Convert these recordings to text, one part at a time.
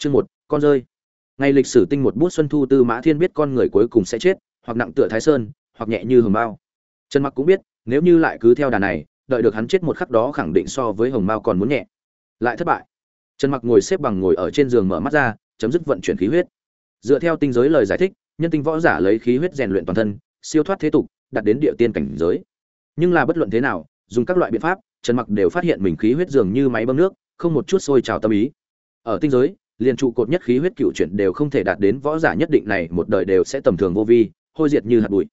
chương một, con rơi. Ngày lịch sử tinh một bút xuân thu tư mã thiên biết con người cuối cùng sẽ chết, hoặc nặng tựa thái sơn, hoặc nhẹ như hồng mao. Trần mặc cũng biết, nếu như lại cứ theo đà này, đợi được hắn chết một khắc đó khẳng định so với hồng mao còn muốn nhẹ. Lại thất bại. Trần mặc ngồi xếp bằng ngồi ở trên giường mở mắt ra, chấm dứt vận chuyển khí huyết. Dựa theo tinh giới lời giải thích, nhân tinh võ giả lấy khí huyết rèn luyện toàn thân, siêu thoát thế tục, đạt đến địa tiên cảnh giới. Nhưng là bất luận thế nào, dùng các loại biện pháp, trần mặc đều phát hiện mình khí huyết dường như máy bơm nước, không một chút sôi trào tâm ý. Ở tinh giới liền trụ cột nhất khí huyết cựu chuyển đều không thể đạt đến võ giả nhất định này, một đời đều sẽ tầm thường vô vi, hôi diệt như hạt bụi.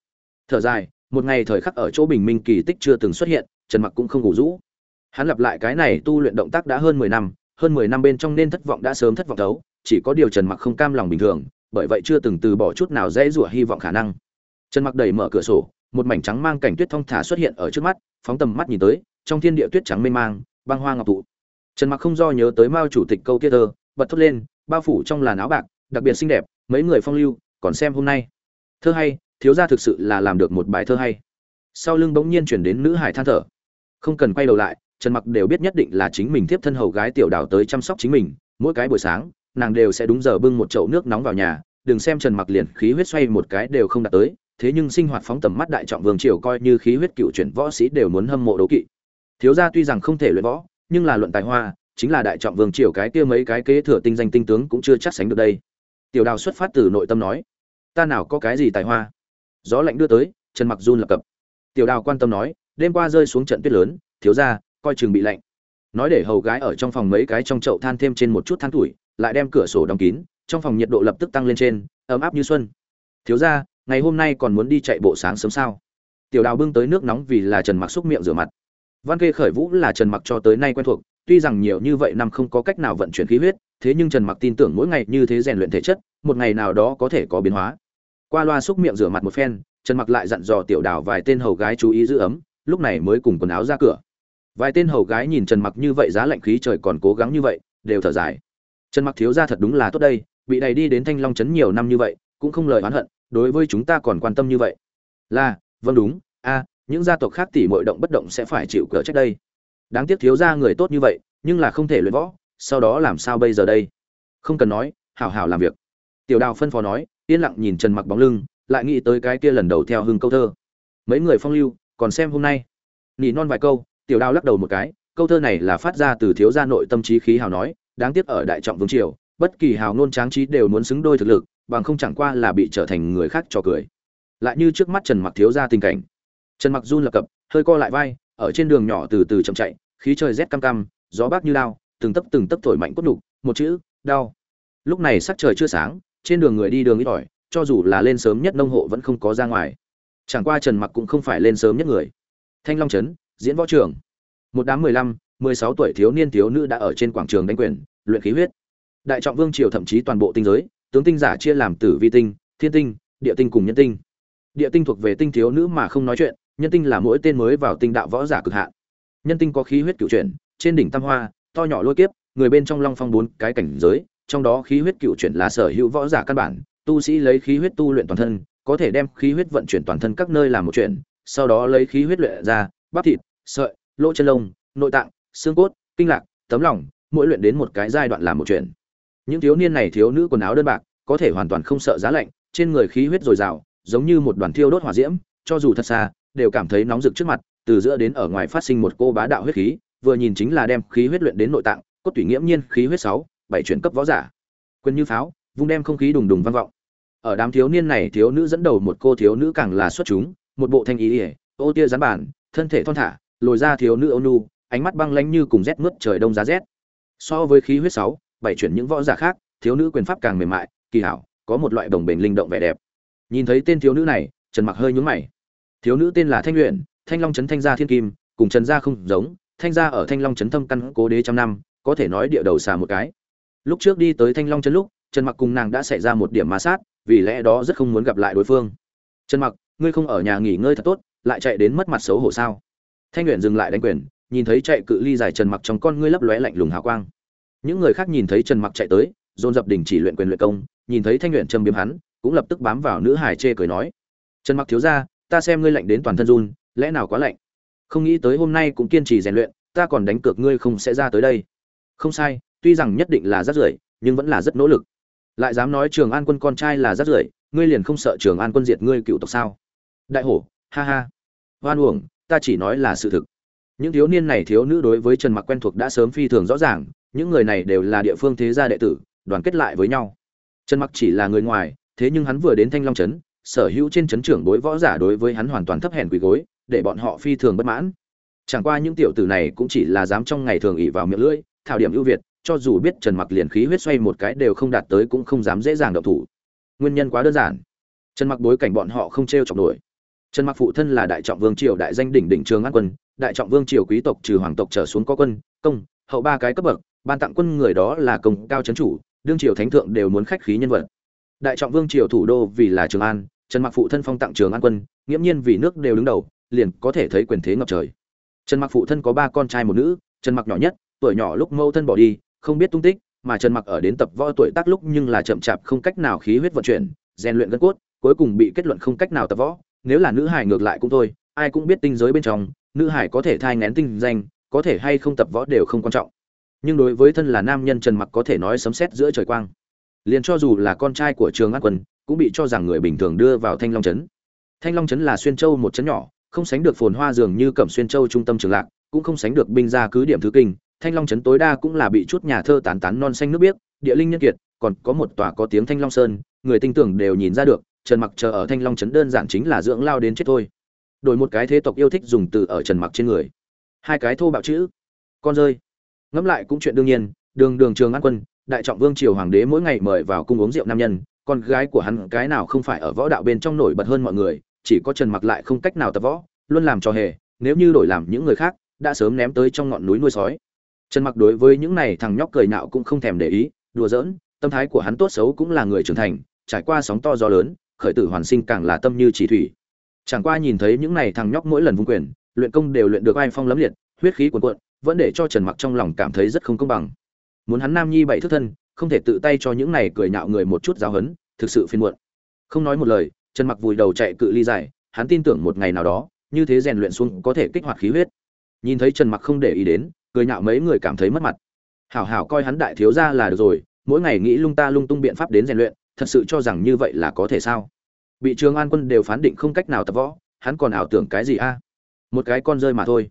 Thở dài, một ngày thời khắc ở chỗ bình minh kỳ tích chưa từng xuất hiện, trần mặc cũng không ngủ rũ. Hắn lặp lại cái này tu luyện động tác đã hơn 10 năm, hơn 10 năm bên trong nên thất vọng đã sớm thất vọng thấu, chỉ có điều trần mặc không cam lòng bình thường, bởi vậy chưa từng từ bỏ chút nào dễ rủa hy vọng khả năng. Trần mặc đẩy mở cửa sổ, một mảnh trắng mang cảnh tuyết thong thả xuất hiện ở trước mắt, phóng tầm mắt nhìn tới, trong thiên địa tuyết trắng mênh mang, băng hoa ngọc thụ. Trần mặc không do nhớ tới mao chủ tịch câu kia thơ bật thốt lên, bao phủ trong làn áo bạc, đặc biệt xinh đẹp, mấy người phong lưu, còn xem hôm nay. Thơ hay, thiếu gia thực sự là làm được một bài thơ hay. Sau lưng bỗng nhiên chuyển đến nữ hải than thở. Không cần quay đầu lại, trần mặc đều biết nhất định là chính mình tiếp thân hầu gái tiểu đào tới chăm sóc chính mình, mỗi cái buổi sáng, nàng đều sẽ đúng giờ bưng một chậu nước nóng vào nhà, đừng xem trần mặc liền khí huyết xoay một cái đều không đạt tới, thế nhưng sinh hoạt phóng tầm mắt đại trọng vương triều coi như khí huyết cựu chuyển võ sĩ đều muốn hâm mộ đấu kỵ. Thiếu gia tuy rằng không thể luyện võ, nhưng là luận tài hoa chính là đại trọng vương triều cái kia mấy cái kế thừa tinh danh tinh tướng cũng chưa chắc sánh được đây. Tiểu đào xuất phát từ nội tâm nói, ta nào có cái gì tài hoa? Gió lạnh đưa tới, trần mặc run lập cập. Tiểu đào quan tâm nói, đêm qua rơi xuống trận tuyết lớn, thiếu gia, coi chừng bị lạnh. Nói để hầu gái ở trong phòng mấy cái trong chậu than thêm trên một chút than tuổi, lại đem cửa sổ đóng kín, trong phòng nhiệt độ lập tức tăng lên trên, ấm áp như xuân. Thiếu gia, ngày hôm nay còn muốn đi chạy bộ sáng sớm sao? Tiểu đào bưng tới nước nóng vì là trần mặc xúc miệng rửa mặt. Văn kê khởi vũ là trần mặc cho tới nay quen thuộc tuy rằng nhiều như vậy năm không có cách nào vận chuyển khí huyết, thế nhưng trần mặc tin tưởng mỗi ngày như thế rèn luyện thể chất, một ngày nào đó có thể có biến hóa. Qua loa xúc miệng rửa mặt một phen, trần mặc lại dặn dò tiểu đào vài tên hầu gái chú ý giữ ấm, lúc này mới cùng quần áo ra cửa. Vài tên hầu gái nhìn trần mặc như vậy giá lạnh khí trời còn cố gắng như vậy, đều thở dài. Trần mặc thiếu ra thật đúng là tốt đây, bị đầy đi đến thanh long trấn nhiều năm như vậy, cũng không lời oán hận, đối với chúng ta còn quan tâm như vậy. Là vâng đúng, a, những gia tộc khác tỷ mọi động bất động sẽ phải chịu cỡ trách đây đáng tiếc thiếu ra người tốt như vậy, nhưng là không thể luyện võ, sau đó làm sao bây giờ đây? Không cần nói, hảo hảo làm việc. Tiểu đào phân phó nói, yên lặng nhìn trần mặc bóng lưng, lại nghĩ tới cái kia lần đầu theo hưng câu thơ. Mấy người phong lưu, còn xem hôm nay. Nỉ non vài câu, tiểu đào lắc đầu một cái, câu thơ này là phát ra từ thiếu gia nội tâm trí khí hào nói, đáng tiếc ở đại trọng vương triều, bất kỳ hào ngôn tráng trí đều muốn xứng đôi thực lực, bằng không chẳng qua là bị trở thành người khác cho cười. Lại như trước mắt trần mặc thiếu gia tình cảnh. Trần mặc run lập cập, hơi co lại vai ở trên đường nhỏ từ từ chậm chạy, khí trời rét cam cam, gió bác như lao từng tấc từng tấc thổi mạnh cốt đục một chữ, đau. Lúc này sắc trời chưa sáng, trên đường người đi đường ít ỏi, cho dù là lên sớm nhất nông hộ vẫn không có ra ngoài. Chẳng qua trần mặc cũng không phải lên sớm nhất người. Thanh long trấn, diễn võ trường. Một đám mười lăm, mười sáu tuổi thiếu niên thiếu nữ đã ở trên quảng trường đánh quyền, luyện khí huyết. Đại trọng vương triều thậm chí toàn bộ tinh giới, tướng tinh giả chia làm tử vi tinh, thiên tinh, địa tinh cùng nhân tinh. Địa tinh thuộc về tinh thiếu nữ mà không nói chuyện nhân tinh là mỗi tên mới vào tinh đạo võ giả cực hạn. Nhân tinh có khí huyết cựu chuyển, trên đỉnh tam hoa, to nhỏ lôi kiếp, người bên trong long phong bốn cái cảnh giới, trong đó khí huyết cựu chuyển là sở hữu võ giả căn bản, tu sĩ lấy khí huyết tu luyện toàn thân, có thể đem khí huyết vận chuyển toàn thân các nơi làm một chuyện, sau đó lấy khí huyết luyện ra, bắp thịt, sợi, lỗ chân lông, nội tạng, xương cốt, kinh lạc, tấm lòng, mỗi luyện đến một cái giai đoạn làm một chuyện. Những thiếu niên này thiếu nữ quần áo đơn bạc, có thể hoàn toàn không sợ giá lạnh, trên người khí huyết dồi dào, giống như một đoàn thiêu đốt hỏa diễm, cho dù thật xa đều cảm thấy nóng rực trước mặt, từ giữa đến ở ngoài phát sinh một cô bá đạo huyết khí, vừa nhìn chính là đem khí huyết luyện đến nội tạng, cốt tủy nghiễm nhiên, khí huyết sáu, bảy chuyển cấp võ giả. Quyền như pháo, vung đem không khí đùng đùng vang vọng. Ở đám thiếu niên này, thiếu nữ dẫn đầu một cô thiếu nữ càng là xuất chúng, một bộ thanh ý ỉa, ô tia rắn bản, thân thể thon thả, lồi ra thiếu nữ ônu ánh mắt băng lãnh như cùng rét mướt trời đông giá rét. So với khí huyết sáu, bảy chuyển những võ giả khác, thiếu nữ quyền pháp càng mềm mại, kỳ hảo, có một loại đồng bền linh động vẻ đẹp. Nhìn thấy tên thiếu nữ này, trần mặc hơi nhướng mày thiếu nữ tên là thanh luyện thanh long trấn thanh gia thiên kim, cùng trần gia không giống, thanh gia ở thanh long trấn thâm căn cố đế trăm năm, có thể nói địa đầu xà một cái. Lúc trước đi tới thanh long trấn lúc, trần mặc cùng nàng đã xảy ra một điểm ma sát, vì lẽ đó rất không muốn gặp lại đối phương. Trần mặc, ngươi không ở nhà nghỉ ngơi thật tốt, lại chạy đến mất mặt xấu hổ sao? Thanh luyện dừng lại đánh quyền, nhìn thấy chạy cự ly dài trần mặc trong con ngươi lấp lóe lạnh lùng hào quang. Những người khác nhìn thấy trần mặc chạy tới, dồn dập đình chỉ luyện quyền luyện công, nhìn thấy thanh luyện châm biếm hắn, cũng lập tức bám vào nữ hải chê cười nói. Trần mặc thiếu ra ta xem ngươi lạnh đến toàn thân run, lẽ nào quá lạnh? Không nghĩ tới hôm nay cũng kiên trì rèn luyện, ta còn đánh cược ngươi không sẽ ra tới đây. Không sai, tuy rằng nhất định là rất rưởi, nhưng vẫn là rất nỗ lực. Lại dám nói trường an quân con trai là rất rưởi, ngươi liền không sợ trường an quân diệt ngươi cựu tộc sao? Đại hổ, ha ha. Hoan uổng, ta chỉ nói là sự thực. Những thiếu niên này thiếu nữ đối với trần mặc quen thuộc đã sớm phi thường rõ ràng, những người này đều là địa phương thế gia đệ tử, đoàn kết lại với nhau. Trần mặc chỉ là người ngoài, thế nhưng hắn vừa đến thanh long trấn sở hữu trên chấn trưởng bối võ giả đối với hắn hoàn toàn thấp hèn quỳ gối, để bọn họ phi thường bất mãn. Chẳng qua những tiểu tử này cũng chỉ là dám trong ngày thường ỉ vào miệng lưỡi, thảo điểm ưu việt, cho dù biết trần mặc liền khí huyết xoay một cái đều không đạt tới cũng không dám dễ dàng động thủ. Nguyên nhân quá đơn giản. Trần mặc bối cảnh bọn họ không trêu chọc nổi. Trần mặc phụ thân là đại trọng vương triều đại danh đỉnh đỉnh trường an quân, đại trọng vương triều quý tộc trừ hoàng tộc trở xuống có quân, công, hậu ba cái cấp bậc, ban tặng quân người đó là công cao trấn chủ, đương triều thánh thượng đều muốn khách khí nhân vật. Đại trọng vương triều thủ đô vì là trường an trần mặc phụ thân phong tặng trường an quân, nghiễm nhiên vì nước đều đứng đầu, liền có thể thấy quyền thế ngập trời. Trần mặc phụ thân có ba con trai một nữ, trần mặc nhỏ nhất, tuổi nhỏ lúc mâu thân bỏ đi, không biết tung tích, mà trần mặc ở đến tập võ tuổi tác lúc nhưng là chậm chạp không cách nào khí huyết vận chuyển, rèn luyện gân cốt, cuối cùng bị kết luận không cách nào tập võ. Nếu là nữ hải ngược lại cũng thôi, ai cũng biết tinh giới bên trong, nữ hải có thể thai ngén tinh danh, có thể hay không tập võ đều không quan trọng. Nhưng đối với thân là nam nhân trần mặc có thể nói sấm sét giữa trời quang. Liền cho dù là con trai của trường an quân cũng bị cho rằng người bình thường đưa vào thanh long trấn. Thanh long trấn là xuyên châu một trấn nhỏ, không sánh được phồn hoa dường như cẩm xuyên châu trung tâm trường lạc, cũng không sánh được binh gia cứ điểm thứ kinh. Thanh long trấn tối đa cũng là bị chút nhà thơ tán tán non xanh nước biếc, địa linh nhân kiệt, còn có một tòa có tiếng thanh long sơn, người tinh tưởng đều nhìn ra được, trần mặc chờ ở thanh long trấn đơn giản chính là dưỡng lao đến chết thôi. Đổi một cái thế tộc yêu thích dùng từ ở trần mặc trên người. Hai cái thô bạo chữ. Con rơi. Ngẫm lại cũng chuyện đương nhiên, đường đường trường an quân, đại trọng vương triều hoàng đế mỗi ngày mời vào cung uống rượu nam nhân con gái của hắn cái nào không phải ở võ đạo bên trong nổi bật hơn mọi người, chỉ có trần mặc lại không cách nào tập võ, luôn làm cho hề, nếu như đổi làm những người khác, đã sớm ném tới trong ngọn núi nuôi sói. Trần mặc đối với những này thằng nhóc cười nạo cũng không thèm để ý, đùa giỡn, tâm thái của hắn tốt xấu cũng là người trưởng thành, trải qua sóng to gió lớn, khởi tử hoàn sinh càng là tâm như chỉ thủy. Chẳng qua nhìn thấy những này thằng nhóc mỗi lần vung quyền, luyện công đều luyện được ai phong lấm liệt, huyết khí cuồn cuộn, vẫn để cho trần mặc trong lòng cảm thấy rất không công bằng. Muốn hắn nam nhi bảy thức thân không thể tự tay cho những này cười nhạo người một chút giáo hấn, thực sự phiền muộn. Không nói một lời, trần mặc vùi đầu chạy cự ly dài, hắn tin tưởng một ngày nào đó, như thế rèn luyện xuống có thể kích hoạt khí huyết. Nhìn thấy trần mặc không để ý đến, cười nhạo mấy người cảm thấy mất mặt. Hảo hảo coi hắn đại thiếu gia là được rồi, mỗi ngày nghĩ lung ta lung tung biện pháp đến rèn luyện, thật sự cho rằng như vậy là có thể sao? Bị trường an quân đều phán định không cách nào tập võ, hắn còn ảo tưởng cái gì a? Một cái con rơi mà thôi.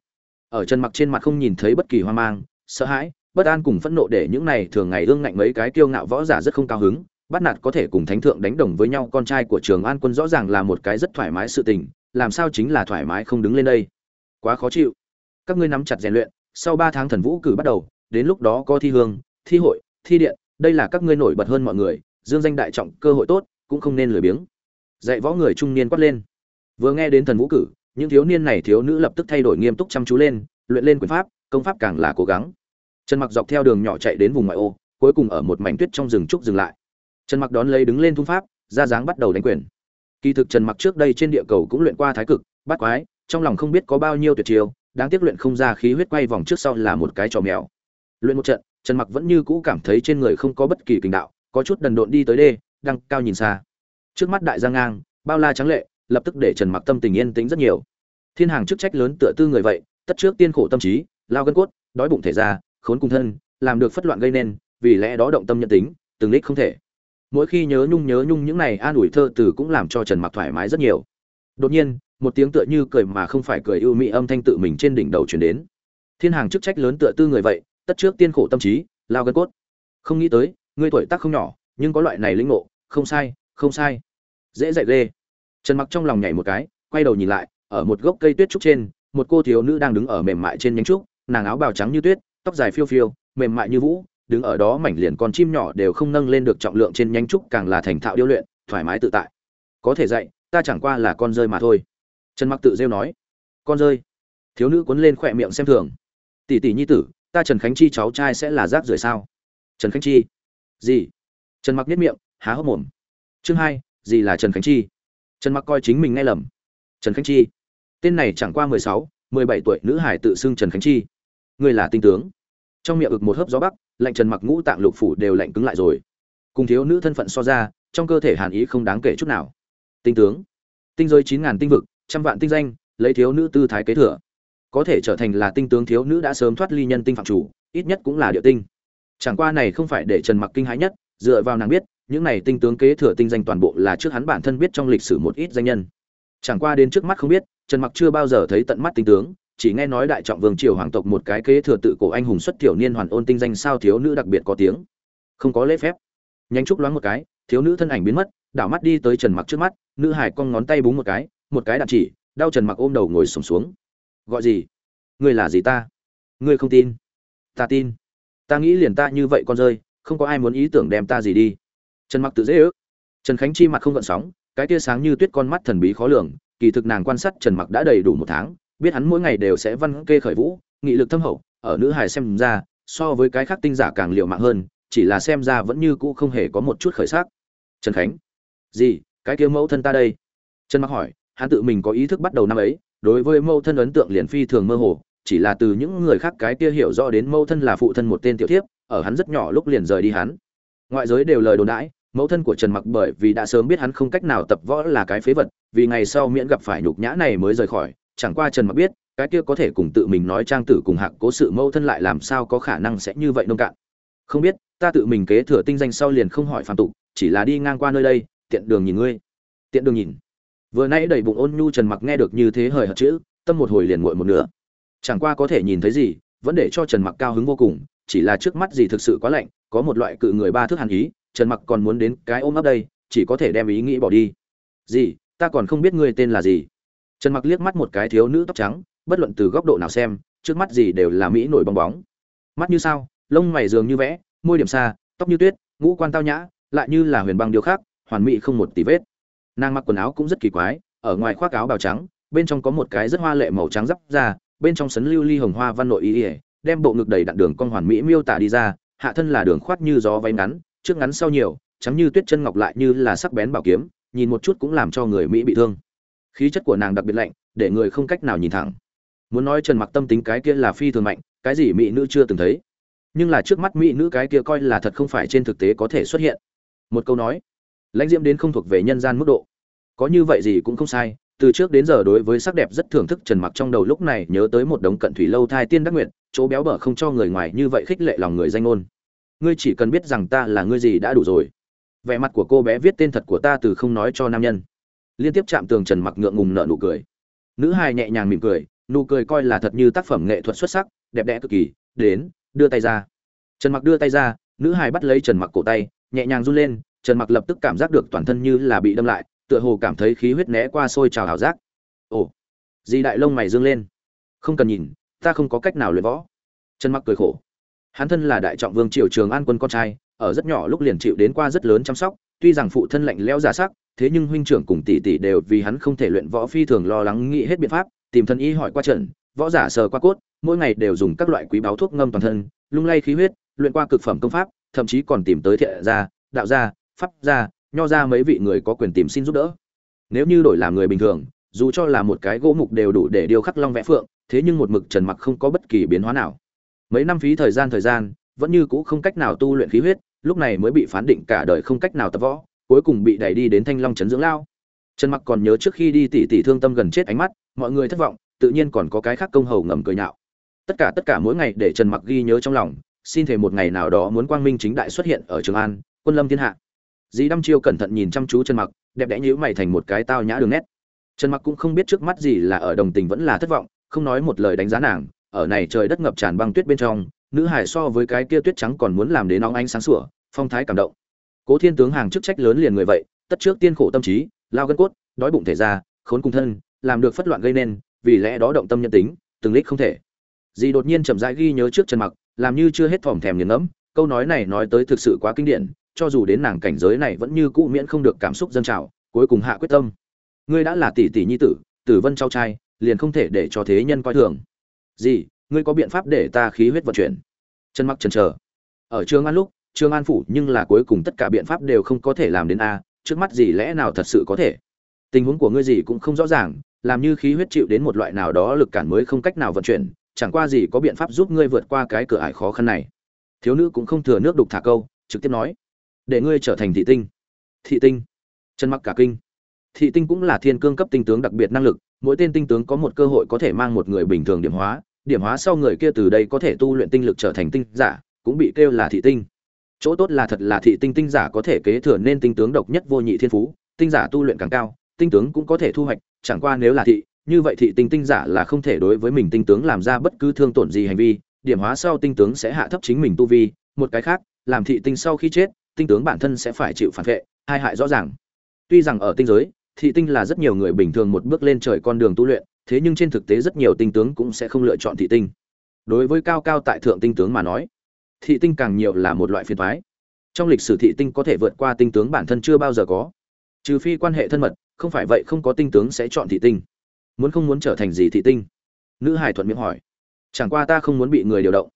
Ở chân mặc trên mặt không nhìn thấy bất kỳ hoang mang, sợ hãi bất an cùng phẫn nộ để những này thường ngày ương ngạnh mấy cái kiêu ngạo võ giả rất không cao hứng, bắt nạt có thể cùng thánh thượng đánh đồng với nhau, con trai của trường an quân rõ ràng là một cái rất thoải mái sự tình, làm sao chính là thoải mái không đứng lên đây? Quá khó chịu. Các ngươi nắm chặt rèn luyện, sau ba tháng thần vũ cử bắt đầu, đến lúc đó có thi hương, thi hội, thi điện, đây là các ngươi nổi bật hơn mọi người, dương danh đại trọng, cơ hội tốt, cũng không nên lười biếng. Dạy võ người trung niên quát lên. Vừa nghe đến thần vũ cử, những thiếu niên này thiếu nữ lập tức thay đổi nghiêm túc chăm chú lên, luyện lên quyền pháp, công pháp càng là cố gắng trần mặc dọc theo đường nhỏ chạy đến vùng ngoại ô, cuối cùng ở một mảnh tuyết trong rừng trúc dừng lại. Trần mặc đón lấy đứng lên thung pháp, ra dáng bắt đầu đánh quyền. Kỳ thực trần mặc trước đây trên địa cầu cũng luyện qua thái cực bắt quái, trong lòng không biết có bao nhiêu tuyệt chiêu, đáng tiếc luyện không ra khí huyết quay vòng trước sau là một cái trò mèo. Luyện một trận, trần mặc vẫn như cũ cảm thấy trên người không có bất kỳ kình đạo, có chút đần độn đi tới đê, đăng cao nhìn xa. Trước mắt đại giang ngang, bao la trắng lệ, lập tức để trần mặc tâm tình yên tĩnh rất nhiều. Thiên hàng chức trách lớn tựa tư người vậy, tất trước tiên khổ tâm trí, lao gân cốt, đói bụng thể ra khốn cùng thân, làm được phất loạn gây nên, vì lẽ đó động tâm nhận tính, từng lích không thể. Mỗi khi nhớ nhung nhớ nhung những này an ủi thơ từ cũng làm cho trần mặc thoải mái rất nhiều. Đột nhiên, một tiếng tựa như cười mà không phải cười ưu mỹ âm thanh tự mình trên đỉnh đầu chuyển đến. Thiên hàng chức trách lớn tựa tư người vậy, tất trước tiên khổ tâm trí, lao gân cốt. Không nghĩ tới ngươi tuổi tác không nhỏ, nhưng có loại này lĩnh ngộ, không sai không sai. Dễ dạy ghê. Trần mặc trong lòng nhảy một cái, quay đầu nhìn lại, ở một gốc cây tuyết trúc trên, một cô thiếu nữ đang đứng ở mềm mại trên nhánh trúc, nàng áo bào trắng như tuyết tóc dài phiêu phiêu, mềm mại như vũ, đứng ở đó mảnh liền con chim nhỏ đều không nâng lên được trọng lượng trên nhánh trúc càng là thành thạo điêu luyện, thoải mái tự tại. Có thể dạy, ta chẳng qua là con rơi mà thôi. Trần mặc tự rêu nói. Con rơi. Thiếu nữ cuốn lên khỏe miệng xem thường. Tỷ tỷ nhi tử, ta trần khánh chi cháu trai sẽ là rác rưởi sao? Trần khánh chi. Gì? Trần mặc nhất miệng, há hốc mồm. Chương hai, gì là trần khánh chi? Trần mặc coi chính mình nghe lầm. Trần khánh chi. Tên này chẳng qua mười sáu, mười bảy tuổi, nữ hải tự xưng trần khánh chi. Ngươi là tinh tướng. Trong miệng ực một hớp gió bắc, lạnh trần mặc ngũ tạng lục phủ đều lạnh cứng lại rồi. Cùng thiếu nữ thân phận so ra, trong cơ thể hàn ý không đáng kể chút nào. Tinh tướng. Tinh giới chín ngàn tinh vực, trăm vạn tinh danh, lấy thiếu nữ tư thái kế thừa. Có thể trở thành là tinh tướng thiếu nữ đã sớm thoát ly nhân tinh phạm chủ, ít nhất cũng là địa tinh. Chẳng qua này không phải để trần mặc kinh hãi nhất, dựa vào nàng biết, những này tinh tướng kế thừa tinh danh toàn bộ là trước hắn bản thân biết trong lịch sử một ít danh nhân. Chẳng qua đến trước mắt không biết, trần mặc chưa bao giờ thấy tận mắt tinh tướng chỉ nghe nói đại trọng vương triều hoàng tộc một cái kế thừa tự cổ anh hùng xuất tiểu niên hoàn ôn tinh danh sao thiếu nữ đặc biệt có tiếng. Không có lễ phép. Nhanh chúc loáng một cái thiếu nữ thân ảnh biến mất đảo mắt đi tới trần mặc trước mắt nữ hải cong ngón tay búng một cái một cái đạn chỉ đau trần mặc ôm đầu ngồi sùng xuống, xuống. Gọi gì? Ngươi là gì ta? Ngươi không tin. Ta tin. Ta nghĩ liền ta như vậy con rơi không có ai muốn ý tưởng đem ta gì đi. Trần mặc tự dễ ước. Trần khánh chi mặt không gợn sóng cái tia sáng như tuyết con mắt thần bí khó lường kỳ thực nàng quan sát trần mặc đã đầy đủ một tháng biết hắn mỗi ngày đều sẽ văn kê khởi vũ, nghị lực thâm hậu, ở nữ hải xem ra, so với cái khác tinh giả càng liều mạng hơn, chỉ là xem ra vẫn như cũ không hề có một chút khởi sắc. Trần khánh, gì? Cái kia mẫu thân ta đây? Trần mặc hỏi, hắn tự mình có ý thức bắt đầu năm ấy, đối với mẫu thân ấn tượng liền phi thường mơ hồ, chỉ là từ những người khác cái kia hiểu rõ đến mẫu thân là phụ thân một tên tiểu thiếp, ở hắn rất nhỏ lúc liền rời đi hắn. Ngoại giới đều lời đồn đãi, mẫu thân của trần mặc bởi vì đã sớm biết hắn không cách nào tập võ là cái phế vật, vì ngày sau miễn gặp phải nhục nhã này mới rời khỏi chẳng qua trần mặc biết, cái kia có thể cùng tự mình nói trang tử cùng hạc cố sự mẫu thân lại làm sao có khả năng sẽ như vậy nông cạn. Không biết, ta tự mình kế thừa tinh danh sau liền không hỏi phàm tục, chỉ là đi ngang qua nơi đây, tiện đường nhìn ngươi. Tiện đường nhìn. Vừa nãy đầy bụng ôn nhu trần mặc nghe được như thế hời hợt chữ, tâm một hồi liền nguội một nửa. Chẳng qua có thể nhìn thấy gì, vẫn để cho trần mặc cao hứng vô cùng, chỉ là trước mắt gì thực sự quá lạnh, có một loại cự người ba thước hàn ý, trần mặc còn muốn đến cái ôm ấp đây, chỉ có thể đem ý nghĩ bỏ đi. Gì, ta còn không biết ngươi tên là gì trần mặc liếc mắt một cái thiếu nữ tóc trắng bất luận từ góc độ nào xem trước mắt gì đều là mỹ nổi bong bóng. Mắt như sao lông mày dường như vẽ môi điểm xa tóc như tuyết ngũ quan tao nhã lại như là huyền băng điều khác, hoàn mỹ không một tí vết. Nàng mặc quần áo cũng rất kỳ quái ở ngoài khoác áo bào trắng bên trong có một cái rất hoa lệ màu trắng giáp ra bên trong sấn lưu ly hồng hoa văn nội ý ỉa đem bộ ngực đầy đặn đường con hoàn mỹ miêu tả đi ra hạ thân là đường khoát như gió váy ngắn trước ngắn sau nhiều trắng như tuyết chân ngọc lại như là sắc bén bảo kiếm nhìn một chút cũng làm cho người mỹ bị thương khí chất của nàng đặc biệt lạnh, để người không cách nào nhìn thẳng. Muốn nói trần mặc tâm tính cái kia là phi thường mạnh, cái gì mỹ nữ chưa từng thấy. Nhưng là trước mắt mỹ nữ cái kia coi là thật không phải trên thực tế có thể xuất hiện. Một câu nói, lãnh diễm đến không thuộc về nhân gian mức độ. Có như vậy gì cũng không sai, từ trước đến giờ đối với sắc đẹp rất thưởng thức trần mặc trong đầu lúc này nhớ tới một đống cận thủy lâu thai tiên đắc nguyện chỗ béo bở không cho người ngoài như vậy khích lệ lòng người danh ngôn. Ngươi chỉ cần biết rằng ta là ngươi gì đã đủ rồi. Vẻ mặt của cô bé viết tên thật của ta từ không nói cho nam nhân liên tiếp chạm tường trần mặc ngượng ngùng nợ nụ cười. Nữ hài nhẹ nhàng mỉm cười, nụ cười coi là thật như tác phẩm nghệ thuật xuất sắc, đẹp đẽ cực kỳ, đến, đưa tay ra. Trần mặc đưa tay ra, nữ hài bắt lấy trần mặc cổ tay, nhẹ nhàng run lên, trần mặc lập tức cảm giác được toàn thân như là bị đâm lại, tựa hồ cảm thấy khí huyết né qua sôi trào hào giác. Ồ di đại lông mày dương lên. Không cần nhìn, ta không có cách nào luyện võ. Trần mặc cười khổ. Hắn thân là đại trọng vương triều trường an quân con trai, ở rất nhỏ lúc liền chịu đến qua rất lớn chăm sóc tuy rằng phụ thân lạnh lẽo giả sắc, thế nhưng huynh trưởng cùng tỷ tỷ đều vì hắn không thể luyện võ phi thường lo lắng nghĩ hết biện pháp, tìm thân y hỏi qua trận, võ giả sờ qua cốt, mỗi ngày đều dùng các loại quý báo thuốc ngâm toàn thân, lung lay khí huyết, luyện qua cực phẩm công pháp, thậm chí còn tìm tới thiện gia, đạo gia, pháp gia, nho ra mấy vị người có quyền tìm xin giúp đỡ. Nếu như đổi làm người bình thường, dù cho là một cái gỗ mục đều đủ để điêu khắc long vẽ phượng, thế nhưng một mực trần mặc không có bất kỳ biến hóa nào. Mấy năm phí thời gian thời gian, vẫn như cũ không cách nào tu luyện khí huyết lúc này mới bị phán định cả đời không cách nào tập võ, cuối cùng bị đẩy đi đến thanh long trấn dưỡng lao. Trần mặc còn nhớ trước khi đi tỷ tỷ thương tâm gần chết ánh mắt, mọi người thất vọng, tự nhiên còn có cái khác công hầu ngầm cười nhạo. Tất cả tất cả mỗi ngày để trần mặc ghi nhớ trong lòng, xin thể một ngày nào đó muốn quang minh chính đại xuất hiện ở trường an, quân lâm thiên hạ. Dì đăm chiêu cẩn thận nhìn chăm chú trần mặc, đẹp đẽ nhíu mày thành một cái tao nhã đường nét. Trần mặc cũng không biết trước mắt gì là ở đồng tình vẫn là thất vọng, không nói một lời đánh giá nàng, ở này trời đất ngập tràn băng tuyết bên trong nữ hải so với cái kia tuyết trắng còn muốn làm đến nóng ánh sáng sủa, phong thái cảm động. Cố thiên tướng hàng chức trách lớn liền người vậy, tất trước tiên khổ tâm trí, lao gân cốt, đói bụng thể ra, khốn cùng thân, làm được phất loạn gây nên, vì lẽ đó động tâm nhân tính, từng lích không thể. Dì đột nhiên chậm rãi ghi nhớ trước chân mặc, làm như chưa hết thỏm thèm nghiền ngẫm, câu nói này nói tới thực sự quá kinh điển, cho dù đến nàng cảnh giới này vẫn như cũ miễn không được cảm xúc dân trào, cuối cùng hạ quyết tâm. Ngươi đã là tỷ tỷ nhi tử tử vân trao trai, liền không thể để cho thế nhân coi thường. Gì ngươi có biện pháp để ta khí huyết vận chuyển? Chân mắc chần chờ. Ở trường an lúc, trường an phủ nhưng là cuối cùng tất cả biện pháp đều không có thể làm đến a, trước mắt gì lẽ nào thật sự có thể? Tình huống của ngươi gì cũng không rõ ràng, làm như khí huyết chịu đến một loại nào đó lực cản mới không cách nào vận chuyển, chẳng qua gì có biện pháp giúp ngươi vượt qua cái cửa ải khó khăn này? Thiếu nữ cũng không thừa nước đục thả câu, trực tiếp nói, để ngươi trở thành thị tinh. Thị tinh? Chân mặc cả kinh. Thị tinh cũng là thiên cương cấp tinh tướng đặc biệt năng lực, mỗi tên tinh tướng có một cơ hội có thể mang một người bình thường điểm hóa điểm hóa sau người kia từ đây có thể tu luyện tinh lực trở thành tinh giả, cũng bị kêu là thị tinh. Chỗ tốt là thật là thị tinh tinh giả có thể kế thừa nên tinh tướng độc nhất vô nhị thiên phú, tinh giả tu luyện càng cao, tinh tướng cũng có thể thu hoạch, chẳng qua nếu là thị, như vậy thị tinh tinh giả là không thể đối với mình tinh tướng làm ra bất cứ thương tổn gì hành vi, điểm hóa sau tinh tướng sẽ hạ thấp chính mình tu vi, một cái khác, làm thị tinh sau khi chết, tinh tướng bản thân sẽ phải chịu phản vệ, hai hại rõ ràng. Tuy rằng ở tinh giới, thị tinh là rất nhiều người bình thường một bước lên trời con đường tu luyện thế nhưng trên thực tế rất nhiều tinh tướng cũng sẽ không lựa chọn thị tinh. Đối với cao cao tại thượng tinh tướng mà nói, thị tinh càng nhiều là một loại phiền thoái trong lịch sử thị tinh có thể vượt qua tinh tướng bản thân chưa bao giờ có. Trừ phi quan hệ thân mật, không phải vậy không có tinh tướng sẽ chọn thị tinh. Muốn không muốn trở thành gì thị tinh? Nữ hải thuận miệng hỏi. Chẳng qua ta không muốn bị người điều động.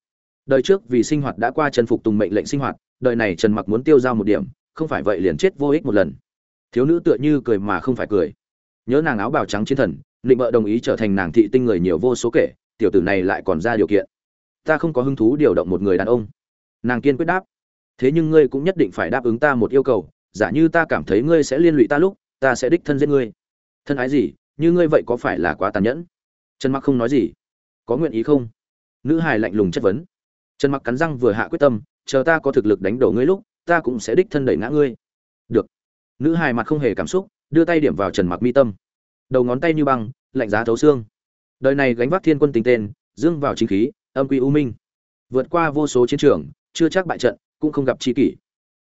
Đời trước vì sinh hoạt đã qua trần phục tùng mệnh lệnh sinh hoạt, đời này trần mặc muốn tiêu dao một điểm, không phải vậy liền chết vô ích một lần. Thiếu nữ tựa như cười mà không phải cười. Nhớ nàng áo bào trắng chiến thần định vợ đồng ý trở thành nàng thị tinh người nhiều vô số kể, tiểu tử này lại còn ra điều kiện. Ta không có hứng thú điều động một người đàn ông. Nàng kiên quyết đáp. Thế nhưng ngươi cũng nhất định phải đáp ứng ta một yêu cầu, giả như ta cảm thấy ngươi sẽ liên lụy ta lúc, ta sẽ đích thân giết ngươi. Thân ái gì, như ngươi vậy có phải là quá tàn nhẫn? Trần mặc không nói gì. Có nguyện ý không? Nữ hài lạnh lùng chất vấn. Trần mặc cắn răng vừa hạ quyết tâm, chờ ta có thực lực đánh đổ ngươi lúc, ta cũng sẽ đích thân đẩy ngã ngươi. Được. Nữ hài mặt không hề cảm xúc, đưa tay điểm vào trần mặc mi tâm đầu ngón tay như băng, lạnh giá thấu xương. Đời này gánh vác thiên quân tình tên, dương vào chính khí, âm quy u minh. Vượt qua vô số chiến trường, chưa chắc bại trận, cũng không gặp chi kỷ.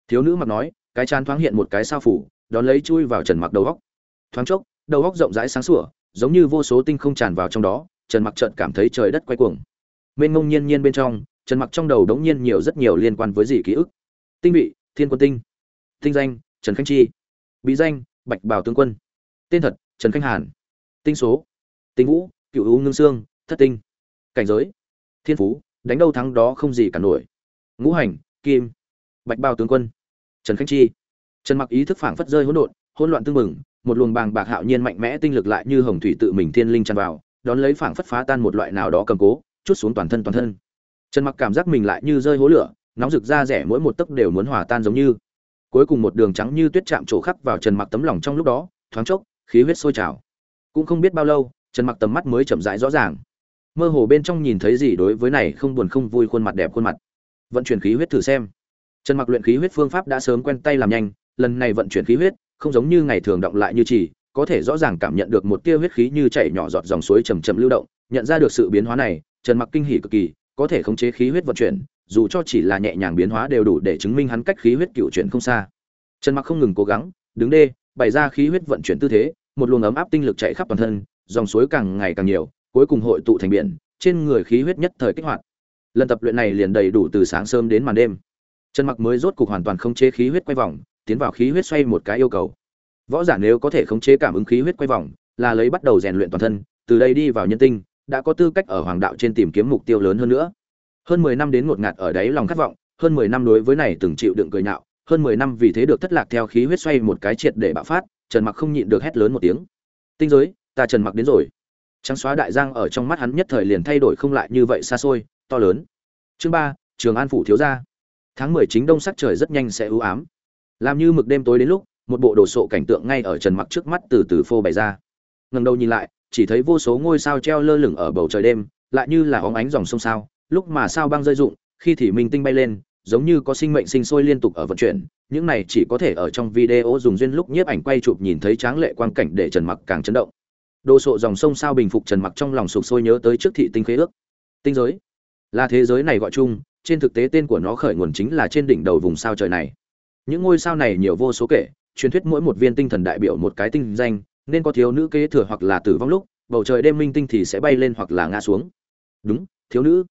Thiếu nữ mặc nói, cái chán thoáng hiện một cái sao phủ, đón lấy chui vào trần mặc đầu góc. Thoáng chốc, đầu góc rộng rãi sáng sủa, giống như vô số tinh không tràn vào trong đó, trần mặc trận cảm thấy trời đất quay cuồng. Mênh ngông nhiên nhiên bên trong, trần mặc trong đầu đống nhiên nhiều rất nhiều liên quan với gì ký ức. Tinh vị, thiên quân tinh. Tinh danh, trần khánh chi. Bí danh, bạch bảo tướng quân. Tên thật trần khánh hàn. Tinh số. Tinh vũ cựu u, ngưng xương thất tinh. Cảnh giới. Thiên phú, đánh đâu thắng đó không gì cả nổi. Ngũ hành, kim. Bạch bao tướng quân. Trần khánh chi. Trần mặc ý thức phảng phất rơi hỗn độn, hỗn loạn tương mừng một luồng bàng bạc hạo nhiên mạnh mẽ tinh lực lại như hồng thủy tự mình thiên linh tràn vào, đón lấy phảng phất phá tan một loại nào đó cầm cố, chút xuống toàn thân toàn thân. Trần mặc cảm giác mình lại như rơi hố lửa, nóng rực ra rẻ mỗi một tấc đều muốn hòa tan giống như. Cuối cùng một đường trắng như tuyết chạm trổ khắc vào trần mặc tấm lòng trong lúc đó, thoáng chốc khí huyết sôi trào. Cũng không biết bao lâu, trần mặc tầm mắt mới chậm rãi rõ ràng. Mơ hồ bên trong nhìn thấy gì đối với này không buồn không vui khuôn mặt đẹp khuôn mặt. Vận chuyển khí huyết thử xem. Trần mặc luyện khí huyết phương pháp đã sớm quen tay làm nhanh, lần này vận chuyển khí huyết, không giống như ngày thường động lại như chỉ, có thể rõ ràng cảm nhận được một tia huyết khí như chảy nhỏ giọt dòng suối chầm chậm lưu động, nhận ra được sự biến hóa này, trần mặc kinh hỉ cực kỳ, có thể khống chế khí huyết vận chuyển, dù cho chỉ là nhẹ nhàng biến hóa đều đủ để chứng minh hắn cách khí huyết cựu chuyển không xa. Trần mặc không ngừng cố gắng, đứng đê bày ra khí huyết vận chuyển tư thế, một luồng ấm áp tinh lực chạy khắp toàn thân, dòng suối càng ngày càng nhiều, cuối cùng hội tụ thành biển, trên người khí huyết nhất thời kích hoạt. Lần tập luyện này liền đầy đủ từ sáng sớm đến màn đêm. Trần mặc mới rốt cục hoàn toàn khống chế khí huyết quay vòng, tiến vào khí huyết xoay một cái yêu cầu. Võ giả nếu có thể khống chế cảm ứng khí huyết quay vòng, là lấy bắt đầu rèn luyện toàn thân, từ đây đi vào nhân tinh, đã có tư cách ở hoàng đạo trên tìm kiếm mục tiêu lớn hơn nữa. Hơn 10 năm đến ngột ngạt ở đáy lòng khát vọng, hơn 10 năm đối với này từng chịu đựng cười nhạo hơn 10 năm vì thế được thất lạc theo khí huyết xoay một cái triệt để bạo phát, trần mặc không nhịn được hét lớn một tiếng. Tinh giới, ta trần mặc đến rồi. Trắng xóa đại giang ở trong mắt hắn nhất thời liền thay đổi không lại như vậy xa xôi, to lớn. Chương ba, trường an phủ thiếu gia. Tháng mười chính đông sắc trời rất nhanh sẽ u ám. Làm như mực đêm tối đến lúc, một bộ đồ sộ cảnh tượng ngay ở trần mặc trước mắt từ từ phô bày ra. Ngẩng đầu nhìn lại, chỉ thấy vô số ngôi sao treo lơ lửng ở bầu trời đêm, lại như là óng ánh dòng sông sao, lúc mà sao băng rơi rụng, khi thì minh tinh bay lên giống như có sinh mệnh sinh sôi liên tục ở vận chuyển, những này chỉ có thể ở trong video dùng duyên lúc nhiếp ảnh quay chụp nhìn thấy tráng lệ quang cảnh để trần mặc càng chấn động. Đồ sộ dòng sông sao bình phục trần mặc trong lòng sụp sôi nhớ tới trước thị tinh khế ước. Tinh giới. Là thế giới này gọi chung, trên thực tế tên của nó khởi nguồn chính là trên đỉnh đầu vùng sao trời này. Những ngôi sao này nhiều vô số kể, truyền thuyết mỗi một viên tinh thần đại biểu một cái tinh danh, nên có thiếu nữ kế thừa hoặc là tử vong lúc, bầu trời đêm minh tinh thì sẽ bay lên hoặc là ngã xuống. Đúng, thiếu nữ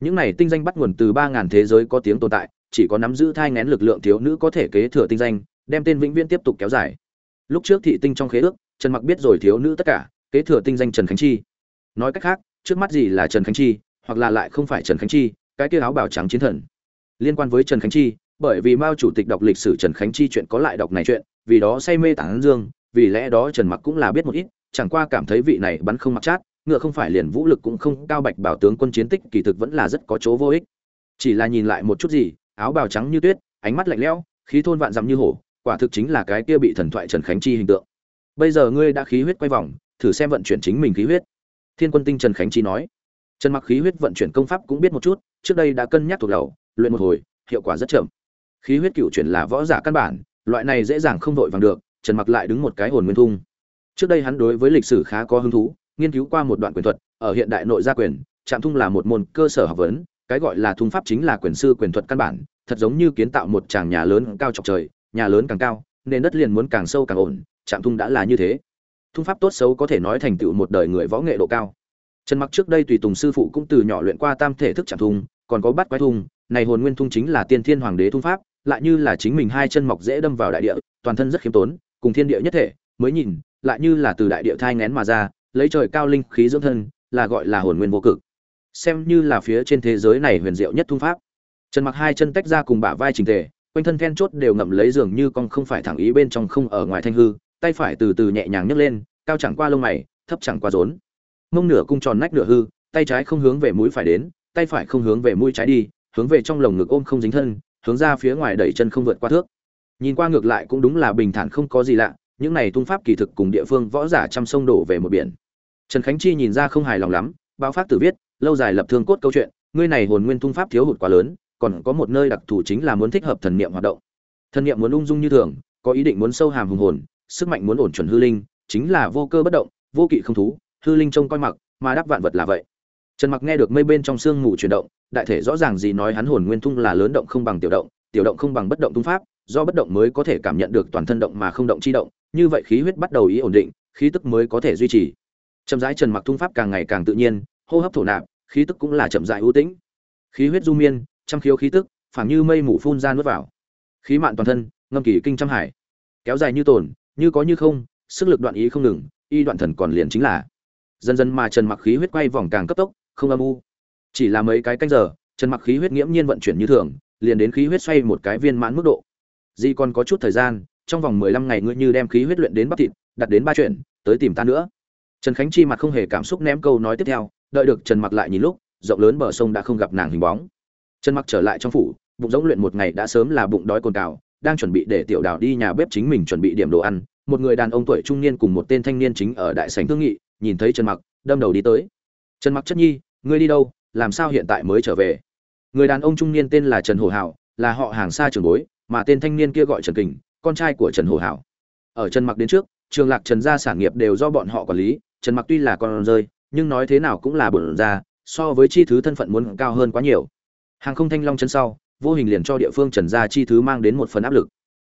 những này tinh danh bắt nguồn từ ba ngàn thế giới có tiếng tồn tại, chỉ có nắm giữ thai ngén lực lượng thiếu nữ có thể kế thừa tinh danh, đem tên vĩnh viễn tiếp tục kéo dài. Lúc trước thị tinh trong khế ước, trần mặc biết rồi thiếu nữ tất cả, kế thừa tinh danh trần khánh chi. Nói cách khác, trước mắt gì là trần khánh chi, hoặc là lại không phải trần khánh chi, cái kia áo bào trắng chiến thần. Liên quan với trần khánh chi, bởi vì mao chủ tịch đọc lịch sử trần khánh chi chuyện có lại đọc này chuyện, vì đó say mê tản dương, vì lẽ đó trần mặc cũng là biết một ít, chẳng qua cảm thấy vị này bắn không mặc chát ngựa không phải liền vũ lực cũng không, cao bạch bảo tướng quân chiến tích kỳ thực vẫn là rất có chỗ vô ích. Chỉ là nhìn lại một chút gì, áo bào trắng như tuyết, ánh mắt lạnh lẽo, khí thôn vạn dặm như hổ, quả thực chính là cái kia bị thần thoại trần khánh chi hình tượng. Bây giờ ngươi đã khí huyết quay vòng, thử xem vận chuyển chính mình khí huyết. Thiên quân tinh trần khánh chi nói. Trần mặc khí huyết vận chuyển công pháp cũng biết một chút, trước đây đã cân nhắc thuộc đầu, luyện một hồi, hiệu quả rất chậm. Khí huyết cựu chuyển là võ giả căn bản, loại này dễ dàng không vội vàng được, trần mặc lại đứng một cái hồn nguyên thung. Trước đây hắn đối với lịch sử khá có hứng thú nghiên cứu qua một đoạn quyền thuật, ở hiện đại nội gia quyền trạm thung là một môn cơ sở học vấn, cái gọi là thung pháp chính là quyền sư quyền thuật căn bản, thật giống như kiến tạo một tràng nhà lớn cao chọc trời, nhà lớn càng cao nên đất liền muốn càng sâu càng ổn trạm thung đã là như thế. Thung pháp tốt xấu có thể nói thành tựu một đời người võ nghệ độ cao. Trần mặc trước đây tùy tùng sư phụ cũng từ nhỏ luyện qua tam thể thức trạm thung, còn có bắt quái thung, này hồn nguyên thung chính là tiên thiên hoàng đế thung pháp, lại như là chính mình hai chân mọc dễ đâm vào đại địa, toàn thân rất khiêm tốn, cùng thiên địa nhất thể, mới nhìn, lại như là từ đại địa thai ngén mà ra lấy trời cao linh khí dưỡng thân, là gọi là hồn nguyên vô cực. Xem như là phía trên thế giới này huyền diệu nhất thung pháp. Trần mặc hai chân tách ra cùng bả vai chỉnh tề, quanh thân then chốt đều ngậm lấy giường như con không phải thẳng ý bên trong không ở ngoài thanh hư, tay phải từ từ nhẹ nhàng nhấc lên, cao chẳng qua lông mày, thấp chẳng qua rốn. Mông nửa cung tròn nách nửa hư, tay trái không hướng về mũi phải đến, tay phải không hướng về mũi trái đi, hướng về trong lồng ngực ôm không dính thân, hướng ra phía ngoài đẩy chân không vượt qua thước. Nhìn qua ngược lại cũng đúng là bình thản không có gì lạ, những này tung pháp kỳ thực cùng địa phương võ giả trăm sông đổ về một biển trần khánh chi nhìn ra không hài lòng lắm bao phát tử viết, lâu dài lập thương cốt câu chuyện, ngươi này hồn nguyên tung pháp thiếu hụt quá lớn, còn có một nơi đặc thù chính là muốn thích hợp thần niệm hoạt động. Thần niệm muốn ung dung như thường, có ý định muốn sâu hàm hùng hồn, sức mạnh muốn ổn chuẩn hư linh, chính là vô cơ bất động, vô kỵ không thú, hư linh trông coi mặc, mà đáp vạn vật là vậy. Trần mặc nghe được mây bên trong sương mù chuyển động, đại thể rõ ràng gì nói hắn hồn nguyên thung là lớn động không bằng tiểu động tiểu động không bằng bất động tung pháp, do bất động mới có thể cảm nhận được toàn thân động mà không động chi động, như vậy khí huyết bắt đầu ý ổn định, khí tức mới có thể duy trì chậm rãi trần mặc thung pháp càng ngày càng tự nhiên, hô hấp thổ nạp, khí tức cũng là chậm rãi ưu tĩnh. Khí huyết du miên, trăm khiếu khí tức, phảng như mây mù phun ra nuốt vào. Khí mạn toàn thân, ngâm kỳ kinh trăm hải. Kéo dài như tồn, như có như không, sức lực đoạn ý không ngừng, y đoạn thần còn liền chính là. Dần dần mà trần mặc khí huyết quay vòng càng cấp tốc, không âm u. Chỉ là mấy cái canh giờ, trần mặc khí huyết nghiễm nhiên vận chuyển như thường, liền đến khí huyết xoay một cái viên mãn mức độ. Di còn có chút thời gian, trong vòng 15 ngày ngươi như đem khí huyết luyện đến bắp thịt, đặt đến ba chuyện, tới tìm ta nữa trần khánh chi mặt không hề cảm xúc ném câu nói tiếp theo, đợi được trần mặc lại nhìn lúc, rộng lớn bờ sông đã không gặp nàng hình bóng. Trần mặc trở lại trong phủ, bụng giống luyện một ngày đã sớm là bụng đói cồn cào, đang chuẩn bị để tiểu đào đi nhà bếp chính mình chuẩn bị điểm đồ ăn, một người đàn ông tuổi trung niên cùng một tên thanh niên chính ở đại sảnh thương nghị, nhìn thấy trần mặc, đâm đầu đi tới. Trần mặc chất nhi, ngươi đi đâu, làm sao hiện tại mới trở về? Người đàn ông trung niên tên là trần hồ hảo, là họ hàng xa trường bối, mà tên thanh niên kia gọi trần kình, con trai của trần hồ hảo. Ở trần mặc đến trước, trường lạc trần gia sản nghiệp đều do bọn họ quản lý trần mặc tuy là con rơi, nhưng nói thế nào cũng là bổn ra, so với chi thứ thân phận muốn cao hơn quá nhiều. Hàng không thanh long chân sau, vô hình liền cho địa phương trần gia chi thứ mang đến một phần áp lực.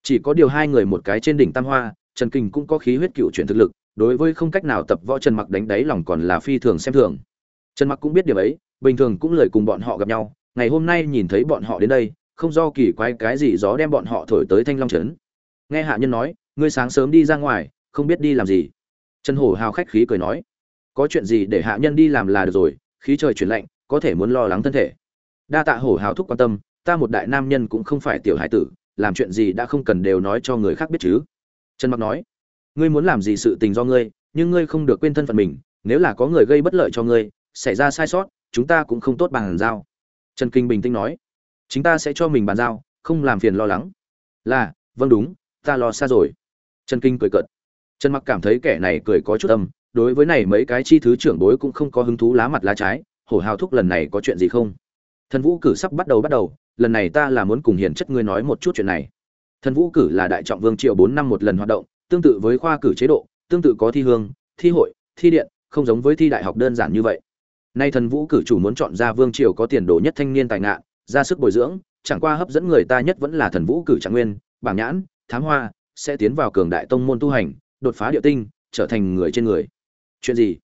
Chỉ có điều hai người một cái trên đỉnh tam hoa, trần kình cũng có khí huyết cựu chuyển thực lực, đối với không cách nào tập võ trần mặc đánh đáy lòng còn là phi thường xem thường. Trần mặc cũng biết điều ấy, bình thường cũng lời cùng bọn họ gặp nhau, ngày hôm nay nhìn thấy bọn họ đến đây, không do kỳ quái cái gì gió đem bọn họ thổi tới thanh long trấn. Nghe hạ nhân nói, ngươi sáng sớm đi ra ngoài, không biết đi làm gì trần hổ hào khách khí cười nói, có chuyện gì để hạ nhân đi làm là được rồi, khí trời chuyển lạnh, có thể muốn lo lắng thân thể. Đa tạ hổ hào thúc quan tâm, ta một đại nam nhân cũng không phải tiểu hải tử, làm chuyện gì đã không cần đều nói cho người khác biết chứ? Trần mặc nói, ngươi muốn làm gì sự tình do ngươi, nhưng ngươi không được quên thân phận mình, nếu là có người gây bất lợi cho ngươi, xảy ra sai sót, chúng ta cũng không tốt bàn giao. Trần kinh bình tĩnh nói chúng ta sẽ cho mình bàn giao, không làm phiền lo lắng. Là vâng đúng, ta lo xa rồi. Trần kinh cười cợt trần mặc cảm thấy kẻ này cười có chút âm, đối với này mấy cái chi thứ trưởng bối cũng không có hứng thú lá mặt lá trái, hổ hào thúc lần này có chuyện gì không? Thần vũ cử sắp bắt đầu bắt đầu, lần này ta là muốn cùng hiền chất ngươi nói một chút chuyện này. Thần vũ cử là đại trọng vương triệu bốn năm một lần hoạt động, tương tự với khoa cử chế độ, tương tự có thi hương, thi hội, thi điện, không giống với thi đại học đơn giản như vậy. Nay thần vũ cử chủ muốn chọn ra vương triều có tiền đồ nhất thanh niên tài ngạn, ra sức bồi dưỡng, chẳng qua hấp dẫn người ta nhất vẫn là thần vũ cử trạng nguyên, bảng nhãn, thám hoa, sẽ tiến vào cường đại tông môn tu hành đột phá địa tinh, trở thành người trên người. Chuyện gì?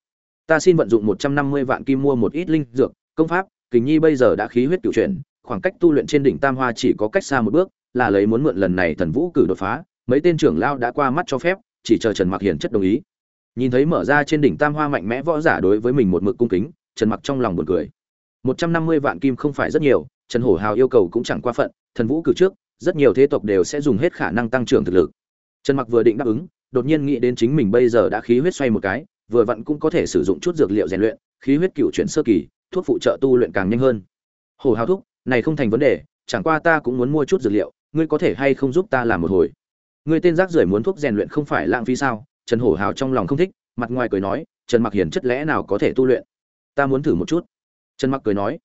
Ta xin vận dụng một trăm năm mươi vạn kim mua một ít linh dược, công pháp, kình nhi bây giờ đã khí huyết cửu chuyển, khoảng cách tu luyện trên đỉnh tam hoa chỉ có cách xa một bước, là lấy muốn mượn lần này thần vũ cử đột phá, mấy tên trưởng lao đã qua mắt cho phép, chỉ chờ trần mặc hiển chất đồng ý. Nhìn thấy mở ra trên đỉnh tam hoa mạnh mẽ võ giả đối với mình một mực cung kính, trần mặc trong lòng buồn cười. một trăm năm mươi vạn kim không phải rất nhiều, trần hổ hào yêu cầu cũng chẳng qua phận, thần vũ cử trước, rất nhiều thế tộc đều sẽ dùng hết khả năng tăng trưởng thực lực. Trần mặc vừa định đáp ứng đột nhiên nghĩ đến chính mình bây giờ đã khí huyết xoay một cái, vừa vặn cũng có thể sử dụng chút dược liệu rèn luyện, khí huyết cựu chuyển sơ kỳ, thuốc phụ trợ tu luyện càng nhanh hơn. Hổ hào thúc, này không thành vấn đề, chẳng qua ta cũng muốn mua chút dược liệu, ngươi có thể hay không giúp ta làm một hồi? Ngươi tên rác rưởi muốn thuốc rèn luyện không phải lãng phí sao? Trần hổ hào trong lòng không thích, mặt ngoài cười nói, trần mặc hiền chất lẽ nào có thể tu luyện? Ta muốn thử một chút. Trần mặc cười nói,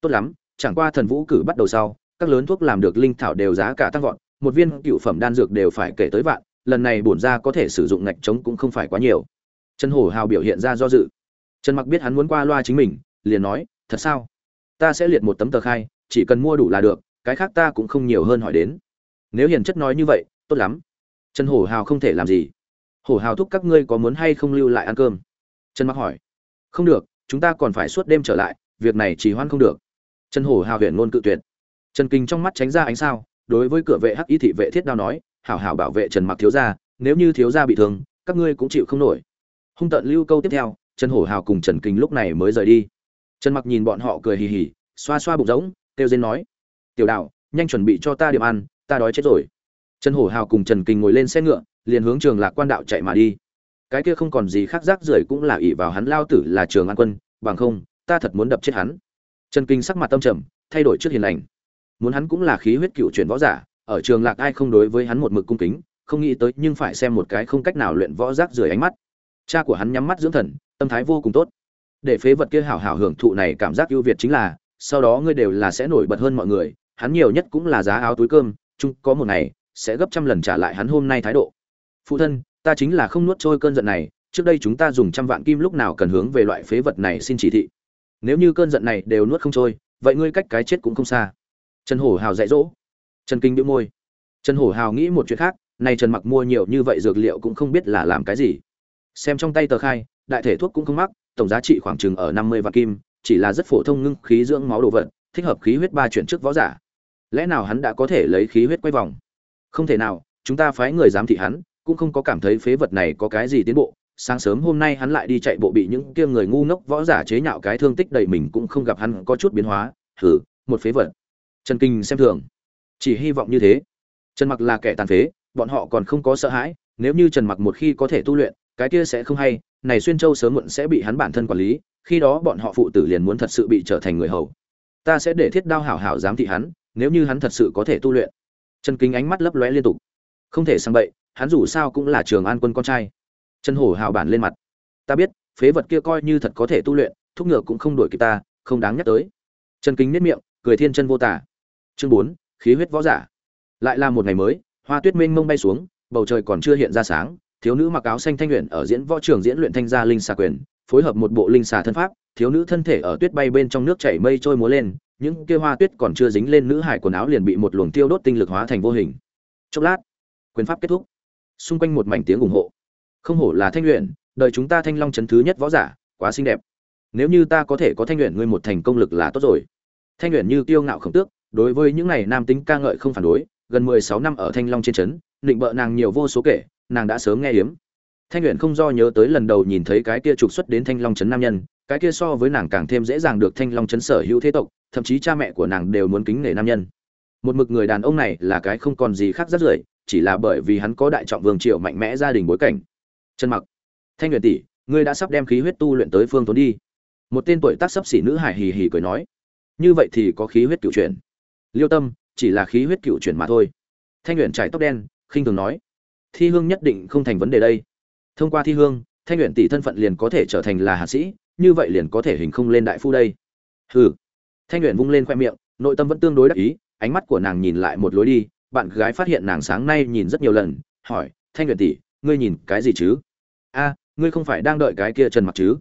tốt lắm, chẳng qua thần vũ cử bắt đầu sau, các lớn thuốc làm được linh thảo đều giá cả tăng vọt, một viên cựu phẩm đan dược đều phải kể tới vạn lần này bổn ra có thể sử dụng ngạch trống cũng không phải quá nhiều. Trần hổ hào biểu hiện ra do dự. Trần mặc biết hắn muốn qua loa chính mình, liền nói, thật sao? Ta sẽ liệt một tấm tờ khai, chỉ cần mua đủ là được, cái khác ta cũng không nhiều hơn hỏi đến. Nếu hiền chất nói như vậy, tốt lắm. Trần hổ hào không thể làm gì. Hổ hào thúc các ngươi có muốn hay không lưu lại ăn cơm? Trần mặc hỏi. Không được, chúng ta còn phải suốt đêm trở lại, việc này chỉ hoan không được. Trần hổ hào huyện ngôn cự tuyệt. Trần kinh trong mắt tránh ra ánh sao, đối với cửa vệ hắc y thị vệ thiết đao nói hảo hảo bảo vệ trần mặc thiếu gia, nếu như thiếu gia bị thương, các ngươi cũng chịu không nổi. Hung tận lưu câu tiếp theo, trần hổ hào cùng trần kinh lúc này mới rời đi. Trần mặc nhìn bọn họ cười hì hì, xoa xoa bụng rỗng, kêu dên nói, tiểu đạo, nhanh chuẩn bị cho ta điểm ăn, ta đói chết rồi. Trần hổ hào cùng trần kinh ngồi lên xe ngựa, liền hướng trường lạc quan đạo chạy mà đi. Cái kia không còn gì khác rác rưởi cũng là ỷ vào hắn lao tử là trường an quân, bằng không, ta thật muốn đập chết hắn. Trần kinh sắc mặt tâm trầm, thay đổi trước hiền lành. Muốn hắn cũng là khí huyết cựu chuyển võ giả ở trường lạc ai không đối với hắn một mực cung kính, không nghĩ tới nhưng phải xem một cái không cách nào luyện võ rác rưởi ánh mắt. Cha của hắn nhắm mắt dưỡng thần, tâm thái vô cùng tốt. Để phế vật kia hảo hảo hưởng thụ này cảm giác ưu việt chính là, sau đó ngươi đều là sẽ nổi bật hơn mọi người, hắn nhiều nhất cũng là giá áo túi cơm, chung có một ngày, sẽ gấp trăm lần trả lại hắn hôm nay thái độ. Phụ thân, ta chính là không nuốt trôi cơn giận này, trước đây chúng ta dùng trăm vạn kim lúc nào cần hướng về loại phế vật này xin chỉ thị. Nếu như cơn giận này đều nuốt không trôi, vậy ngươi cách cái chết cũng không xa. Trần hổ hào dạy dỗ trần kinh đĩu môi. Trần hổ hào nghĩ một chuyện khác, nay trần mặc mua nhiều như vậy dược liệu cũng không biết là làm cái gì. Xem trong tay tờ khai, đại thể thuốc cũng không mắc, tổng giá trị khoảng chừng ở năm mươi vạn kim, chỉ là rất phổ thông ngưng khí dưỡng máu đồ vật, thích hợp khí huyết ba chuyển trước võ giả. Lẽ nào hắn đã có thể lấy khí huyết quay vòng? Không thể nào, chúng ta phái người giám thị hắn, cũng không có cảm thấy phế vật này có cái gì tiến bộ. Sáng sớm hôm nay hắn lại đi chạy bộ bị những kia người ngu ngốc võ giả chế nhạo cái thương tích đầy mình cũng không gặp hắn có chút biến hóa. Thử một phế vật. Trần kinh xem thường chỉ hy vọng như thế. Trần mặc là kẻ tàn phế, bọn họ còn không có sợ hãi, nếu như trần mặc một khi có thể tu luyện, cái kia sẽ không hay, này xuyên châu sớm muộn sẽ bị hắn bản thân quản lý, khi đó bọn họ phụ tử liền muốn thật sự bị trở thành người hầu. Ta sẽ để thiết đao hảo hảo giám thị hắn, nếu như hắn thật sự có thể tu luyện. Trần kính ánh mắt lấp lóe liên tục. Không thể sang bậy, hắn dù sao cũng là trường an quân con trai. Trần hổ hào bản lên mặt. Ta biết, phế vật kia coi như thật có thể tu luyện, thúc ngựa cũng không đuổi kịp ta, không đáng nhắc tới. Trần kính nếp miệng, cười thiên chân vô tả. Chương bốn khí huyết võ giả. Lại là một ngày mới, hoa tuyết mênh mông bay xuống, bầu trời còn chưa hiện ra sáng, thiếu nữ mặc áo xanh thanh luyện ở diễn võ trường diễn luyện thanh gia linh xà quyền, phối hợp một bộ linh xà thân pháp, thiếu nữ thân thể ở tuyết bay bên trong nước chảy mây trôi múa lên, những kia hoa tuyết còn chưa dính lên nữ hải quần áo liền bị một luồng tiêu đốt tinh lực hóa thành vô hình. Chốc lát, quyền pháp kết thúc. Xung quanh một mảnh tiếng ủng hộ. Không hổ là thanh luyện, đời chúng ta thanh long chấn thứ nhất võ giả, quá xinh đẹp. Nếu như ta có thể có thanh luyện, ngươi một thành công lực là tốt rồi. Thanh luyện như kiêu ngạo khổng tước đối với những này nam tính ca ngợi không phản đối, gần mười sáu năm ở thanh long trên trấn, định bợ nàng nhiều vô số kể, nàng đã sớm nghe hiếm. Thanh nguyện không do nhớ tới lần đầu nhìn thấy cái kia trục xuất đến thanh long trấn nam nhân, cái kia so với nàng càng thêm dễ dàng được thanh long trấn sở hữu thế tộc, thậm chí cha mẹ của nàng đều muốn kính nể nam nhân. Một mực người đàn ông này là cái không còn gì khác rất rưởi, chỉ là bởi vì hắn có đại trọng vương triệu mạnh mẽ gia đình bối cảnh. Trần mặc, thanh nguyện tỷ, ngươi đã sắp đem khí huyết tu luyện tới phương tốn đi. Một tên tuổi tác sắp xỉ nữ hải hì hì cười nói, như vậy thì có khí huyết cựu chuyển liêu tâm, chỉ là khí huyết cựu chuyển mà thôi. Thanh luyện trải tóc đen, khinh thường nói, thi hương nhất định không thành vấn đề đây. Thông qua thi hương, thanh luyện tỷ thân phận liền có thể trở thành là hạ sĩ, như vậy liền có thể hình không lên đại phu đây. Hừ. Thanh luyện vung lên khoe miệng, nội tâm vẫn tương đối đắc ý, ánh mắt của nàng nhìn lại một lối đi, bạn gái phát hiện nàng sáng nay nhìn rất nhiều lần, hỏi, thanh luyện tỷ, ngươi nhìn cái gì chứ? A, ngươi không phải đang đợi cái kia trần mặc chứ?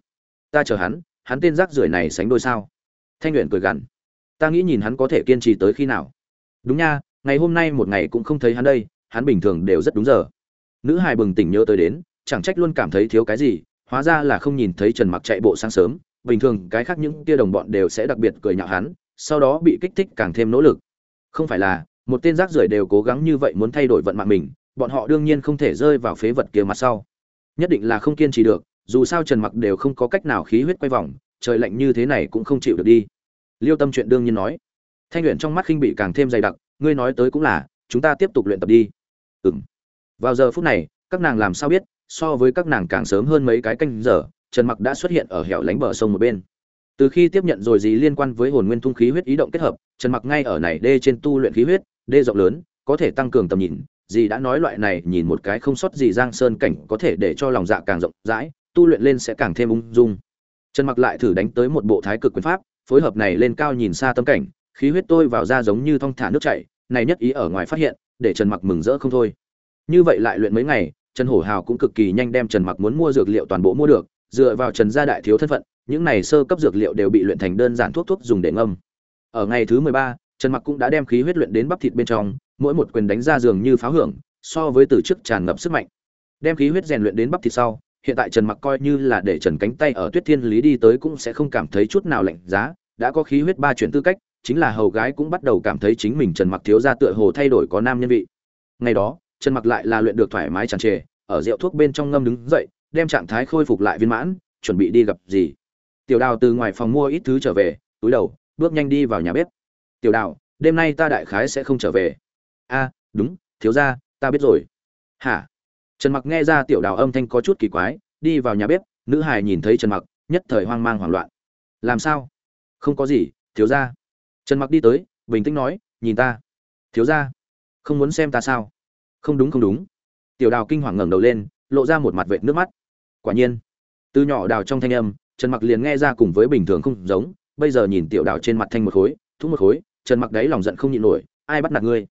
Ta chờ hắn hắn tên rác rưởi này sánh đôi sao? Thanh luyện cười gằn ta nghĩ nhìn hắn có thể kiên trì tới khi nào. Đúng nha, ngày hôm nay một ngày cũng không thấy hắn đây, hắn bình thường đều rất đúng giờ. Nữ hài bừng tỉnh nhớ tới đến, chẳng trách luôn cảm thấy thiếu cái gì, hóa ra là không nhìn thấy trần mặc chạy bộ sáng sớm, bình thường cái khác những tia đồng bọn đều sẽ đặc biệt cười nhạo hắn, sau đó bị kích thích càng thêm nỗ lực. Không phải là, một tên rác rưởi đều cố gắng như vậy muốn thay đổi vận mạng mình, bọn họ đương nhiên không thể rơi vào phế vật kia mặt sau. Nhất định là không kiên trì được, dù sao trần mặc đều không có cách nào khí huyết quay vòng, trời lạnh như thế này cũng không chịu được đi liêu tâm chuyện đương nhiên nói. Thanh luyện trong mắt khinh bị càng thêm dày đặc, ngươi nói tới cũng là, chúng ta tiếp tục luyện tập đi. Ừng vào giờ phút này, các nàng làm sao biết, so với các nàng càng sớm hơn mấy cái canh giờ, trần mặc đã xuất hiện ở hẻo lánh bờ sông một bên. Từ khi tiếp nhận rồi gì liên quan với hồn nguyên thung khí huyết ý động kết hợp, trần mặc ngay ở này đê trên tu luyện khí huyết, đê rộng lớn, có thể tăng cường tầm nhìn dì đã nói loại này, nhìn một cái không sót gì giang sơn cảnh có thể để cho lòng dạ càng rộng rãi, tu luyện lên sẽ càng thêm ung dung. Trần mặc lại thử đánh tới một bộ thái cực quyền pháp phối hợp này lên cao nhìn xa tâm cảnh khí huyết tôi vào ra giống như thong thả nước chảy này nhất ý ở ngoài phát hiện để trần mặc mừng rỡ không thôi. Như vậy lại luyện mấy ngày trần hổ hào cũng cực kỳ nhanh đem trần mặc muốn mua dược liệu toàn bộ mua được dựa vào trần gia đại thiếu thân phận những này sơ cấp dược liệu đều bị luyện thành đơn giản thuốc thuốc dùng để ngâm. Ở ngày thứ 13, trần mặc cũng đã đem khí huyết luyện đến bắp thịt bên trong mỗi một quyền đánh ra dường như pháo hưởng so với từ trước tràn ngập sức mạnh. Đem khí huyết rèn luyện đến bắp thịt sau hiện tại trần mặc coi như là để trần cánh tay ở tuyết thiên lý đi tới cũng sẽ không cảm thấy chút nào lạnh giá, đã có khí huyết ba chuyển tư cách, chính là hầu gái cũng bắt đầu cảm thấy chính mình trần mặc thiếu ra tựa hồ thay đổi có nam nhân vị. Ngày đó, trần mặc lại là luyện được thoải mái tràn trề, ở rượu thuốc bên trong ngâm đứng dậy, đem trạng thái khôi phục lại viên mãn, chuẩn bị đi gặp gì tiểu đào từ ngoài phòng mua ít thứ trở về, túi đầu, bước nhanh đi vào nhà bếp. Tiểu đào, đêm nay ta đại khái sẽ không trở về. A, đúng, thiếu ra ta biết rồi. Hả? Trần mặc nghe ra tiểu đào âm thanh có chút kỳ quái, đi vào nhà bếp, nữ hài nhìn thấy trần mặc, nhất thời hoang mang hoảng loạn. Làm sao? Không có gì, thiếu ra trần mặc đi tới, bình tĩnh nói, nhìn ta. Thiếu ra không muốn xem ta sao? Không đúng không đúng. Tiểu đào kinh hoàng ngẩng đầu lên, lộ ra một mặt vệt nước mắt. Quả nhiên, từ nhỏ đào trong thanh âm, trần mặc liền nghe ra cùng với bình thường không giống, bây giờ nhìn tiểu đào trên mặt thanh một khối thú một khối, trần mặc đấy lòng giận không nhịn nổi, ai bắt nạt ngươi?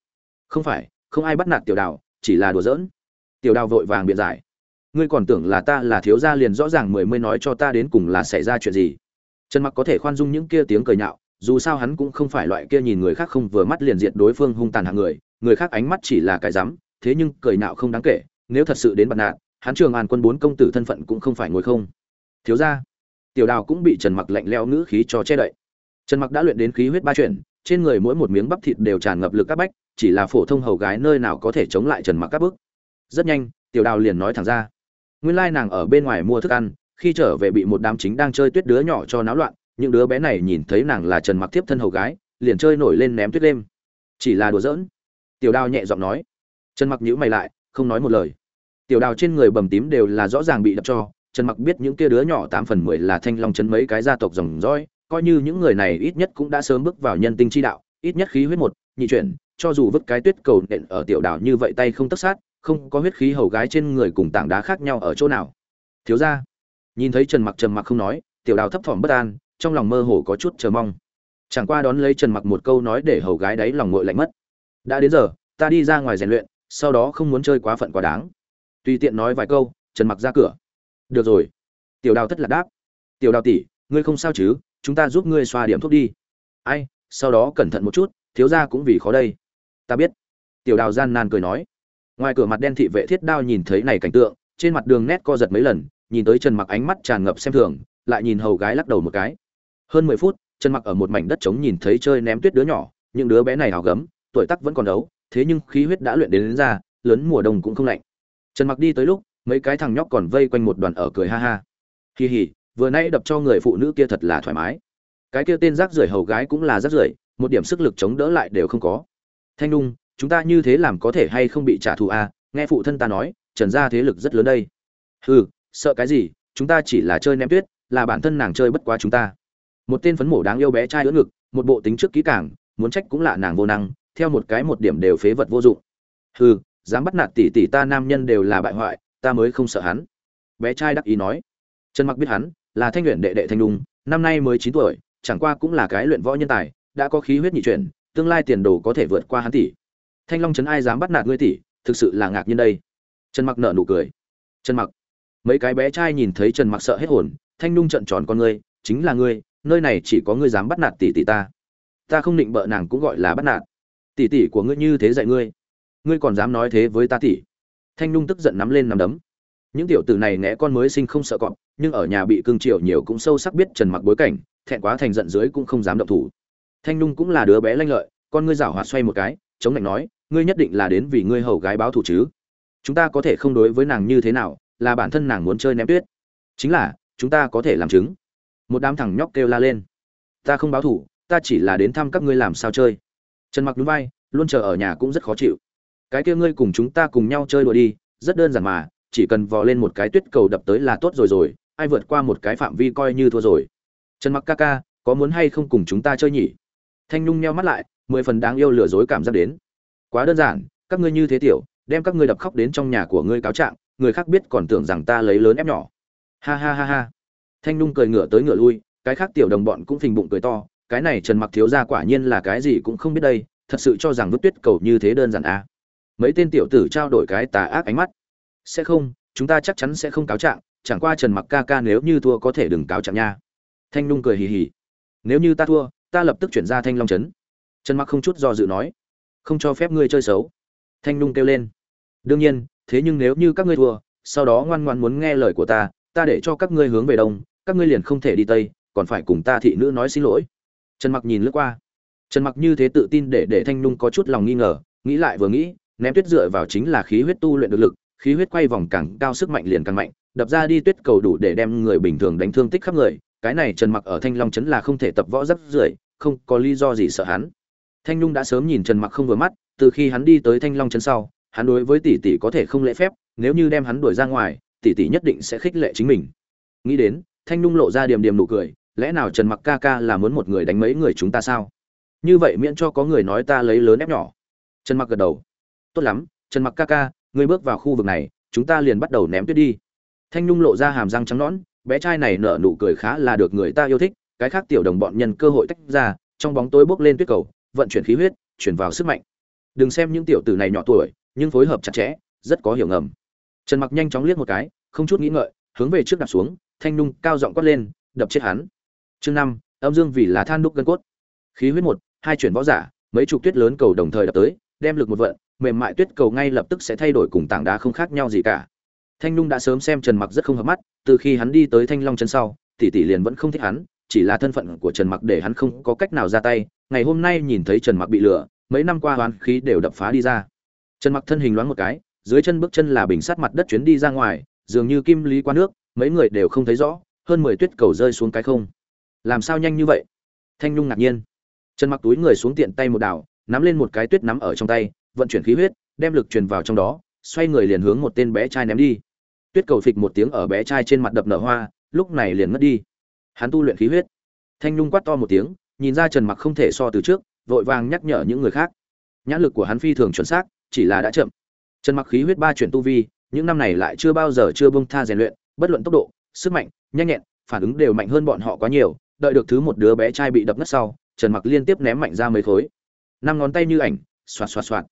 Không phải, không ai bắt nạt tiểu đào, chỉ là đùa giỡn tiểu đào vội vàng biện giải. Ngươi còn tưởng là ta là thiếu gia liền rõ ràng mười mươi nói cho ta đến cùng là xảy ra chuyện gì. Trần mặc có thể khoan dung những kia tiếng cười nhạo, dù sao hắn cũng không phải loại kia nhìn người khác không vừa mắt liền diện đối phương hung tàn hạng người người khác ánh mắt chỉ là cái rắm, thế nhưng cười nhạo không đáng kể, nếu thật sự đến bật nạn, hắn trường an quân bốn công tử thân phận cũng không phải ngồi không. Thiếu gia, tiểu đào cũng bị trần mặc lạnh leo ngữ khí cho che đậy. Trần mặc đã luyện đến khí huyết ba chuyển, trên người mỗi một miếng bắp thịt đều tràn ngập lực các bách, chỉ là phổ thông hầu gái nơi nào có thể chống lại trần mặc các bước rất nhanh, tiểu đào liền nói thẳng ra. Nguyên lai nàng ở bên ngoài mua thức ăn, khi trở về bị một đám chính đang chơi tuyết đứa nhỏ cho náo loạn, những đứa bé này nhìn thấy nàng là trần mặc tiếp thân hầu gái, liền chơi nổi lên ném tuyết đêm. Chỉ là đùa giỡn. Tiểu đào nhẹ giọng nói. Trần mặc nhíu mày lại, không nói một lời. Tiểu đào trên người bầm tím đều là rõ ràng bị đập cho, trần mặc biết những kia đứa nhỏ tám phần mười là thanh long chấn mấy cái gia tộc dòng dõi, coi như những người này ít nhất cũng đã sớm bước vào nhân tinh chi đạo, ít nhất khí huyết một, nhị chuyển, cho dù vứt cái tuyết cầu nện ở tiểu đào như vậy tay không tất sát không có huyết khí hầu gái trên người cùng tảng đá khác nhau ở chỗ nào. Thiếu ra nhìn thấy trần mặc trầm mặc không nói, tiểu đào thấp thỏm bất an, trong lòng mơ hồ có chút chờ mong. Chẳng qua đón lấy trần mặc một câu nói để hầu gái đáy lòng ngội lạnh mất. Đã đến giờ, ta đi ra ngoài rèn luyện, sau đó không muốn chơi quá phận quá đáng. Tùy tiện nói vài câu, trần mặc ra cửa. Được rồi. Tiểu đào thất lạc đáp. Tiểu đào tỷ, ngươi không sao chứ? Chúng ta giúp ngươi xoa điểm thuốc đi. Ai, sau đó cẩn thận một chút, thiếu ra cũng vì khó đây. Ta biết. Tiểu đào gian nan cười nói ngoài cửa mặt đen thị vệ thiết đao nhìn thấy này cảnh tượng trên mặt đường nét co giật mấy lần nhìn tới trần mặc ánh mắt tràn ngập xem thường lại nhìn hầu gái lắc đầu một cái. Hơn mười phút trần mặc ở một mảnh đất trống nhìn thấy chơi ném tuyết đứa nhỏ những đứa bé này hào gấm tuổi tác vẫn còn đấu thế nhưng khí huyết đã luyện đến, đến ra lớn mùa đông cũng không lạnh. Trần mặc đi tới lúc mấy cái thằng nhóc còn vây quanh một đoàn ở cười ha ha. Hì hì vừa nay đập cho người phụ nữ kia thật là thoải mái. Cái kia tên rác rưởi hầu gái cũng là rác rưởi một điểm sức lực chống đỡ lại đều không có. Thanh đung chúng ta như thế làm có thể hay không bị trả thù à? Nghe phụ thân ta nói, trần gia thế lực rất lớn đây. Ừ sợ cái gì? Chúng ta chỉ là chơi ném tuyết, là bản thân nàng chơi bất quá chúng ta. Một tên phấn mổ đáng yêu bé trai ưỡn ngực, một bộ tính trước kỹ càng, muốn trách cũng lạ nàng vô năng, theo một cái một điểm đều phế vật vô dụng. Hừ, dám bắt nạt tỷ tỷ ta nam nhân đều là bại hoại, ta mới không sợ hắn. Bé trai đắc ý nói. Trần mặc biết hắn, là thanh luyện đệ đệ thanh đung năm nay mới chín tuổi, chẳng qua cũng là cái luyện võ nhân tài, đã có khí huyết nhị chuyển, tương lai tiền đồ có thể vượt qua hắn tỷ thanh long trấn ai dám bắt nạt ngươi tỷ, thực sự là ngạc nhiên đây. Trần mặc nở nụ cười. Trần mặc, mấy cái bé trai nhìn thấy trần mặc sợ hết hồn, thanh nhung trận tròn con ngươi, chính là ngươi, nơi này chỉ có ngươi dám bắt nạt tỷ tỷ ta. Ta không định bợ nàng cũng gọi là bắt nạt. Tỷ tỷ của ngươi như thế dạy ngươi ngươi còn dám nói thế với ta tỷ. Thanh nhung tức giận nắm lên nắm đấm. Những tiểu tử này ngẽ con mới sinh không sợ cọp, nhưng ở nhà bị cương triều nhiều cũng sâu sắc biết trần mặc bối cảnh, thẹn quá thành giận dưới cũng không dám động thủ. Thanh nhung cũng là đứa bé lanh lợi, con ngươi rảo hoạt xoay một cái, chống lạnh nói ngươi nhất định là đến vì ngươi hầu gái báo thù chứ. Chúng ta có thể không đối với nàng như thế nào, là bản thân nàng muốn chơi ném tuyết. Chính là, chúng ta có thể làm chứng. Một đám thằng nhóc kêu la lên. Ta không báo thủ ta chỉ là đến thăm các ngươi làm sao chơi. Trần mặc núi vai, luôn chờ ở nhà cũng rất khó chịu. Cái kia ngươi cùng chúng ta cùng nhau chơi đùa đi, rất đơn giản mà, chỉ cần vò lên một cái tuyết cầu đập tới là tốt rồi rồi, ai vượt qua một cái phạm vi coi như thua rồi. Trần mặc ca ca, có muốn hay không cùng chúng ta chơi nhỉ? Thanh nhung nheo mắt lại, mười phần đáng yêu lừa dối cảm giác đến quá đơn giản, các ngươi như thế tiểu, đem các ngươi đập khóc đến trong nhà của ngươi cáo trạng, người khác biết còn tưởng rằng ta lấy lớn ép nhỏ. Ha ha ha ha. Thanh nhung cười ngửa tới ngửa lui, cái khác tiểu đồng bọn cũng phình bụng cười to, cái này trần mặc thiếu gia quả nhiên là cái gì cũng không biết đây, thật sự cho rằng vứt tuyết cầu như thế đơn giản à. Mấy tên tiểu tử trao đổi cái tà ác ánh mắt. Sẽ không, chúng ta chắc chắn sẽ không cáo trạng, chẳng qua trần mặc ca ca nếu như thua có thể đừng cáo trạng nha. Thanh nung cười hì hì. Nếu như ta thua, ta lập tức chuyển ra thanh long trấn. Trần mặc không chút do dự nói không cho phép ngươi chơi xấu. Thanh nung kêu lên. Đương nhiên, thế nhưng nếu như các ngươi thua, sau đó ngoan ngoan muốn nghe lời của ta ta để cho các ngươi hướng về đông, các ngươi liền không thể đi tây, còn phải cùng ta thị nữ nói xin lỗi. Trần mặc nhìn lướt qua. Trần mặc như thế tự tin để để thanh nung có chút lòng nghi ngờ, nghĩ lại vừa nghĩ, ném tuyết dựa vào chính là khí huyết tu luyện được lực, khí huyết quay vòng càng cao sức mạnh liền càng mạnh, đập ra đi tuyết cầu đủ để đem người bình thường đánh thương tích khắp người. Cái này trần mặc ở thanh long trấn là không thể tập võ rất rưởi không có lý do gì sợ hắn thanh nhung đã sớm nhìn trần mặc không vừa mắt, từ khi hắn đi tới thanh long trấn sau, hắn đối với tỷ tỷ có thể không lễ phép, nếu như đem hắn đuổi ra ngoài, tỷ tỷ nhất định sẽ khích lệ chính mình. Nghĩ đến, thanh nhung lộ ra điểm điểm nụ cười, lẽ nào trần mặc ca ca là muốn một người đánh mấy người chúng ta sao? Như vậy miễn cho có người nói ta lấy lớn ép nhỏ. Trần mặc gật đầu. Tốt lắm, trần mặc ca ca, ngươi bước vào khu vực này, chúng ta liền bắt đầu ném tuyết đi. Thanh nhung lộ ra hàm răng trắng nõn, bé trai này nở nụ cười khá là được người ta yêu thích, cái khác tiểu đồng bọn nhân cơ hội tách ra, trong bóng tối bước lên tuyết cầu vận chuyển khí huyết, chuyển vào sức mạnh. Đừng xem những tiểu tử này nhỏ tuổi, nhưng phối hợp chặt chẽ, rất có hiểu ngầm. Trần mặc nhanh chóng liếc một cái, không chút nghĩ ngợi, hướng về trước đạp xuống, thanh Nung cao giọng quát lên, đập chết hắn. Chương năm, âm dương vì là than đúc gân cốt. Khí huyết một, hai chuyển võ giả, mấy chục tuyết lớn cầu đồng thời đập tới, đem lực một vận, mềm mại tuyết cầu ngay lập tức sẽ thay đổi cùng tảng đá không khác nhau gì cả. Thanh Nung đã sớm xem trần mặc rất không hợp mắt, từ khi hắn đi tới thanh long chân sau, tỷ tỷ liền vẫn không thích hắn, chỉ là thân phận của trần mặc để hắn không có cách nào ra tay ngày hôm nay nhìn thấy trần mặc bị lừa, mấy năm qua hoán khí đều đập phá đi ra. Trần mặc thân hình loáng một cái, dưới chân bước chân là bình sát mặt đất chuyến đi ra ngoài, dường như kim lý qua nước, mấy người đều không thấy rõ, hơn mười tuyết cầu rơi xuống cái không. Làm sao nhanh như vậy? Thanh nhung ngạc nhiên. Trần mặc túi người xuống tiện tay một đảo, nắm lên một cái tuyết nắm ở trong tay, vận chuyển khí huyết, đem lực truyền vào trong đó, xoay người liền hướng một tên bé trai ném đi. Tuyết cầu phịch một tiếng ở bé trai trên mặt đập nở hoa, lúc này liền mất đi. Hắn tu luyện khí huyết. Thanh nhung quát to một tiếng nhìn ra trần mặc không thể so từ trước, vội vàng nhắc nhở những người khác. Nhãn lực của hắn phi thường chuẩn xác, chỉ là đã chậm. Trần mặc khí huyết ba chuyển tu vi, những năm này lại chưa bao giờ chưa bông tha rèn luyện, bất luận tốc độ, sức mạnh, nhanh nhẹn, phản ứng đều mạnh hơn bọn họ quá nhiều, đợi được thứ một đứa bé trai bị đập ngất sau, trần mặc liên tiếp ném mạnh ra mấy khối. Năm ngón tay như ảnh, xoạt xoạt xoạt.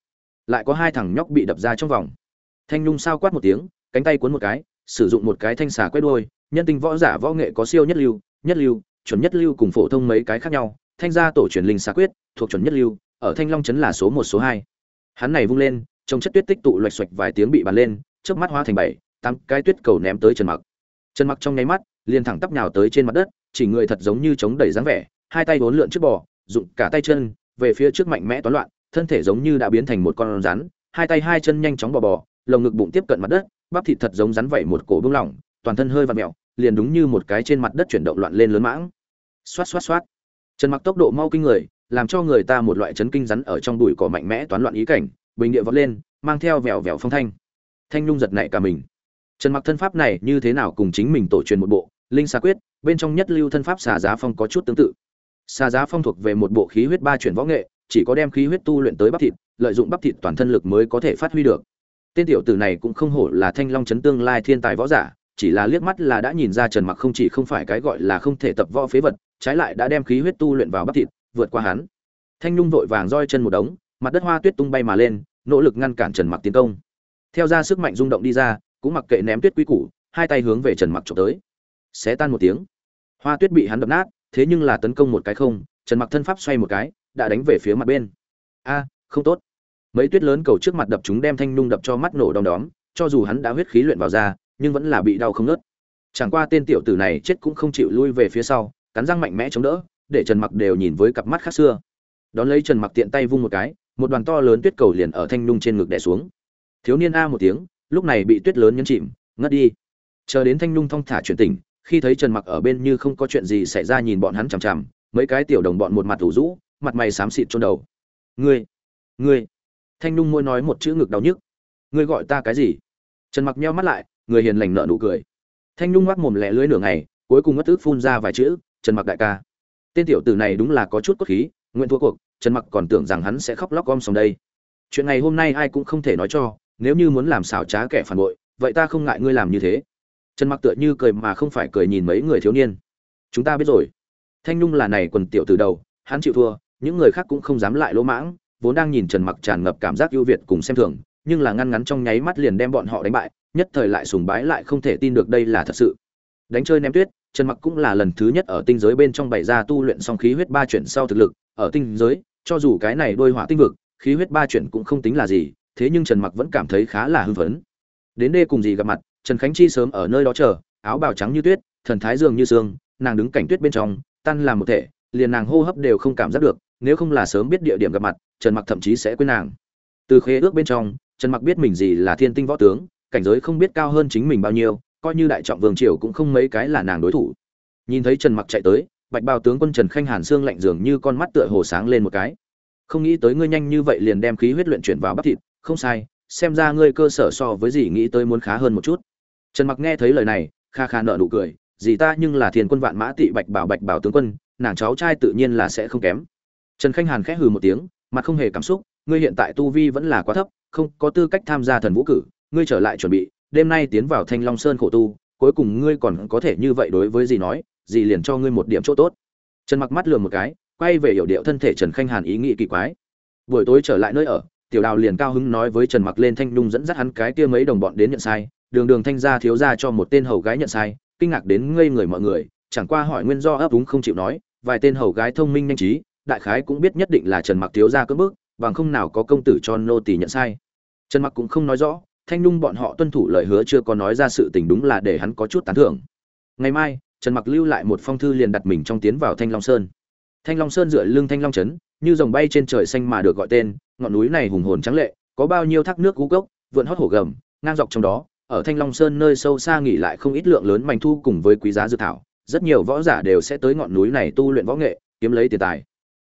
Lại có hai thằng nhóc bị đập ra trong vòng. Thanh nhung sao quát một tiếng, cánh tay cuốn một cái, sử dụng một cái thanh xà quét đuôi, nhân tình võ giả võ nghệ có siêu nhất lưu nhất lưu chuẩn nhất lưu cùng phổ thông mấy cái khác nhau, thanh gia tổ truyền linh xà quyết, thuộc chuẩn nhất lưu, ở thanh long trấn là số một, số hai hắn này vung lên, trong chất tuyết tích tụ loạch xoạch vài tiếng bị bắn lên trước mắt hóa thành bảy, tám cái tuyết cầu ném tới trần mặc trần mặc trong nháy mắt, liền thẳng tắp nhào tới trên mặt đất, chỉ người thật giống như chống đẩy dáng vẻ, hai tay vốn lượn trước bò dụng cả tay chân, về phía trước mạnh mẽ toán loạn, thân thể giống như đã biến thành một con rắn, hai tay hai chân nhanh chóng bò bò, lồng ngực bụng tiếp cận mặt đất, bắp thịt thật giống rắn vẩy một cổ bưng lỏng, toàn thân hơi vặn mèo liền đúng như một cái trên mặt đất chuyển động loạn lên lớn mãng. Xoát xoát xoát. Trần mặc tốc độ mau kinh người, làm cho người ta một loại chấn kinh rắn ở trong bụi cỏ mạnh mẽ toán loạn ý cảnh, bình địa vọt lên, mang theo vèo vèo phong thanh. Thanh nhung giật nảy cả mình. Trần mặc thân pháp này như thế nào cùng chính mình tổ truyền một bộ, linh xà quyết, bên trong nhất lưu thân pháp xà giá phong có chút tương tự. Xà giá phong thuộc về một bộ khí huyết ba chuyển võ nghệ, chỉ có đem khí huyết tu luyện tới bắp thịt, lợi dụng bắp thịt toàn thân lực mới có thể phát huy được. Tên tiểu tử này cũng không hổ là thanh long chấn tương lai thiên tài võ giả chỉ là liếc mắt là đã nhìn ra trần mặc không chỉ không phải cái gọi là không thể tập võ phế vật, trái lại đã đem khí huyết tu luyện vào bắp thịt, vượt qua hắn. Thanh nhung vội vàng roi chân một đống, mặt đất hoa tuyết tung bay mà lên, nỗ lực ngăn cản trần mặc tiến công. Theo ra sức mạnh rung động đi ra, cũng mặc kệ ném tuyết quý củ, hai tay hướng về trần mặc chụp tới. Xé tan một tiếng. Hoa tuyết bị hắn đập nát, thế nhưng là tấn công một cái không, trần mặc thân pháp xoay một cái, đã đánh về phía mặt bên. A, không tốt. Mấy tuyết lớn cầu trước mặt đập chúng đem thanh Nhung đập cho mắt nổ đom đóm, cho dù hắn đã huyết khí luyện vào ra nhưng vẫn là bị đau không ngớt chẳng qua tên tiểu tử này chết cũng không chịu lui về phía sau, cắn răng mạnh mẽ chống đỡ, để trần mặc đều nhìn với cặp mắt khác xưa. Đón lấy trần mặc tiện tay vung một cái, một đoàn to lớn tuyết cầu liền ở thanh nung trên ngực đè xuống. Thiếu niên a một tiếng, lúc này bị tuyết lớn nhấn chìm, ngất đi. Chờ đến thanh nung thong thả chuyển tỉnh, khi thấy trần mặc ở bên như không có chuyện gì xảy ra nhìn bọn hắn chằm chằm, mấy cái tiểu đồng bọn một mặt ủ rũ, mặt mày xám xịt trôn đầu. Ngươi ngươi. Thanh nung môi nói một chữ ngực đau nhức. Ngươi gọi ta cái gì? Trần mặc nheo mắt lại người hiền lành nợ nụ cười. Thanh nhung ngoác mồm lẹ lưới nửa ngày, cuối cùng ngất tức phun ra vài chữ, trần mặc đại ca. Tên tiểu tử này đúng là có chút cốt khí, nguyện thua cuộc, trần mặc còn tưởng rằng hắn sẽ khóc lóc om sòm đây. Chuyện này hôm nay ai cũng không thể nói cho, nếu như muốn làm xảo trá kẻ phản bội, vậy ta không ngại ngươi làm như thế. Trần mặc tựa như cười mà không phải cười nhìn mấy người thiếu niên. Chúng ta biết rồi. Thanh nhung là này quần tiểu từ đầu, hắn chịu thua, những người khác cũng không dám lại lỗ mãng, vốn đang nhìn trần mặc tràn ngập cảm giác ưu việt cùng xem thường, nhưng là ngăn ngắn trong nháy mắt liền đem bọn họ đánh bại nhất thời lại sùng bái lại không thể tin được đây là thật sự. Đánh chơi ném tuyết, trần mặc cũng là lần thứ nhất ở tinh giới bên trong bày ra tu luyện song khí huyết ba chuyển sau thực lực. Ở tinh giới, cho dù cái này đôi hỏa tinh vực, khí huyết ba chuyển cũng không tính là gì, thế nhưng trần mặc vẫn cảm thấy khá là hưng phấn. Đến đê cùng gì gặp mặt, trần khánh chi sớm ở nơi đó chờ, áo bào trắng như tuyết, thần thái dường như sương nàng đứng cảnh tuyết bên trong, tan làm một thể, liền nàng hô hấp đều không cảm giác được, nếu không là sớm biết địa điểm gặp mặt, trần mặc thậm chí sẽ quên nàng. Từ khế ước bên trong, trần mặc biết mình gì là thiên tinh võ tướng cảnh giới không biết cao hơn chính mình bao nhiêu, coi như đại trọng vương triều cũng không mấy cái là nàng đối thủ. Nhìn thấy trần mặc chạy tới, bạch bào tướng quân trần khanh hàn xương lạnh dường như con mắt tựa hồ sáng lên một cái. Không nghĩ tới ngươi nhanh như vậy liền đem khí huyết luyện chuyển vào bắp thịt, không sai, xem ra ngươi cơ sở so với gì nghĩ tới muốn khá hơn một chút. Trần mặc nghe thấy lời này, kha kha nợ nụ cười, gì ta nhưng là thiên quân vạn mã tị bạch bảo bạch bảo tướng quân, nàng cháu trai tự nhiên là sẽ không kém. Trần khanh hàn khẽ hừ một tiếng, mặt không hề cảm xúc, ngươi hiện tại tu vi vẫn là quá thấp, không có tư cách tham gia thần vũ cử ngươi trở lại chuẩn bị, đêm nay tiến vào thanh long sơn khổ tu, cuối cùng ngươi còn có thể như vậy đối với gì nói, gì liền cho ngươi một điểm chỗ tốt. Trần mặc mắt lườm một cái, quay về hiểu điệu thân thể trần khanh hàn ý nghĩ kỳ quái. Buổi tối trở lại nơi ở, tiểu đào liền cao hứng nói với trần mặc lên thanh nhung dẫn dắt hắn cái kia mấy đồng bọn đến nhận sai, đường đường thanh gia thiếu gia cho một tên hầu gái nhận sai, kinh ngạc đến ngây người mọi người, chẳng qua hỏi nguyên do ấp úng không chịu nói, vài tên hầu gái thông minh nhanh trí, đại khái cũng biết nhất định là trần mặc thiếu gia cưỡng bức, bằng không nào có công tử cho nô tỳ nhận sai. Trần mặc cũng không nói rõ thanh nhung bọn họ tuân thủ lời hứa chưa có nói ra sự tình đúng là để hắn có chút tán thưởng. Ngày mai trần mặc lưu lại một phong thư liền đặt mình trong tiến vào thanh long sơn. Thanh long sơn dựa lưng thanh long trấn như dòng bay trên trời xanh mà được gọi tên ngọn núi này hùng hồn trắng lệ có bao nhiêu thác nước cú cốc, vượn hót hổ gầm ngang dọc trong đó ở thanh long sơn nơi sâu xa nghỉ lại không ít lượng lớn mảnh thu cùng với quý giá dự thảo rất nhiều võ giả đều sẽ tới ngọn núi này tu luyện võ nghệ kiếm lấy tiền tài.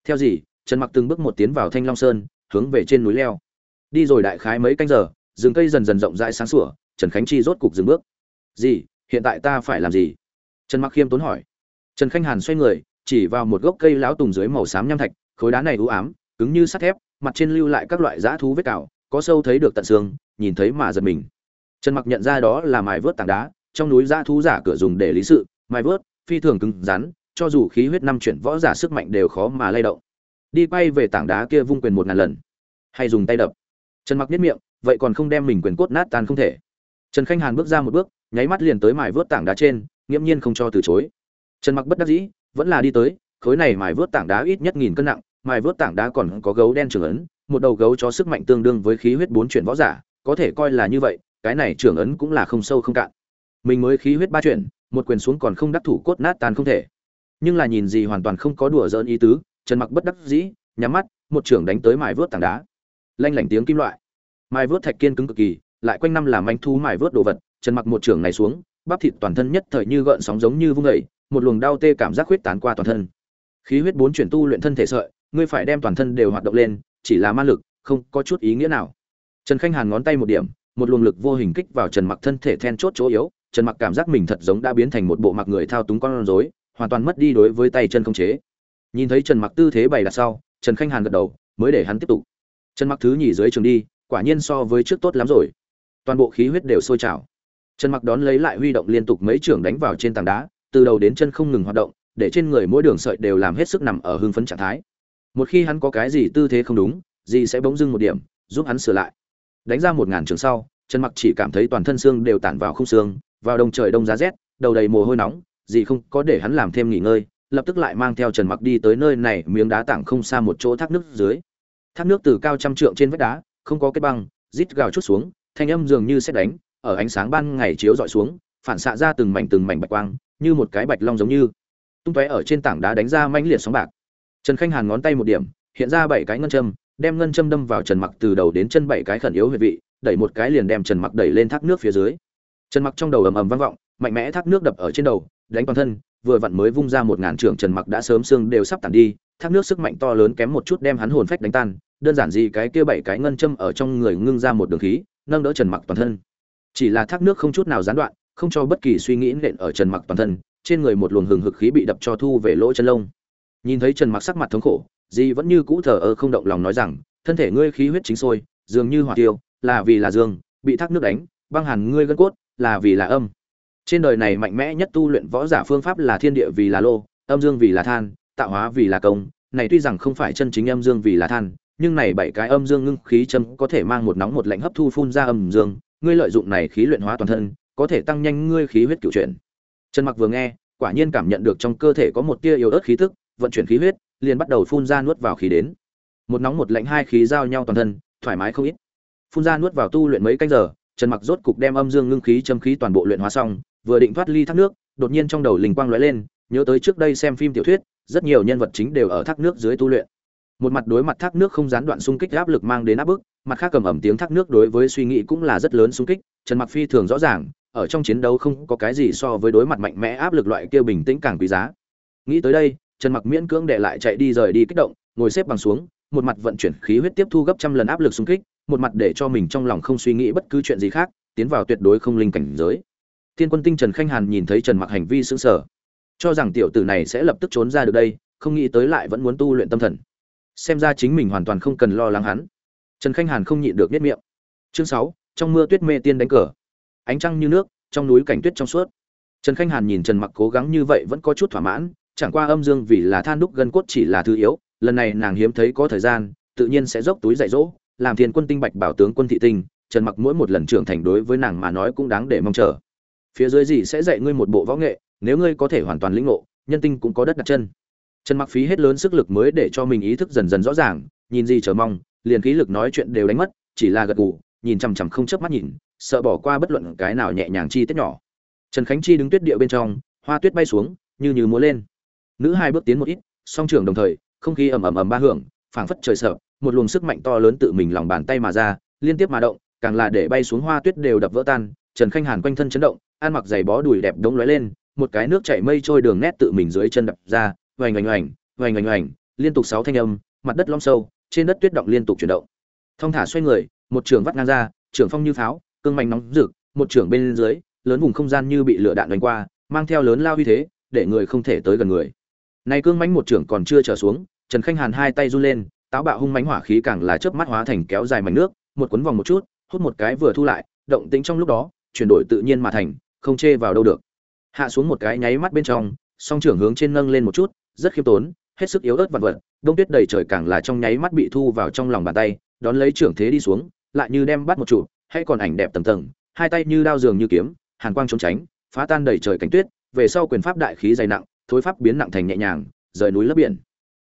Theo gì trần mặc từng bước một tiến vào thanh long sơn hướng về trên núi leo. Đi rồi đại khái mấy canh giờ rừng cây dần dần rộng rãi sáng sủa, trần khánh chi rốt cục dừng bước. Gì? Hiện tại ta phải làm gì? Trần mặc khiêm tốn hỏi. Trần Khánh hàn xoay người, chỉ vào một gốc cây lão tùng dưới màu xám nham thạch, khối đá này u ám, cứng như sắt thép, mặt trên lưu lại các loại dã thú vết cào, có sâu thấy được tận xương, nhìn thấy mà giật mình. Trần mặc nhận ra đó là mài vớt tảng đá, trong núi dã thú giả cửa dùng để lý sự, mài vớt, phi thường cứng rắn, cho dù khí huyết năm chuyển võ giả sức mạnh đều khó mà lay động. Đi quay về tảng đá kia vung quyền một ngàn lần. Hay dùng tay đập. Trần mặc nhất miệng vậy còn không đem mình quyền cốt nát tan không thể. Trần khanh hàn bước ra một bước, nháy mắt liền tới mài vớt tảng đá trên, nghiễm nhiên không cho từ chối. Trần mặc bất đắc dĩ, vẫn là đi tới, khối này mài vớt tảng đá ít nhất nghìn cân nặng, mài vớt tảng đá còn có gấu đen trưởng ấn, một đầu gấu cho sức mạnh tương đương với khí huyết bốn chuyển võ giả, có thể coi là như vậy, cái này trưởng ấn cũng là không sâu không cạn. Mình mới khí huyết ba chuyển, một quyền xuống còn không đắc thủ cốt nát tan không thể. Nhưng là nhìn gì hoàn toàn không có đùa giỡn ý tứ, trần mặc bất đắc dĩ, nhắm mắt, một trưởng đánh tới mài vớt tảng đá. Lanh lảnh tiếng kim loại mài vớt thạch kiên cứng cực kỳ, lại quanh năm làm anh thu mài vớt đồ vật trần mặc một trưởng này xuống, bắp thịt toàn thân nhất thời như gợn sóng giống như vung dậy, một luồng đau tê cảm giác huyết tán qua toàn thân. Khí huyết bốn chuyển tu luyện thân thể sợi, ngươi phải đem toàn thân đều hoạt động lên, chỉ là ma lực, không có chút ý nghĩa nào. Trần khanh hàn ngón tay một điểm, một luồng lực vô hình kích vào trần mặc thân thể then chốt chỗ yếu, trần mặc cảm giác mình thật giống đã biến thành một bộ mặc người thao túng con rối, hoàn toàn mất đi đối với tay chân không chế. Nhìn thấy trần mặc tư thế bày đặt sau, trần khanh hàn gật đầu, mới để hắn tiếp tục. Trần mặc thứ nhì dưới trường đi quả nhiên so với trước tốt lắm rồi. Toàn bộ khí huyết đều sôi trào. Trần mặc đón lấy lại huy động liên tục mấy trường đánh vào trên tảng đá, từ đầu đến chân không ngừng hoạt động, để trên người mỗi đường sợi đều làm hết sức nằm ở hưng phấn trạng thái. Một khi hắn có cái gì tư thế không đúng gì sẽ bỗng dưng một điểm, giúp hắn sửa lại. Đánh ra một ngàn trường sau, trần mặc chỉ cảm thấy toàn thân xương đều tản vào không xương, vào đông trời đông giá rét, đầu đầy mồ hôi nóng gì không có để hắn làm thêm nghỉ ngơi, lập tức lại mang theo trần mặc đi tới nơi này miếng đá tảng không xa một chỗ thác nước dưới. Thác nước từ cao trăm trượng trên vách đá không có kết băng, rít gào chút xuống, thanh âm dường như xét đánh, ở ánh sáng ban ngày chiếu dọi xuống, phản xạ ra từng mảnh từng mảnh bạch quang, như một cái bạch long giống như. Tung tóe ở trên tảng đá đánh ra mãnh liệt sóng bạc. Trần khanh hàn ngón tay một điểm, hiện ra bảy cái ngân châm, đem ngân châm đâm vào trần mặc từ đầu đến chân bảy cái khẩn yếu huyệt vị, đẩy một cái liền đem trần mặc đẩy lên thác nước phía dưới. Trần mặc trong đầu ầm ầm vang vọng, mạnh mẽ thác nước đập ở trên đầu, đánh toàn thân, vừa vặn mới vung ra một ngàn trưởng trần mặc đã sớm xương đều sắp tàn đi, thác nước sức mạnh to lớn kém một chút đem hắn hồn phách đánh tan đơn giản gì cái kia bảy cái ngân châm ở trong người ngưng ra một đường khí, nâng đỡ trần mặc toàn thân. Chỉ là thác nước không chút nào gián đoạn, không cho bất kỳ suy nghĩ nện ở trần mặc toàn thân, trên người một luồng hừng hực khí bị đập cho thu về lỗ chân lông. Nhìn thấy trần mặc sắc mặt thống khổ dì vẫn như cũ thờ ơ không động lòng nói rằng, thân thể ngươi khí huyết chính sôi, dường như hỏa tiêu, là vì là dương, bị thác nước đánh, băng hàn ngươi gân cốt, là vì là âm. Trên đời này mạnh mẽ nhất tu luyện võ giả phương pháp là thiên địa vì là lô, âm dương vì là than, tạo hóa vì là công. Này tuy rằng không phải chân chính âm dương vì là than nhưng này bảy cái âm dương ngưng khí châm có thể mang một nóng một lạnh hấp thu phun ra âm dương, ngươi lợi dụng này khí luyện hóa toàn thân, có thể tăng nhanh ngươi khí huyết cựu chuyển. Trần mặc vừa nghe, quả nhiên cảm nhận được trong cơ thể có một tia yếu ớt khí tức, vận chuyển khí huyết, liền bắt đầu phun ra nuốt vào khí đến. Một nóng một lạnh hai khí giao nhau toàn thân, thoải mái không ít. Phun ra nuốt vào tu luyện mấy canh giờ, trần mặc rốt cục đem âm dương ngưng khí châm khí toàn bộ luyện hóa xong, vừa định thoát ly thác nước, đột nhiên trong đầu linh quang lóe lên, nhớ tới trước đây xem phim tiểu thuyết, rất nhiều nhân vật chính đều ở thác nước dưới tu luyện một mặt đối mặt thác nước không gián đoạn xung kích áp lực mang đến áp bức, mặt khác cầm ẩm tiếng thác nước đối với suy nghĩ cũng là rất lớn xung kích, trần mặc phi thường rõ ràng, ở trong chiến đấu không có cái gì so với đối mặt mạnh mẽ áp lực loại kia bình tĩnh càng quý giá. Nghĩ tới đây, trần mặc miễn cưỡng để lại chạy đi rời đi kích động, ngồi xếp bằng xuống, một mặt vận chuyển khí huyết tiếp thu gấp trăm lần áp lực xung kích, một mặt để cho mình trong lòng không suy nghĩ bất cứ chuyện gì khác, tiến vào tuyệt đối không linh cảnh giới. Thiên quân tinh trần khanh hàn nhìn thấy trần mặc hành vi sững sờ, cho rằng tiểu tử này sẽ lập tức trốn ra được đây, không nghĩ tới lại vẫn muốn tu luyện tâm thần xem ra chính mình hoàn toàn không cần lo lắng hắn. Trần khanh hàn không nhịn được biết miệng. Chương sáu, trong mưa tuyết mê tiên đánh cờ. Ánh trăng như nước, trong núi cảnh tuyết trong suốt. Trần khanh hàn nhìn trần mặc cố gắng như vậy vẫn có chút thỏa mãn, chẳng qua âm dương vì là than đúc gân cốt chỉ là thứ yếu, lần này nàng hiếm thấy có thời gian, tự nhiên sẽ dốc túi dạy dỗ, làm thiên quân tinh bạch bảo tướng quân thị tinh, trần mặc mỗi một lần trưởng thành đối với nàng mà nói cũng đáng để mong chờ. Phía dưới gì sẽ dạy ngươi một bộ võ nghệ, nếu ngươi có thể hoàn toàn lĩnh ngộ, nhân tinh cũng có đất đặt chân trần mặc phí hết lớn sức lực mới để cho mình ý thức dần dần rõ ràng, nhìn gì chờ mong, liền khí lực nói chuyện đều đánh mất, chỉ là gật gù, nhìn chằm chằm không chớp mắt nhìn, sợ bỏ qua bất luận cái nào nhẹ nhàng chi tiết nhỏ. Trần khánh chi đứng tuyết địa bên trong, hoa tuyết bay xuống, như như múa lên. Nữ hai bước tiến một ít, song trường đồng thời, không khí ầm ầm ầm ba hưởng, phảng phất trời sợ, một luồng sức mạnh to lớn tự mình lòng bàn tay mà ra, liên tiếp mà động, càng là để bay xuống hoa tuyết đều đập vỡ tan, trần khanh hàn quanh thân chấn động, ăn mặc giày bó đùi đẹp đống lóe lên, một cái nước chảy mây trôi đường nét tự mình dưới chân đập ra oành oành oành oành oành oành, liên tục sáu thanh âm, mặt đất lõm sâu, trên đất tuyết động liên tục chuyển động. Thong thả xoay người, một trường vắt ngang ra, trường phong như pháo, cương mạnh nóng rực, một trường bên dưới, lớn vùng không gian như bị lửa đạn đánh qua, mang theo lớn lao uy thế, để người không thể tới gần người. Này cương mãnh một trưởng còn chưa trở xuống, trần khanh hàn hai tay run lên, táo bạo hung mãnh hỏa khí càng là chớp mắt hóa thành kéo dài mảnh nước, một cuốn vòng một chút, hút một cái vừa thu lại, động tĩnh trong lúc đó, chuyển đổi tự nhiên mà thành, không chê vào đâu được. Hạ xuống một cái nháy mắt bên trong, song trưởng hướng trên nâng lên một chút rất khiêm tốn, hết sức yếu ớt vặt vật đông tuyết đầy trời càng là trong nháy mắt bị thu vào trong lòng bàn tay, đón lấy trưởng thế đi xuống, lại như đem bắt một trụ, hay còn ảnh đẹp tầng tầng, hai tay như đao dường như kiếm, hàn quang trốn tránh, phá tan đầy trời cánh tuyết, về sau quyền pháp đại khí dày nặng, thối pháp biến nặng thành nhẹ nhàng, rời núi lấp biển.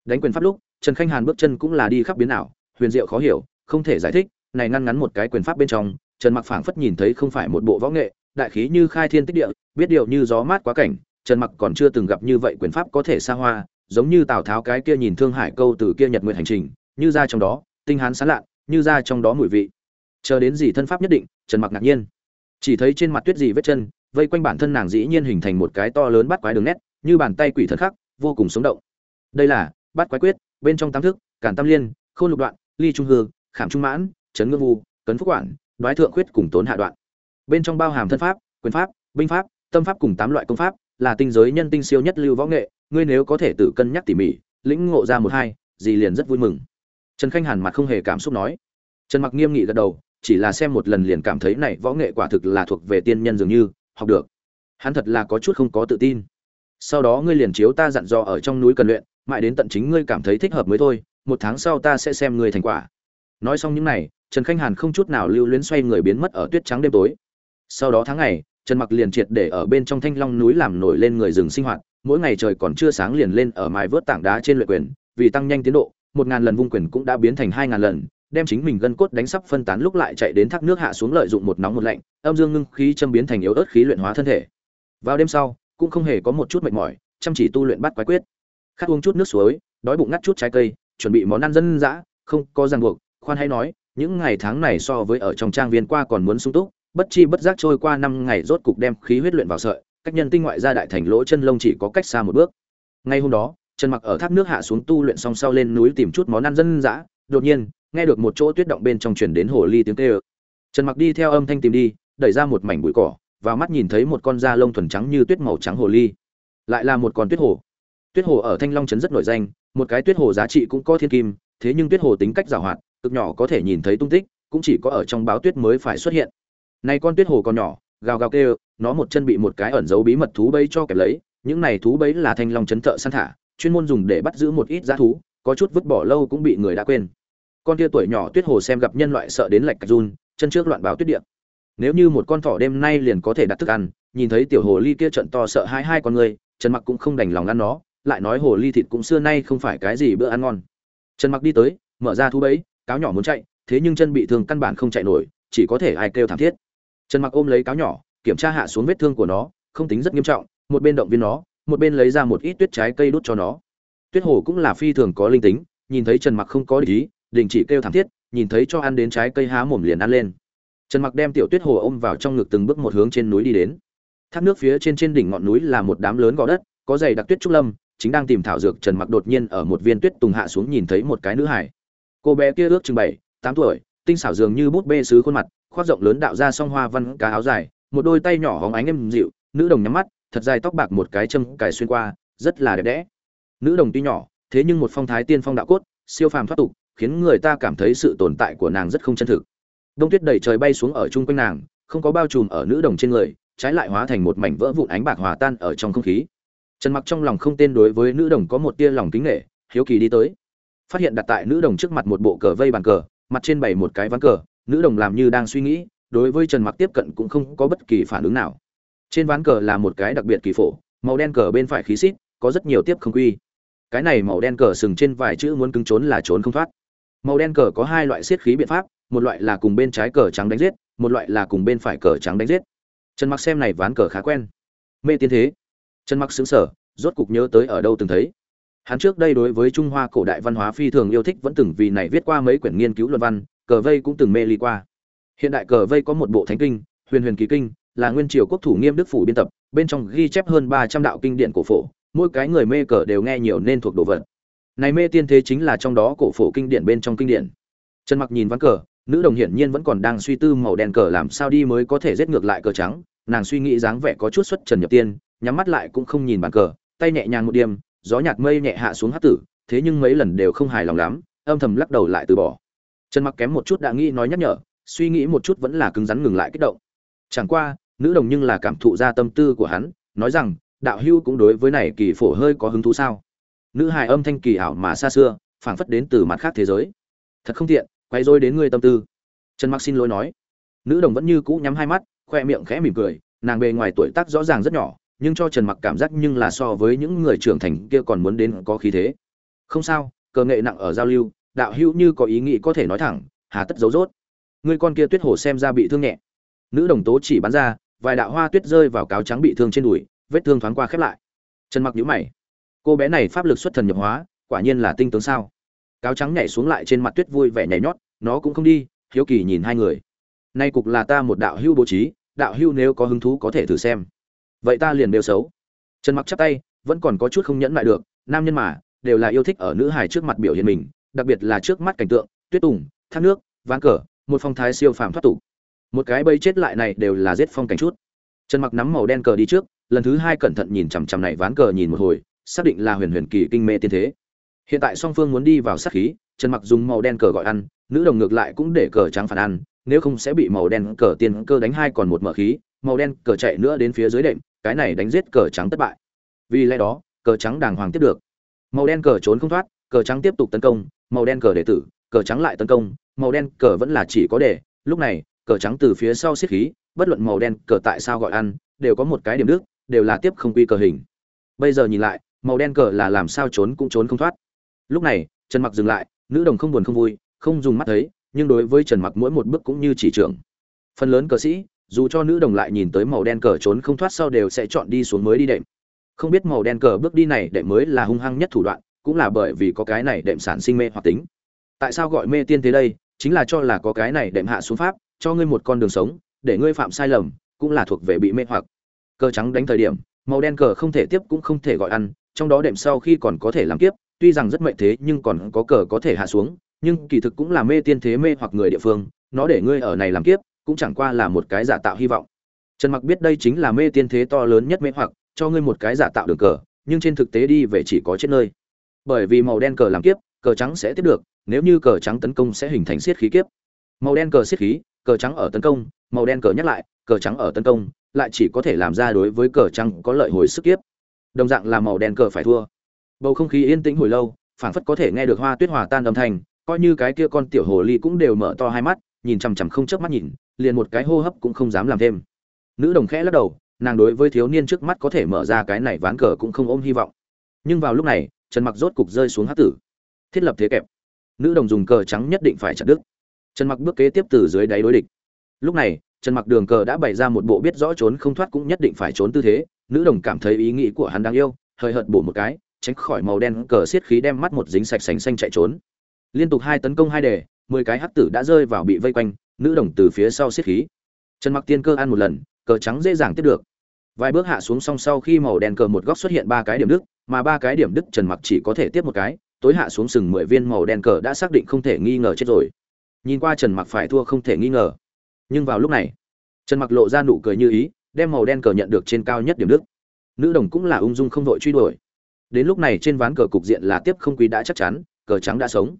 Đánh quyền pháp lúc, trần khanh hàn bước chân cũng là đi khắp biến ảo, huyền diệu khó hiểu, không thể giải thích, này ngăn ngắn một cái quyền pháp bên trong, trần mặc phảng phất nhìn thấy không phải một bộ võ nghệ, đại khí như khai thiên tích địa, biết điều như gió mát quá cảnh trần mặc còn chưa từng gặp như vậy quyền pháp có thể xa hoa giống như tào tháo cái kia nhìn thương hải câu từ kia nhật nguyện hành trình như ra trong đó tinh hán sán lạn, như ra trong đó mùi vị. Chờ đến gì thân pháp nhất định trần mặc ngạc nhiên. Chỉ thấy trên mặt tuyết gì vết chân vây quanh bản thân nàng dĩ nhiên hình thành một cái to lớn bắt quái đường nét như bàn tay quỷ thần khắc vô cùng sống động. Đây là bắt quái quyết bên trong tam thức cản tam liên khôn lục đoạn ly trung hương khảm trung mãn trấn ngư vu cấn phúc quản đoái thượng khuyết cùng tốn hạ đoạn. Bên trong bao hàm thân pháp quyền pháp binh pháp tâm pháp cùng tám loại công pháp là tinh giới nhân tinh siêu nhất lưu võ nghệ, ngươi nếu có thể tự cân nhắc tỉ mỉ, lĩnh ngộ ra một hai, gì liền rất vui mừng. Trần khanh hàn mặt không hề cảm xúc nói. Trần mặc nghiêm nghị gật đầu, chỉ là xem một lần liền cảm thấy này võ nghệ quả thực là thuộc về tiên nhân dường như, học được. Hắn thật là có chút không có tự tin. Sau đó ngươi liền chiếu ta dặn dò ở trong núi cần luyện, mãi đến tận chính ngươi cảm thấy thích hợp mới thôi, một tháng sau ta sẽ xem ngươi thành quả. Nói xong những này, trần khanh hàn không chút nào lưu luyến xoay người biến mất ở tuyết trắng đêm tối. Sau đó tháng ngày trần mặc liền triệt để ở bên trong thanh long núi làm nổi lên người rừng sinh hoạt, mỗi ngày trời còn chưa sáng liền lên ở mài vớt tảng đá trên luyện quyền, vì tăng nhanh tiến độ, một ngàn lần vung quyền cũng đã biến thành hai ngàn lần, đem chính mình gân cốt đánh sắp phân tán lúc lại chạy đến thác nước hạ xuống lợi dụng một nóng một lạnh, âm dương ngưng khí châm biến thành yếu ớt khí luyện hóa thân thể. Vào đêm sau, cũng không hề có một chút mệt mỏi, chăm chỉ tu luyện bắt quái quyết. Khát uống chút nước suối, đói bụng ngắt chút trái cây, chuẩn bị món ăn dân dã, không có ràng buộc, khoan hay nói, những ngày tháng này so với ở trong trang viên qua còn muốn sung túc bất chi bất giác trôi qua năm ngày rốt cục đem khí huyết luyện vào sợi, cách nhân tinh ngoại ra đại thành lỗ chân lông chỉ có cách xa một bước. Ngay hôm đó, trần mặc ở thác nước hạ xuống tu luyện xong sau lên núi tìm chút món ăn dân dã, đột nhiên, nghe được một chỗ tuyết động bên trong truyền đến hồ ly tiếng kêu. Trần mặc đi theo âm thanh tìm đi, đẩy ra một mảnh bụi cỏ, và mắt nhìn thấy một con da lông thuần trắng như tuyết màu trắng hồ ly. Lại là một con tuyết hồ. Tuyết hồ ở thanh long trấn rất nổi danh, một cái tuyết hồ giá trị cũng có thiên kim, thế nhưng tuyết hồ tính cách giảo hoạt, cực nhỏ có thể nhìn thấy tung tích, cũng chỉ có ở trong báo tuyết mới phải xuất hiện này con tuyết hồ còn nhỏ, gào gào kêu, nó một chân bị một cái ẩn giấu bí mật thú bẫy cho kẹp lấy, những này thú bẫy là thanh long chấn thợ săn thả, chuyên môn dùng để bắt giữ một ít dã thú, có chút vứt bỏ lâu cũng bị người đã quên. Con kia tuổi nhỏ tuyết hồ xem gặp nhân loại sợ đến lạch run, chân trước loạn báo tuyết địa. Nếu như một con thỏ đêm nay liền có thể đặt thức ăn, nhìn thấy tiểu hồ ly kia trận to sợ hai hai con người, trần mặc cũng không đành lòng ăn nó, lại nói hồ ly thịt cũng xưa nay không phải cái gì bữa ăn ngon. Trần mặc đi tới, mở ra thú bẫy, cáo nhỏ muốn chạy, thế nhưng chân bị thương căn bản không chạy nổi, chỉ có thể ai kêu thảm thiết trần mặc ôm lấy cáo nhỏ, kiểm tra hạ xuống vết thương của nó, không tính rất nghiêm trọng, một bên động viên nó, một bên lấy ra một ít tuyết trái cây đút cho nó. Tuyết hồ cũng là phi thường có linh tính, nhìn thấy trần mặc không có ý, đình chỉ kêu thảm thiết, nhìn thấy cho ăn đến trái cây há mồm liền ăn lên. Trần mặc đem tiểu tuyết hồ ôm vào trong ngực từng bước một hướng trên núi đi đến. Thác nước phía trên trên đỉnh ngọn núi là một đám lớn gò đất, có dày đặc tuyết trúc lâm, chính đang tìm thảo dược trần mặc đột nhiên ở một viên tuyết tùng hạ xuống nhìn thấy một cái nữ hải. Cô bé kia ước chừng bảy, tám tuổi, tinh xảo dường như bút bê sứ khuôn mặt khoác rộng lớn đạo ra song hoa văn cá áo dài, một đôi tay nhỏ hóng ánh êm dịu, nữ đồng nhắm mắt, thật dài tóc bạc một cái châm cài xuyên qua, rất là đẹp đẽ. Nữ đồng tuy nhỏ, thế nhưng một phong thái tiên phong đạo cốt, siêu phàm thoát tục, khiến người ta cảm thấy sự tồn tại của nàng rất không chân thực. Đông tuyết đầy trời bay xuống ở chung quanh nàng, không có bao trùm ở nữ đồng trên người, trái lại hóa thành một mảnh vỡ vụn ánh bạc hòa tan ở trong không khí. Trần mặc trong lòng không tên đối với nữ đồng có một tia lòng kính nghệ hiếu kỳ đi tới. Phát hiện đặt tại nữ đồng trước mặt một bộ cờ vây bàn cờ, mặt trên bày một cái ván cờ nữ đồng làm như đang suy nghĩ, đối với trần mặc tiếp cận cũng không có bất kỳ phản ứng nào. Trên ván cờ là một cái đặc biệt kỳ phổ, màu đen cờ bên phải khí xít, có rất nhiều tiếp không quy. Cái này màu đen cờ sừng trên vài chữ muốn cứng trốn là trốn không thoát. Màu đen cờ có hai loại siết khí biện pháp, một loại là cùng bên trái cờ trắng đánh giết, một loại là cùng bên phải cờ trắng đánh giết. Trần mặc xem này ván cờ khá quen. Mê tiên thế. Trần mặc xứng sở rốt cục nhớ tới ở đâu từng thấy. Hắn trước đây đối với trung hoa cổ đại văn hóa phi thường yêu thích vẫn từng vì này viết qua mấy quyển nghiên cứu luận văn cờ vây cũng từng mê ly qua. Hiện đại cờ vây có một bộ thánh kinh, huyền huyền kỳ kinh, là nguyên triều quốc thủ nghiêm đức phủ biên tập, bên trong ghi chép hơn ba trăm đạo kinh điển cổ phổ, mỗi cái người mê cờ đều nghe nhiều nên thuộc đồ vật. Này mê tiên thế chính là trong đó cổ phổ kinh điển bên trong kinh điển. Trần mặc nhìn ván cờ, nữ đồng hiển nhiên vẫn còn đang suy tư màu đen cờ làm sao đi mới có thể giết ngược lại cờ trắng, nàng suy nghĩ dáng vẻ có chút xuất trần nhập tiên, nhắm mắt lại cũng không nhìn bàn cờ, tay nhẹ nhàng một đêm gió nhạt mây nhẹ hạ xuống hát tử, thế nhưng mấy lần đều không hài lòng lắm, âm thầm lắc đầu lại từ bỏ trần mặc kém một chút đã nghĩ nói nhắc nhở, suy nghĩ một chút vẫn là cứng rắn ngừng lại kích động. Chẳng qua, nữ đồng nhưng là cảm thụ ra tâm tư của hắn, nói rằng, đạo hưu cũng đối với này kỳ phổ hơi có hứng thú sao? Nữ hài âm thanh kỳ ảo mà xa xưa, phảng phất đến từ mặt khác thế giới. Thật không tiện, quay rối đến ngươi tâm tư. Trần mặc xin lỗi nói. Nữ đồng vẫn như cũ nhắm hai mắt, khoe miệng khẽ mỉm cười, nàng bề ngoài tuổi tác rõ ràng rất nhỏ, nhưng cho trần mặc cảm giác nhưng là so với những người trưởng thành kia còn muốn đến có khí thế. Không sao, cờ nghệ nặng ở giao lưu đạo hữu như có ý nghĩ có thể nói thẳng, hà tất giấu rốt. Người con kia tuyết hổ xem ra bị thương nhẹ. Nữ đồng tố chỉ bắn ra, vài đạo hoa tuyết rơi vào cáo trắng bị thương trên đùi, vết thương thoáng qua khép lại. Trần mặc nhíu mày. Cô bé này pháp lực xuất thần nhập hóa, quả nhiên là tinh tướng sao? Cáo trắng nhảy xuống lại trên mặt tuyết vui vẻ nhảy nhót, nó cũng không đi, hiếu kỳ nhìn hai người. Nay cục là ta một đạo hưu bố trí, đạo hưu nếu có hứng thú có thể thử xem. Vậy ta liền đều xấu. Trần mặc chắp tay, vẫn còn có chút không nhẫn lại được, nam nhân mà, đều là yêu thích ở nữ hài trước mặt biểu hiện mình đặc biệt là trước mắt cảnh tượng, tuyết tùng, thác nước, ván cờ, một phong thái siêu phàm thoát tục. Một cái bẫy chết lại này đều là giết phong cảnh chút. Trần mặc nắm màu đen cờ đi trước, lần thứ hai cẩn thận nhìn chằm chằm này ván cờ nhìn một hồi, xác định là huyền huyền kỳ kinh mê tiên thế. Hiện tại song phương muốn đi vào sát khí, trần mặc dùng màu đen cờ gọi ăn, nữ đồng ngược lại cũng để cờ trắng phản ăn, nếu không sẽ bị màu đen cờ tiên cơ đánh hai còn một mở khí, màu đen cờ chạy nữa đến phía dưới đệm, cái này đánh giết cờ trắng thất bại. Vì lẽ đó, cờ trắng đàng hoàng tiếp được. Màu đen cờ trốn không thoát, cờ trắng tiếp tục tấn công màu đen cờ đệ tử, cờ trắng lại tấn công, màu đen cờ vẫn là chỉ có để lúc này, cờ trắng từ phía sau xiết khí, bất luận màu đen cờ tại sao gọi ăn, đều có một cái điểm đức đều là tiếp không quy cờ hình. Bây giờ nhìn lại, màu đen cờ là làm sao trốn cũng trốn không thoát. Lúc này, trần mặc dừng lại, nữ đồng không buồn không vui, không dùng mắt thấy, nhưng đối với trần mặc mỗi một bước cũng như chỉ trưởng. Phần lớn cờ sĩ, dù cho nữ đồng lại nhìn tới màu đen cờ trốn không thoát sau đều sẽ chọn đi xuống mới đi đệm. Không biết màu đen cờ bước đi này đệm mới là hung hăng nhất thủ đoạn cũng là bởi vì có cái này đệm sản sinh mê hoặc tính. Tại sao gọi mê tiên thế đây? Chính là cho là có cái này đệm hạ xuống pháp, cho ngươi một con đường sống, để ngươi phạm sai lầm, cũng là thuộc về bị mê hoặc. Cờ trắng đánh thời điểm, màu đen cờ không thể tiếp cũng không thể gọi ăn, trong đó đệm sau khi còn có thể làm kiếp, tuy rằng rất mệnh thế nhưng còn có cờ có thể hạ xuống, nhưng kỳ thực cũng là mê tiên thế mê hoặc người địa phương, nó để ngươi ở này làm kiếp, cũng chẳng qua là một cái giả tạo hy vọng. Trần mặc biết đây chính là mê tiên thế to lớn nhất mê hoặc, cho ngươi một cái giả tạo đường cờ, nhưng trên thực tế đi về chỉ có chết nơi bởi vì màu đen cờ làm kiếp, cờ trắng sẽ tiếp được, nếu như cờ trắng tấn công sẽ hình thành siết khí kiếp. Màu đen cờ siết khí, cờ trắng ở tấn công, màu đen cờ nhắc lại, cờ trắng ở tấn công, lại chỉ có thể làm ra đối với cờ trắng có lợi hồi sức kiếp. Đồng dạng là màu đen cờ phải thua. Bầu không khí yên tĩnh hồi lâu, phảng phất có thể nghe được hoa tuyết hòa tan âm thanh, coi như cái kia con tiểu hồ ly cũng đều mở to hai mắt, nhìn chằm chằm không chớp mắt nhìn, liền một cái hô hấp cũng không dám làm thêm. Nữ đồng khẽ lắc đầu, nàng đối với thiếu niên trước mắt có thể mở ra cái này ván cờ cũng không ôm hy vọng. Nhưng vào lúc này trần mặc rốt cục rơi xuống hát tử. Thiết lập thế kẹp. Nữ đồng dùng cờ trắng nhất định phải chặt đứt. Trần mặc bước kế tiếp từ dưới đáy đối địch. Lúc này, trần mặc đường cờ đã bày ra một bộ biết rõ trốn không thoát cũng nhất định phải trốn tư thế. Nữ đồng cảm thấy ý nghĩ của hắn đáng yêu, hơi hợt bổ một cái, tránh khỏi màu đen cờ xiết khí đem mắt một dính sạch sành xanh chạy trốn. Liên tục hai tấn công hai đề, mười cái hắc tử đã rơi vào bị vây quanh, nữ đồng từ phía sau xiết khí. Trần mặc tiên cơ ăn một lần, cờ trắng dễ dàng tiếp được vài bước hạ xuống song sau khi màu đen cờ một góc xuất hiện ba cái điểm đức mà ba cái điểm đức trần mặc chỉ có thể tiếp một cái, tối hạ xuống sừng mười viên màu đen cờ đã xác định không thể nghi ngờ chết rồi. Nhìn qua trần mặc phải thua không thể nghi ngờ. Nhưng vào lúc này, trần mặc lộ ra nụ cười như ý, đem màu đen cờ nhận được trên cao nhất điểm đức nữ đồng cũng là ung dung không vội truy đuổi. Đến lúc này trên ván cờ cục diện là tiếp không quý đã chắc chắn, cờ trắng đã sống.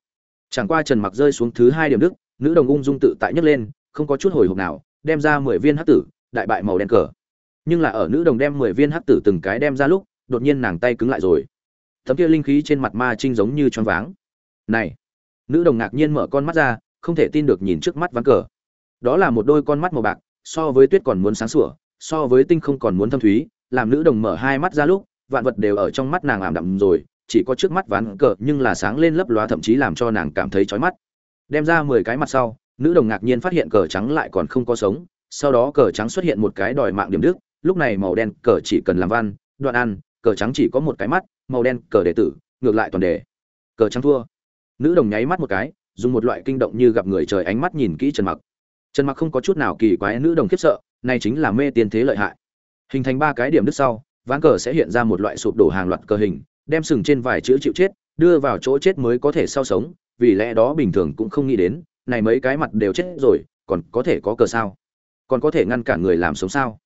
Chẳng qua trần mặc rơi xuống thứ hai điểm đức nữ đồng ung dung tự tại nhấc lên, không có chút hồi hộp nào, đem ra mười viên hắc tử, đại bại màu đen cờ nhưng là ở nữ đồng đem mười viên hắc tử từng cái đem ra lúc, đột nhiên nàng tay cứng lại rồi. Tấm kia linh khí trên mặt ma trinh giống như choáng váng. Này! Nữ đồng ngạc nhiên mở con mắt ra, không thể tin được nhìn trước mắt ván cờ. Đó là một đôi con mắt màu bạc, so với tuyết còn muốn sáng sủa, so với tinh không còn muốn thâm thúy, làm nữ đồng mở hai mắt ra lúc, vạn vật đều ở trong mắt nàng ảm đạm rồi, chỉ có trước mắt ván cờ nhưng là sáng lên lấp lóa thậm chí làm cho nàng cảm thấy chói mắt. Đem ra mười cái mặt sau, nữ đồng ngạc nhiên phát hiện cờ trắng lại còn không có sống, sau đó cờ trắng xuất hiện một cái đòi mạng điểm đức lúc này màu đen cờ chỉ cần làm văn, đoạn ăn, cờ trắng chỉ có một cái mắt, màu đen cờ đệ tử, ngược lại toàn đề. Cờ trắng thua. Nữ đồng nháy mắt một cái, dùng một loại kinh động như gặp người trời ánh mắt nhìn kỹ trần mặc. Trần mặc không có chút nào kỳ quái, nữ đồng khiếp sợ này chính là mê tiên thế lợi hại. Hình thành ba cái điểm đứt sau, ván cờ sẽ hiện ra một loại sụp đổ hàng loạt cờ hình, đem sừng trên vài chữ chịu chết, đưa vào chỗ chết mới có thể sau sống, vì lẽ đó bình thường cũng không nghĩ đến, này mấy cái mặt đều chết rồi, còn có thể có cờ sao? Còn có thể ngăn cản người làm sống sao?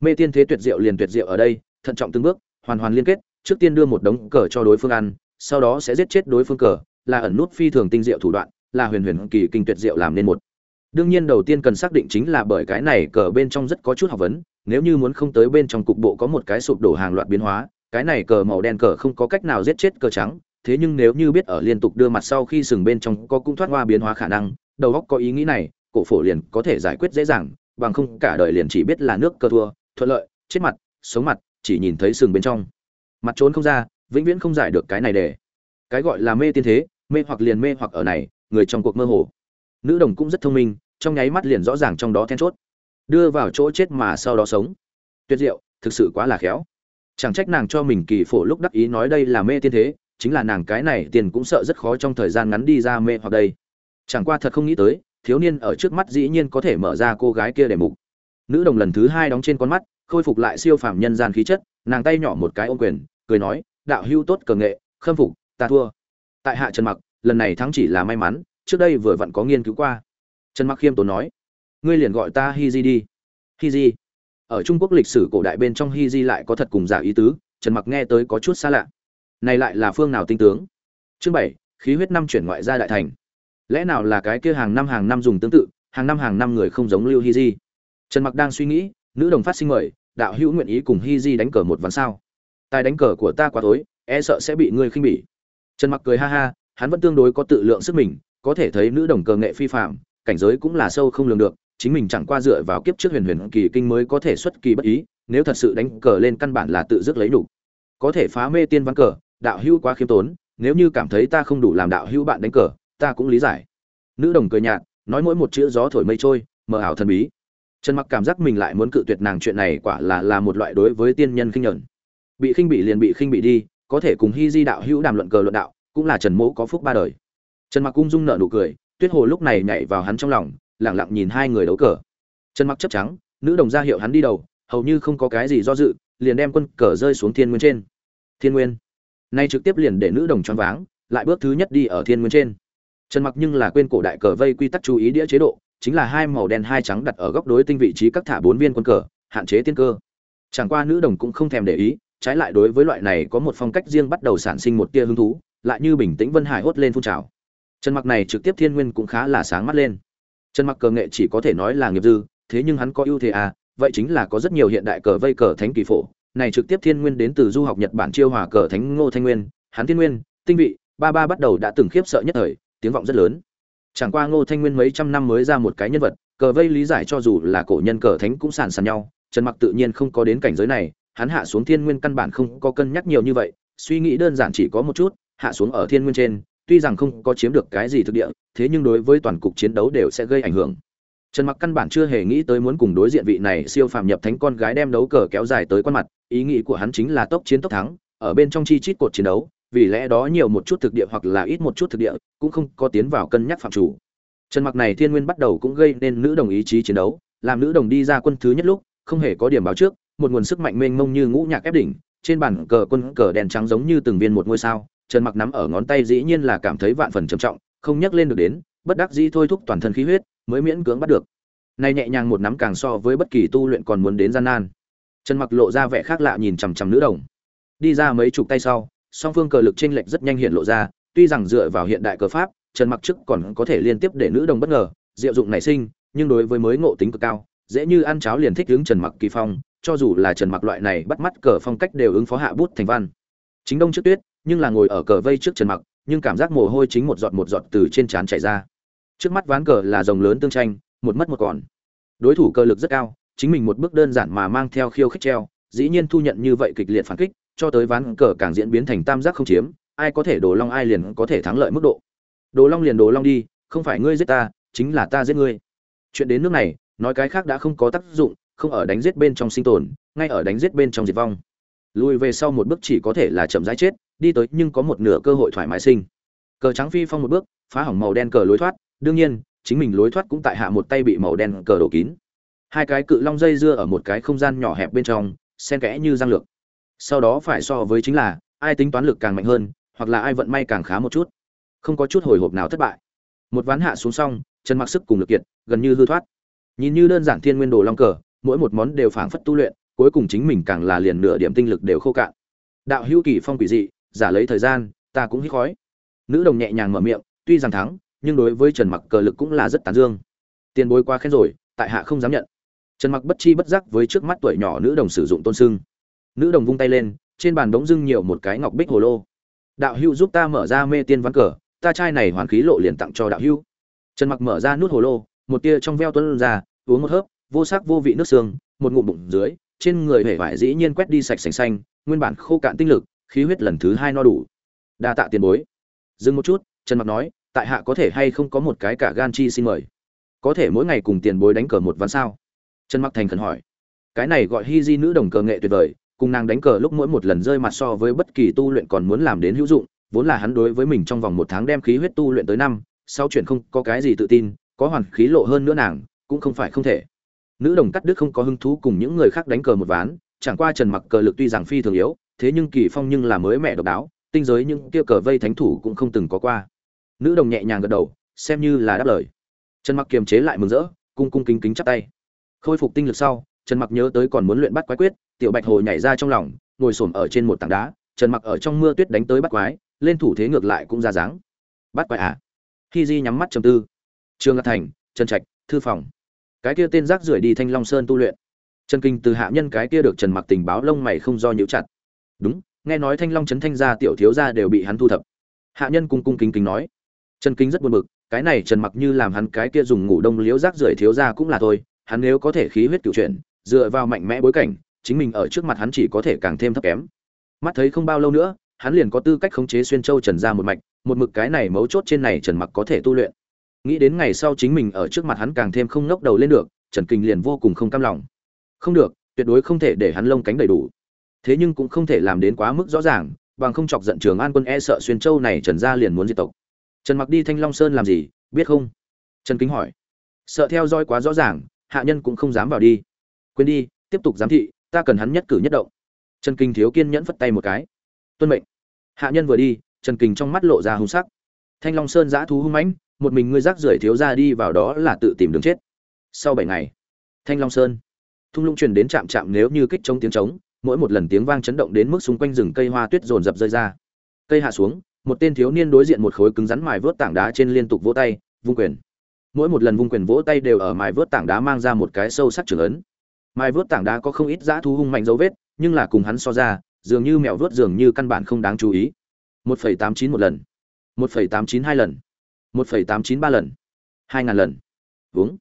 Mê tiên thế tuyệt diệu liền tuyệt diệu ở đây, thận trọng từng bước, hoàn hoàn liên kết, trước tiên đưa một đống cờ cho đối phương ăn, sau đó sẽ giết chết đối phương cờ, là ẩn nút phi thường tinh diệu thủ đoạn, là huyền huyền kỳ kinh tuyệt diệu làm nên một. Đương nhiên đầu tiên cần xác định chính là bởi cái này cờ bên trong rất có chút học vấn, nếu như muốn không tới bên trong cục bộ có một cái sụp đổ hàng loạt biến hóa, cái này cờ màu đen cờ không có cách nào giết chết cờ trắng, thế nhưng nếu như biết ở liên tục đưa mặt sau khi sừng bên trong có cung thoát hoa biến hóa khả năng, đầu góc có ý nghĩ này, cổ phổ liền có thể giải quyết dễ dàng, bằng không cả đời liền chỉ biết là nước cờ thua thuận lợi, chết mặt, sống mặt, chỉ nhìn thấy sừng bên trong. Mặt trốn không ra, vĩnh viễn không giải được cái này để. Cái gọi là mê tiên thế, mê hoặc liền mê hoặc ở này, người trong cuộc mơ hồ. Nữ đồng cũng rất thông minh, trong nháy mắt liền rõ ràng trong đó then chốt. Đưa vào chỗ chết mà sau đó sống. Tuyệt diệu, thực sự quá là khéo. Chẳng trách nàng cho mình kỳ phổ lúc đắc ý nói đây là mê tiên thế, chính là nàng cái này tiền cũng sợ rất khó trong thời gian ngắn đi ra mê hoặc đây. Chẳng qua thật không nghĩ tới, thiếu niên ở trước mắt dĩ nhiên có thể mở ra cô gái kia để mục nữ đồng lần thứ hai đóng trên con mắt, khôi phục lại siêu phàm nhân gian khí chất, nàng tay nhỏ một cái ôm quyền, cười nói, đạo hưu tốt cờ nghệ, khâm phục, ta thua. Tại hạ trần mặc, lần này thắng chỉ là may mắn, trước đây vừa vặn có nghiên cứu qua. Trần mặc khiêm tốn nói, ngươi liền gọi ta hi di đi. Hi di. Ở trung quốc lịch sử cổ đại bên trong hi di lại có thật cùng giả ý tứ, trần mặc nghe tới có chút xa lạ. Này lại là phương nào tinh tướng? Chương bảy, khí huyết năm chuyển ngoại ra đại thành. Lẽ nào là cái kia hàng năm hàng năm dùng tương tự, hàng năm hàng năm người không giống lưu hi di? Trần mặc đang suy nghĩ, nữ đồng phát sinh mời, đạo hữu nguyện ý cùng hi di đánh cờ một ván sao? Tài đánh cờ của ta quá tối e sợ sẽ bị ngươi khinh bỉ. Trần mặc cười ha ha, hắn vẫn tương đối có tự lượng sức mình, có thể thấy nữ đồng cờ nghệ phi phạm, cảnh giới cũng là sâu không lường được, chính mình chẳng qua dựa vào kiếp trước huyền huyền kỳ kinh mới có thể xuất kỳ bất ý, nếu thật sự đánh cờ lên căn bản là tự dứt lấy đủ. Có thể phá mê tiên văn cờ, đạo hữu quá khiêm tốn, nếu như cảm thấy ta không đủ làm đạo hữu bạn đánh cờ, ta cũng lý giải. Nữ đồng cười nhạt, nói mỗi một chữ gió thổi mây trôi, mờ ảo thần bí trần mặc cảm giác mình lại muốn cự tuyệt nàng chuyện này quả là là một loại đối với tiên nhân khinh nhẫn. Bị khinh bị liền bị khinh bị đi, có thể cùng hy di đạo hữu đàm luận cờ luận đạo, cũng là trần mỗ có phúc ba đời. Trần mặc cung dung nợ nụ cười, tuyết hồ lúc này nhảy vào hắn trong lòng lẳng lặng nhìn hai người đấu cờ. Trần mặc chấp trắng nữ đồng ra hiệu hắn đi đầu, hầu như không có cái gì do dự, liền đem quân cờ rơi xuống thiên nguyên trên. Thiên nguyên. Nay trực tiếp liền để nữ đồng choáng váng, lại bước thứ nhất đi ở thiên nguyên trên. Trần mặc nhưng là quên cổ đại cờ vây quy tắc chú ý đĩa chế độ chính là hai màu đen, hai trắng đặt ở góc đối tinh vị trí các thả bốn viên quân cờ, hạn chế tiên cơ. Chẳng qua nữ đồng cũng không thèm để ý, trái lại đối với loại này có một phong cách riêng bắt đầu sản sinh một tia hứng thú, lại như bình tĩnh vân hải hốt lên phun trào. Trần mặc này trực tiếp thiên nguyên cũng khá là sáng mắt lên. Trần mặc cờ nghệ chỉ có thể nói là nghiệp dư, thế nhưng hắn có ưu thế à vậy chính là có rất nhiều hiện đại cờ vây cờ thánh kỳ phổ. Này trực tiếp thiên nguyên đến từ du học nhật bản chiêu hòa cờ thánh ngô thanh nguyên, hắn thiên nguyên, tinh vị, ba ba bắt đầu đã từng khiếp sợ nhất thời, tiếng vọng rất lớn chẳng qua ngô thanh nguyên mấy trăm năm mới ra một cái nhân vật, cờ vây lý giải cho dù là cổ nhân cờ thánh cũng sàn sàn nhau, trần mặc tự nhiên không có đến cảnh giới này, hắn hạ xuống thiên nguyên căn bản không có cân nhắc nhiều như vậy, suy nghĩ đơn giản chỉ có một chút, hạ xuống ở thiên nguyên trên, tuy rằng không có chiếm được cái gì thực địa, thế nhưng đối với toàn cục chiến đấu đều sẽ gây ảnh hưởng. Trần mặc căn bản chưa hề nghĩ tới muốn cùng đối diện vị này siêu phàm nhập thánh con gái đem đấu cờ kéo dài tới quan mặt, ý nghĩ của hắn chính là tốc chiến tốc thắng, ở bên trong chi chít cột chiến đấu vì lẽ đó nhiều một chút thực địa hoặc là ít một chút thực địa cũng không có tiến vào cân nhắc phạm chủ. Trần mặc này thiên nguyên bắt đầu cũng gây nên nữ đồng ý chí chiến đấu, làm nữ đồng đi ra quân thứ nhất lúc, không hề có điểm báo trước, một nguồn sức mạnh mênh mông như ngũ nhạc ép đỉnh, trên bản cờ quân cờ đèn trắng giống như từng viên một ngôi sao, trần mặc nắm ở ngón tay dĩ nhiên là cảm thấy vạn phần trầm trọng, không nhắc lên được đến, bất đắc dĩ thôi thúc toàn thân khí huyết, mới miễn cưỡng bắt được. Nay nhẹ nhàng một nắm càng so với bất kỳ tu luyện còn muốn đến gian nan. Trần mặc lộ ra vẻ khác lạ nhìn chằm chằm nữ đồng. Đi ra mấy chục tay sau song phương cờ lực chênh lệch rất nhanh hiện lộ ra, tuy rằng dựa vào hiện đại cờ pháp, trần mặc trước còn có thể liên tiếp để nữ đồng bất ngờ, diệu dụng nảy sinh, nhưng đối với mới ngộ tính cực cao, dễ như ăn cháo liền thích ứng trần mặc kỳ phong, cho dù là trần mặc loại này bắt mắt cờ phong cách đều ứng phó hạ bút thành văn. Chính đông trước tuyết, nhưng là ngồi ở cờ vây trước trần mặc, nhưng cảm giác mồ hôi chính một giọt một giọt từ trên trán chảy ra. Trước mắt ván cờ là rồng lớn tương tranh, một mất một còn. Đối thủ cơ lực rất cao, chính mình một bước đơn giản mà mang theo khiêu khích treo, dĩ nhiên thu nhận như vậy kịch liệt phản kích cho tới ván cờ càng diễn biến thành tam giác không chiếm, ai có thể đồ long ai liền có thể thắng lợi mức độ. Đồ long liền đồ long đi, không phải ngươi giết ta, chính là ta giết ngươi. Chuyện đến nước này, nói cái khác đã không có tác dụng, không ở đánh giết bên trong sinh tồn, ngay ở đánh giết bên trong diệt vong. Lùi về sau một bước chỉ có thể là chậm rãi chết, đi tới nhưng có một nửa cơ hội thoải mái sinh. Cờ trắng phi phong một bước, phá hỏng màu đen cờ lối thoát, đương nhiên, chính mình lối thoát cũng tại hạ một tay bị màu đen cờ đổ kín. Hai cái cự long dây dưa ở một cái không gian nhỏ hẹp bên trong, xen kẽ như răng lược sau đó phải so với chính là, ai tính toán lực càng mạnh hơn, hoặc là ai vận may càng khá một chút. Không có chút hồi hộp nào thất bại. Một ván hạ xuống xong, chân mặc sức cùng lực kiệt, gần như hư thoát. Nhìn như đơn giản thiên nguyên đồ long cờ, mỗi một món đều phảng phất tu luyện, cuối cùng chính mình càng là liền nửa điểm tinh lực đều khô cạn. Đạo hữu kỳ phong quỷ dị, giả lấy thời gian, ta cũng hít khói. Nữ đồng nhẹ nhàng mở miệng, tuy rằng thắng, nhưng đối với trần mặc cờ lực cũng là rất tán dương. Tiền bối quá khen rồi, tại hạ không dám nhận. Trần mặc bất chi bất giác với trước mắt tuổi nhỏ nữ đồng sử dụng tôn sưng nữ đồng vung tay lên, trên bàn đống dưng nhiều một cái ngọc bích hồ lô. Đạo hưu giúp ta mở ra mê tiên ván cờ, ta trai này hoàn khí lộ liền tặng cho đạo hưu trần mặc mở ra nút hồ lô, một tia trong veo tuân ra, uống một hớp, vô sắc vô vị nước xương, một ngụm bụng dưới, trên người hể vải dĩ nhiên quét đi sạch sành xanh, nguyên bản khô cạn tinh lực, khí huyết lần thứ hai no đủ. Đa tạ tiền bối. Dừng một chút, trần mặc nói, tại hạ có thể hay không có một cái cả gan chi xin mời? Có thể mỗi ngày cùng tiền bối đánh cờ một ván sao? Trần mặc thành khẩn hỏi. Cái này gọi hy di nữ đồng cờ nghệ tuyệt vời cùng nàng đánh cờ lúc mỗi một lần rơi mặt so với bất kỳ tu luyện còn muốn làm đến hữu dụng, vốn là hắn đối với mình trong vòng một tháng đem khí huyết tu luyện tới năm, sau chuyện không có cái gì tự tin, có hoàn khí lộ hơn nữa nàng, cũng không phải không thể. Nữ đồng cắt đức không có hứng thú cùng những người khác đánh cờ một ván, chẳng qua trần mặc cờ lực tuy rằng phi thường yếu, thế nhưng kỳ phong nhưng là mới mẹ độc đáo, tinh giới những kia cờ vây thánh thủ cũng không từng có qua. Nữ đồng nhẹ nhàng gật đầu, xem như là đáp lời. Trần mặc kiềm chế lại mừng rỡ, cung cung kính kính chắp tay. Khôi phục tinh lực sau, trần mặc nhớ tới còn muốn luyện bắt quái quyết tiểu bạch hồ nhảy ra trong lòng, ngồi xổm ở trên một tảng đá, trần mặc ở trong mưa tuyết đánh tới bắt quái, lên thủ thế ngược lại cũng ra dáng. Bắt quái à? Khi di nhắm mắt trầm tư. Trương ngạc thành, trần trạch, thư phòng. Cái kia tên rác rưởi đi thanh long sơn tu luyện. Trần kinh từ hạ nhân cái kia được trần mặc tình báo lông mày không do nhíu chặt. Đúng, nghe nói thanh long trấn thanh gia tiểu thiếu gia đều bị hắn thu thập. Hạ nhân cung cung kính kính nói. Trần kinh rất buồn bực, cái này trần mặc như làm hắn cái kia dùng ngủ đông liếu rác rưởi thiếu gia cũng là thôi, hắn nếu có thể khí huyết cựu chuyển, dựa vào mạnh mẽ bối cảnh chính mình ở trước mặt hắn chỉ có thể càng thêm thấp kém. Mắt thấy không bao lâu nữa, hắn liền có tư cách khống chế xuyên châu trần ra một mạch, một mực cái này mấu chốt trên này trần mặc có thể tu luyện. Nghĩ đến ngày sau chính mình ở trước mặt hắn càng thêm không ngóc đầu lên được, trần kinh liền vô cùng không cam lòng. Không được, tuyệt đối không thể để hắn lông cánh đầy đủ. Thế nhưng cũng không thể làm đến quá mức rõ ràng, bằng không chọc giận trường an quân e sợ xuyên châu này trần gia liền muốn diệt tộc. Trần mặc đi thanh long sơn làm gì, biết không? Trần kính hỏi. Sợ theo dõi quá rõ ràng, hạ nhân cũng không dám vào đi. Quên đi, tiếp tục giám thị ta cần hắn nhất cử nhất động. Trần kinh thiếu kiên nhẫn phất tay một cái. Tuân mệnh. Hạ nhân vừa đi, trần kinh trong mắt lộ ra hung sắc. Thanh long sơn giã thú hung mãnh, một mình ngươi rác rưởi thiếu ra đi vào đó là tự tìm đường chết. Sau bảy ngày, thanh long sơn, thung lũng truyền đến chạm chạm nếu như kích chống tiếng trống, mỗi một lần tiếng vang chấn động đến mức xung quanh rừng cây hoa tuyết rồn rập rơi ra. Cây hạ xuống, một tên thiếu niên đối diện một khối cứng rắn mài vớt tảng đá trên liên tục vỗ tay, vung quyền. Mỗi một lần vung quyền vỗ tay đều ở mài vớt tảng đá mang ra một cái sâu sắc trưởng ấn. Mai vớt tảng đá có không ít dã thú hung mạnh dấu vết nhưng là cùng hắn so ra dường như mèo vớt dường như căn bản không đáng chú ý. 1,89 một lần. 1,89 hai lần. 1,89 ba lần. Hai ngàn lần. Uống.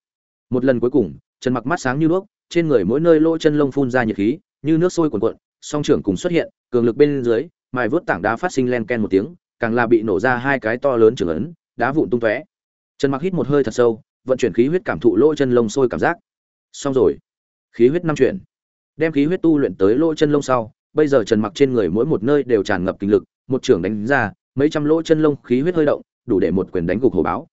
Một lần cuối cùng trần mặc mắt sáng như đuốc trên người mỗi nơi lỗ chân lông phun ra nhiệt khí như nước sôi cuồn cuộn song trưởng cùng xuất hiện cường lực bên dưới mài vớt tảng đá phát sinh len ken một tiếng càng là bị nổ ra hai cái to lớn trưởng ấn đá vụn tung tóe. Trần mặc hít một hơi thật sâu vận chuyển khí huyết cảm thụ lỗ chân lông sôi cảm giác. Xong rồi khí huyết năm chuyển đem khí huyết tu luyện tới lỗ chân lông sau, bây giờ trần mặc trên người mỗi một nơi đều tràn ngập kinh lực, một trưởng đánh ra, mấy trăm lỗ chân lông khí huyết hơi động, đủ để một quyền đánh gục hồ báo.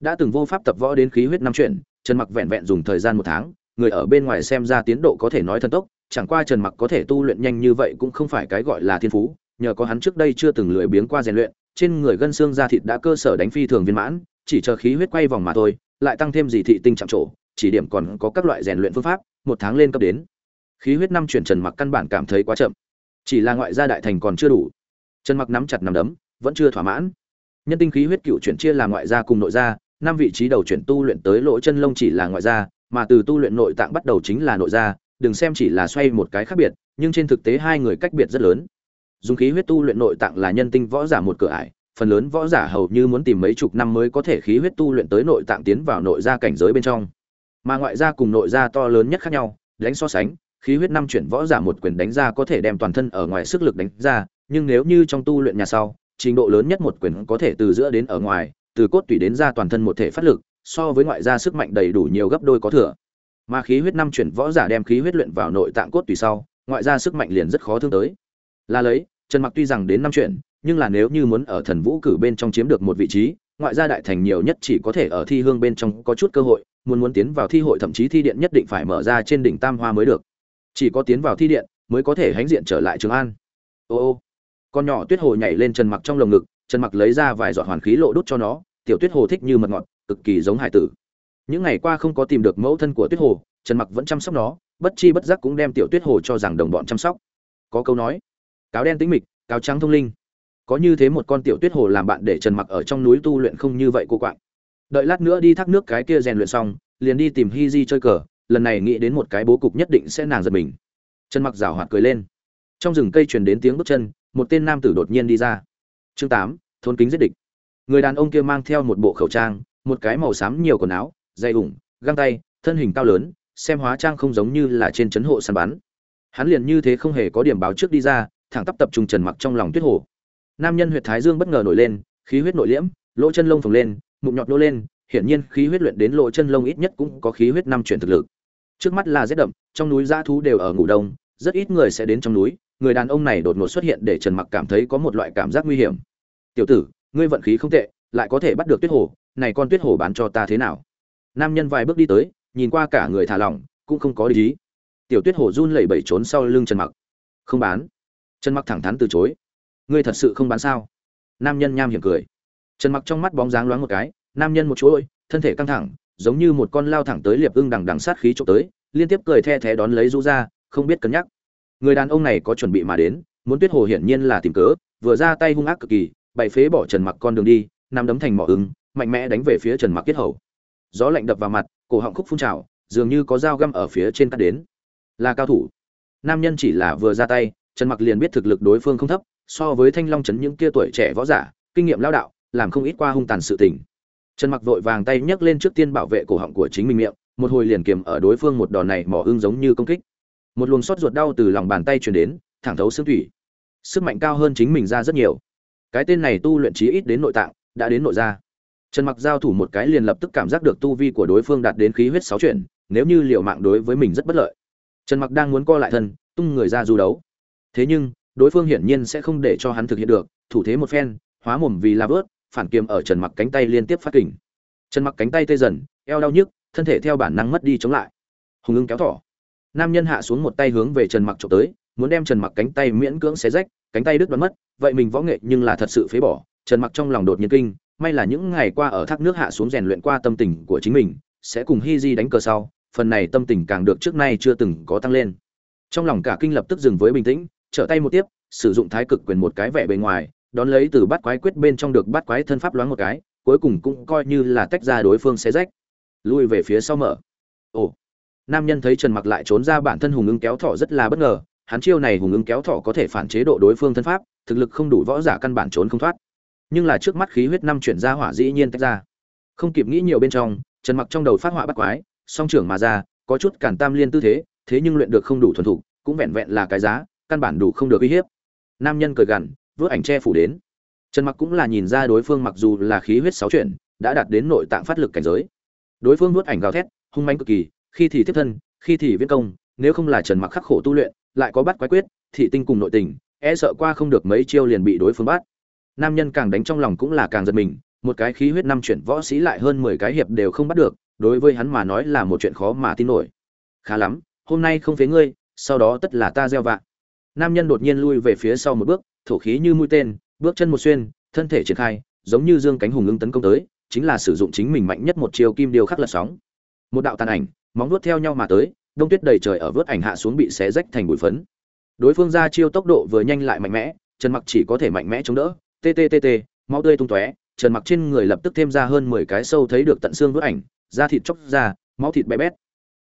Đã từng vô pháp tập võ đến khí huyết năm chuyển trần mặc vẹn vẹn dùng thời gian một tháng, người ở bên ngoài xem ra tiến độ có thể nói thần tốc, chẳng qua trần mặc có thể tu luyện nhanh như vậy cũng không phải cái gọi là thiên phú, nhờ có hắn trước đây chưa từng lười biếng qua rèn luyện, trên người gân xương da thịt đã cơ sở đánh phi thường viên mãn, chỉ chờ khí huyết quay vòng mà thôi, lại tăng thêm gì thị tinh chạm trổ, chỉ điểm còn có các loại rèn luyện phương pháp một tháng lên cấp đến. Khí huyết năm chuyển trần mặc căn bản cảm thấy quá chậm. Chỉ là ngoại gia đại thành còn chưa đủ. Trần mặc nắm chặt nằm đấm, vẫn chưa thỏa mãn. Nhân tinh khí huyết cựu chuyển chia là ngoại gia cùng nội gia, năm vị trí đầu chuyển tu luyện tới lỗ chân lông chỉ là ngoại gia, mà từ tu luyện nội tạng bắt đầu chính là nội gia, đừng xem chỉ là xoay một cái khác biệt, nhưng trên thực tế hai người cách biệt rất lớn. Dùng khí huyết tu luyện nội tạng là nhân tinh võ giả một cửa ải, phần lớn võ giả hầu như muốn tìm mấy chục năm mới có thể khí huyết tu luyện tới nội tạng tiến vào nội gia cảnh giới bên trong mà ngoại gia cùng nội gia to lớn nhất khác nhau, đánh so sánh, khí huyết năm chuyển võ giả một quyền đánh ra có thể đem toàn thân ở ngoài sức lực đánh ra, nhưng nếu như trong tu luyện nhà sau, trình độ lớn nhất một quyền có thể từ giữa đến ở ngoài, từ cốt tủy đến ra toàn thân một thể phát lực, so với ngoại gia sức mạnh đầy đủ nhiều gấp đôi có thừa. Mà khí huyết năm chuyển võ giả đem khí huyết luyện vào nội tạng cốt tủy sau, ngoại gia sức mạnh liền rất khó thương tới. Là lấy, trần mặc tuy rằng đến năm chuyển, nhưng là nếu như muốn ở thần vũ cử bên trong chiếm được một vị trí ngoại gia đại thành nhiều nhất chỉ có thể ở thi hương bên trong có chút cơ hội, muốn muốn tiến vào thi hội thậm chí thi điện nhất định phải mở ra trên đỉnh tam hoa mới được. Chỉ có tiến vào thi điện mới có thể hãnh diện trở lại trường an. Ô ô, con nhỏ tuyết hồ nhảy lên trần mặc trong lồng ngực, trần mặc lấy ra vài giọt hoàn khí lộ đút cho nó, tiểu tuyết hồ thích như mật ngọt, cực kỳ giống hải tử. Những ngày qua không có tìm được mẫu thân của tuyết hồ, trần mặc vẫn chăm sóc nó, bất chi bất giác cũng đem tiểu tuyết hồ cho rằng đồng bọn chăm sóc. Có câu nói, cáo đen tĩnh mịch, cáo trắng thông linh có như thế một con tiểu tuyết hồ làm bạn để trần mặc ở trong núi tu luyện không như vậy cô quạng. Đợi lát nữa đi thác nước cái kia rèn luyện xong liền đi tìm hi di chơi cờ lần này nghĩ đến một cái bố cục nhất định sẽ nàng giật mình. Trần mặc rào hoạt cười lên. Trong rừng cây truyền đến tiếng bước chân một tên nam tử đột nhiên đi ra. Chương 8, thôn kính giết địch. Người đàn ông kia mang theo một bộ khẩu trang một cái màu xám nhiều quần áo dây ủng găng tay thân hình cao lớn xem hóa trang không giống như là trên trấn hộ săn bắn. Hắn liền như thế không hề có điểm báo trước đi ra thẳng tắp tập trung trần mặc trong lòng tuyết hồ nam nhân huyệt thái dương bất ngờ nổi lên, khí huyết nội liễm, lỗ chân lông phồng lên, mụn nhọt nô lên, hiển nhiên khí huyết luyện đến lỗ chân lông ít nhất cũng có khí huyết năm chuyển thực lực. Trước mắt là rét đậm, trong núi dã thú đều ở ngủ đông, rất ít người sẽ đến trong núi, người đàn ông này đột ngột xuất hiện để trần mặc cảm thấy có một loại cảm giác nguy hiểm. Tiểu tử, ngươi vận khí không tệ, lại có thể bắt được tuyết hồ, này con tuyết hồ bán cho ta thế nào? Nam nhân vài bước đi tới, nhìn qua cả người thả lỏng, cũng không có lý tiểu tuyết hồ run lẩy bẩy trốn sau lưng trần mặc. Không bán. Trần mặc thẳng thắn từ chối ngươi thật sự không bán sao? Nam nhân nham hiểm cười. Trần mặc trong mắt bóng dáng loáng một cái, nam nhân một chỗ ơi thân thể căng thẳng, giống như một con lao thẳng tới liệp ưng đằng đằng sát khí trộm tới, liên tiếp cười the thé đón lấy rũ ra, không biết cân nhắc. Người đàn ông này có chuẩn bị mà đến, muốn tuyết hồ hiển nhiên là tìm cớ, vừa ra tay hung ác cực kỳ, bày phế bỏ trần mặc con đường đi nằm đấm thành mỏ ứng, mạnh mẽ đánh về phía trần mặc kết hầu. Gió lạnh đập vào mặt, cổ họng khúc phun trào, dường như có dao găm ở phía trên cắt đến. Là cao thủ. Nam nhân chỉ là vừa ra tay, trần mặc liền biết thực lực đối phương không thấp so với thanh long trấn những kia tuổi trẻ võ giả, kinh nghiệm lao đạo, làm không ít qua hung tàn sự tình. Trần mặc vội vàng tay nhấc lên trước tiên bảo vệ cổ họng của chính mình miệng, một hồi liền kiềm ở đối phương một đòn này mỏ ưng giống như công kích. Một luồng xót ruột đau từ lòng bàn tay truyền đến, thẳng thấu xương thủy. Sức mạnh cao hơn chính mình ra rất nhiều. Cái tên này tu luyện trí ít đến nội tạng, đã đến nội ra trần mặc giao thủ một cái liền lập tức cảm giác được tu vi của đối phương đạt đến khí huyết sáu chuyển, nếu như liệu mạng đối với mình rất bất lợi. Trần mặc đang muốn co lại thân, tung người ra du đấu. Thế nhưng đối phương hiển nhiên sẽ không để cho hắn thực hiện được, thủ thế một phen, hóa mồm vì la vớt, phản kiềm ở trần mặc cánh tay liên tiếp phát kình. Trần mặc cánh tay tê dần, eo đau nhức, thân thể theo bản năng mất đi chống lại. Hùng ưng kéo thỏ. Nam nhân hạ xuống một tay hướng về trần mặc trộm tới, muốn đem trần mặc cánh tay miễn cưỡng xé rách, cánh tay đứt đoán mất, vậy mình võ nghệ nhưng là thật sự phế bỏ. Trần mặc trong lòng đột nhiên kinh, may là những ngày qua ở thác nước hạ xuống rèn luyện qua tâm tình của chính mình, sẽ cùng hi di đánh cờ sau, phần này tâm tình càng được trước nay chưa từng có tăng lên. Trong lòng cả kinh lập tức dừng với bình tĩnh trở tay một tiếp, sử dụng thái cực quyền một cái vẻ bề ngoài, đón lấy từ bắt quái quyết bên trong được bắt quái thân pháp loáng một cái, cuối cùng cũng coi như là tách ra đối phương xé rách. Lui về phía sau mở. Ồ. Nam nhân thấy trần mặc lại trốn ra bản thân hùng ứng kéo thỏ rất là bất ngờ, hắn chiêu này hùng ứng kéo thỏ có thể phản chế độ đối phương thân pháp, thực lực không đủ võ giả căn bản trốn không thoát. Nhưng là trước mắt khí huyết năm chuyển ra hỏa dĩ nhiên tách ra. Không kịp nghĩ nhiều bên trong, trần mặc trong đầu phát họa bắt quái, song trưởng mà ra, có chút cản tam liên tư thế thế nhưng luyện được không đủ thuần thục, cũng vẹn vẹn là cái giá căn bản đủ không được uy hiếp. Nam nhân cười gằn, vớt ảnh che phủ đến. Trần mặc cũng là nhìn ra đối phương mặc dù là khí huyết sáu chuyển, đã đạt đến nội tạng phát lực cảnh giới. Đối phương vớt ảnh gào thét, hung manh cực kỳ, khi thì tiếp thân, khi thì viễn công, nếu không là trần mặc khắc khổ tu luyện, lại có bắt quái quyết, thị tinh cùng nội tình e sợ qua không được mấy chiêu liền bị đối phương bắt. Nam nhân càng đánh trong lòng cũng là càng giật mình, một cái khí huyết năm chuyển võ sĩ lại hơn 10 cái hiệp đều không bắt được, đối với hắn mà nói là một chuyện khó mà tin nổi. Khá lắm, hôm nay không phế ngươi, sau đó tất là ta gieo vạ nam nhân đột nhiên lui về phía sau một bước, thổ khí như mũi tên, bước chân một xuyên, thân thể triển khai, giống như dương cánh hùng ứng tấn công tới, chính là sử dụng chính mình mạnh nhất một chiêu kim điều khắc lật sóng. Một đạo tàn ảnh, móng vuốt theo nhau mà tới, đông tuyết đầy trời ở vớt ảnh hạ xuống bị xé rách thành bụi phấn. Đối phương ra chiêu tốc độ vừa nhanh lại mạnh mẽ, trần mặc chỉ có thể mạnh mẽ chống đỡ. Tttt máu tươi tung tóe, trần mặc trên người lập tức thêm ra hơn 10 cái sâu thấy được tận xương vớt ảnh, da thịt chóc ra, máu thịt bé bét.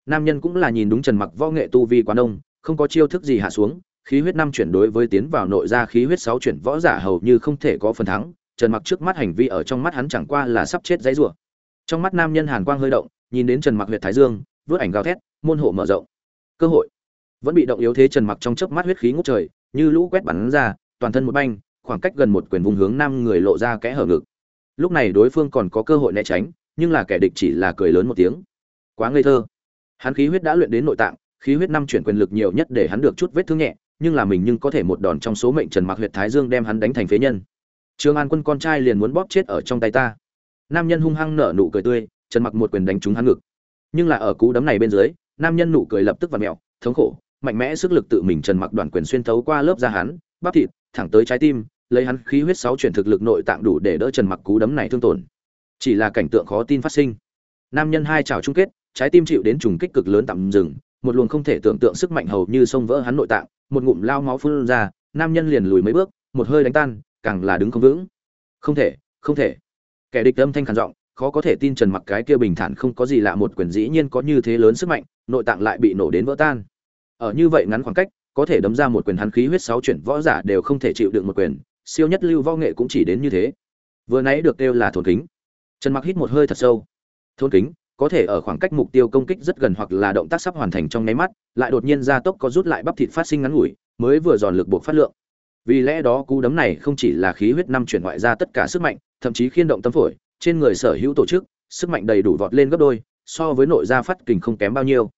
Nam nhân cũng là nhìn đúng trần mặc võ nghệ tu vi quá đông không có chiêu thức gì hạ xuống khí huyết năm chuyển đối với tiến vào nội ra khí huyết sáu chuyển, võ giả hầu như không thể có phần thắng, trần mặc trước mắt hành vi ở trong mắt hắn chẳng qua là sắp chết dãy rủa. Trong mắt nam nhân hàn quang hơi động, nhìn đến trần mặc huyệt thái dương vớt ảnh gào thét, môn hộ mở rộng. Cơ hội. Vẫn bị động yếu thế trần mặc trong chớp mắt huyết khí ngút trời, như lũ quét bắn ra, toàn thân một banh, khoảng cách gần một quyền vùng hướng nam người lộ ra kẽ hở ngực. Lúc này đối phương còn có cơ hội né tránh, nhưng là kẻ địch chỉ là cười lớn một tiếng. Quá ngây thơ. Hắn khí huyết đã luyện đến nội tạng, khí huyết năm chuyển quyền lực nhiều nhất để hắn được chút vết thương nhẹ nhưng là mình nhưng có thể một đòn trong số mệnh trần mặc huyệt thái dương đem hắn đánh thành phế nhân. Trương an quân con trai liền muốn bóp chết ở trong tay ta. Nam nhân hung hăng nở nụ cười tươi, trần mặc một quyền đánh trúng hắn ngực. Nhưng là ở cú đấm này bên dưới, nam nhân nụ cười lập tức vặn mẹo, thống khổ, mạnh mẽ sức lực tự mình trần mặc đoàn quyền xuyên thấu qua lớp da hắn, bắp thịt, thẳng tới trái tim, lấy hắn khí huyết sáu chuyển thực lực nội tạng đủ để đỡ trần mặc cú đấm này thương tổn. Chỉ là cảnh tượng khó tin phát sinh. Nam nhân hai chảo chung kết, trái tim chịu đến trùng kích cực lớn tạm dừng một luồng không thể tưởng tượng sức mạnh hầu như sông vỡ hắn nội tạng, một ngụm lao máu phun ra, nam nhân liền lùi mấy bước, một hơi đánh tan, càng là đứng không vững. Không thể không thể. Kẻ địch âm thanh khàn giọng, khó có thể tin trần mặc cái kia bình thản không có gì lạ một quyền dĩ nhiên có như thế lớn sức mạnh, nội tạng lại bị nổ đến vỡ tan. Ở như vậy ngắn khoảng cách, có thể đấm ra một quyền hắn khí huyết sáu chuyển võ giả đều không thể chịu được một quyền, siêu nhất lưu võ nghệ cũng chỉ đến như thế. Vừa nãy được kêu là thuần kính. Trần mặc hít một hơi thật sâu. Thuần kính? Có thể ở khoảng cách mục tiêu công kích rất gần hoặc là động tác sắp hoàn thành trong nháy mắt, lại đột nhiên gia tốc có rút lại bắp thịt phát sinh ngắn ngủi, mới vừa giòn lực buộc phát lượng. Vì lẽ đó cú đấm này không chỉ là khí huyết năm chuyển ngoại ra tất cả sức mạnh, thậm chí khiên động tâm phổi, trên người sở hữu tổ chức, sức mạnh đầy đủ vọt lên gấp đôi, so với nội gia phát kình không kém bao nhiêu.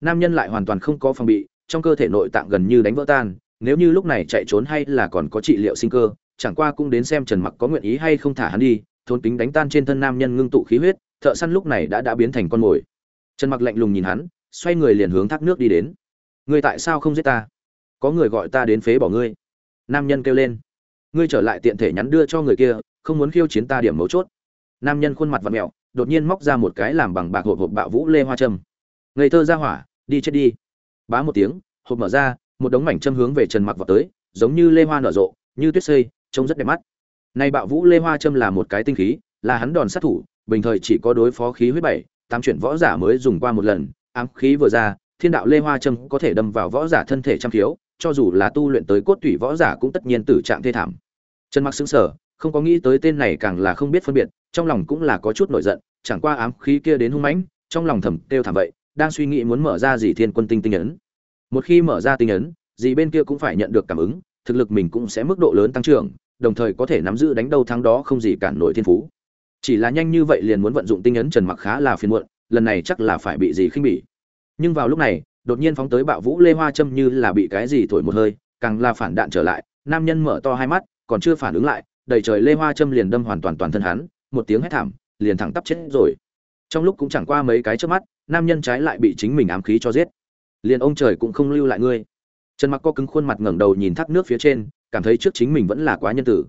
Nam nhân lại hoàn toàn không có phòng bị, trong cơ thể nội tạng gần như đánh vỡ tan, nếu như lúc này chạy trốn hay là còn có trị liệu sinh cơ, chẳng qua cũng đến xem trần mặc có nguyện ý hay không thả hắn đi thôn tính đánh tan trên thân nam nhân ngưng tụ khí huyết thợ săn lúc này đã đã biến thành con mồi. Trần mặc lạnh lùng nhìn hắn, xoay người liền hướng thác nước đi đến. Ngươi tại sao không giết ta? Có người gọi ta đến phế bỏ ngươi. Nam nhân kêu lên. Ngươi trở lại tiện thể nhắn đưa cho người kia, không muốn khiêu chiến ta điểm mấu chốt. Nam nhân khuôn mặt vặn mẹo, đột nhiên móc ra một cái làm bằng bạc hộp hộp bạo vũ lê hoa trâm ngây thơ ra hỏa, đi chết đi. Bá một tiếng, hộp mở ra, một đống mảnh châm hướng về trần mặc vào tới, giống như lê hoa nở rộ, như tuyết xây trông rất đẹp mắt. Nay bạo vũ lê hoa châm là một cái tinh khí, là hắn đòn sát thủ bình thời chỉ có đối phó khí huyết bảy, tám chuyển võ giả mới dùng qua một lần, ám khí vừa ra, thiên đạo lê hoa trâm có thể đâm vào võ giả thân thể trăm khiếu, cho dù là tu luyện tới cốt tủy võ giả cũng tất nhiên tử trạng thê thảm. Trần mặc xứng sở không có nghĩ tới tên này càng là không biết phân biệt, trong lòng cũng là có chút nổi giận, chẳng qua ám khí kia đến hung mãnh, trong lòng thầm kêu thảm vậy, đang suy nghĩ muốn mở ra gì thiên quân tinh tinh ấn. Một khi mở ra tinh ấn, gì bên kia cũng phải nhận được cảm ứng, thực lực mình cũng sẽ mức độ lớn tăng trưởng, đồng thời có thể nắm giữ đánh đâu thắng đó không gì cản nổi thiên phú chỉ là nhanh như vậy liền muốn vận dụng tinh ấn trần mặc khá là phiền muộn, lần này chắc là phải bị gì khinh bỉ. Nhưng vào lúc này, đột nhiên phóng tới bạo vũ lê hoa châm như là bị cái gì thổi một hơi, càng là phản đạn trở lại, nam nhân mở to hai mắt, còn chưa phản ứng lại, đầy trời lê hoa châm liền đâm hoàn toàn toàn thân hắn, một tiếng hét thảm, liền thẳng tắp chết rồi. Trong lúc cũng chẳng qua mấy cái trước mắt, nam nhân trái lại bị chính mình ám khí cho giết. Liền ông trời cũng không lưu lại ngươi. Trần mặc co cứng khuôn mặt ngẩng đầu nhìn thác nước phía trên, cảm thấy trước chính mình vẫn là quá nhân tử.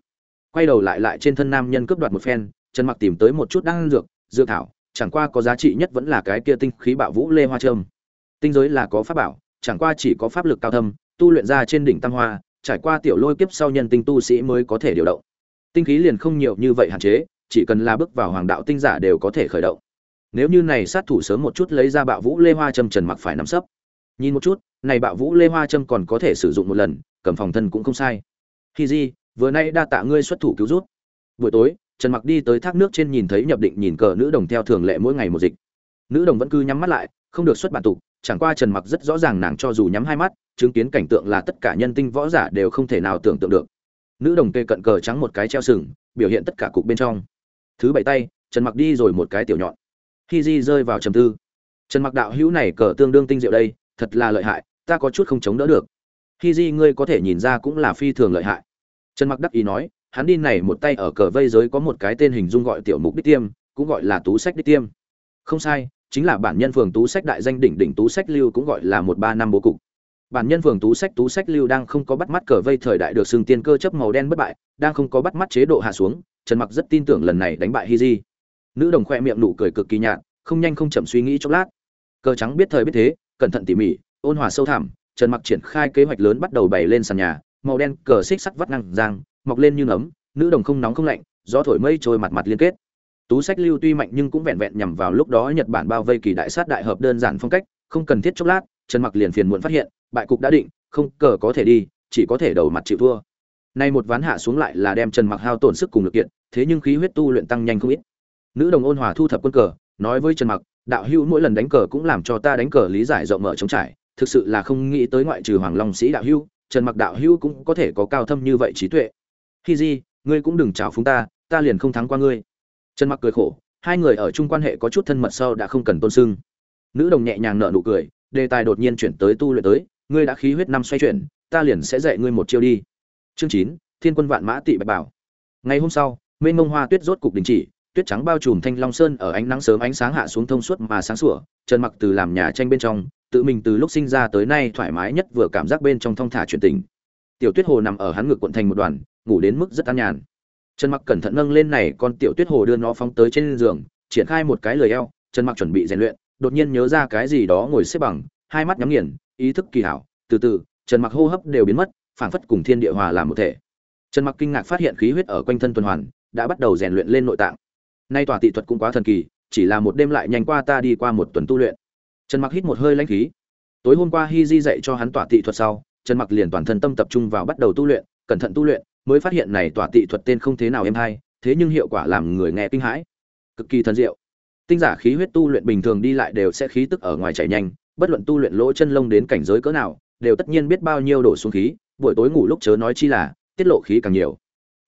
Quay đầu lại lại trên thân nam nhân cướp đoạt một phen trần mặc tìm tới một chút đan dược dược thảo, chẳng qua có giá trị nhất vẫn là cái kia tinh khí bạo vũ lê hoa trâm. Tinh giới là có pháp bảo, chẳng qua chỉ có pháp lực cao thâm, tu luyện ra trên đỉnh tam hoa, trải qua tiểu lôi kiếp sau nhân tinh tu sĩ mới có thể điều động. Tinh khí liền không nhiều như vậy hạn chế, chỉ cần là bước vào hoàng đạo tinh giả đều có thể khởi động. Nếu như này sát thủ sớm một chút lấy ra bạo vũ lê hoa trâm trần mặc phải nắm sấp. Nhìn một chút, này bạo vũ lê hoa châm còn có thể sử dụng một lần, cầm phòng thân cũng không sai. Khi di vừa nay đa tạ ngươi xuất thủ cứu rút buổi tối trần mặc đi tới thác nước trên nhìn thấy nhập định nhìn cờ nữ đồng theo thường lệ mỗi ngày một dịch. Nữ đồng vẫn cứ nhắm mắt lại, không được xuất bản tục, chẳng qua trần mặc rất rõ ràng nàng cho dù nhắm hai mắt, chứng kiến cảnh tượng là tất cả nhân tinh võ giả đều không thể nào tưởng tượng được. Nữ đồng kê cận cờ trắng một cái treo sừng, biểu hiện tất cả cục bên trong. Thứ bảy tay, trần mặc đi rồi một cái tiểu nhọn. Khi di rơi vào trầm tư. Trần mặc đạo hữu này cờ tương đương tinh diệu đây, thật là lợi hại, ta có chút không chống đỡ được. Khi di ngươi có thể nhìn ra cũng là phi thường lợi hại. Trần mặc đắc ý nói hắn đi này một tay ở cờ vây giới có một cái tên hình dung gọi tiểu mục đích tiêm, cũng gọi là tú sách đích tiêm. Không sai, chính là bản nhân phường tú sách đại danh đỉnh đỉnh tú sách lưu cũng gọi là một ba năm bố cục. Bản nhân phường tú sách tú sách lưu đang không có bắt mắt cờ vây thời đại được xưng tiên cơ chấp màu đen bất bại, đang không có bắt mắt chế độ hạ xuống, trần mặc rất tin tưởng lần này đánh bại hi di. Nữ đồng khoe miệng nụ cười cực kỳ nhạt, không nhanh không chậm suy nghĩ chốc lát. Cờ trắng biết thời biết thế, cẩn thận tỉ mỉ, ôn hòa sâu thẳm, trần mặc triển khai kế hoạch lớn bắt đầu bày lên sàn nhà, màu đen cờ xích sắt vắt ngang giang mọc lên như nấm nữ đồng không nóng không lạnh, gió thổi mây trôi mặt mặt liên kết. Tú sách lưu tuy mạnh nhưng cũng vẹn vẹn nhằm vào lúc đó nhật bản bao vây kỳ đại sát đại hợp đơn giản phong cách, không cần thiết chốc lát, trần mặc liền phiền muộn phát hiện, bại cục đã định, không cờ có thể đi, chỉ có thể đầu mặt chịu thua. Nay một ván hạ xuống lại là đem trần mặc hao tổn sức cùng lực kiện, thế nhưng khí huyết tu luyện tăng nhanh không ít. Nữ đồng ôn hòa thu thập quân cờ, nói với trần mặc, đạo hữu mỗi lần đánh cờ cũng làm cho ta đánh cờ lý giải rộng mở trống trải, thực sự là không nghĩ tới ngoại trừ hoàng long sĩ đạo hữu, trần mặc đạo hữu cũng có thể có cao thâm như vậy trí tuệ khi di, ngươi cũng đừng chào phúng ta ta liền không thắng qua ngươi. Trần mặc cười khổ hai người ở chung quan hệ có chút thân mật sau đã không cần tôn sưng. Nữ đồng nhẹ nhàng nở nụ cười đề tài đột nhiên chuyển tới tu luyện tới ngươi đã khí huyết năm xoay chuyển ta liền sẽ dạy ngươi một chiêu đi. Chương chín thiên quân vạn mã tị bạch bảo. Ngày hôm sau mênh mông hoa tuyết rốt cục đình chỉ tuyết trắng bao trùm thanh long sơn ở ánh nắng sớm ánh sáng hạ xuống thông suốt mà sáng sủa trần mặc từ làm nhà tranh bên trong tự mình từ lúc sinh ra tới nay thoải mái nhất vừa cảm giác bên trong thong thả chuyển tình. Tiểu tuyết hồ nằm ở hắn ngực cuộn thành một đoàn ngủ đến mức rất an nhàn. Trần mặc cẩn thận nâng lên này con tiểu tuyết hồ đưa nó phóng tới trên giường, triển khai một cái lời eo, trần mặc chuẩn bị rèn luyện, đột nhiên nhớ ra cái gì đó ngồi xếp bằng, hai mắt nhắm nghiền, ý thức kỳ hảo, từ từ, trần mặc hô hấp đều biến mất, phảng phất cùng thiên địa hòa làm một thể. Trần mặc kinh ngạc phát hiện khí huyết ở quanh thân tuần hoàn, đã bắt đầu rèn luyện lên nội tạng. Nay tòa tị thuật cũng quá thần kỳ, chỉ là một đêm lại nhanh qua ta đi qua một tuần tu luyện. Trần mặc hít một hơi lãnh khí. Tối hôm qua hi di dạy cho hắn tỏa tị thuật sau, trần mặc liền toàn thân tâm tập trung vào bắt đầu tu luyện, cẩn thận tu luyện mới phát hiện này tỏa tị thuật tên không thế nào êm hay, thế nhưng hiệu quả làm người nghe kinh hãi. Cực kỳ thần diệu. Tinh giả khí huyết tu luyện bình thường đi lại đều sẽ khí tức ở ngoài chảy nhanh, bất luận tu luyện lỗ chân lông đến cảnh giới cỡ nào, đều tất nhiên biết bao nhiêu đổ xuống khí, buổi tối ngủ lúc chớ nói chi là, tiết lộ khí càng nhiều.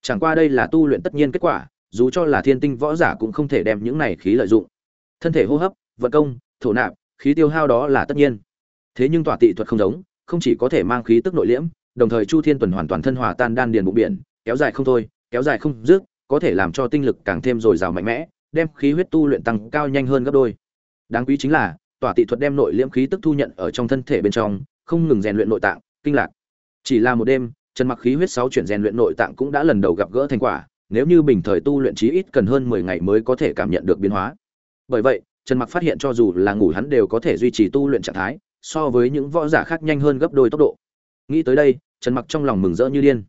Chẳng qua đây là tu luyện tất nhiên kết quả, dù cho là thiên tinh võ giả cũng không thể đem những này khí lợi dụng. Thân thể hô hấp, vận công, thổ nạp, khí tiêu hao đó là tất nhiên. Thế nhưng tỏa tị thuật không giống, không chỉ có thể mang khí tức nội liễm đồng thời chu thiên tuần hoàn toàn thân hòa tan đan điền bụng biển, kéo dài không thôi, kéo dài không dứt, có thể làm cho tinh lực càng thêm dồi dào mạnh mẽ, đem khí huyết tu luyện tăng cao nhanh hơn gấp đôi. Đáng quý chính là tỏa tị thuật đem nội liễm khí tức thu nhận ở trong thân thể bên trong, không ngừng rèn luyện nội tạng, kinh lạc. Chỉ là một đêm trần mặc khí huyết sáu chuyển rèn luyện nội tạng cũng đã lần đầu gặp gỡ thành quả, nếu như bình thời tu luyện chí ít cần hơn 10 ngày mới có thể cảm nhận được biến hóa. Bởi vậy trần mặc phát hiện cho dù là ngủ hắn đều có thể duy trì tu luyện trạng thái, so với những võ giả khác nhanh hơn gấp đôi tốc độ nghĩ tới đây, trần mặc trong lòng mừng rỡ như điên.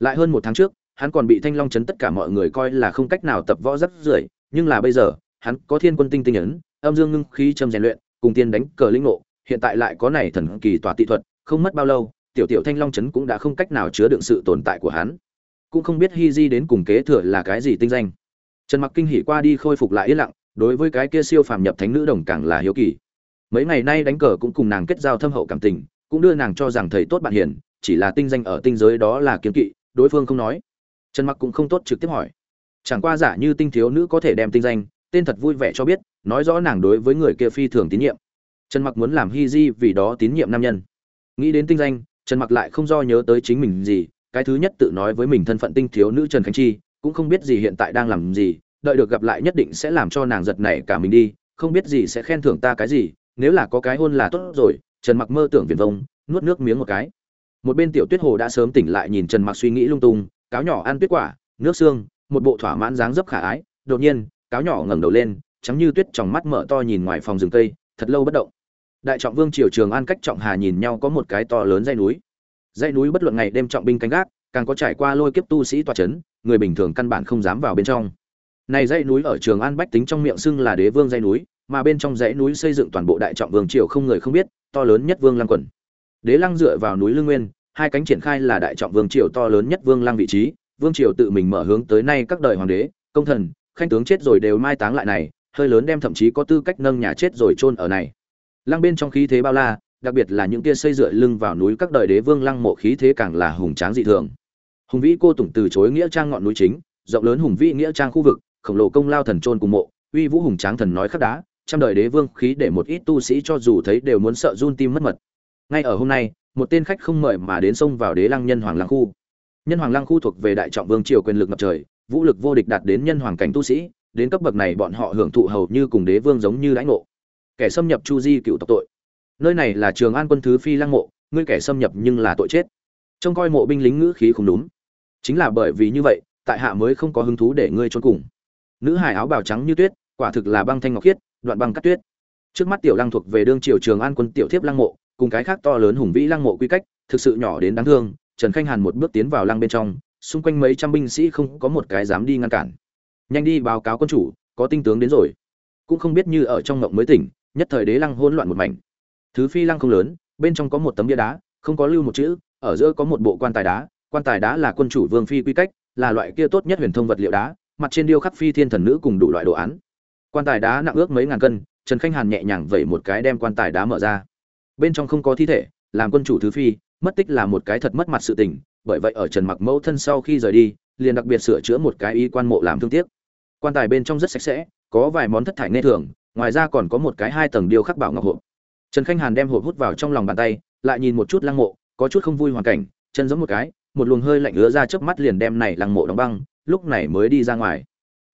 Lại hơn một tháng trước, hắn còn bị thanh long chấn tất cả mọi người coi là không cách nào tập võ rất rưởi nhưng là bây giờ, hắn có thiên quân tinh tinh ấn, âm dương ngưng khí châm rèn luyện, cùng tiên đánh cờ linh ngộ, hiện tại lại có này thần kỳ tỏa tị thuật, không mất bao lâu, tiểu tiểu thanh long chấn cũng đã không cách nào chứa đựng sự tồn tại của hắn. Cũng không biết hi di đến cùng kế thừa là cái gì tinh danh. Trần mặc kinh hỉ qua đi khôi phục lại yên lặng, đối với cái kia siêu phàm nhập thánh nữ đồng càng là hiếu kỳ. Mấy ngày nay đánh cờ cũng cùng nàng kết giao thâm hậu cảm tình cũng đưa nàng cho rằng thầy tốt bạn hiền, chỉ là tinh danh ở tinh giới đó là kiếm kỵ, đối phương không nói. Trần mặc cũng không tốt trực tiếp hỏi. Chẳng qua giả như tinh thiếu nữ có thể đem tinh danh, tên thật vui vẻ cho biết, nói rõ nàng đối với người kia phi thường tín nhiệm. Trần mặc muốn làm hy di vì đó tín nhiệm nam nhân. Nghĩ đến tinh danh, trần mặc lại không do nhớ tới chính mình gì, cái thứ nhất tự nói với mình thân phận tinh thiếu nữ trần khánh chi, cũng không biết gì hiện tại đang làm gì, đợi được gặp lại nhất định sẽ làm cho nàng giật nảy cả mình đi, không biết gì sẽ khen thưởng ta cái gì, nếu là có cái hôn là tốt rồi trần mặc mơ tưởng viền vông, nuốt nước miếng một cái. Một bên tiểu tuyết hồ đã sớm tỉnh lại nhìn trần mặc suy nghĩ lung tung, cáo nhỏ ăn tuyết quả, nước xương, một bộ thỏa mãn dáng dấp khả ái. Đột nhiên, cáo nhỏ ngẩng đầu lên, trắng như tuyết trong mắt mở to nhìn ngoài phòng rừng cây, thật lâu bất động. Đại trọng vương triều trường an cách trọng hà nhìn nhau có một cái to lớn dãy núi. Dãy núi bất luận ngày đêm trọng binh canh gác, càng có trải qua lôi kiếp tu sĩ tòa chấn, người bình thường căn bản không dám vào bên trong. Này dãy núi ở trường an bách tính trong miệng xưng là đế vương dãy núi, mà bên trong dãy núi xây dựng toàn bộ đại trọng vương triều không người không biết to lớn nhất vương lăng quần. Đế lăng dựa vào núi lương nguyên, hai cánh triển khai là đại trọng vương triều to lớn nhất vương lăng vị trí, vương triều tự mình mở hướng tới nay các đời hoàng đế, công thần, khanh tướng chết rồi đều mai táng lại này, hơi lớn đem thậm chí có tư cách nâng nhà chết rồi chôn ở này. Lăng bên trong khí thế bao la, đặc biệt là những kia xây dựa lưng vào núi các đời đế vương lăng mộ khí thế càng là hùng tráng dị thường. Hùng vĩ cô tùng từ chối nghĩa trang ngọn núi chính, rộng lớn hùng vĩ nghĩa trang khu vực, khổng lồ công lao thần trôn cùng mộ, uy vũ hùng tráng thần nói khắc đá trăm đời đế vương khí để một ít tu sĩ cho dù thấy đều muốn sợ run tim mất mật. Ngay ở hôm nay, một tên khách không mời mà đến xông vào đế lăng nhân hoàng lăng khu. Nhân hoàng lăng khu thuộc về đại trọng vương triều quyền lực ngập trời, vũ lực vô địch đạt đến nhân hoàng cảnh tu sĩ, đến cấp bậc này bọn họ hưởng thụ hầu như cùng đế vương giống như lãnh ngộ. Kẻ xâm nhập chu di cựu tộc tội. Nơi này là trường an quân thứ phi lăng mộ, ngươi kẻ xâm nhập nhưng là tội chết. Trông coi mộ binh lính ngữ khí không đúng. Chính là bởi vì như vậy, tại hạ mới không có hứng thú để ngươi trốn cùng. Nữ hải áo bào trắng như tuyết, quả thực là băng thanh ngọc khiết đoạn băng cắt tuyết. Trước mắt tiểu lăng thuộc về đương triều trường an quân tiểu thiếp lăng mộ, cùng cái khác to lớn hùng vĩ lăng mộ quy cách, thực sự nhỏ đến đáng thương, trần khanh hàn một bước tiến vào lăng bên trong, xung quanh mấy trăm binh sĩ không có một cái dám đi ngăn cản. Nhanh đi báo cáo quân chủ, có tinh tướng đến rồi. Cũng không biết như ở trong ngộng mới tỉnh, nhất thời đế lăng hỗn loạn một mảnh. Thứ phi lăng không lớn, bên trong có một tấm bia đá, không có lưu một chữ, ở giữa có một bộ quan tài đá, quan tài đá là quân chủ vương phi quy cách, là loại kia tốt nhất huyền thông vật liệu đá, mặt trên điêu khắc phi thiên thần nữ cùng đủ loại đồ án quan tài đá nặng ước mấy ngàn cân, trần khanh hàn nhẹ nhàng vẩy một cái đem quan tài đá mở ra. Bên trong không có thi thể, làm quân chủ thứ phi, mất tích là một cái thật mất mặt sự tình, bởi vậy ở trần mặc mẫu thân sau khi rời đi, liền đặc biệt sửa chữa một cái y quan mộ làm thương tiếc. Quan tài bên trong rất sạch sẽ, có vài món thất thải nghe thường, ngoài ra còn có một cái hai tầng điêu khắc bảo ngọc hộp. Trần khanh hàn đem hộp hút vào trong lòng bàn tay, lại nhìn một chút lăng mộ, có chút không vui hoàn cảnh, chân giống một cái, một luồng hơi lạnh ứa ra trước mắt liền đem này lăng mộ đóng băng, lúc này mới đi ra ngoài.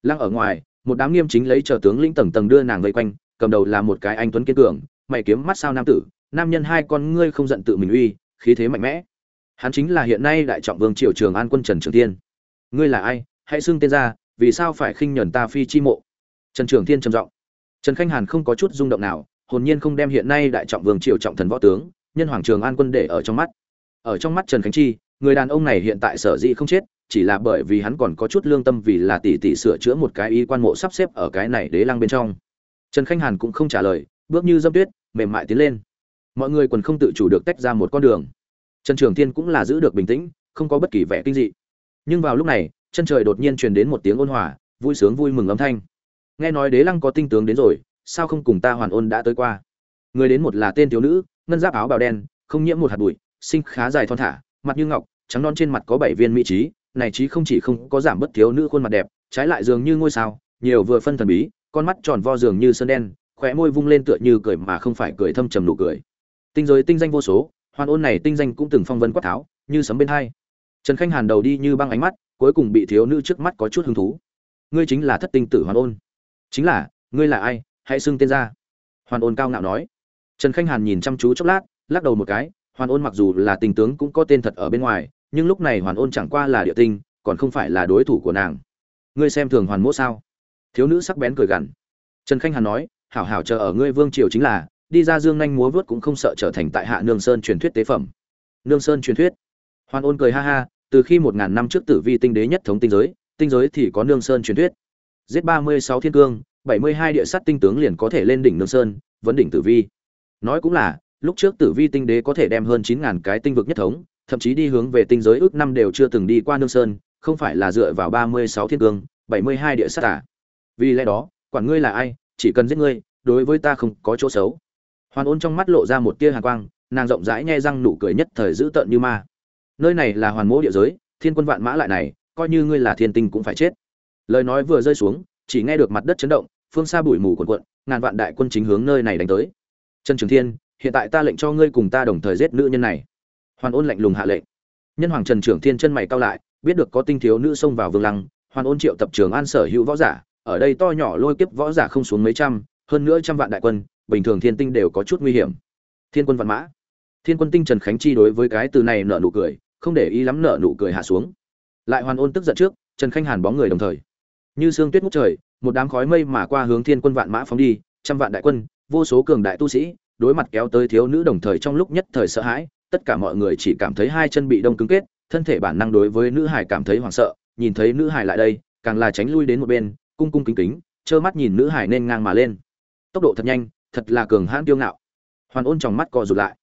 Lăng ở ngoài một đám nghiêm chính lấy chờ tướng lĩnh tầng tầng đưa nàng vây quanh, cầm đầu là một cái anh tuấn kiên cường, mày kiếm mắt sao nam tử, nam nhân hai con ngươi không giận tự mình uy, khí thế mạnh mẽ. Hắn chính là hiện nay đại trọng vương triều trường an quân trần trường thiên. Ngươi là ai? Hãy xưng tên ra, vì sao phải khinh nhẫn ta phi chi mộ? Trần trường thiên trầm giọng. Trần khanh hàn không có chút rung động nào, hồn nhiên không đem hiện nay đại trọng vương triều trọng thần võ tướng, nhân hoàng trường an quân để ở trong mắt. Ở trong mắt trần khánh chi, người đàn ông này hiện tại sở dĩ không chết chỉ là bởi vì hắn còn có chút lương tâm vì là tỷ tỷ sửa chữa một cái y quan mộ sắp xếp ở cái này đế lăng bên trong. Trần khanh hàn cũng không trả lời, bước như dâm tuyết, mềm mại tiến lên. Mọi người quần không tự chủ được tách ra một con đường. Trần trường thiên cũng là giữ được bình tĩnh, không có bất kỳ vẻ kinh dị. Nhưng vào lúc này, chân trời đột nhiên truyền đến một tiếng ôn hòa, vui sướng vui mừng âm thanh. Nghe nói đế lăng có tinh tướng đến rồi, sao không cùng ta hoàn ôn đã tới qua? Người đến một là tên thiếu nữ, ngân giáp áo bào đen, không nhiễm một hạt bụi sinh khá dài thon thả, mặt như ngọc, trắng non trên mặt có bảy viên mỹ trí này trí không chỉ không có giảm bất thiếu nữ khuôn mặt đẹp, trái lại dường như ngôi sao, nhiều vừa phân thần bí, con mắt tròn vo dường như sơn đen, khóe môi vung lên tựa như cười mà không phải cười thâm trầm nụ cười. Tinh giới tinh danh vô số, hoàn ôn này tinh danh cũng từng phong vân quát tháo, như sấm bên hai. Trần khanh hàn đầu đi như băng ánh mắt, cuối cùng bị thiếu nữ trước mắt có chút hứng thú. Ngươi chính là thất tinh tử hoàn ôn. Chính là, ngươi là ai, hãy xưng tên ra. Hoàn ôn cao ngạo nói. Trần khanh hàn nhìn chăm chú chốc lát, lắc đầu một cái, hoàn ôn mặc dù là tình tướng cũng có tên thật ở bên ngoài nhưng lúc này hoàn ôn chẳng qua là địa tinh, còn không phải là đối thủ của nàng. Ngươi xem thường hoàn mỗ sao? Thiếu nữ sắc bén cười gằn. Trần khanh hàn nói, hảo hảo chờ ở ngươi vương triều chính là, đi ra dương nhanh múa vớt cũng không sợ trở thành tại hạ nương sơn truyền thuyết tế phẩm. Nương sơn truyền thuyết. Hoàn ôn cười ha ha, từ khi một ngàn năm trước tử vi tinh đế nhất thống tinh giới tinh giới thì có nương sơn truyền thuyết. Giết ba mươi sáu thiên cương, bảy mươi hai địa sắt tinh tướng liền có thể lên đỉnh nương sơn vấn đỉnh tử vi. Nói cũng là, lúc trước tử vi tinh đế có thể đem hơn chín ngàn cái tinh vực nhất thống thậm chí đi hướng về tinh giới ước năm đều chưa từng đi qua nương sơn, không phải là dựa vào ba mươi sáu thiên cương, bảy mươi hai địa sát à. vì lẽ đó, quản ngươi là ai, chỉ cần giết ngươi, đối với ta không có chỗ xấu. Hoàn ôn trong mắt lộ ra một tia hàn quang, nàng rộng rãi nghe răng nụ cười nhất thời dữ tợn như ma. Nơi này là hoàn mỗ địa giới, thiên quân vạn mã lại này, coi như ngươi là thiên tinh cũng phải chết. Lời nói vừa rơi xuống, chỉ nghe được mặt đất chấn động, phương xa bụi mù cuộn cuộn, ngàn vạn đại quân chính hướng nơi này đánh tới. Trần trường thiên, hiện tại ta lệnh cho ngươi cùng ta đồng thời giết nữ nhân này hoàn ôn lạnh lùng hạ lệnh. Nhân hoàng trần trưởng thiên chân mày cao lại, biết được có tinh thiếu nữ xông vào vương lăng, hoàn ôn triệu tập trường an sở hữu võ giả, ở đây to nhỏ lôi kiếp võ giả không xuống mấy trăm, hơn nữa trăm vạn đại quân, bình thường thiên tinh đều có chút nguy hiểm. Thiên quân văn mã. Thiên quân tinh trần khánh chi đối với cái từ này nở nụ cười, không để ý lắm nở nụ cười hạ xuống. Lại hoàn ôn tức giận trước, trần khanh hàn bóng người đồng thời. Như sương tuyết ngút trời, một đám khói mây mà qua hướng thiên quân vạn mã phóng đi, trăm vạn đại quân, vô số cường đại tu sĩ, đối mặt kéo tới thiếu nữ đồng thời trong lúc nhất thời sợ hãi tất cả mọi người chỉ cảm thấy hai chân bị đông cứng kết, thân thể bản năng đối với nữ hải cảm thấy hoảng sợ, nhìn thấy nữ hải lại đây, càng là tránh lui đến một bên, cung cung kính kính, trơ mắt nhìn nữ hải nên ngang mà lên. Tốc độ thật nhanh, thật là cường hãn tiêu ngạo. Hoàn ôn trong mắt co rụt lại.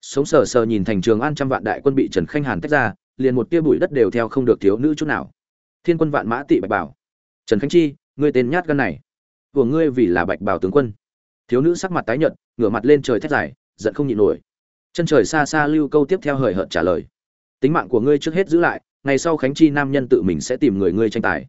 Sống sờ sờ nhìn thành trường an trăm vạn đại quân bị trần khanh hàn tách ra, liền một tia bụi đất đều theo không được thiếu nữ chút nào. Thiên quân vạn mã tị bạch bảo. Trần khánh chi, ngươi tên nhát gan này. Của ngươi vì là bạch bảo tướng quân. Thiếu nữ sắc mặt tái nhợt, ngửa mặt lên trời thét dài, giận không nhịn nổi chân trời xa xa lưu câu tiếp theo hời hợt trả lời. Tính mạng của ngươi trước hết giữ lại, ngày sau khánh chi nam nhân tự mình sẽ tìm người ngươi tranh tài.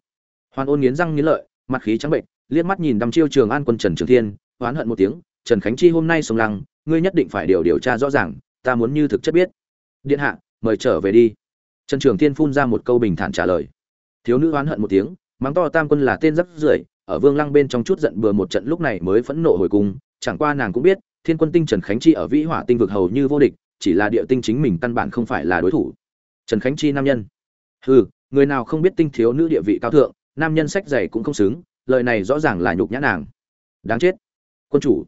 Hoàn ôn nghiến răng nghiến lợi, mặt khí trắng bệnh, liếc mắt nhìn đăm chiêu trường an quân trần trường thiên, oán hận một tiếng, trần khánh chi hôm nay sông lăng, ngươi nhất định phải điều điều tra rõ ràng, ta muốn như thực chất biết. Điện hạ, mời trở về đi. Trần trường thiên phun ra một câu bình thản trả lời. Thiếu nữ oán hận một tiếng, mắng to tam quân là tên rất rưởi, ở vương lăng bên trong chút giận bừa một trận lúc này mới phẫn nộ hồi cung chẳng qua nàng cũng biết thiên quân tinh trần khánh chi ở vĩ hỏa tinh vực hầu như vô địch, chỉ là địa tinh chính mình căn bản không phải là đối thủ. Trần khánh chi nam nhân. Hừ, người nào không biết tinh thiếu nữ địa vị cao thượng, nam nhân sách dày cũng không xứng, lời này rõ ràng là nhục nhã nàng. Đáng chết. Quân chủ,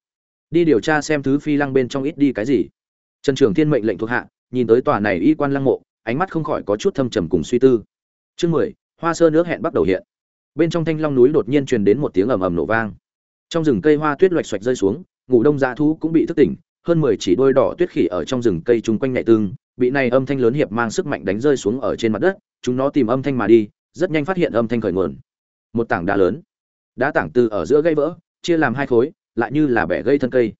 đi điều tra xem thứ phi lăng bên trong ít đi cái gì. Trần trường thiên mệnh lệnh thuộc hạ, nhìn tới tòa này y quan lăng mộ, ánh mắt không khỏi có chút thâm trầm cùng suy tư. Chương mười, hoa sơ nước hẹn bắt đầu hiện. Bên trong thanh long núi đột nhiên truyền đến một tiếng ầm ầm nổ vang. Trong rừng cây hoa tuyết loạch xoạch rơi xuống ngủ đông dã thú cũng bị thức tỉnh, hơn mười chỉ đôi đỏ tuyết khỉ ở trong rừng cây chung quanh nhạy tương, bị này âm thanh lớn hiệp mang sức mạnh đánh rơi xuống ở trên mặt đất, chúng nó tìm âm thanh mà đi, rất nhanh phát hiện âm thanh khởi nguồn. Một tảng đá lớn, đá tảng từ ở giữa gây vỡ, chia làm hai khối, lại như là bẻ gây thân cây.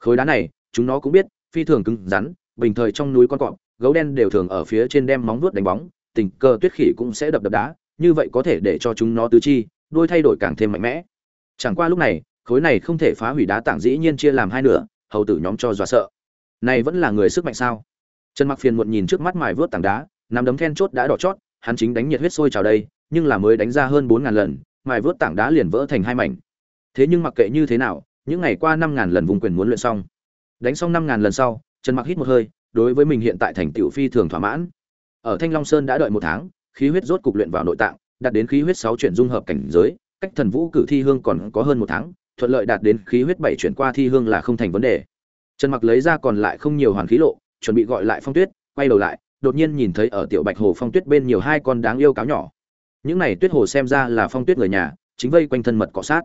Khối đá này, chúng nó cũng biết, phi thường cứng rắn, bình thời trong núi con cọp, gấu đen đều thường ở phía trên đem móng vuốt đánh bóng, tình cờ tuyết khỉ cũng sẽ đập đập đá, như vậy có thể để cho chúng nó tứ chi đuôi thay đổi càng thêm mạnh mẽ. Chẳng qua lúc này khối này không thể phá hủy đá tảng dĩ nhiên chia làm hai nửa, hầu tử nhóm cho dọa sợ. Này vẫn là người sức mạnh sao? Trần mặc phiền muộn nhìn trước mắt mài vớt tảng đá, nắm đấm then chốt đã đỏ chót, hắn chính đánh nhiệt huyết sôi trào đây, nhưng là mới đánh ra hơn bốn ngàn lần, mài vớt tảng đá liền vỡ thành hai mảnh. Thế nhưng mặc kệ như thế nào, những ngày qua năm ngàn lần vùng quyền muốn luyện xong. Đánh xong năm ngàn lần sau, trần mặc hít một hơi, đối với mình hiện tại thành tựu phi thường thỏa mãn. Ở thanh long sơn đã đợi một tháng, khí huyết rốt cục luyện vào nội tạng, đạt đến khí huyết sáu chuyển dung hợp cảnh giới, cách thần vũ cử thi hương còn có hơn một tháng thuận lợi đạt đến khí huyết bảy chuyển qua thi hương là không thành vấn đề. Trần mặc lấy ra còn lại không nhiều hoàn khí lộ, chuẩn bị gọi lại phong tuyết, quay đầu lại, đột nhiên nhìn thấy ở tiểu bạch hồ phong tuyết bên nhiều hai con đáng yêu cáo nhỏ. Những này tuyết hồ xem ra là phong tuyết người nhà, chính vây quanh thân mật cọ sát.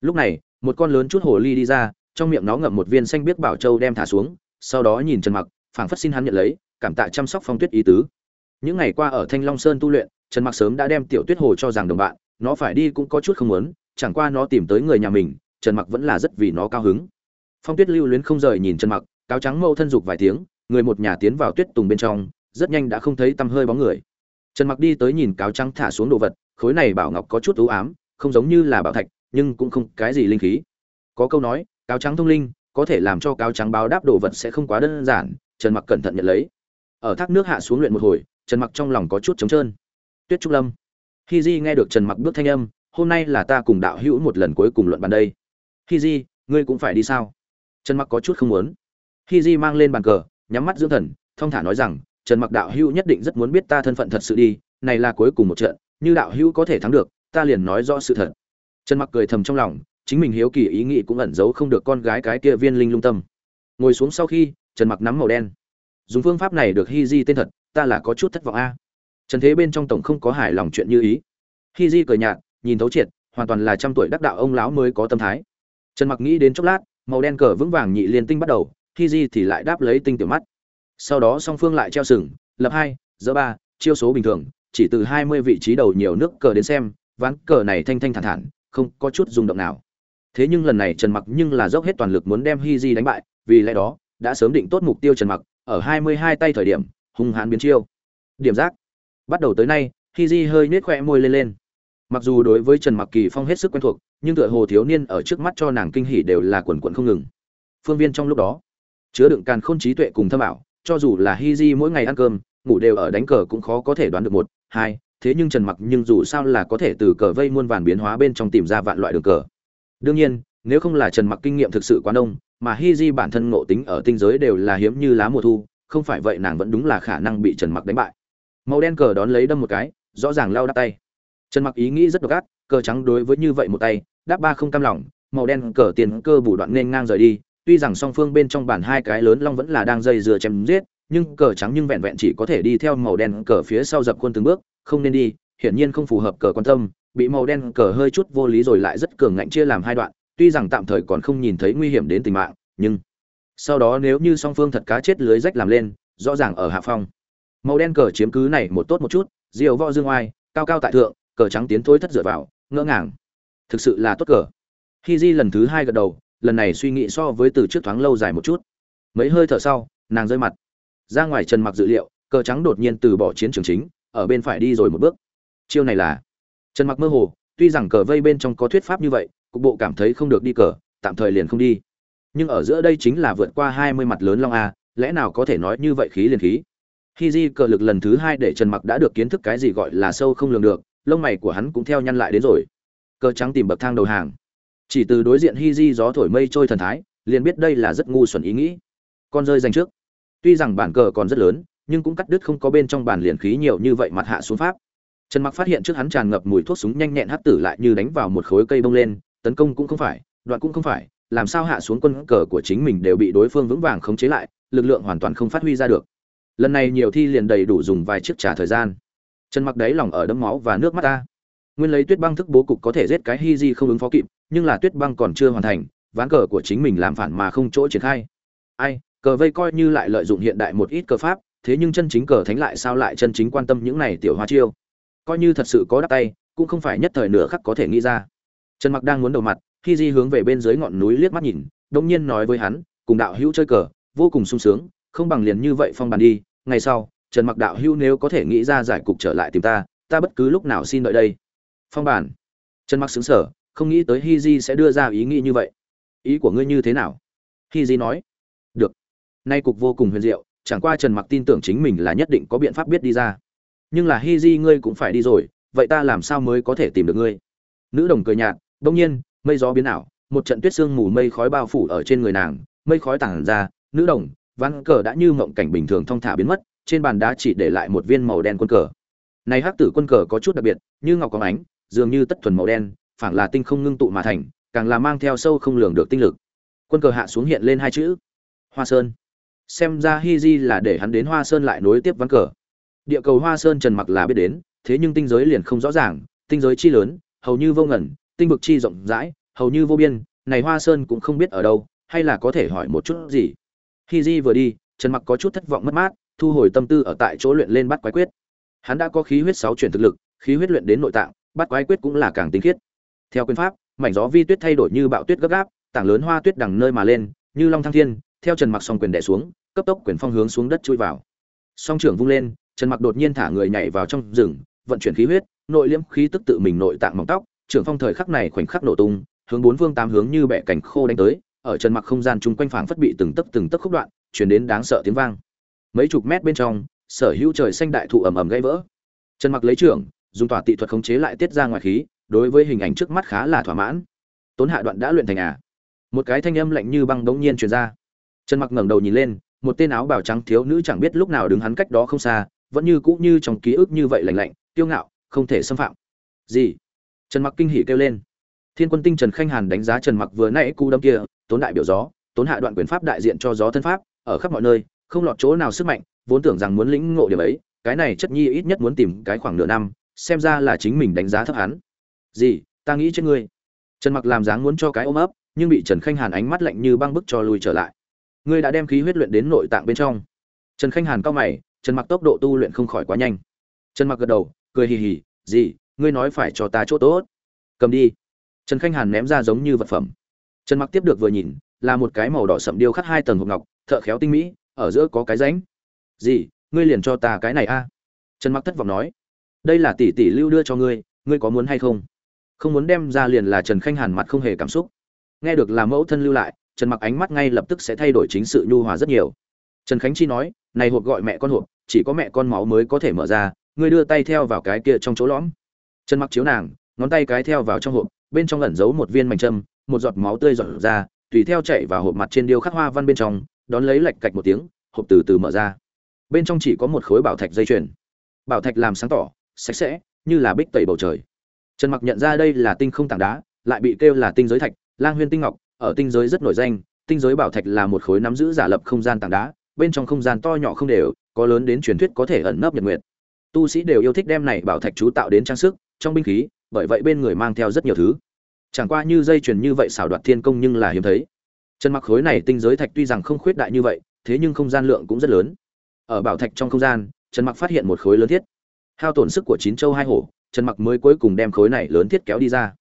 Lúc này, một con lớn chút hồ ly đi ra, trong miệng nó ngậm một viên xanh biếc bảo châu đem thả xuống, sau đó nhìn trần mặc, phảng phất xin hắn nhận lấy, cảm tạ chăm sóc phong tuyết ý tứ. Những ngày qua ở thanh long sơn tu luyện, trần mặc sớm đã đem tiểu tuyết hồ cho rằng đồng bạn, nó phải đi cũng có chút không muốn, chẳng qua nó tìm tới người nhà mình trần mặc vẫn là rất vì nó cao hứng. Phong tuyết lưu luyến không rời nhìn trần mặc, cáo trắng mâu thân dục vài tiếng, người một nhà tiến vào tuyết tùng bên trong, rất nhanh đã không thấy tăm hơi bóng người. Trần mặc đi tới nhìn cáo trắng thả xuống đồ vật, khối này bảo ngọc có chút ưu ám, không giống như là bảo thạch, nhưng cũng không cái gì linh khí. Có câu nói, cáo trắng thông linh, có thể làm cho cáo trắng báo đáp đồ vật sẽ không quá đơn giản, trần mặc cẩn thận nhận lấy. Ở thác nước hạ xuống luyện một hồi, trần mặc trong lòng có chút trống trơn. Tuyết trúc lâm. Khi di nghe được trần mặc bước thanh âm, hôm nay là ta cùng đạo hữu một lần cuối cùng luận bàn đây. Hi di ngươi cũng phải đi sao? Trần mặc có chút không muốn. Hi di mang lên bàn cờ, nhắm mắt dưỡng thần thông thả nói rằng, trần mặc đạo hữu nhất định rất muốn biết ta thân phận thật sự đi, này là cuối cùng một trận, như đạo hữu có thể thắng được, ta liền nói rõ sự thật. Trần mặc cười thầm trong lòng, chính mình hiếu kỳ ý nghĩ cũng ẩn giấu không được con gái cái kia viên linh lung tâm. Ngồi xuống sau khi, trần mặc nắm màu đen. Dùng phương pháp này được hi di tên thật, ta là có chút thất vọng a. Trần thế bên trong tổng không có hài lòng chuyện như ý. Hi di cười nhạt, nhìn thấu triệt, hoàn toàn là trăm tuổi đắc đạo ông lão mới có tâm thái trần mặc nghĩ đến chốc lát, màu đen cờ vững vàng nhị liên tinh bắt đầu khi di thì lại đáp lấy tinh tiểu mắt. Sau đó song phương lại treo sừng, lập hai, giữa ba, chiêu số bình thường, chỉ từ hai mươi vị trí đầu nhiều nước cờ đến xem, ván cờ này thanh thanh thản thản, không có chút rung động nào. Thế nhưng lần này trần mặc nhưng là dốc hết toàn lực muốn đem hi di đánh bại, vì lẽ đó, đã sớm định tốt mục tiêu trần mặc, ở hai mươi hai tay thời điểm, hung hãn biến chiêu. Điểm giác. Bắt đầu tới nay hi di hơi nết khoe môi lên lên. Mặc dù đối với trần mặc kỳ phong hết sức quen thuộc nhưng tựa hồ thiếu niên ở trước mắt cho nàng kinh hỉ đều là quần quần không ngừng. Phương viên trong lúc đó, chứa đựng càn khôn trí tuệ cùng thâm ảo, cho dù là hi di mỗi ngày ăn cơm, ngủ đều ở đánh cờ cũng khó có thể đoán được một, hai, thế nhưng trần mặc nhưng dù sao là có thể từ cờ vây muôn vàn biến hóa bên trong tìm ra vạn loại đường cờ. Đương nhiên, nếu không là trần mặc kinh nghiệm thực sự quá đông mà hi di bản thân ngộ tính ở tinh giới đều là hiếm như lá mùa thu, không phải vậy nàng vẫn đúng là khả năng bị trần mặc đánh bại. Màu đen cờ đón lấy đâm một cái, rõ ràng lao đắp tay trần mặc ý nghĩ rất độc ác, cờ trắng đối với như vậy một tay, đáp ba không cam lòng, màu đen cờ tiền cơ bù đoạn nên ngang rời đi. Tuy rằng song phương bên trong bản hai cái lớn long vẫn là đang dây dừa chém giết, nhưng cờ trắng nhưng vẹn vẹn chỉ có thể đi theo màu đen cờ phía sau dập khuôn từng bước, không nên đi, hiển nhiên không phù hợp cờ quan tâm. Bị màu đen cờ hơi chút vô lý rồi lại rất cường ngạnh chia làm hai đoạn, tuy rằng tạm thời còn không nhìn thấy nguy hiểm đến tính mạng, nhưng sau đó nếu như song phương thật cá chết lưới rách làm lên, rõ ràng ở hạ phong. Màu đen cờ chiếm cứ này một tốt một chút diều võ dương oai, cao cao tại thượng cờ trắng tiến thối thất dựa vào, ngỡ ngàng. Thực sự là tốt cờ. Khi di lần thứ hai gật đầu, lần này suy nghĩ so với từ trước thoáng lâu dài một chút. Mấy hơi thở sau, nàng rơi mặt. Ra ngoài trần mặc dự liệu, cờ trắng đột nhiên từ bỏ chiến trường chính, ở bên phải đi rồi một bước. Chiêu này là trần mặc mơ hồ, tuy rằng cờ vây bên trong có thuyết pháp như vậy, cục bộ cảm thấy không được đi cờ, tạm thời liền không đi. Nhưng ở giữa đây chính là vượt qua 20 mặt lớn long a, lẽ nào có thể nói như vậy khí liền khí? Khi di cờ lực lần thứ hai để trần mặc đã được kiến thức cái gì gọi là sâu không lường được lông mày của hắn cũng theo nhăn lại đến rồi. Cờ trắng tìm bậc thang đầu hàng. Chỉ từ đối diện hi di gió thổi mây trôi thần thái, liền biết đây là rất ngu xuẩn ý nghĩ. Con rơi giành trước. Tuy rằng bản cờ còn rất lớn, nhưng cũng cắt đứt không có bên trong bàn liền khí nhiều như vậy mặt hạ xuống pháp. Trần mặc phát hiện trước hắn tràn ngập mùi thuốc súng nhanh nhẹn hắt tử lại như đánh vào một khối cây bông lên, tấn công cũng không phải, đoạn cũng không phải, làm sao hạ xuống quân cờ của chính mình đều bị đối phương vững vàng khống chế lại, lực lượng hoàn toàn không phát huy ra được. Lần này nhiều thi liền đầy đủ dùng vài chiếc trả thời gian trần mặc đáy lòng ở đấm máu và nước mắt ta. Nguyên lấy tuyết băng thức bố cục có thể giết cái hi di không ứng phó kịp, nhưng là tuyết băng còn chưa hoàn thành, ván cờ của chính mình làm phản mà không chỗ triển khai. Ai, cờ vây coi như lại lợi dụng hiện đại một ít cờ pháp, thế nhưng chân chính cờ thánh lại sao lại chân chính quan tâm những này tiểu hoa chiêu? Coi như thật sự có đắp tay, cũng không phải nhất thời nửa khắc có thể nghĩ ra. Trần mặc đang muốn đầu mặt khi di hướng về bên dưới ngọn núi liếc mắt nhìn đông nhiên nói với hắn, cùng đạo hữu chơi cờ, vô cùng sung sướng, không bằng liền như vậy phong bàn đi, ngày sau trần mặc đạo hữu nếu có thể nghĩ ra giải cục trở lại tìm ta ta bất cứ lúc nào xin đợi đây. Phong bản. Trần mặc xứng sở không nghĩ tới hi di sẽ đưa ra ý nghĩ như vậy. Ý của ngươi như thế nào? Hi di nói. Được. Nay cục vô cùng huyền diệu, chẳng qua trần mặc tin tưởng chính mình là nhất định có biện pháp biết đi ra. Nhưng là hi di ngươi cũng phải đi rồi, vậy ta làm sao mới có thể tìm được ngươi? Nữ đồng cười nhạt, đông nhiên, mây gió biến ảo, một trận tuyết sương mù mây khói bao phủ ở trên người nàng, mây khói tản ra, nữ đồng, ván cờ đã như mộng cảnh bình thường thong thả biến mất trên bàn đá chỉ để lại một viên màu đen quân cờ. Này hắc tử quân cờ có chút đặc biệt, như ngọc có ánh, dường như tất thuần màu đen, phảng là tinh không ngưng tụ mà thành, càng là mang theo sâu không lường được tinh lực. Quân cờ hạ xuống hiện lên hai chữ, hoa sơn. Xem ra hi di là để hắn đến hoa sơn lại nối tiếp ván cờ. Địa cầu hoa sơn trần mặc là biết đến, thế nhưng tinh giới liền không rõ ràng, tinh giới chi lớn, hầu như vô ngẩn tinh vực chi rộng rãi, hầu như vô biên, này hoa sơn cũng không biết ở đâu, hay là có thể hỏi một chút gì. Hi di vừa đi, trần mặc có chút thất vọng mất mát thu hồi tâm tư ở tại chỗ luyện lên bắt quái quyết. Hắn đã có khí huyết sáu chuyển thực lực, khí huyết luyện đến nội tạng, bắt quái quyết cũng là càng tinh khiết. Theo quyền pháp, mảnh gió vi tuyết thay đổi như bạo tuyết gấp gáp, tảng lớn hoa tuyết đằng nơi mà lên, như long thăng thiên, theo trần mặc song quyền đè xuống, cấp tốc quyền phong hướng xuống đất chui vào. Song trưởng vung lên, trần mặc đột nhiên thả người nhảy vào trong rừng, vận chuyển khí huyết, nội liễm khí tức tự mình nội tạng mỏng tóc, trưởng phong thời khắc này khoảnh khắc nổ tung, hướng bốn phương tám hướng như bẻ cảnh khô đánh tới, ở trần mặc không gian chung quanh phảng phất bị từng tấc từng tấc khúc đoạn truyền đến đáng sợ tiếng vang mấy chục mét bên trong, sở hữu trời xanh đại thụ ầm ầm gãy vỡ. Trần mặc lấy trưởng, dùng tỏa tị thuật khống chế lại tiết ra ngoài khí, đối với hình ảnh trước mắt khá là thỏa mãn. Tốn hạ đoạn đã luyện thành à? Một cái thanh âm lạnh như băng đống nhiên truyền ra. Trần mặc ngẩng đầu nhìn lên, một tên áo bào trắng thiếu nữ chẳng biết lúc nào đứng hắn cách đó không xa, vẫn như cũ như trong ký ức như vậy lạnh lạnh, kiêu ngạo, không thể xâm phạm. Gì? Trần mặc kinh hỉ kêu lên. Thiên quân tinh trần khanh hàn đánh giá trần mặc vừa nãy cú đâm kia, tốn đại biểu gió, tốn hạ đoạn quyền pháp đại diện cho gió thân pháp, ở khắp mọi nơi không lọt chỗ nào sức mạnh, vốn tưởng rằng muốn lĩnh ngộ điểm ấy, cái này chất nhi ít nhất muốn tìm cái khoảng nửa năm, xem ra là chính mình đánh giá thấp hắn. Gì, ta nghĩ trên ngươi. Trần mặc làm dáng muốn cho cái ôm ấp, nhưng bị trần khanh hàn ánh mắt lạnh như băng bức cho lui trở lại. Ngươi đã đem khí huyết luyện đến nội tạng bên trong. Trần khanh hàn cao mày, trần mặc tốc độ tu luyện không khỏi quá nhanh. Trần mặc gật đầu, cười hì hì, gì, ngươi nói phải cho ta chỗ tốt. Cầm đi. Trần khanh hàn ném ra giống như vật phẩm. Trần mặc tiếp được vừa nhìn, là một cái màu đỏ sậm điêu khắc hai tầng hộp ngọc, thợ khéo tinh mỹ ở giữa có cái rãnh gì, ngươi liền cho ta cái này a? Trần mặc thất vọng nói. Đây là tỷ tỷ lưu đưa cho ngươi ngươi có muốn hay không? Không muốn đem ra liền là trần khanh hàn mặt không hề cảm xúc. Nghe được là mẫu thân lưu lại, trần mặc ánh mắt ngay lập tức sẽ thay đổi chính sự nhu hòa rất nhiều. Trần khánh chi nói, này hộp gọi mẹ con hộp, chỉ có mẹ con máu mới có thể mở ra, ngươi đưa tay theo vào cái kia trong chỗ lõm. Trần mặc chiếu nàng, ngón tay cái theo vào trong hộp, bên trong ẩn giấu một viên mảnh châm, một giọt máu tươi giọt ra, tùy theo chạy vào hộp mặt trên điêu khắc hoa văn bên trong đón lấy lệch cạch một tiếng, hộp từ từ mở ra. Bên trong chỉ có một khối bảo thạch dây chuyền. Bảo thạch làm sáng tỏ, sạch sẽ, như là bích tẩy bầu trời. Trần mặc nhận ra đây là tinh không tảng đá, lại bị kêu là tinh giới thạch, lang huyên tinh ngọc, ở tinh giới rất nổi danh, tinh giới bảo thạch là một khối nắm giữ giả lập không gian tảng đá, bên trong không gian to nhỏ không đều, có lớn đến truyền thuyết có thể ẩn nấp nhật nguyệt. Tu sĩ đều yêu thích đem này bảo thạch chú tạo đến trang sức, trong binh khí, bởi vậy bên người mang theo rất nhiều thứ. Chẳng qua như dây chuyền như vậy xảo đoạt thiên công nhưng là hiếm thấy trần mặc khối này tinh giới thạch tuy rằng không khuyết đại như vậy, thế nhưng không gian lượng cũng rất lớn. Ở bảo thạch trong không gian, trần mặc phát hiện một khối lớn thiết. Hao tổn sức của chín châu hai hổ, trần mặc mới cuối cùng đem khối này lớn thiết kéo đi ra.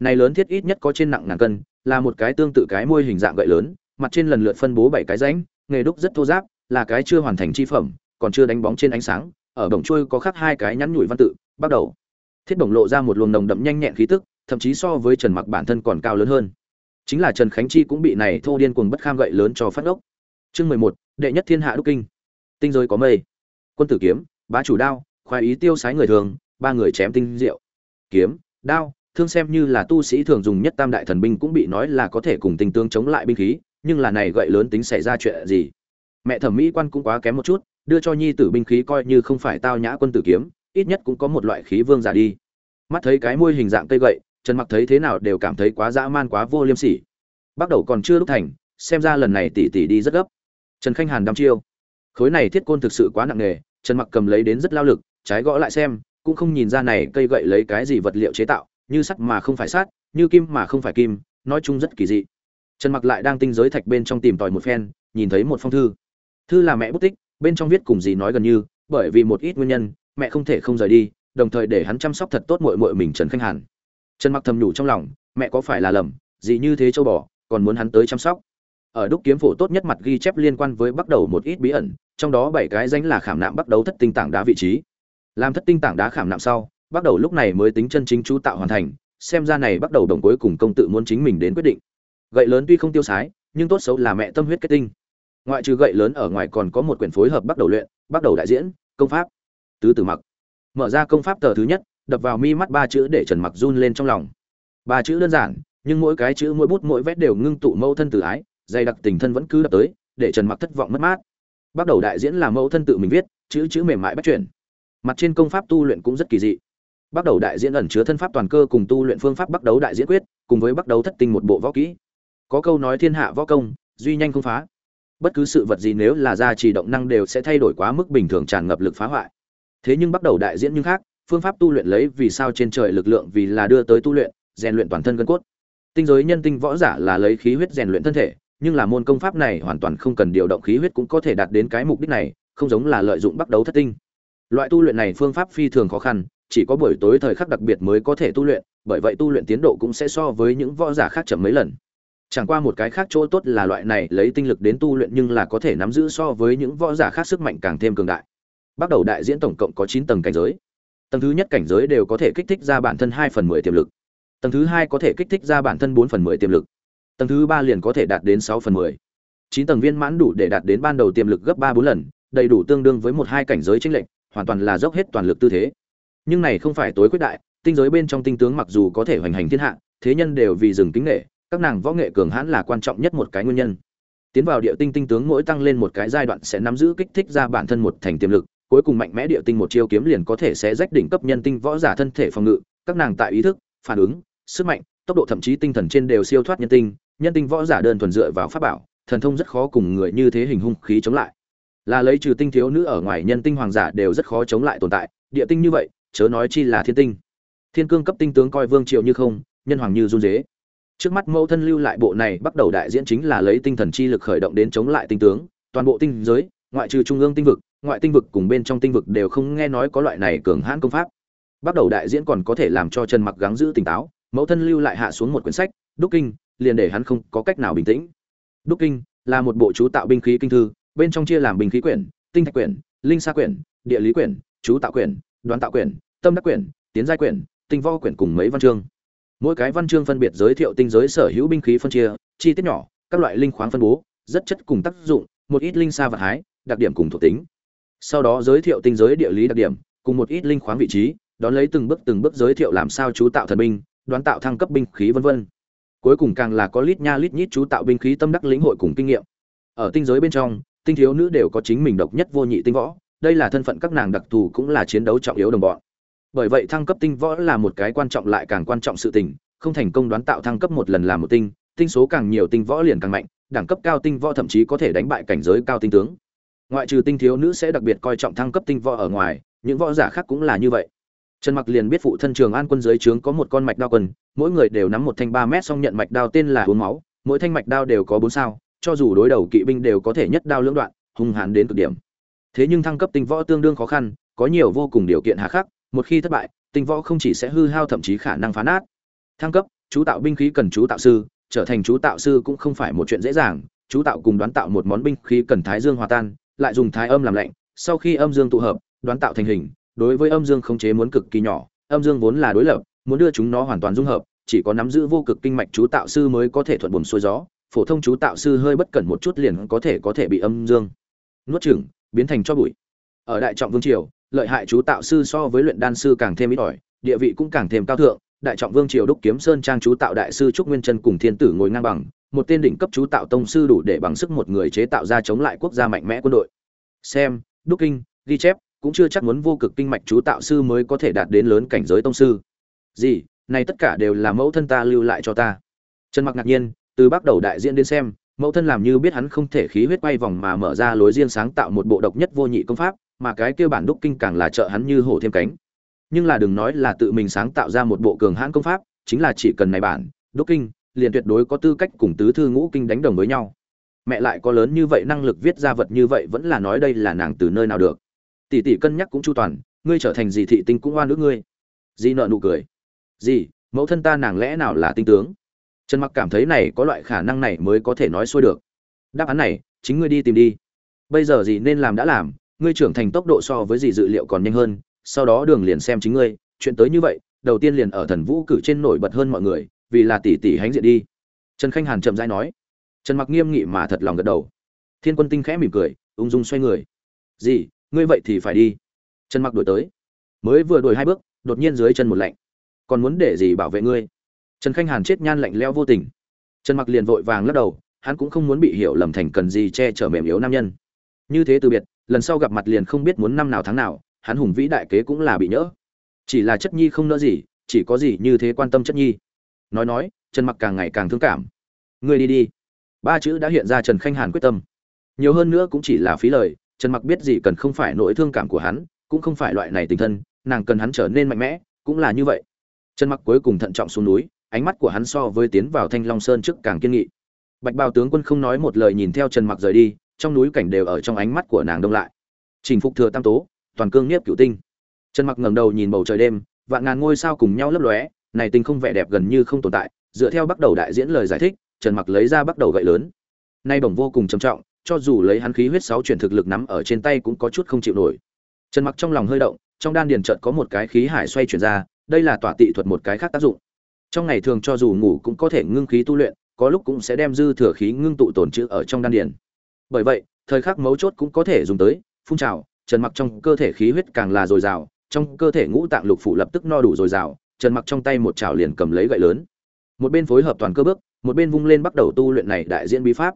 Này lớn thiết ít nhất có trên nặng ngàn cân, là một cái tương tự cái môi hình dạng gậy lớn, mặt trên lần lượt phân bố bảy cái rãnh, nghề đúc rất thô giáp, là cái chưa hoàn thành chi phẩm, còn chưa đánh bóng trên ánh sáng, ở bổng chuôi có khắc hai cái nhắn nhủi văn tự, bắt đầu. Thiết bổng lộ ra một luồng nồng đậm nhanh nhẹn khí tức, thậm chí so với trần mặc bản thân còn cao lớn hơn chính là trần khánh chi cũng bị này thô điên cuồng bất kham gậy lớn cho phát ốc chương mười một, đệ nhất thiên hạ đúc kinh. Tinh giới có mây. Quân tử kiếm, bá chủ đao, khoái ý tiêu sái người thường, ba người chém tinh diệu. Kiếm, đao, thương xem như là tu sĩ thường dùng nhất tam đại thần binh cũng bị nói là có thể cùng tinh tương chống lại binh khí, nhưng là này gậy lớn tính xảy ra chuyện gì? Mẹ thẩm mỹ quan cũng quá kém một chút, đưa cho nhi tử binh khí coi như không phải tao nhã quân tử kiếm, ít nhất cũng có một loại khí vương giả đi. Mắt thấy cái môi hình dạng cây gậy trần mặc thấy thế nào đều cảm thấy quá dã man, quá vô liêm sỉ. Bắt đầu còn chưa lúc thành, xem ra lần này tỷ tỷ đi rất gấp. Trần khanh hàn đăm chiêu. Khối này thiết côn thực sự quá nặng nề, trần mặc cầm lấy đến rất lao lực, trái gõ lại xem, cũng không nhìn ra này cây gậy lấy cái gì vật liệu chế tạo, như sắt mà không phải sắt, như kim mà không phải kim, nói chung rất kỳ dị. Trần mặc lại đang tinh giới thạch bên trong tìm tòi một phen, nhìn thấy một phong thư. Thư là mẹ bút tích, bên trong viết cùng gì nói gần như, bởi vì một ít nguyên nhân, mẹ không thể không rời đi, đồng thời để hắn chăm sóc thật tốt muội muội mình trần khanh hàn trần mặc thầm nhủ trong lòng, mẹ có phải là lầm, gì như thế châu bò, còn muốn hắn tới chăm sóc. Ở đúc kiếm phổ tốt nhất mặt ghi chép liên quan với bắt đầu một ít bí ẩn, trong đó bảy cái danh là khảm nạm bắt đầu thất tinh tảng đá vị trí. Làm thất tinh tảng đá khảm nạm sau, bắt đầu lúc này mới tính chân chính chú tạo hoàn thành, xem ra này bắt đầu đồng cuối cùng công tự muốn chính mình đến quyết định. Gậy lớn tuy không tiêu sái, nhưng tốt xấu là mẹ tâm huyết kết tinh. Ngoại trừ gậy lớn ở ngoài còn có một quyển phối hợp bắt đầu luyện, bắt đầu đại diễn, công pháp. Tứ tử mặc. Mở ra công pháp tờ thứ nhất đập vào mi mắt ba chữ để trần mặc run lên trong lòng. Ba chữ đơn giản, nhưng mỗi cái chữ, mỗi bút, mỗi vét đều ngưng tụ mâu thân tự ái, dày đặc tình thân vẫn cứ đập tới, để trần mặc thất vọng mất mát. Bắt đầu đại diễn là mẫu thân tự mình viết, chữ chữ mềm mại bắt chuyển. Mặt trên công pháp tu luyện cũng rất kỳ dị. Bắt đầu đại diễn ẩn chứa thân pháp toàn cơ cùng tu luyện phương pháp bắt đầu đại diễn quyết, cùng với bắt đầu thất tinh một bộ võ kỹ. Có câu nói thiên hạ võ công, duy nhanh không phá. Bất cứ sự vật gì nếu là ra chỉ động năng đều sẽ thay đổi quá mức bình thường tràn ngập lực phá hoại. Thế nhưng bắt đầu đại diễn nhưng khác phương pháp tu luyện lấy vì sao trên trời lực lượng vì là đưa tới tu luyện, rèn luyện toàn thân gân cốt. Tinh giới nhân tinh võ giả là lấy khí huyết rèn luyện thân thể, nhưng là môn công pháp này hoàn toàn không cần điều động khí huyết cũng có thể đạt đến cái mục đích này, không giống là lợi dụng bắt đầu thất tinh. Loại tu luyện này phương pháp phi thường khó khăn, chỉ có buổi tối thời khắc đặc biệt mới có thể tu luyện, bởi vậy tu luyện tiến độ cũng sẽ so với những võ giả khác chậm mấy lần. Chẳng qua một cái khác chỗ tốt là loại này lấy tinh lực đến tu luyện nhưng là có thể nắm giữ so với những võ giả khác sức mạnh càng thêm cường đại. Bắt đầu đại diễn tổng cộng có chín tầng cảnh giới tầng thứ nhất cảnh giới đều có thể kích thích ra bản thân hai phần mười tiềm lực. Tầng thứ hai có thể kích thích ra bản thân bốn phần mười tiềm lực. Tầng thứ ba liền có thể đạt đến sáu phần mười. Chín tầng viên mãn đủ để đạt đến ban đầu tiềm lực gấp ba bốn lần, đầy đủ tương đương với một hai cảnh giới tranh lệch, hoàn toàn là dốc hết toàn lực tư thế. Nhưng này không phải tối quyết đại, tinh giới bên trong tinh tướng mặc dù có thể hoành hành thiên hạ, thế nhân đều vì dừng kính nghệ, các nàng võ nghệ cường hãn là quan trọng nhất một cái nguyên nhân. Tiến vào địa tinh tinh tướng mỗi tăng lên một cái giai đoạn sẽ nắm giữ kích thích ra bản thân một thành tiềm lực cuối cùng mạnh mẽ địa tinh một chiêu kiếm liền có thể sẽ rách đỉnh cấp nhân tinh võ giả thân thể phòng ngự, các nàng tại ý thức, phản ứng, sức mạnh, tốc độ thậm chí tinh thần trên đều siêu thoát nhân tinh nhân tinh võ giả đơn thuần dựa vào pháp bảo, thần thông rất khó cùng người như thế hình hung khí chống lại. Là lấy trừ tinh thiếu nữ ở ngoài nhân tinh hoàng giả đều rất khó chống lại tồn tại, địa tinh như vậy, chớ nói chi là thiên tinh. Thiên cương cấp tinh tướng coi vương triệu như không, nhân hoàng như run dế. Trước mắt mẫu thân lưu lại bộ này bắt đầu đại diễn chính là lấy tinh thần chi lực khởi động đến chống lại tinh tướng, toàn bộ tinh giới ngoại trừ trung ương tinh vực, ngoại tinh vực cùng bên trong tinh vực đều không nghe nói có loại này cường hãn công pháp. Bắt đầu đại diễn còn có thể làm cho trần mặc gắng giữ tỉnh táo, mẫu thân lưu lại hạ xuống một quyển sách, đúc kinh, liền để hắn không có cách nào bình tĩnh. Đúc kinh là một bộ chú tạo binh khí kinh thư, bên trong chia làm binh khí quyển, tinh thạch quyển, linh sa quyển, địa lý quyển, chú tạo quyển, đoán tạo quyển, tâm đắc quyển, tiến giai quyển, tinh vo quyển cùng mấy văn chương. Mỗi cái văn chương phân biệt giới thiệu tinh giới sở hữu binh khí phân chia, chi tiết nhỏ, các loại linh khoáng phân bố, rất chất cùng tác dụng, một ít linh sa vật hái đặc điểm cùng thuộc tính. Sau đó giới thiệu tinh giới địa lý đặc điểm, cùng một ít linh khoáng vị trí, đón lấy từng bước từng bước giới thiệu làm sao chú tạo thần binh, đoán tạo thăng cấp binh khí vân vân. Cuối cùng càng là có lít nha lít nhít chú tạo binh khí tâm đắc lĩnh hội cùng kinh nghiệm. Ở tinh giới bên trong, tinh thiếu nữ đều có chính mình độc nhất vô nhị tinh võ, đây là thân phận các nàng đặc thù cũng là chiến đấu trọng yếu đồng bọn. Bởi vậy thăng cấp tinh võ là một cái quan trọng lại càng quan trọng sự tình, không thành công đoán tạo thăng cấp một lần làm một tinh tinh số càng nhiều tinh võ liền càng mạnh, đẳng cấp cao tinh võ thậm chí có thể đánh bại cảnh giới cao tinh tướng ngoại trừ tinh thiếu nữ sẽ đặc biệt coi trọng thăng cấp tinh võ ở ngoài, những võ giả khác cũng là như vậy. Trần mặc liền biết phụ thân trường an quân giới trướng có một con mạch đao quân mỗi người đều nắm một thanh ba mét song nhận mạch đao tên là uống máu, mỗi thanh mạch đao đều có bốn sao, cho dù đối đầu kỵ binh đều có thể nhất đao lưỡng đoạn, hung hãn đến cực điểm. Thế nhưng thăng cấp tinh võ tương đương khó khăn, có nhiều vô cùng điều kiện hà khắc, một khi thất bại, tinh võ không chỉ sẽ hư hao thậm chí khả năng phá nát. Thăng cấp, chú tạo binh khí cần chú tạo sư, trở thành chú tạo sư cũng không phải một chuyện dễ dàng, chú tạo cùng đoán tạo một món binh khí cần thái dương hòa tan lại dùng thái âm làm lạnh, sau khi âm dương tụ hợp, đoán tạo thành hình, đối với âm dương khống chế muốn cực kỳ nhỏ, âm dương vốn là đối lập, muốn đưa chúng nó hoàn toàn dung hợp, chỉ có nắm giữ vô cực kinh mạch chú tạo sư mới có thể thuận buồm xuôi gió, phổ thông chú tạo sư hơi bất cẩn một chút liền có thể có thể bị âm dương nuốt chửng, biến thành cho bụi. Ở đại trọng vương triều, lợi hại chú tạo sư so với luyện đan sư càng thêm ít ỏi, địa vị cũng càng thêm cao thượng, đại trọng vương triều đúc kiếm sơn trang chú tạo đại sư trúc nguyên chân cùng thiên tử ngồi ngang bằng một tên đỉnh cấp chú tạo tông sư đủ để bằng sức một người chế tạo ra chống lại quốc gia mạnh mẽ quân đội. Xem, đúc kinh, ghi chép, cũng chưa chắc muốn vô cực kinh mạch chú tạo sư mới có thể đạt đến lớn cảnh giới tông sư. Gì, này tất cả đều là mẫu thân ta lưu lại cho ta. Trần mặc ngạc nhiên, từ bắt đầu đại diện đến xem, mẫu thân làm như biết hắn không thể khí huyết quay vòng mà mở ra lối riêng sáng tạo một bộ độc nhất vô nhị công pháp, mà cái kia bản đúc kinh càng là trợ hắn như hổ thêm cánh. Nhưng là đừng nói là tự mình sáng tạo ra một bộ cường hãn công pháp, chính là chỉ cần này bản, đúc kinh liền tuyệt đối có tư cách cùng tứ thư ngũ kinh đánh đồng với nhau. Mẹ lại có lớn như vậy năng lực viết ra vật như vậy vẫn là nói đây là nàng từ nơi nào được. Tỷ tỷ cân nhắc cũng chu toàn, ngươi trở thành gì thị tinh cũng oan ước ngươi. Di nợ nụ cười. Gì mẫu thân ta nàng lẽ nào là tinh tướng? Trần mặc cảm thấy này có loại khả năng này mới có thể nói xuôi được. Đáp án này, chính ngươi đi tìm đi. Bây giờ gì nên làm đã làm, ngươi trưởng thành tốc độ so với gì dự liệu còn nhanh hơn, sau đó đường liền xem chính ngươi. Chuyện tới như vậy, đầu tiên liền ở thần vũ cử trên nổi bật hơn mọi người vì là tỷ tỷ hãnh diện đi. Trần khanh hàn chậm rãi nói. Trần mặc nghiêm nghị mà thật lòng gật đầu. Thiên quân tinh khẽ mỉm cười, ung dung xoay người. Gì? Ngươi vậy thì phải đi. Trần mặc đuổi tới. Mới vừa đuổi hai bước, đột nhiên dưới chân một lạnh. Còn muốn để gì bảo vệ ngươi? Trần khanh hàn chết nhan lạnh leo vô tình. Trần mặc liền vội vàng lắc đầu, hắn cũng không muốn bị hiểu lầm thành cần gì che chở mềm yếu nam nhân. Như thế từ biệt, lần sau gặp mặt liền không biết muốn năm nào tháng nào, hắn hùng vĩ đại kế cũng là bị nhỡ. Chỉ là chất nhi không nỡ gì, chỉ có gì như thế quan tâm chất nhi nói nói, trần mặc càng ngày càng thương cảm. Ngươi đi đi. Ba chữ đã hiện ra trần khanh hàn quyết tâm. Nhiều hơn nữa cũng chỉ là phí lời, trần mặc biết gì cần không phải nỗi thương cảm của hắn, cũng không phải loại này tình thân, nàng cần hắn trở nên mạnh mẽ, cũng là như vậy. Trần mặc cuối cùng thận trọng xuống núi, ánh mắt của hắn so với tiến vào thanh long sơn trước càng kiên nghị. Bạch bào tướng quân không nói một lời nhìn theo trần mặc rời đi, trong núi cảnh đều ở trong ánh mắt của nàng đông lại. Trình phục thừa tam tố, toàn cương nhiếp cửu tinh. Trần mặc ngẩng đầu nhìn bầu trời đêm, vạn ngàn ngôi sao cùng nhau lấp lóe này tinh không vẻ đẹp gần như không tồn tại, dựa theo bắt đầu đại diễn lời giải thích, trần mặc lấy ra bắt đầu gậy lớn. Nay bổng vô cùng trầm trọng, cho dù lấy hắn khí huyết sáu chuyển thực lực nắm ở trên tay cũng có chút không chịu nổi. Trần mặc trong lòng hơi động, trong đan điền chợt có một cái khí hải xoay chuyển ra, đây là tỏa tị thuật một cái khác tác dụng. Trong ngày thường cho dù ngủ cũng có thể ngưng khí tu luyện, có lúc cũng sẽ đem dư thừa khí ngưng tụ tồn trữ ở trong đan điền. Bởi vậy, thời khắc mấu chốt cũng có thể dùng tới, phun trào, trần mặc trong cơ thể khí huyết càng là dồi dào, trong cơ thể ngũ tạng lục phủ lập tức no đủ dồi dào trần mặc trong tay một chảo liền cầm lấy gậy lớn. Một bên phối hợp toàn cơ bước, một bên vung lên bắt đầu tu luyện này đại diễn bí pháp.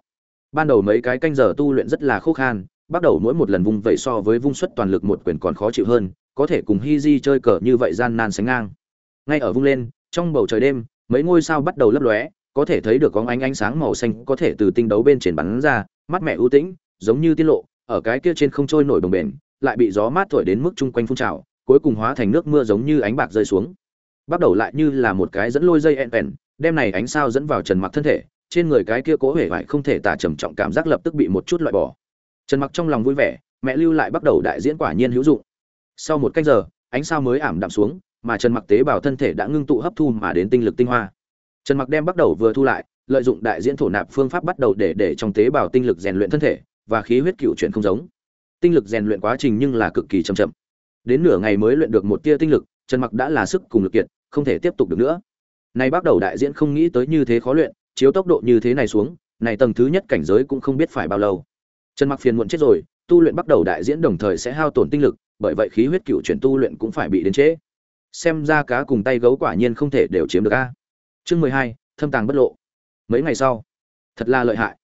Ban đầu mấy cái canh giờ tu luyện rất là khô khan, bắt đầu mỗi một lần vung vậy so với vung xuất toàn lực một quyền còn khó chịu hơn, có thể cùng hi di chơi cờ như vậy gian nan sánh ngang. Ngay ở vung lên, trong bầu trời đêm, mấy ngôi sao bắt đầu lấp lóe, có thể thấy được có ánh ánh sáng màu xanh có thể từ tinh đấu bên trên bắn ra mắt mẹ ưu tĩnh, giống như tiết lộ, ở cái kia trên không trôi nổi đồng bền lại bị gió mát thổi đến mức chung quanh phun trào, cuối cùng hóa thành nước mưa giống như ánh bạc rơi xuống bắt đầu lại như là một cái dẫn lôi dây ẹn ẹn đem này ánh sao dẫn vào trần mặc thân thể, trên người cái kia cố hể vải không thể tả trầm trọng cảm giác lập tức bị một chút loại bỏ. Trần mặc trong lòng vui vẻ, mẹ lưu lại bắt đầu đại diễn quả nhiên hữu dụng. Sau một cách giờ, ánh sao mới ảm đạm xuống, mà trần mặc tế bào thân thể đã ngưng tụ hấp thu mà đến tinh lực tinh hoa. Trần mặc đem bắt đầu vừa thu lại, lợi dụng đại diễn thổ nạp phương pháp bắt đầu để để trong tế bào tinh lực rèn luyện thân thể, và khí huyết cựu chuyển không giống. Tinh lực rèn luyện quá trình nhưng là cực kỳ chậm chậm. Đến nửa ngày mới luyện được một tia tinh lực trần mặc đã là sức cùng lực kiệt, không thể tiếp tục được nữa. Nay bắt đầu đại diễn không nghĩ tới như thế khó luyện, chiếu tốc độ như thế này xuống, này tầng thứ nhất cảnh giới cũng không biết phải bao lâu. Trần mặc phiền muộn chết rồi, tu luyện bắt đầu đại diễn đồng thời sẽ hao tổn tinh lực, bởi vậy khí huyết cựu chuyển tu luyện cũng phải bị đến trễ. Xem ra cá cùng tay gấu quả nhiên không thể đều chiếm được a. Chương mười hai, thâm tàng bất lộ. Mấy ngày sau, thật là lợi hại.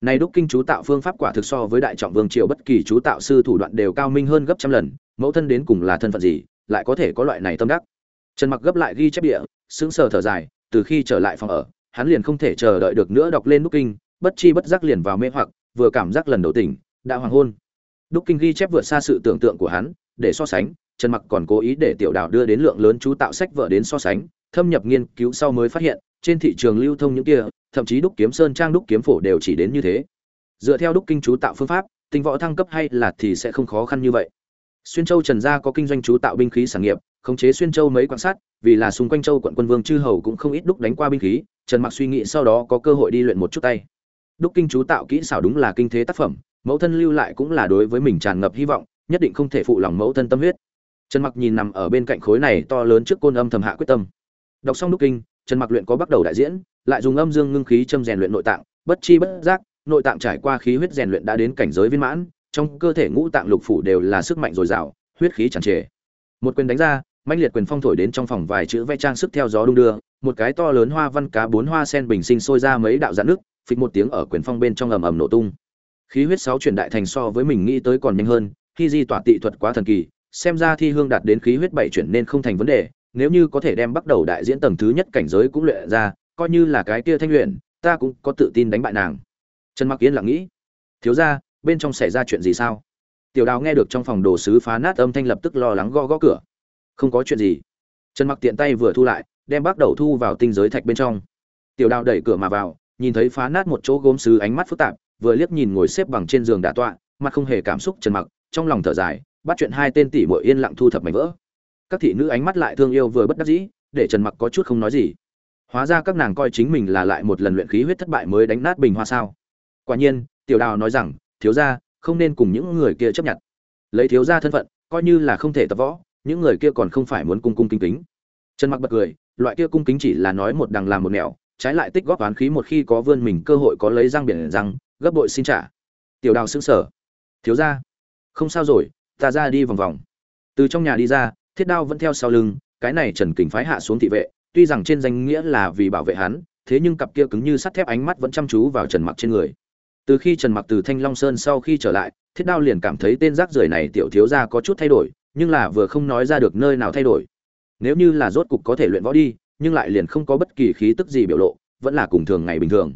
Nay đúc kinh chú tạo phương pháp quả thực so với đại trọng vương triều bất kỳ chú tạo sư thủ đoạn đều cao minh hơn gấp trăm lần, mẫu thân đến cùng là thân phận gì? Lại có thể có loại này tâm đắc. Trần mặc gấp lại ghi chép địa, sững sờ thở dài, từ khi trở lại phòng ở, hắn liền không thể chờ đợi được nữa đọc lên đúc kinh, bất chi bất giác liền vào mê hoặc, vừa cảm giác lần đầu tỉnh, đã hoàng hôn. Đúc kinh ghi chép vượt xa sự tưởng tượng của hắn, để so sánh, trần mặc còn cố ý để tiểu đào đưa đến lượng lớn chú tạo sách vợ đến so sánh, thâm nhập nghiên cứu sau mới phát hiện, trên thị trường lưu thông những kia, thậm chí đúc kiếm sơn trang đúc kiếm phổ đều chỉ đến như thế. Dựa theo đúc kinh chú tạo phương pháp, tinh võ thăng cấp hay là thì sẽ không khó khăn như vậy xuyên châu trần gia có kinh doanh chú tạo binh khí sản nghiệp, khống chế xuyên châu mấy quan sát, vì là xung quanh châu quận quân vương chư hầu cũng không ít đúc đánh qua binh khí, trần mặc suy nghĩ sau đó có cơ hội đi luyện một chút tay. Đúc kinh chú tạo kỹ xảo đúng là kinh thế tác phẩm, mẫu thân lưu lại cũng là đối với mình tràn ngập hy vọng, nhất định không thể phụ lòng mẫu thân tâm huyết. Trần mặc nhìn nằm ở bên cạnh khối này to lớn trước côn âm thầm hạ quyết tâm. Đọc xong đúc kinh, trần mặc luyện có bắt đầu đại diễn, lại dùng âm dương ngưng khí châm rèn luyện nội tạng, bất chi bất giác, nội tạng trải qua khí huyết rèn luyện đã đến cảnh giới viên mãn trong cơ thể ngũ tạng lục phủ đều là sức mạnh dồi dào, huyết khí tràn trề. Một quyền đánh ra, mãnh liệt quyền phong thổi đến trong phòng vài chữ vẽ trang sức theo gió đung đưa, một cái to lớn hoa văn cá bốn hoa sen bình sinh sôi ra mấy đạo dạn nước, phịch một tiếng ở quyền phong bên trong ầm ầm nổ tung. Khí huyết sáu chuyển đại thành so với mình nghĩ tới còn nhanh hơn, khi di tỏa tị thuật quá thần kỳ, xem ra thi hương đạt đến khí huyết bảy chuyển nên không thành vấn đề, nếu như có thể đem bắt đầu đại diễn tầng thứ nhất cảnh giới cũng luyện ra, coi như là cái kia thanh luyện, ta cũng có tự tin đánh bại nàng. Trần mặc yên lặng nghĩ. Thiếu gia bên trong xảy ra chuyện gì sao? Tiểu đào nghe được trong phòng đồ sứ phá nát âm thanh lập tức lo lắng gõ gó cửa. Không có chuyện gì. Trần mặc tiện tay vừa thu lại, đem bác đầu thu vào tinh giới thạch bên trong. Tiểu đào đẩy cửa mà vào, nhìn thấy phá nát một chỗ gốm sứ ánh mắt phức tạp, vừa liếc nhìn ngồi xếp bằng trên giường đà tọa, mặt không hề cảm xúc trần mặc, trong lòng thở dài, bắt chuyện hai tên tỷ muội yên lặng thu thập mảnh vỡ. Các thị nữ ánh mắt lại thương yêu vừa bất đắc dĩ, để trần mặc có chút không nói gì. Hóa ra các nàng coi chính mình là lại một lần luyện khí huyết thất bại mới đánh nát bình hoa sao. Quả nhiên, tiểu đào nói rằng thiếu gia, không nên cùng những người kia chấp nhận. Lấy thiếu gia thân phận, coi như là không thể tập võ, những người kia còn không phải muốn cung cung kính kính. Trần mặc bật cười, loại kia cung kính chỉ là nói một đằng làm một nẻo, trái lại tích góp oán khí một khi có vươn mình cơ hội có lấy răng biển răng, gấp bội xin trả. Tiểu đào xưng sở thiếu gia, không sao rồi, ta ra đi vòng vòng. Từ trong nhà đi ra, thiết đao vẫn theo sau lưng, cái này trần kình phái hạ xuống thị vệ, tuy rằng trên danh nghĩa là vì bảo vệ hắn, thế nhưng cặp kia cứng như sắt thép ánh mắt vẫn chăm chú vào trần mặc trên người từ khi trần mặc từ thanh long sơn sau khi trở lại, thiết đao liền cảm thấy tên rác rưởi này tiểu thiếu gia có chút thay đổi, nhưng là vừa không nói ra được nơi nào thay đổi. Nếu như là rốt cục có thể luyện võ đi, nhưng lại liền không có bất kỳ khí tức gì biểu lộ, vẫn là cùng thường ngày bình thường.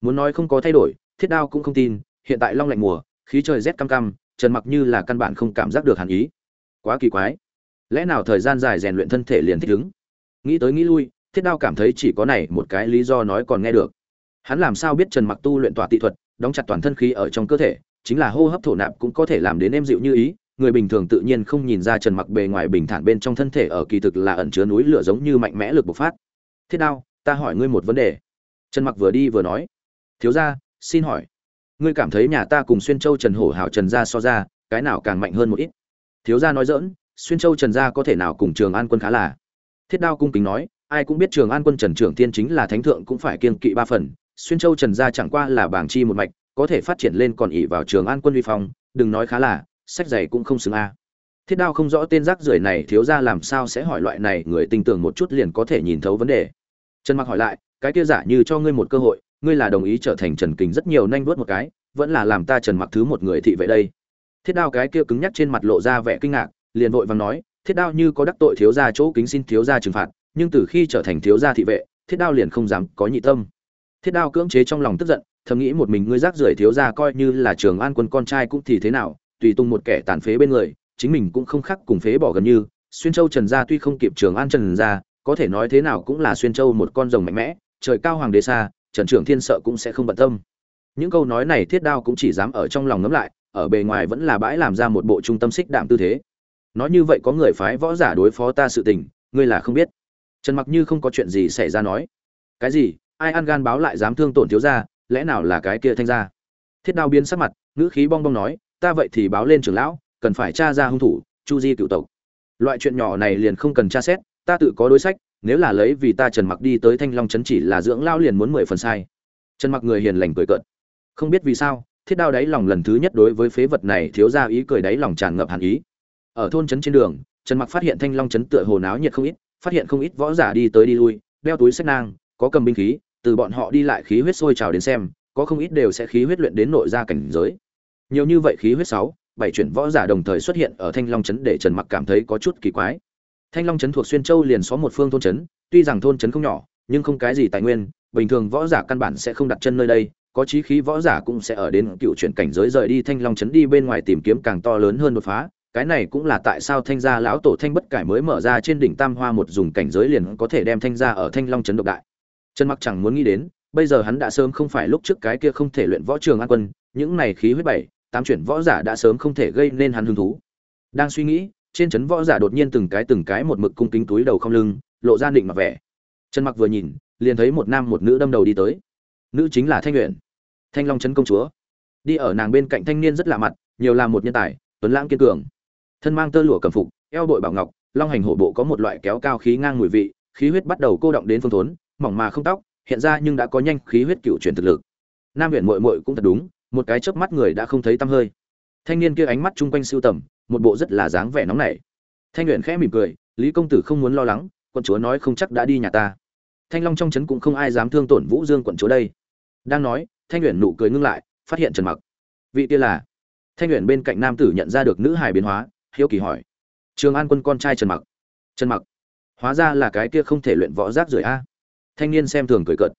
Muốn nói không có thay đổi, thiết đao cũng không tin, hiện tại long lạnh mùa, khí trời rét cam cam, trần mặc như là căn bản không cảm giác được hàn ý. Quá kỳ quái. Lẽ nào thời gian dài rèn luyện thân thể liền thích ứng? Nghĩ tới nghĩ lui, thiết đao cảm thấy chỉ có này một cái lý do nói còn nghe được. Hắn làm sao biết trần mặc tu luyện tỏa tị thuật đóng chặt toàn thân khí ở trong cơ thể, chính là hô hấp thổ nạp cũng có thể làm đến êm dịu như ý. Người bình thường tự nhiên không nhìn ra trần mặc bề ngoài bình thản bên trong thân thể ở kỳ thực là ẩn chứa núi lửa giống như mạnh mẽ lực bộc phát. Thiết đao, ta hỏi ngươi một vấn đề. Trần mặc vừa đi vừa nói. Thiếu gia, xin hỏi. Ngươi cảm thấy nhà ta cùng xuyên châu trần hổ hảo trần gia so ra, cái nào càng mạnh hơn một ít? Thiếu gia nói dỡn xuyên châu trần gia có thể nào cùng trường an quân khá là? Thiết đao cung kính nói, ai cũng biết trường an quân trần trưởng tiên chính là thánh thượng cũng phải kiên kỵ ba phần xuyên châu trần gia chẳng qua là bảng chi một mạch, có thể phát triển lên còn ỉ vào trường an quân uy phong, đừng nói khá là, sách giày cũng không xứng a. Thiết đao không rõ tên rác rưởi này thiếu ra làm sao sẽ hỏi loại này, người tinh tưởng một chút liền có thể nhìn thấu vấn đề. Trần mặc hỏi lại, cái kia giả như cho ngươi một cơ hội, ngươi là đồng ý trở thành trần kình rất nhiều nhanh vuốt một cái, vẫn là làm ta trần mặc thứ một người thị vệ đây? Thiết đao cái kia cứng nhắc trên mặt lộ ra vẻ kinh ngạc, liền vội vàng nói, thiết đao như có đắc tội thiếu gia chỗ kính xin thiếu gia trừng phạt, nhưng từ khi trở thành thiếu gia thị vệ, thiết đao liền không dám có nhị tâm thiết đao cưỡng chế trong lòng tức giận, thầm nghĩ một mình ngươi rác rưởi thiếu gia coi như là trường an quân con trai cũng thì thế nào, tùy tung một kẻ tàn phế bên người, chính mình cũng không khác cùng phế bỏ gần như. Xuyên châu trần gia tuy không kịp trường an trần gia, có thể nói thế nào cũng là xuyên châu một con rồng mạnh mẽ, trời cao hoàng đế xa, trần trưởng thiên sợ cũng sẽ không bận tâm. Những câu nói này thiết đao cũng chỉ dám ở trong lòng ngấm lại, ở bề ngoài vẫn là bãi làm ra một bộ trung tâm xích đạm tư thế. Nói như vậy có người phái võ giả đối phó ta sự tình, ngươi là không biết. Trần mặc như không có chuyện gì xảy ra nói. Cái gì? Ai ăn gan báo lại dám thương tổn thiếu gia, lẽ nào là cái kia thanh gia? Thiết đao biến sắc mặt, ngữ khí bong bong nói, ta vậy thì báo lên trưởng lão, cần phải tra ra hung thủ, chu di cựu tộc. Loại chuyện nhỏ này liền không cần tra xét, ta tự có đối sách, nếu là lấy vì ta trần mặc đi tới thanh long trấn chỉ là dưỡng lão liền muốn mười phần sai. Trần mặc người hiền lành cười cợt. Không biết vì sao, thiết đao đáy lòng lần thứ nhất đối với phế vật này thiếu ra ý cười đáy lòng tràn ngập hàn ý. Ở thôn trấn trên đường, trần mặc phát hiện thanh long trấn tựa hồ náo nhiệt không ít, phát hiện không ít võ giả đi tới đi lui, đeo túi sách nang có cầm binh khí, từ bọn họ đi lại khí huyết sôi trào đến xem, có không ít đều sẽ khí huyết luyện đến nội gia cảnh giới. Nhiều như vậy khí huyết sáu, bảy chuyển võ giả đồng thời xuất hiện ở thanh long trấn để trần mặc cảm thấy có chút kỳ quái. Thanh long trấn thuộc xuyên châu liền xóm một phương thôn trấn, tuy rằng thôn trấn không nhỏ, nhưng không cái gì tài nguyên, bình thường võ giả căn bản sẽ không đặt chân nơi đây, có chí khí võ giả cũng sẽ ở đến cựu chuyển cảnh giới rời đi thanh long trấn đi bên ngoài tìm kiếm càng to lớn hơn đột phá. Cái này cũng là tại sao thanh gia lão tổ thanh bất cải mới mở ra trên đỉnh tam hoa một dùng cảnh giới liền có thể đem thanh gia ở thanh long trấn độc đại trần mặc chẳng muốn nghĩ đến, bây giờ hắn đã sớm không phải lúc trước cái kia không thể luyện võ trường an quân, những này khí huyết bảy, tám chuyển võ giả đã sớm không thể gây nên hắn hứng thú. Đang suy nghĩ, trên trấn võ giả đột nhiên từng cái từng cái một mực cung kính túi đầu không lưng, lộ ra định mặc vẻ. Trần mặc vừa nhìn, liền thấy một nam một nữ đâm đầu đi tới. Nữ chính là thanh luyện thanh long trấn công chúa. Đi ở nàng bên cạnh thanh niên rất lạ mặt, nhiều là một nhân tài, tuấn lãng kiên cường. Thân mang tơ lụa cầm phục, eo bội bảo ngọc, long hành hổ bộ có một loại kéo cao khí ngang mùi vị, khí huyết bắt đầu cô động đến phương thốn mỏng mà không tóc, hiện ra nhưng đã có nhanh khí huyết cựu chuyển thực lực. Nam huyện muội muội cũng thật đúng, một cái chớp mắt người đã không thấy tăm hơi. Thanh niên kia ánh mắt chung quanh siêu tầm, một bộ rất là dáng vẻ nóng nảy. Thanh luyện khẽ mỉm cười, lý công tử không muốn lo lắng, quận chúa nói không chắc đã đi nhà ta. Thanh long trong trấn cũng không ai dám thương tổn vũ dương quận chúa đây. Đang nói, thanh luyện nụ cười ngưng lại, phát hiện trần mặc. Vị kia là? Thanh luyện bên cạnh nam tử nhận ra được nữ hài biến hóa, hiếu kỳ hỏi. Trường an quân con trai trần mặc. Trần mặc, hóa ra là cái kia không thể luyện võ rác rưởi a thanh niên xem thường cười cợt.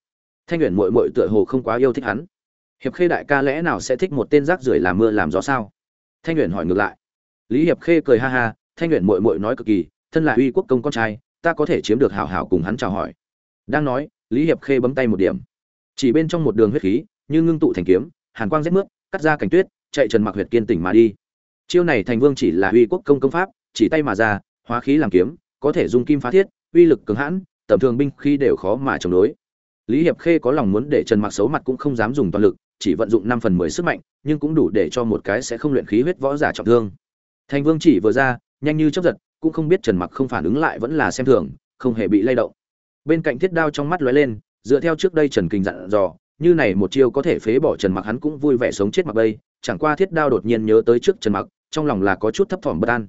Thanh luyện muội muội tựa hồ không quá yêu thích hắn. Hiệp khê đại ca lẽ nào sẽ thích một tên rác rưởi làm mưa làm gió sao? Thanh luyện hỏi ngược lại. Lý hiệp khê cười ha ha, thanh luyện muội muội nói cực kỳ, thân là uy quốc công con trai, ta có thể chiếm được hảo hảo cùng hắn chào hỏi. Đang nói, lý hiệp khê bấm tay một điểm. Chỉ bên trong một đường huyết khí, như ngưng tụ thành kiếm, hàn quang rét mướt, cắt ra cảnh tuyết, chạy trần mặc huyệt kiên tỉnh mà đi. Chiêu này thành vương chỉ là uy quốc công công pháp, chỉ tay mà ra, hóa khí làm kiếm, có thể dùng kim phá thiết, uy lực cứng hãn tầm thường binh khi đều khó mà chống đối. Lý hiệp khê có lòng muốn để trần mặc xấu mặt cũng không dám dùng toàn lực, chỉ vận dụng năm phần mười sức mạnh, nhưng cũng đủ để cho một cái sẽ không luyện khí huyết võ giả trọng thương. Thành vương chỉ vừa ra, nhanh như chớp giật, cũng không biết trần mặc không phản ứng lại vẫn là xem thường, không hề bị lay động. Bên cạnh thiết đao trong mắt lóe lên, dựa theo trước đây trần kinh dặn dò, như này một chiêu có thể phế bỏ trần mặc, hắn cũng vui vẻ sống chết mặc bây chẳng qua thiết đao đột nhiên nhớ tới trước trần mặc, trong lòng là có chút thấp thỏm bất an.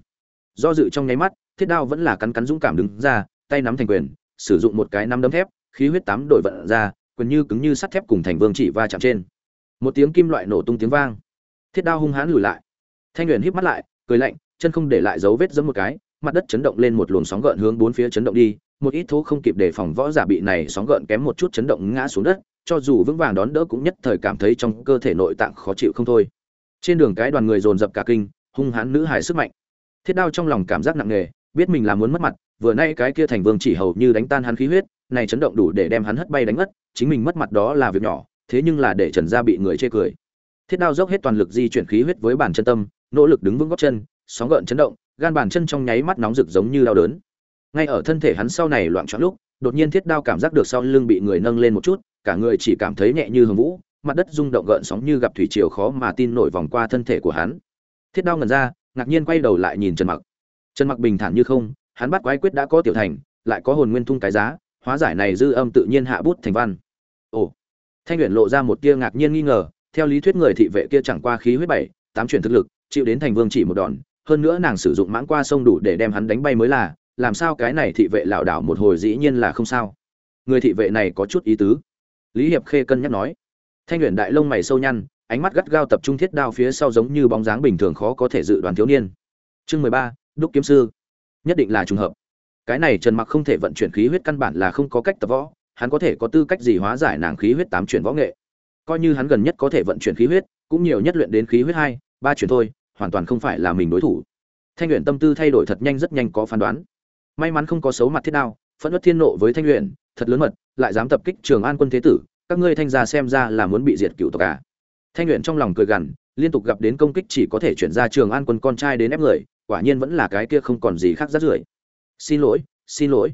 Do dự trong nháy mắt, thiết đao vẫn là cắn cắn dũng cảm đứng ra, tay nắm thành quyền sử dụng một cái nắm đấm thép, khí huyết tám đổi vận ra quyền như cứng như sắt thép cùng thành vương chỉ va chạm trên. Một tiếng kim loại nổ tung tiếng vang. Thiết đao hung hãn lùi lại. Thanh huyền híp mắt lại, cười lạnh, chân không để lại dấu vết giẫm một cái, mặt đất chấn động lên một luồng sóng gợn hướng bốn phía chấn động đi, một ít thố không kịp đề phòng võ giả bị này sóng gợn kém một chút chấn động ngã xuống đất, cho dù vững vàng đón đỡ cũng nhất thời cảm thấy trong cơ thể nội tạng khó chịu không thôi. Trên đường cái đoàn người dồn dập cả kinh, hung hãn nữ hài sức mạnh. Thiết đao trong lòng cảm giác nặng nề, biết mình là muốn mất mặt vừa nay cái kia thành vương chỉ hầu như đánh tan hắn khí huyết, này chấn động đủ để đem hắn hất bay đánh mất, chính mình mất mặt đó là việc nhỏ, thế nhưng là để trần gia bị người chê cười. Thiết đao dốc hết toàn lực di chuyển khí huyết với bàn chân tâm, nỗ lực đứng vững gót chân, sóng gợn chấn động, gan bàn chân trong nháy mắt nóng rực giống như đau đớn. Ngay ở thân thể hắn sau này loạn choạng lúc, đột nhiên thiết đao cảm giác được sau lưng bị người nâng lên một chút, cả người chỉ cảm thấy nhẹ như hồng vũ, mặt đất rung động gợn sóng như gặp thủy triều khó mà tin nổi vòng qua thân thể của hắn. Thiết đao ngần ra, ngạc nhiên quay đầu lại nhìn trần mặc. Trần mặc bình thản như không hắn bắt quái quyết đã có tiểu thành, lại có hồn nguyên thung cái giá, hóa giải này dư âm tự nhiên hạ bút thành văn. Ồ. Thanh luyện lộ ra một tia ngạc nhiên nghi ngờ, theo lý thuyết người thị vệ kia chẳng qua khí huyết bảy, tám chuyển thực lực, chịu đến thành vương chỉ một đòn, hơn nữa nàng sử dụng mãng qua sông đủ để đem hắn đánh bay mới là, làm sao cái này thị vệ lảo đảo một hồi dĩ nhiên là không sao? Người thị vệ này có chút ý tứ. Lý hiệp khê cân nhắc nói. Thanh luyện đại lông mày sâu nhăn, ánh mắt gắt gao tập trung thiết đao phía sau giống như bóng dáng bình thường khó có thể dự đoán thiếu niên. Chương mười ba, đúc kiếm sư nhất định là trùng hợp. Cái này trần mặc không thể vận chuyển khí huyết căn bản là không có cách tập võ, hắn có thể có tư cách gì hóa giải nàng khí huyết tám chuyển võ nghệ. Coi như hắn gần nhất có thể vận chuyển khí huyết, cũng nhiều nhất luyện đến khí huyết hai, ba chuyển thôi, hoàn toàn không phải là mình đối thủ. Thanh luyện tâm tư thay đổi thật nhanh rất nhanh có phán đoán. May mắn không có xấu mặt thiết đao, phẫn nộ thiên nộ với thanh luyện thật lớn mật, lại dám tập kích trường an quân thế tử, các ngươi thanh gia xem ra là muốn bị diệt cựu tộc cả thanh luyện trong lòng cười gằn, liên tục gặp đến công kích chỉ có thể chuyển ra trường an quân con trai đến ép người quả nhiên vẫn là cái kia không còn gì khác rát rưởi. Xin lỗi xin lỗi.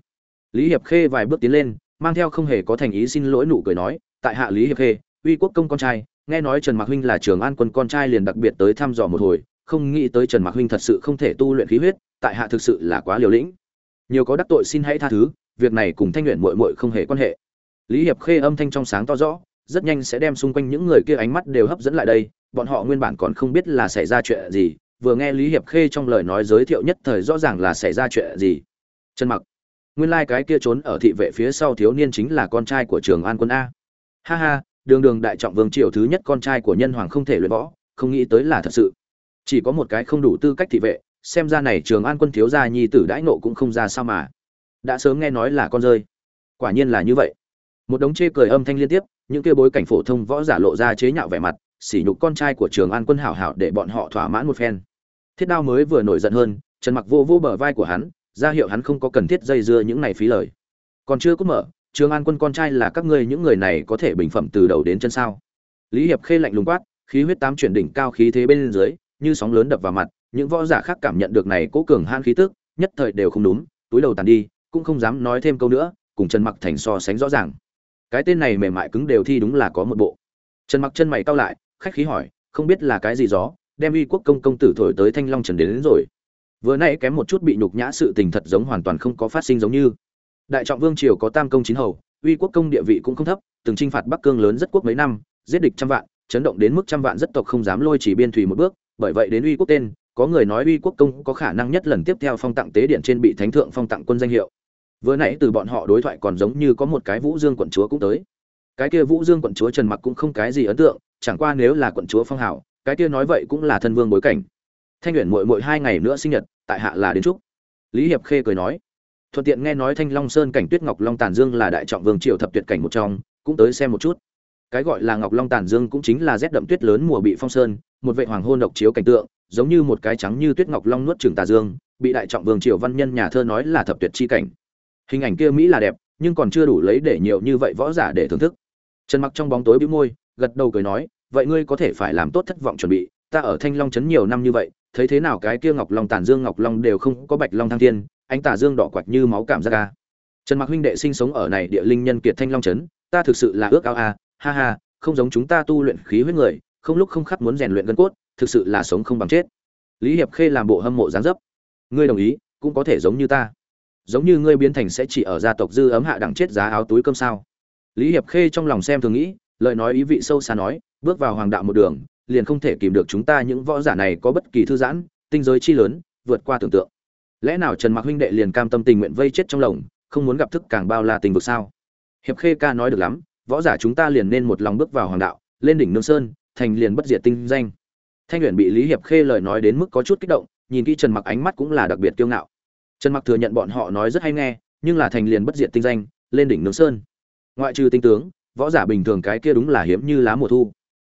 Lý hiệp khê vài bước tiến lên, mang theo không hề có thành ý xin lỗi nụ cười nói, tại hạ lý hiệp khê, uy quốc công con trai, nghe nói trần mạc huynh là trường an quân con trai liền đặc biệt tới thăm dò một hồi, không nghĩ tới trần mạc huynh thật sự không thể tu luyện khí huyết, tại hạ thực sự là quá liều lĩnh. Nhiều có đắc tội xin hãy tha thứ, việc này cùng thanh luyện muội muội không hề quan hệ. Lý hiệp khê âm thanh trong sáng to rõ, rất nhanh sẽ đem xung quanh những người kia ánh mắt đều hấp dẫn lại đây, bọn họ nguyên bản còn không biết là xảy ra chuyện gì vừa nghe lý hiệp khê trong lời nói giới thiệu nhất thời rõ ràng là xảy ra chuyện gì. Trần mặc, nguyên lai cái kia trốn ở thị vệ phía sau thiếu niên chính là con trai của trường an quân a. Ha ha, đường đường đại trọng vương triều thứ nhất con trai của nhân hoàng không thể luyện võ, không nghĩ tới là thật sự. Chỉ có một cái không đủ tư cách thị vệ, xem ra này trường an quân thiếu gia nhi tử đãi nộ cũng không ra sao mà. Đã sớm nghe nói là con rơi. Quả nhiên là như vậy. Một đống chê cười âm thanh liên tiếp, những kia bối cảnh phổ thông võ giả lộ ra chế nhạo vẻ mặt, sỉ nhục con trai của trường an quân hảo hảo để bọn họ thỏa mãn một phen thiết đao mới vừa nổi giận hơn, trần mặc vô vô bờ vai của hắn, ra hiệu hắn không có cần thiết dây dưa những này phí lời. Còn chưa có mở, trường an quân con trai là các ngươi những người này có thể bình phẩm từ đầu đến chân sao? Lý hiệp khê lạnh lùng quát, khí huyết tám chuyển đỉnh cao khí thế bên dưới, như sóng lớn đập vào mặt, những võ giả khác cảm nhận được này cố cường han khí tức, nhất thời đều không đúng, túi đầu tàn đi, cũng không dám nói thêm câu nữa, cùng trần mặc thành so sánh rõ ràng. Cái tên này mềm mại cứng đều thi đúng là có một bộ. Trần mặc chân mày cau lại, khách khí hỏi, không biết là cái gì gió? Đem uy quốc công công tử thổi tới thanh long trần đến, đến rồi. Vừa nãy kém một chút bị nhục nhã sự tình thật giống hoàn toàn không có phát sinh giống như. Đại trọng vương triều có tam công chín hầu uy quốc công địa vị cũng không thấp từng chinh phạt bắc cương lớn rất quốc mấy năm giết địch trăm vạn chấn động đến mức trăm vạn rất tộc không dám lôi chỉ biên thủy một bước bởi vậy đến uy quốc tên có người nói uy quốc công có khả năng nhất lần tiếp theo phong tặng tế điện trên bị thánh thượng phong tặng quân danh hiệu. Vừa nãy từ bọn họ đối thoại còn giống như có một cái vũ dương quận chúa cũng tới. Cái kia vũ dương quận chúa trần mặc cũng không cái gì ấn tượng chẳng qua nếu là quận chúa phong hảo cái kia nói vậy cũng là thân vương bối cảnh. Thanh luyện muội muội hai ngày nữa sinh nhật, tại hạ là đến chúc. Lý hiệp khê cười nói, thuận tiện nghe nói thanh long sơn cảnh tuyết ngọc long tàn dương là đại trọng vương triều thập tuyệt cảnh một trong, cũng tới xem một chút. Cái gọi là ngọc long tàn dương cũng chính là rét đậm tuyết lớn mùa bị phong sơn, một vệ hoàng hôn độc chiếu cảnh tượng, giống như một cái trắng như tuyết ngọc long nuốt trường tà dương, bị đại trọng vương triều văn nhân nhà thơ nói là thập tuyệt chi cảnh. Hình ảnh kia mỹ là đẹp, nhưng còn chưa đủ lấy để nhiều như vậy võ giả để thưởng thức. Trần mặc trong bóng tối bĩu môi, gật đầu cười nói vậy ngươi có thể phải làm tốt thất vọng chuẩn bị, ta ở thanh long trấn nhiều năm như vậy, thấy thế nào cái kia ngọc long tàn dương, ngọc long đều không có bạch long thăng thiên anh tả dương đỏ quạch như máu cảm giác ca trần mặc huynh đệ sinh sống ở này địa linh nhân kiệt thanh long trấn, ta thực sự là ước ao a, ha ha, không giống chúng ta tu luyện khí huyết người, không lúc không khắc muốn rèn luyện gân cốt, thực sự là sống không bằng chết. Lý hiệp khê làm bộ hâm mộ dáng dấp. Ngươi đồng ý, cũng có thể giống như ta. Giống như ngươi biến thành sẽ chỉ ở gia tộc dư ấm hạ đẳng chết giá áo túi cơm sao? Lý hiệp khê trong lòng xem thường nghĩ, lời nói ý vị sâu xa nói bước vào hoàng đạo một đường, liền không thể kìm được chúng ta những võ giả này có bất kỳ thư giãn, tinh giới chi lớn, vượt qua tưởng tượng. Lẽ nào trần mặc huynh đệ liền cam tâm tình nguyện vây chết trong lồng không muốn gặp thức càng bao la tình vực sao? Hiệp khê ca nói được lắm, võ giả chúng ta liền nên một lòng bước vào hoàng đạo, lên đỉnh nương sơn, thành liền bất diệt tinh danh. Thanh luyện bị lý hiệp khê lời nói đến mức có chút kích động, nhìn kỹ trần mặc ánh mắt cũng là đặc biệt kiêu ngạo. Trần mặc thừa nhận bọn họ nói rất hay nghe, nhưng là thành liền bất diệt tinh danh, lên đỉnh nương sơn. Ngoại trừ tinh tướng, võ giả bình thường cái kia đúng là hiếm như lá mùa thu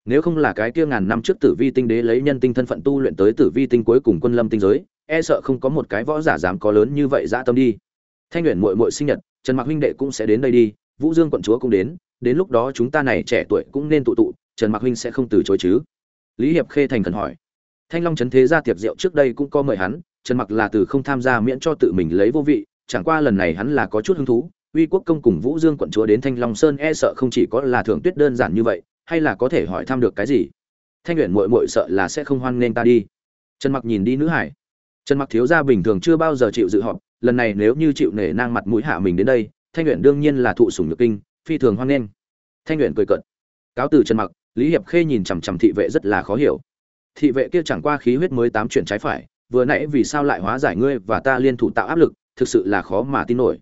nếu không là cái kia ngàn năm trước tử vi tinh đế lấy nhân tinh thân phận tu luyện tới tử vi tinh cuối cùng quân lâm tinh giới e sợ không có một cái võ giả dám có lớn như vậy dã tâm đi. Thanh nguyện muội muội sinh nhật, trần mặc huynh đệ cũng sẽ đến đây đi, vũ dương quận chúa cũng đến đến lúc đó chúng ta này trẻ tuổi cũng nên tụ tụ, trần mặc huynh sẽ không từ chối chứ? Lý hiệp khê thành cần hỏi. Thanh long trấn thế gia tiệc rượu trước đây cũng có mời hắn, trần mặc là từ không tham gia miễn cho tự mình lấy vô vị, chẳng qua lần này hắn là có chút hứng thú, uy quốc công cùng vũ dương quận chúa đến thanh long sơn e sợ không chỉ có là thưởng tuyết đơn giản như vậy hay là có thể hỏi thăm được cái gì? Thanh luyện muội muội sợ là sẽ không hoan nghênh ta đi. Trần mặc nhìn đi nữ hải. Trần mặc thiếu gia bình thường chưa bao giờ chịu dự họp, lần này nếu như chịu nể nang mặt mũi hạ mình đến đây, thanh luyện đương nhiên là thụ sủng nhược kinh, phi thường hoan nghênh. Thanh luyện cười cợt. Cáo từ trần mặc, lý hiệp khê nhìn chằm chằm thị vệ rất là khó hiểu. Thị vệ kia chẳng qua khí huyết mới tám chuyển trái phải, vừa nãy vì sao lại hóa giải ngươi và ta liên thủ tạo áp lực, thực sự là khó mà tin nổi.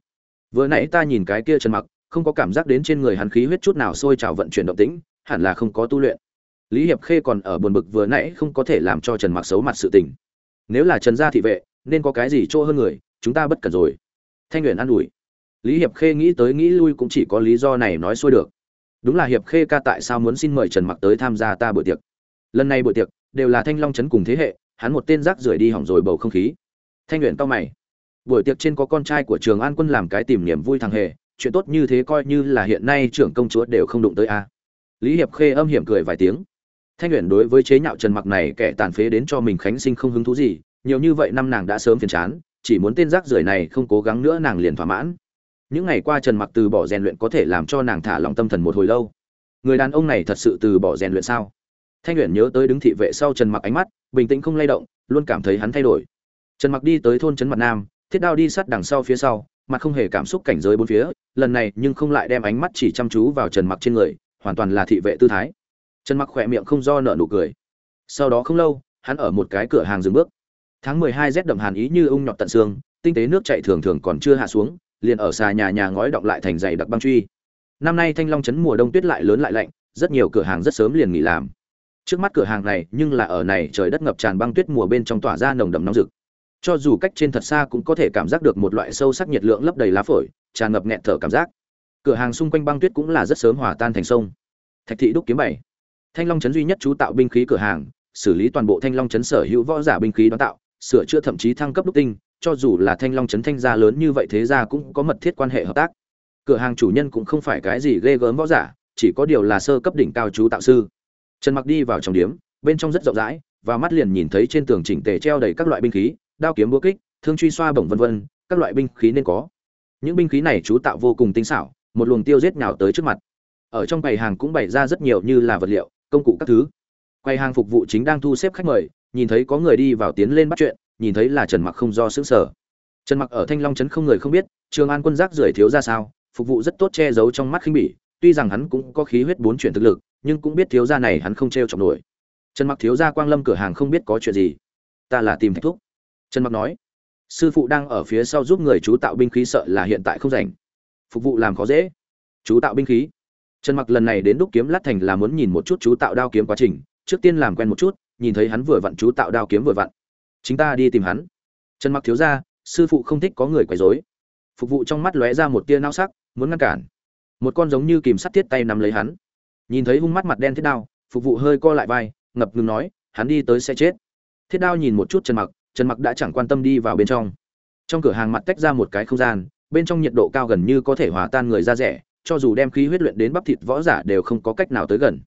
Vừa nãy ta nhìn cái kia trần mặc, không có cảm giác đến trên người hắn khí huyết chút nào sôi trào vận chuyển động tĩnh hẳn là không có tu luyện. Lý hiệp khê còn ở buồn bực vừa nãy không có thể làm cho trần mặc xấu mặt sự tình. Nếu là trần gia thị vệ, nên có cái gì chỗ hơn người, chúng ta bất cần rồi. Thanh nguyện an ủi. Lý hiệp khê nghĩ tới nghĩ lui cũng chỉ có lý do này nói xuôi được. Đúng là hiệp khê ca tại sao muốn xin mời trần mặc tới tham gia ta buổi tiệc? Lần này buổi tiệc đều là thanh long trấn cùng thế hệ, hắn một tên rác rưởi đi hỏng rồi bầu không khí. Thanh nguyện tao mày. Buổi tiệc trên có con trai của trường an quân làm cái tìm niềm vui thằng hề, chuyện tốt như thế coi như là hiện nay trưởng công chúa đều không đụng tới a lý hiệp khê âm hiểm cười vài tiếng. Thanh nguyện đối với chế nhạo trần mặc này kẻ tàn phế đến cho mình khánh sinh không hứng thú gì, nhiều như vậy năm nàng đã sớm phiền chán, chỉ muốn tên rác rưởi này không cố gắng nữa nàng liền thỏa mãn. Những ngày qua trần mặc từ bỏ rèn luyện có thể làm cho nàng thả lòng tâm thần một hồi lâu. Người đàn ông này thật sự từ bỏ rèn luyện sao? Thanh nguyện nhớ tới đứng thị vệ sau trần mặc ánh mắt, bình tĩnh không lay động, luôn cảm thấy hắn thay đổi. Trần mặc đi tới thôn trấn mặt nam, thiết đao đi sát đằng sau phía sau, mặt không hề cảm xúc cảnh giới bốn phía, lần này nhưng không lại đem ánh mắt chỉ chăm chú vào trần mặc trên người hoàn toàn là thị vệ tư thái. Trần mặc khỏe miệng không do nợ nụ cười. Sau đó không lâu, hắn ở một cái cửa hàng dừng bước. Tháng 12 rét đậm hàn ý như ung nhọt tận xương, tinh tế nước chảy thường thường còn chưa hạ xuống, liền ở xà nhà nhà ngói động lại thành dày đặc băng truy. Năm nay thanh long trấn mùa đông tuyết lại lớn lại lạnh, rất nhiều cửa hàng rất sớm liền nghỉ làm. Trước mắt cửa hàng này, nhưng là ở này trời đất ngập tràn băng tuyết mùa bên trong tỏa ra nồng đậm nóng rực. Cho dù cách trên thật xa cũng có thể cảm giác được một loại sâu sắc nhiệt lượng lấp đầy lá phổi, tràn ngập nghẹn thở cảm giác cửa hàng xung quanh băng tuyết cũng là rất sớm hòa tan thành sông. Thạch thị đúc kiếm bảy. Thanh long trấn duy nhất chú tạo binh khí cửa hàng, xử lý toàn bộ thanh long trấn sở hữu võ giả binh khí đón tạo, sửa chữa thậm chí thăng cấp đúc tinh, cho dù là thanh long trấn thanh gia lớn như vậy thế gia cũng có mật thiết quan hệ hợp tác. Cửa hàng chủ nhân cũng không phải cái gì ghê gớm võ giả, chỉ có điều là sơ cấp đỉnh cao chú tạo sư. Trần mặc đi vào trong điếm, bên trong rất rộng rãi, và mắt liền nhìn thấy trên tường chỉnh tề treo đầy các loại binh khí, đao kiếm búa kích, thương truy xoa bổng vân vân, các loại binh khí nên có. Những binh khí này chú tạo vô cùng tinh xảo một luồng tiêu giết nhào tới trước mặt. Ở trong quầy hàng cũng bày ra rất nhiều như là vật liệu, công cụ các thứ. Quầy hàng phục vụ chính đang thu xếp khách mời, nhìn thấy có người đi vào tiến lên bắt chuyện, nhìn thấy là trần mặc không do xứng sở trần mặc ở thanh long trấn không người không biết, trường an quân giác rưởi thiếu ra sao, phục vụ rất tốt che giấu trong mắt khinh bỉ, tuy rằng hắn cũng có khí huyết bốn chuyển thực lực, nhưng cũng biết thiếu gia này hắn không treo chọc nổi. Trần mặc thiếu gia quang lâm cửa hàng không biết có chuyện gì. Ta là tìm thuốc thúc. Trần mặc nói, sư phụ đang ở phía sau giúp người chú tạo binh khí sợ là hiện tại không rảnh phục vụ làm khó dễ. Chú tạo binh khí. Trần mặc lần này đến đúc kiếm lát thành là muốn nhìn một chút chú tạo đao kiếm quá trình, trước tiên làm quen một chút, nhìn thấy hắn vừa vặn chú tạo đao kiếm vừa vặn. Chính ta đi tìm hắn. Trần mặc thiếu gia sư phụ không thích có người quấy rối. Phục vụ trong mắt lóe ra một tia nao sắc, muốn ngăn cản. Một con giống như kìm sắt thiết tay nắm lấy hắn. Nhìn thấy hung mắt mặt đen thiết đao, phục vụ hơi co lại vai, ngập ngừng nói, hắn đi tới sẽ chết. Thiết đao nhìn một chút trần mặc trần mặc đã chẳng quan tâm đi vào bên trong. Trong cửa hàng mặt tách ra một cái không gian bên trong nhiệt độ cao gần như có thể hòa tan người ra rẻ, cho dù đem khí huyết luyện đến bắp thịt võ giả đều không có cách nào tới gần.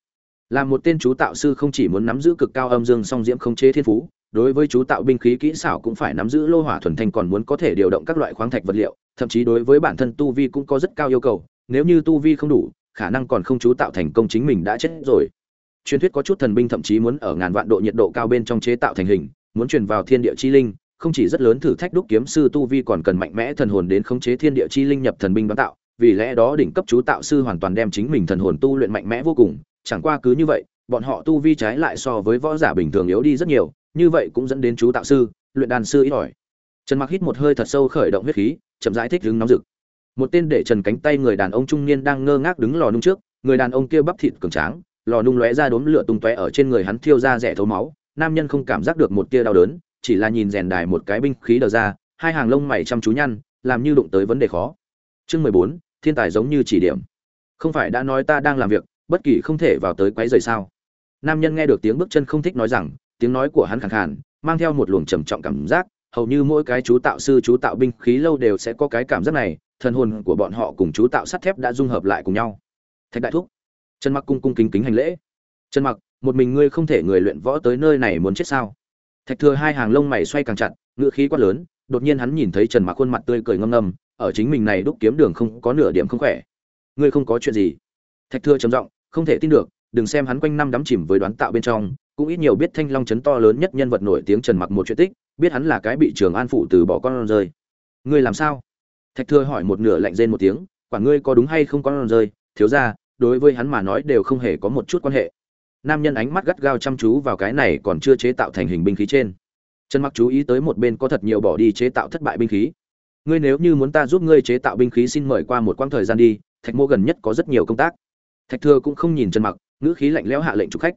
Là một tên chú tạo sư không chỉ muốn nắm giữ cực cao âm dương song diễm không chế thiên phú, đối với chú tạo binh khí kỹ xảo cũng phải nắm giữ lô hỏa thuần thanh còn muốn có thể điều động các loại khoáng thạch vật liệu, thậm chí đối với bản thân tu vi cũng có rất cao yêu cầu, nếu như tu vi không đủ, khả năng còn không chú tạo thành công chính mình đã chết rồi. Truyền thuyết có chút thần binh thậm chí muốn ở ngàn vạn độ nhiệt độ cao bên trong chế tạo thành hình, muốn truyền vào thiên địa chi linh không chỉ rất lớn thử thách đúc kiếm sư tu vi còn cần mạnh mẽ thần hồn đến khống chế thiên địa chi linh nhập thần binh Bán tạo, vì lẽ đó đỉnh cấp chú tạo sư hoàn toàn đem chính mình thần hồn tu luyện mạnh mẽ vô cùng, chẳng qua cứ như vậy, bọn họ tu vi trái lại so với võ giả bình thường yếu đi rất nhiều, như vậy cũng dẫn đến chú tạo sư, luyện đàn sư ít ỏi. Trần mặc hít một hơi thật sâu khởi động huyết khí, chậm rãi thích đứng nóng rực. Một tên để trần cánh tay người đàn ông trung niên đang ngơ ngác đứng lò nung trước, người đàn ông kia bắp thịt cường tráng, lò nung lóe ra đốm lửa tung tóe ở trên người hắn thiêu ra rẻ thấu máu, nam nhân không cảm giác được một tia đau đớn chỉ là nhìn rèn đài một cái binh khí đờ ra, hai hàng lông mày chăm chú nhăn, làm như đụng tới vấn đề khó. Chương mười bốn, thiên tài giống như chỉ điểm. Không phải đã nói ta đang làm việc, bất kỳ không thể vào tới quấy rầy sao? Nam nhân nghe được tiếng bước chân không thích nói rằng, tiếng nói của hắn khẳng khàn, mang theo một luồng trầm trọng cảm giác, hầu như mỗi cái chú tạo sư, chú tạo binh khí lâu đều sẽ có cái cảm giác này, thần hồn của bọn họ cùng chú tạo sắt thép đã dung hợp lại cùng nhau. Thạch đại thúc, trần mặc cung cung kính kính hành lễ. Trần mặc, một mình ngươi không thể người luyện võ tới nơi này muốn chết sao? Thạch thừa hai hàng lông mày xoay càng chặt ngựa khí quát lớn, đột nhiên hắn nhìn thấy trần mặc khuôn mặt tươi cười ngâm ngâm, ở chính mình này đúc kiếm đường không có nửa điểm không khỏe. Ngươi không có chuyện gì? Thạch thừa trầm giọng, không thể tin được, đừng xem hắn quanh năm đắm chìm với đoán tạo bên trong, cũng ít nhiều biết thanh long chấn to lớn nhất nhân vật nổi tiếng trần mặc một chuyện tích, biết hắn là cái bị trường an phụ từ bỏ con rơi. Ngươi làm sao? Thạch thừa hỏi một nửa lạnh rên một tiếng, quả ngươi có đúng hay không con rơi? Thiếu ra đối với hắn mà nói đều không hề có một chút quan hệ nam nhân ánh mắt gắt gao chăm chú vào cái này còn chưa chế tạo thành hình binh khí trên. Trần mặc chú ý tới một bên có thật nhiều bỏ đi chế tạo thất bại binh khí. Ngươi nếu như muốn ta giúp ngươi chế tạo binh khí xin mời qua một quãng thời gian đi, thạch mô gần nhất có rất nhiều công tác. Thạch thừa cũng không nhìn trần mặc, ngữ khí lạnh lẽo hạ lệnh chủ khách.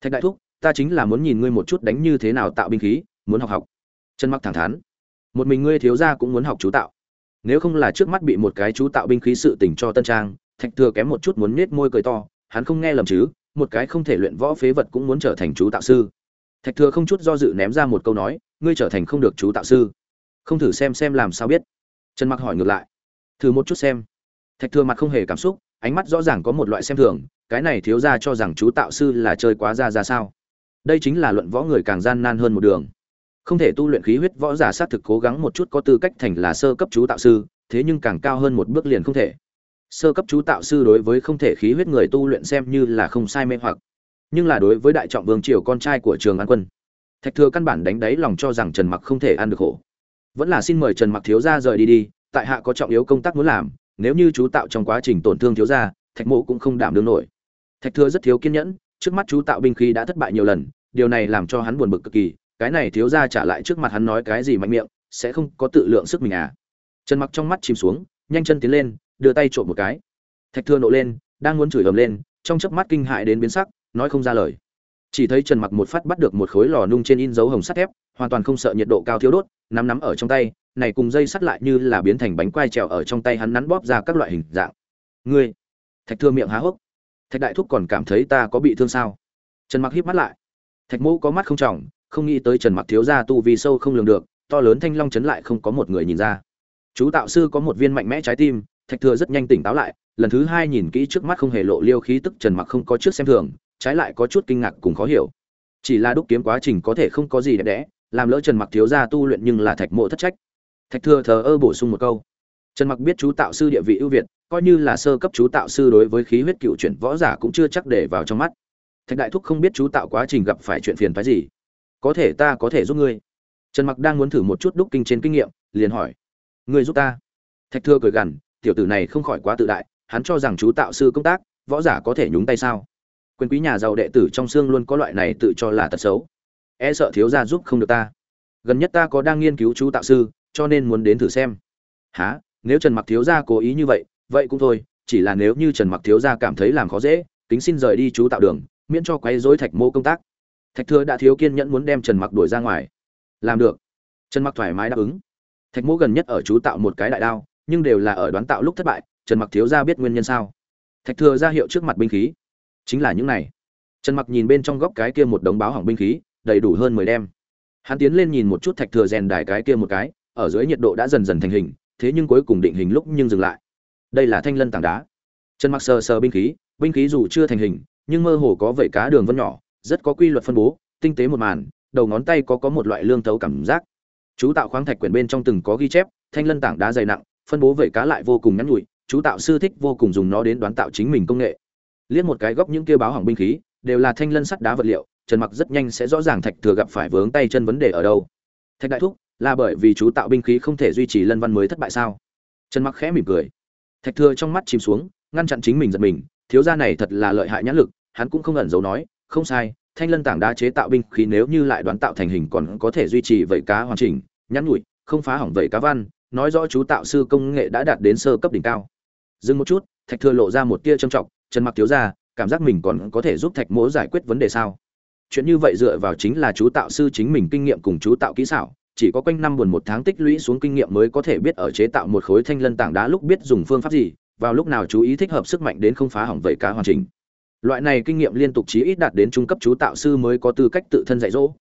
Thạch đại thúc, ta chính là muốn nhìn ngươi một chút đánh như thế nào tạo binh khí, muốn học học. Trần mặc thẳng thắn. Một mình ngươi thiếu gia cũng muốn học chú tạo. Nếu không là trước mắt bị một cái chú tạo binh khí sự tình cho tân trang, thạch thừa kém một chút muốn nết môi cười to, hắn không nghe lầm chứ một cái không thể luyện võ phế vật cũng muốn trở thành chú tạo sư. Thạch thừa không chút do dự ném ra một câu nói, ngươi trở thành không được chú tạo sư. Không thử xem xem làm sao biết. Trần mặc hỏi ngược lại. Thử một chút xem. Thạch thừa mặt không hề cảm xúc, ánh mắt rõ ràng có một loại xem thường, cái này thiếu ra cho rằng chú tạo sư là chơi quá ra ra sao? Đây chính là luận võ người càng gian nan hơn một đường. Không thể tu luyện khí huyết võ giả sát thực cố gắng một chút có tư cách thành là sơ cấp chú tạo sư, thế nhưng càng cao hơn một bước liền không thể sơ cấp chú tạo sư đối với không thể khí huyết người tu luyện xem như là không sai mê hoặc. Nhưng là đối với đại trọng vương triều con trai của trường an quân, thạch thừa căn bản đánh đáy lòng cho rằng trần mặc không thể ăn được khổ. Vẫn là xin mời trần mặc thiếu gia rời đi đi, tại hạ có trọng yếu công tác muốn làm, nếu như chú tạo trong quá trình tổn thương thiếu gia, thạch mộ cũng không đảm đương nổi. Thạch thừa rất thiếu kiên nhẫn, trước mắt chú tạo binh khí đã thất bại nhiều lần, điều này làm cho hắn buồn bực cực kỳ, cái này thiếu gia trả lại trước mặt hắn nói cái gì mạnh miệng, sẽ không có tự lượng sức mình à. Trần mặc trong mắt chìm xuống, nhanh chân tiến lên đưa tay trộm một cái. Thạch thừa nộ lên, đang muốn chửi ầm lên, trong chớp mắt kinh hại đến biến sắc, nói không ra lời. Chỉ thấy trần mặc một phát bắt được một khối lò nung trên in dấu hồng sắt thép, hoàn toàn không sợ nhiệt độ cao thiếu đốt, nắm nắm ở trong tay, này cùng dây sắt lại như là biến thành bánh quai trèo ở trong tay hắn nắn bóp ra các loại hình dạng. Ngươi! Thạch thừa miệng há hốc. Thạch đại thúc còn cảm thấy ta có bị thương sao? Trần mặc híp mắt lại. Thạch mẫu có mắt không trọng, không nghĩ tới trần mặc thiếu gia tu vì sâu không lường được, to lớn thanh long chấn lại không có một người nhìn ra. Chú tạo sư có một viên mạnh mẽ trái tim thạch thừa rất nhanh tỉnh táo lại, lần thứ hai nhìn kỹ trước mắt không hề lộ liêu khí tức trần mặc không có trước xem thường, trái lại có chút kinh ngạc cùng khó hiểu. Chỉ là đúc kiếm quá trình có thể không có gì đẹp đẽ, làm lỡ trần mặc thiếu gia tu luyện nhưng là thạch mộ thất trách. Thạch thừa thờ ơ bổ sung một câu. Trần mặc biết chú tạo sư địa vị ưu việt, coi như là sơ cấp chú tạo sư đối với khí huyết cựu chuyển võ giả cũng chưa chắc để vào trong mắt. Thạch đại thúc không biết chú tạo quá trình gặp phải chuyện phiền phái gì. Có thể ta có thể giúp ngươi. Trần mặc đang muốn thử một chút đúc kinh trên kinh nghiệm, liền hỏi. Ngươi giúp ta? Thạch thừa cười gằn tiểu tử này không khỏi quá tự đại, hắn cho rằng chú tạo sư công tác, võ giả có thể nhúng tay sao? Quyền quý nhà giàu đệ tử trong xương luôn có loại này tự cho là tật xấu. E sợ thiếu gia giúp không được ta. Gần nhất ta có đang nghiên cứu chú tạo sư, cho nên muốn đến thử xem. Há nếu trần mặc thiếu gia cố ý như vậy vậy cũng thôi, chỉ là nếu như trần mặc thiếu gia cảm thấy làm khó dễ, kính xin rời đi chú tạo đường, miễn cho quấy rối thạch mô công tác. Thạch thừa đã thiếu kiên nhẫn muốn đem trần mặc đuổi ra ngoài. Làm được. Trần mặc thoải mái đáp ứng. Thạch mô gần nhất ở chú tạo một cái đại đao nhưng đều là ở đoán tạo lúc thất bại, trần mặc thiếu gia biết nguyên nhân sao? Thạch thừa ra hiệu trước mặt binh khí. Chính là những này. Trần mặc nhìn bên trong góc cái kia một đống báo hỏng binh khí, đầy đủ hơn mười đem. Hắn tiến lên nhìn một chút thạch thừa rèn đài cái kia một cái, ở dưới nhiệt độ đã dần dần thành hình, thế nhưng cuối cùng định hình lúc nhưng dừng lại. Đây là thanh lân tảng đá. Trần mặc sờ sờ binh khí binh khí dù chưa thành hình, nhưng mơ hồ có vẩy cá đường vân nhỏ, rất có quy luật phân bố, tinh tế một màn, đầu ngón tay có có một loại lương thấu cảm giác. Chú tạo khoáng thạch quyển bên trong từng có ghi chép, thanh lân tảng đá dày nặng phân bố vẩy cá lại vô cùng ngắn nhủi, chú tạo sư thích vô cùng dùng nó đến đoán tạo chính mình công nghệ. Liếc một cái góc những kia báo hỏng binh khí, đều là thanh lân sắt đá vật liệu, trần mặc rất nhanh sẽ rõ ràng thạch thừa gặp phải vướng tay chân vấn đề ở đâu. Thạch đại thúc, là bởi vì chú tạo binh khí không thể duy trì lân văn mới thất bại sao? Trần mặc khẽ mỉm cười. Thạch thừa trong mắt chìm xuống, ngăn chặn chính mình giật mình, thiếu gia này thật là lợi hại nhãn lực, hắn cũng không ẩn giấu nói, không sai, thanh lân tảng đá chế tạo binh khí nếu như lại đoán tạo thành hình còn có thể duy trì vẩy cá hoàn chỉnh, nhắn nhủi, không phá hỏng vẩy cá văn nói rõ chú tạo sư công nghệ đã đạt đến sơ cấp đỉnh cao. Dừng một chút, thạch thừa lộ ra một tia trầm trọng, trần mặc thiếu gia cảm giác mình còn có thể giúp thạch mỗ giải quyết vấn đề sao? Chuyện như vậy dựa vào chính là chú tạo sư chính mình kinh nghiệm cùng chú tạo kỹ xảo, chỉ có quanh năm buồn một tháng tích lũy xuống kinh nghiệm mới có thể biết ở chế tạo một khối thanh lân tảng đá lúc biết dùng phương pháp gì, vào lúc nào chú ý thích hợp sức mạnh đến không phá hỏng vậy cá hoàn chỉnh. Loại này kinh nghiệm liên tục chí ít đạt đến trung cấp chú tạo sư mới có tư cách tự thân dạy dỗ.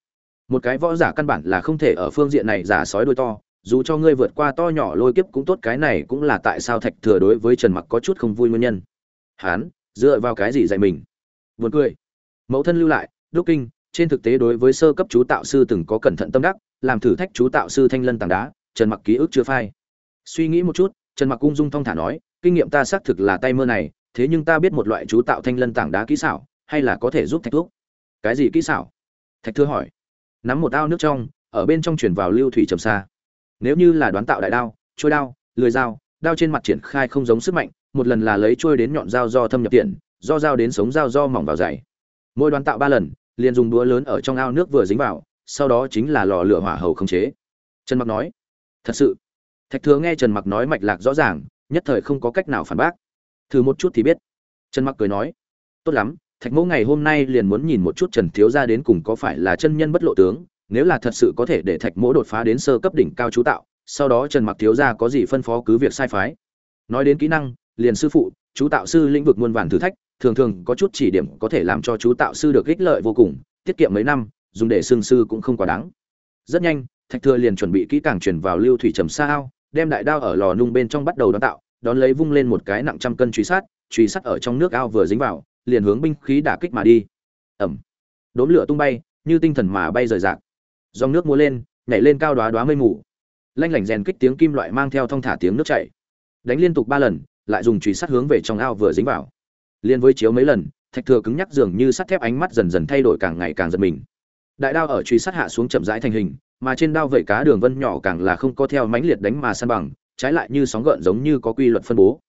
Một cái võ giả căn bản là không thể ở phương diện này giả sói đôi to dù cho ngươi vượt qua to nhỏ lôi kiếp cũng tốt, cái này cũng là tại sao thạch thừa đối với trần mặc có chút không vui nguyên nhân. Hán, dựa vào cái gì dạy mình? Buồn cười. Mẫu thân lưu lại, đúc kinh, trên thực tế đối với sơ cấp chú tạo sư từng có cẩn thận tâm đắc, làm thử thách chú tạo sư thanh lân tảng đá, trần mặc ký ức chưa phai. Suy nghĩ một chút, trần mặc cung dung thong thả nói, kinh nghiệm ta xác thực là tay mơ này, thế nhưng ta biết một loại chú tạo thanh lân tảng đá kỹ xảo, hay là có thể giúp thạch thuốc. Cái gì kỹ xảo? Thạch thưa hỏi. Nắm một ao nước trong, ở bên trong chuyển vào lưu thủy trầm xa nếu như là đoán tạo đại đao, trôi đao, lười dao, đao trên mặt triển khai không giống sức mạnh, một lần là lấy trôi đến nhọn dao do thâm nhập tiền do dao đến sống dao do mỏng vào dày. Mỗi đoán tạo ba lần, liền dùng đũa lớn ở trong ao nước vừa dính vào, sau đó chính là lò lửa hỏa hầu khống chế. Trần mặc nói, thật sự. Thạch thừa nghe trần mặc nói mạch lạc rõ ràng, nhất thời không có cách nào phản bác. Thử một chút thì biết. Trần mặc cười nói, tốt lắm, thạch mẫu ngày hôm nay liền muốn nhìn một chút trần thiếu gia đến cùng có phải là chân nhân bất lộ tướng nếu là thật sự có thể để thạch mẫu đột phá đến sơ cấp đỉnh cao chú tạo, sau đó trần mặc thiếu gia có gì phân phó cứ việc sai phái. Nói đến kỹ năng, liền sư phụ, chú tạo sư lĩnh vực muôn vàn thử thách, thường thường có chút chỉ điểm có thể làm cho chú tạo sư được ích lợi vô cùng, tiết kiệm mấy năm, dùng để xương sư cũng không quá đáng. Rất nhanh, thạch thừa liền chuẩn bị kỹ càng chuyển vào lưu thủy trầm xa ao đem đại đao ở lò nung bên trong bắt đầu đón tạo, đón lấy vung lên một cái nặng trăm cân truy sát truy sát ở trong nước ao vừa dính vào, liền hướng binh khí đả kích mà đi. Ẩm. Đốm lửa tung bay, như tinh thần mà bay rời rạc dòng nước múa lên, nhảy lên cao đoá đoá mây mù. Lanh lảnh rèn kích tiếng kim loại mang theo thong thả tiếng nước chảy. Đánh liên tục ba lần, lại dùng truy sát hướng về trong ao vừa dính vào. Liên với chiếu mấy lần, thạch thừa cứng nhắc dường như sắt thép ánh mắt dần dần thay đổi càng ngày càng giật mình. Đại đao ở truy sát hạ xuống chậm rãi thành hình, mà trên đao vẩy cá đường vân nhỏ càng là không có theo mãnh liệt đánh mà san bằng, trái lại như sóng gợn giống như có quy luật phân bố.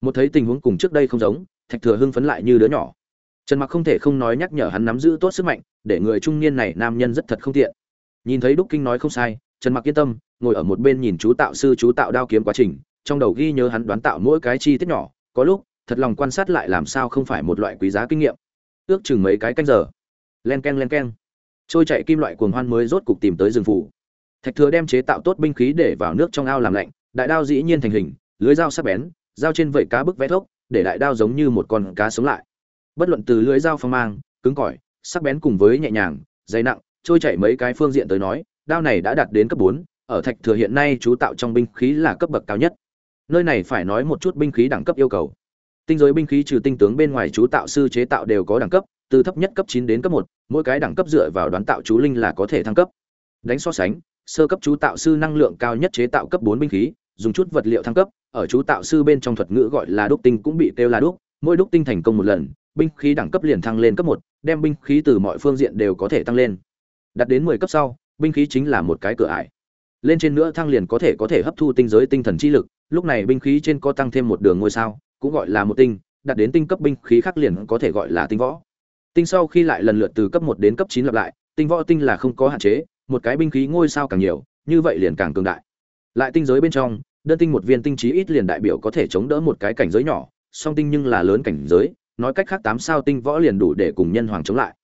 Một thấy tình huống cùng trước đây không giống, thạch thừa hưng phấn lại như đứa nhỏ. Trần mặc không thể không nói nhắc nhở hắn nắm giữ tốt sức mạnh, để người trung niên này nam nhân rất thật không tiện nhìn thấy đúc kinh nói không sai, trần mặc yên tâm, ngồi ở một bên nhìn chú tạo sư chú tạo đao kiếm quá trình, trong đầu ghi nhớ hắn đoán tạo mỗi cái chi tiết nhỏ, có lúc, thật lòng quan sát lại làm sao không phải một loại quý giá kinh nghiệm. Ước chừng mấy cái canh giờ. Len keng len keng. Trôi chạy kim loại cuồng hoan mới rốt cục tìm tới rừng phủ. Thạch thừa đem chế tạo tốt binh khí để vào nước trong ao làm lạnh, đại đao dĩ nhiên thành hình, lưới dao sắc bén, dao trên vẩy cá bức vẽ thốc, để đại đao giống như một con cá sống lại. Bất luận từ lưới dao phong mang, cứng cỏi, sắc bén cùng với nhẹ nhàng, dày nặng trôi chảy mấy cái phương diện tới nói, đao này đã đạt đến cấp bốn, ở thạch thừa hiện nay chú tạo trong binh khí là cấp bậc cao nhất. Nơi này phải nói một chút binh khí đẳng cấp yêu cầu. Tinh giới binh khí trừ tinh tướng bên ngoài chú tạo sư chế tạo đều có đẳng cấp, từ thấp nhất cấp chín đến cấp một, mỗi cái đẳng cấp dựa vào đoán tạo chú linh là có thể thăng cấp. Đánh so sánh, sơ cấp chú tạo sư năng lượng cao nhất chế tạo cấp bốn binh khí, dùng chút vật liệu thăng cấp, ở chú tạo sư bên trong thuật ngữ gọi là đúc tinh cũng bị kêu là đúc, mỗi đúc tinh thành công một lần, binh khí đẳng cấp liền thăng lên cấp một, đem binh khí từ mọi phương diện đều có thể tăng lên đạt đến mười cấp sau, binh khí chính là một cái cửa ải. Lên trên nữa thăng liền có thể có thể hấp thu tinh giới tinh thần chi lực, lúc này binh khí trên có tăng thêm một đường ngôi sao, cũng gọi là một tinh đạt đến tinh cấp binh khí khác liền có thể gọi là tinh võ. Tinh sau khi lại lần lượt từ cấp một đến cấp chín lặp lại, tinh võ tinh là không có hạn chế, một cái binh khí ngôi sao càng nhiều, như vậy liền càng cường đại. Lại tinh giới bên trong, đơn tinh một viên tinh trí ít liền đại biểu có thể chống đỡ một cái cảnh giới nhỏ, song tinh nhưng là lớn cảnh giới, nói cách khác tám sao tinh võ liền đủ để cùng nhân hoàng chống lại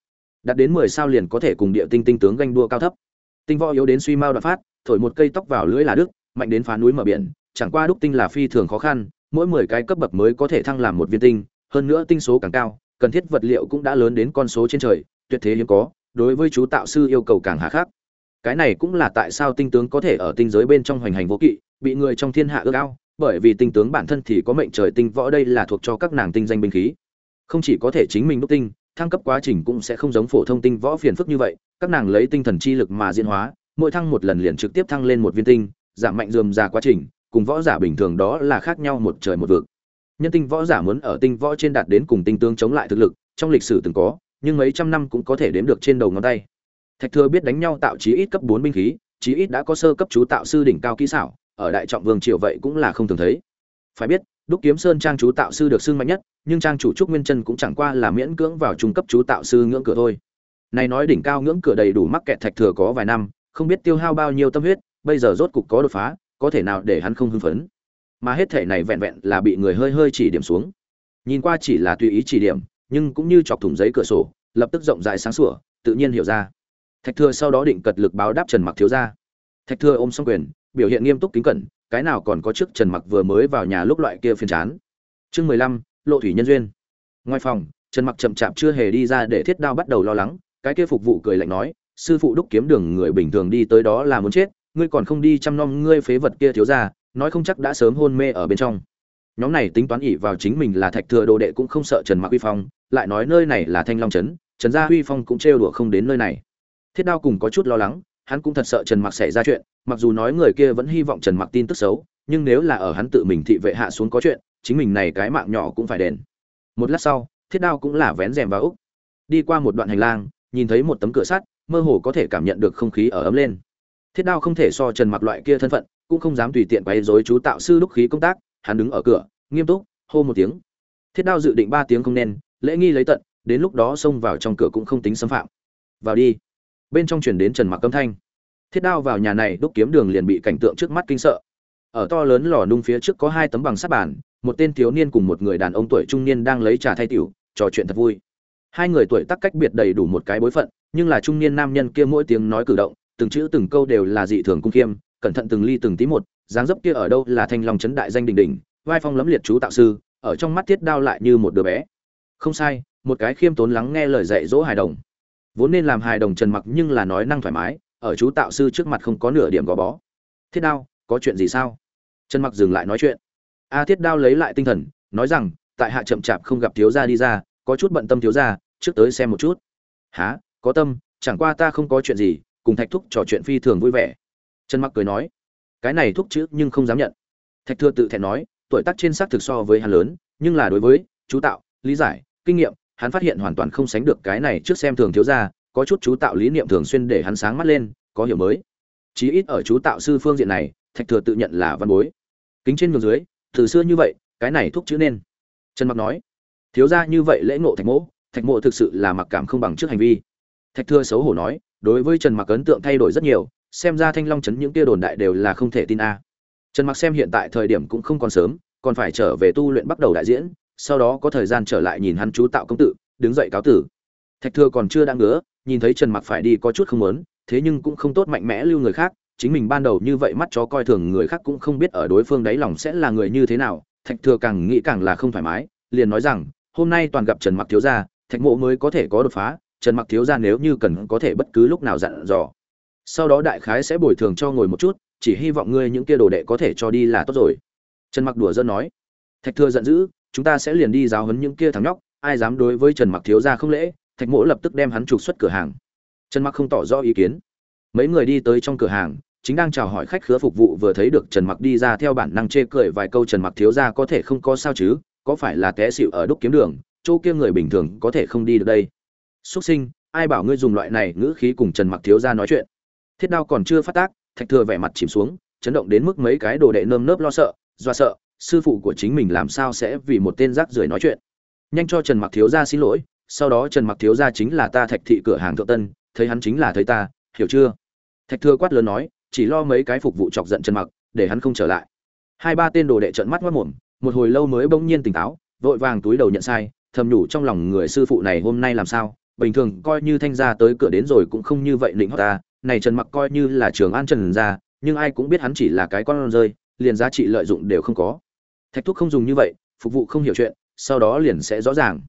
đạt đến mười sao liền có thể cùng địa tinh tinh tướng ganh đua cao thấp. Tinh võ yếu đến suy mau đoạn phát, thổi một cây tóc vào lưỡi là đức mạnh đến phá núi mở biển, chẳng qua đúc tinh là phi thường khó khăn, mỗi mười cái cấp bậc mới có thể thăng làm một viên tinh, hơn nữa tinh số càng cao, cần thiết vật liệu cũng đã lớn đến con số trên trời, tuyệt thế hiếm có, đối với chú tạo sư yêu cầu càng hà khắc. Cái này cũng là tại sao tinh tướng có thể ở tinh giới bên trong hoành hành vô kỵ, bị người trong thiên hạ ước ao, bởi vì tinh tướng bản thân thì có mệnh trời tinh võ đây là thuộc cho các nàng tinh danh binh khí. Không chỉ có thể chính mình đúc tinh thăng cấp quá trình cũng sẽ không giống phổ thông tinh võ phiền phức như vậy, các nàng lấy tinh thần chi lực mà diễn hóa, mỗi thăng một lần liền trực tiếp thăng lên một viên tinh, giảm mạnh dườm ra quá trình, cùng võ giả bình thường đó là khác nhau một trời một vực. Nhân tinh võ giả muốn ở tinh võ trên đạt đến cùng tinh tương chống lại thực lực, trong lịch sử từng có, nhưng mấy trăm năm cũng có thể đếm được trên đầu ngón tay. Thạch thừa biết đánh nhau tạo chí ít cấp bốn binh khí, chí ít đã có sơ cấp chú tạo sư đỉnh cao kỹ xảo, ở đại trọng vương triều vậy cũng là không thường thấy. Phải biết, đúc kiếm sơn trang chú tạo sư được xưng mạnh nhất nhưng trang chủ trúc nguyên chân cũng chẳng qua là miễn cưỡng vào trung cấp chú tạo sư ngưỡng cửa thôi. Này nói đỉnh cao ngưỡng cửa đầy đủ mắc kẹt thạch thừa có vài năm, không biết tiêu hao bao nhiêu tâm huyết, bây giờ rốt cục có đột phá, có thể nào để hắn không hưng phấn. Mà hết thể này vẹn vẹn là bị người hơi hơi chỉ điểm xuống. Nhìn qua chỉ là tùy ý chỉ điểm, nhưng cũng như chọc thủng giấy cửa sổ, lập tức rộng rãi sáng sủa, tự nhiên hiểu ra. Thạch thừa sau đó định cật lực báo đáp trần mặc thiếu ra thạch thừa ôm xong quyền, biểu hiện nghiêm túc kính cẩn, cái nào còn có trước trần mặc vừa mới vào nhà lúc loại kia phiền chán. Chương mười lăm lộ thủy nhân duyên. Ngoài phòng, trần mặc chậm chạp chưa hề đi ra để thiết đao bắt đầu lo lắng, cái kia phục vụ cười lạnh nói, sư phụ đúc kiếm đường người bình thường đi tới đó là muốn chết, ngươi còn không đi chăm nom ngươi phế vật kia thiếu ra nói không chắc đã sớm hôn mê ở bên trong. Nhóm này tính toán ỉ vào chính mình là thạch thừa đồ đệ cũng không sợ trần mặc uy phong, lại nói nơi này là thanh long trấn, trần gia uy phong cũng trêu đùa không đến nơi này. Thiết đao cùng có chút lo lắng, hắn cũng thật sợ trần mặc xảy ra chuyện, mặc dù nói người kia vẫn hy vọng trần mặc tin tức xấu, nhưng nếu là ở hắn tự mình thị vệ hạ xuống có chuyện chính mình này cái mạng nhỏ cũng phải đền. Một lát sau, thiết đao cũng là vén rèm vào úc. Đi qua một đoạn hành lang, nhìn thấy một tấm cửa sắt, mơ hồ có thể cảm nhận được không khí ở ấm lên. Thiết đao không thể so trần mặc loại kia thân phận, cũng không dám tùy tiện quấy rối chú tạo sư đúc khí công tác, hắn đứng ở cửa, nghiêm túc, hô một tiếng. Thiết đao dự định ba tiếng không nên, lễ nghi lấy tận, đến lúc đó xông vào trong cửa cũng không tính xâm phạm. Vào đi. Bên trong chuyển đến trần mặc âm thanh. Thiết đao vào nhà này, đúc kiếm đường liền bị cảnh tượng trước mắt kinh sợ. Ở to lớn lò nung phía trước có hai tấm bằng sắt bàn một tên thiếu niên cùng một người đàn ông tuổi trung niên đang lấy trà thay tiểu, trò chuyện thật vui. Hai người tuổi tác cách biệt đầy đủ một cái bối phận, nhưng là trung niên nam nhân kia mỗi tiếng nói cử động, từng chữ từng câu đều là dị thường cung khiêm, cẩn thận từng ly từng tí một, dáng dấp kia ở đâu là thanh long chấn đại danh đình đình vai phong lẫm liệt chú tạo sư, ở trong mắt thiết đao lại như một đứa bé. Không sai, một cái khiêm tốn lắng nghe lời dạy dỗ hài đồng. Vốn nên làm hài đồng trần mặc nhưng là nói năng thoải mái, ở chú tạo sư trước mặt không có nửa điểm gò bó. Thiết đao, có chuyện gì sao? Trần mặc dừng lại nói chuyện a thiết đao lấy lại tinh thần, nói rằng, tại hạ chậm chạp không gặp thiếu gia đi ra, có chút bận tâm thiếu gia, trước tới xem một chút. Há có tâm, chẳng qua ta không có chuyện gì, cùng thạch thúc trò chuyện phi thường vui vẻ. Trần mặc cười nói, cái này thúc chữ nhưng không dám nhận. Thạch thừa tự thẹn nói, tuổi tác trên xác thực so với hắn lớn, nhưng là đối với, chú tạo, lý giải, kinh nghiệm, hắn phát hiện hoàn toàn không sánh được cái này trước xem thường thiếu gia, có chút chú tạo lý niệm thường xuyên để hắn sáng mắt lên, có hiểu mới. Chí ít ở chú tạo sư phương diện này, thạch thừa tự nhận là văn bối. Kính trên ngược dưới từ xưa như vậy, cái này thúc chữ nên. Trần mặc nói, thiếu gia như vậy lễ ngộ thạch mỗ, thạch mộ thực sự là mặc cảm không bằng trước hành vi. Thạch thừa xấu hổ nói, đối với trần mặc ấn tượng thay đổi rất nhiều, xem ra thanh long chấn những kia đồn đại đều là không thể tin a. Trần mặc xem hiện tại thời điểm cũng không còn sớm, còn phải trở về tu luyện bắt đầu đại diễn, sau đó có thời gian trở lại nhìn hắn chú tạo công tự, đứng dậy cáo tử. Thạch thừa còn chưa đang ngứa, nhìn thấy trần mặc phải đi có chút không muốn, thế nhưng cũng không tốt mạnh mẽ lưu người khác chính mình ban đầu như vậy mắt chó coi thường người khác cũng không biết ở đối phương đáy lòng sẽ là người như thế nào, thạch thừa càng nghĩ càng là không thoải mái, liền nói rằng, hôm nay toàn gặp trần mặc thiếu gia, thạch mộ mới có thể có đột phá, trần mặc thiếu gia nếu như cần có thể bất cứ lúc nào dặn dò, sau đó đại khái sẽ bồi thường cho ngồi một chút, chỉ hy vọng ngươi những kia đồ đệ có thể cho đi là tốt rồi. Trần mặc đùa dân nói. Thạch thừa giận dữ, chúng ta sẽ liền đi giáo huấn những kia thằng nhóc, ai dám đối với trần mặc thiếu gia không lễ? Thạch mỗ lập tức đem hắn trục xuất cửa hàng. Trần mặc không tỏ rõ ý kiến. Mấy người đi tới trong cửa hàng chính đang chào hỏi khách khứa phục vụ vừa thấy được trần mặc đi ra theo bản năng chê cười vài câu trần mặc thiếu gia có thể không có sao chứ, có phải là té xỉu ở đúc kiếm đường, chỗ kia người bình thường có thể không đi được đây? Xuất sinh, ai bảo ngươi dùng loại này ngữ khí cùng trần mặc thiếu gia nói chuyện? Thiết đao còn chưa phát tác, thạch thừa vẻ mặt chìm xuống, chấn động đến mức mấy cái đồ đệ nơm nớp lo sợ do sợ, sư phụ của chính mình làm sao sẽ vì một tên rác rưởi nói chuyện? Nhanh cho trần mặc thiếu gia xin lỗi, sau đó trần mặc thiếu gia chính là ta thạch thị cửa hàng thượng tân, thấy hắn chính là thấy ta, hiểu chưa? Thạch thừa quát lớn nói chỉ lo mấy cái phục vụ chọc giận trần mặc, để hắn không trở lại. Hai ba tên đồ đệ trợn mắt mất mồm một hồi lâu mới bỗng nhiên tỉnh táo, vội vàng túi đầu nhận sai, thầm nhủ trong lòng người sư phụ này hôm nay làm sao? Bình thường coi như thanh gia tới cửa đến rồi cũng không như vậy định hót ta, này trần mặc coi như là trường an trần gia, nhưng ai cũng biết hắn chỉ là cái con rơi, liền giá trị lợi dụng đều không có. Thạch thúc không dùng như vậy, phục vụ không hiểu chuyện, sau đó liền sẽ rõ ràng.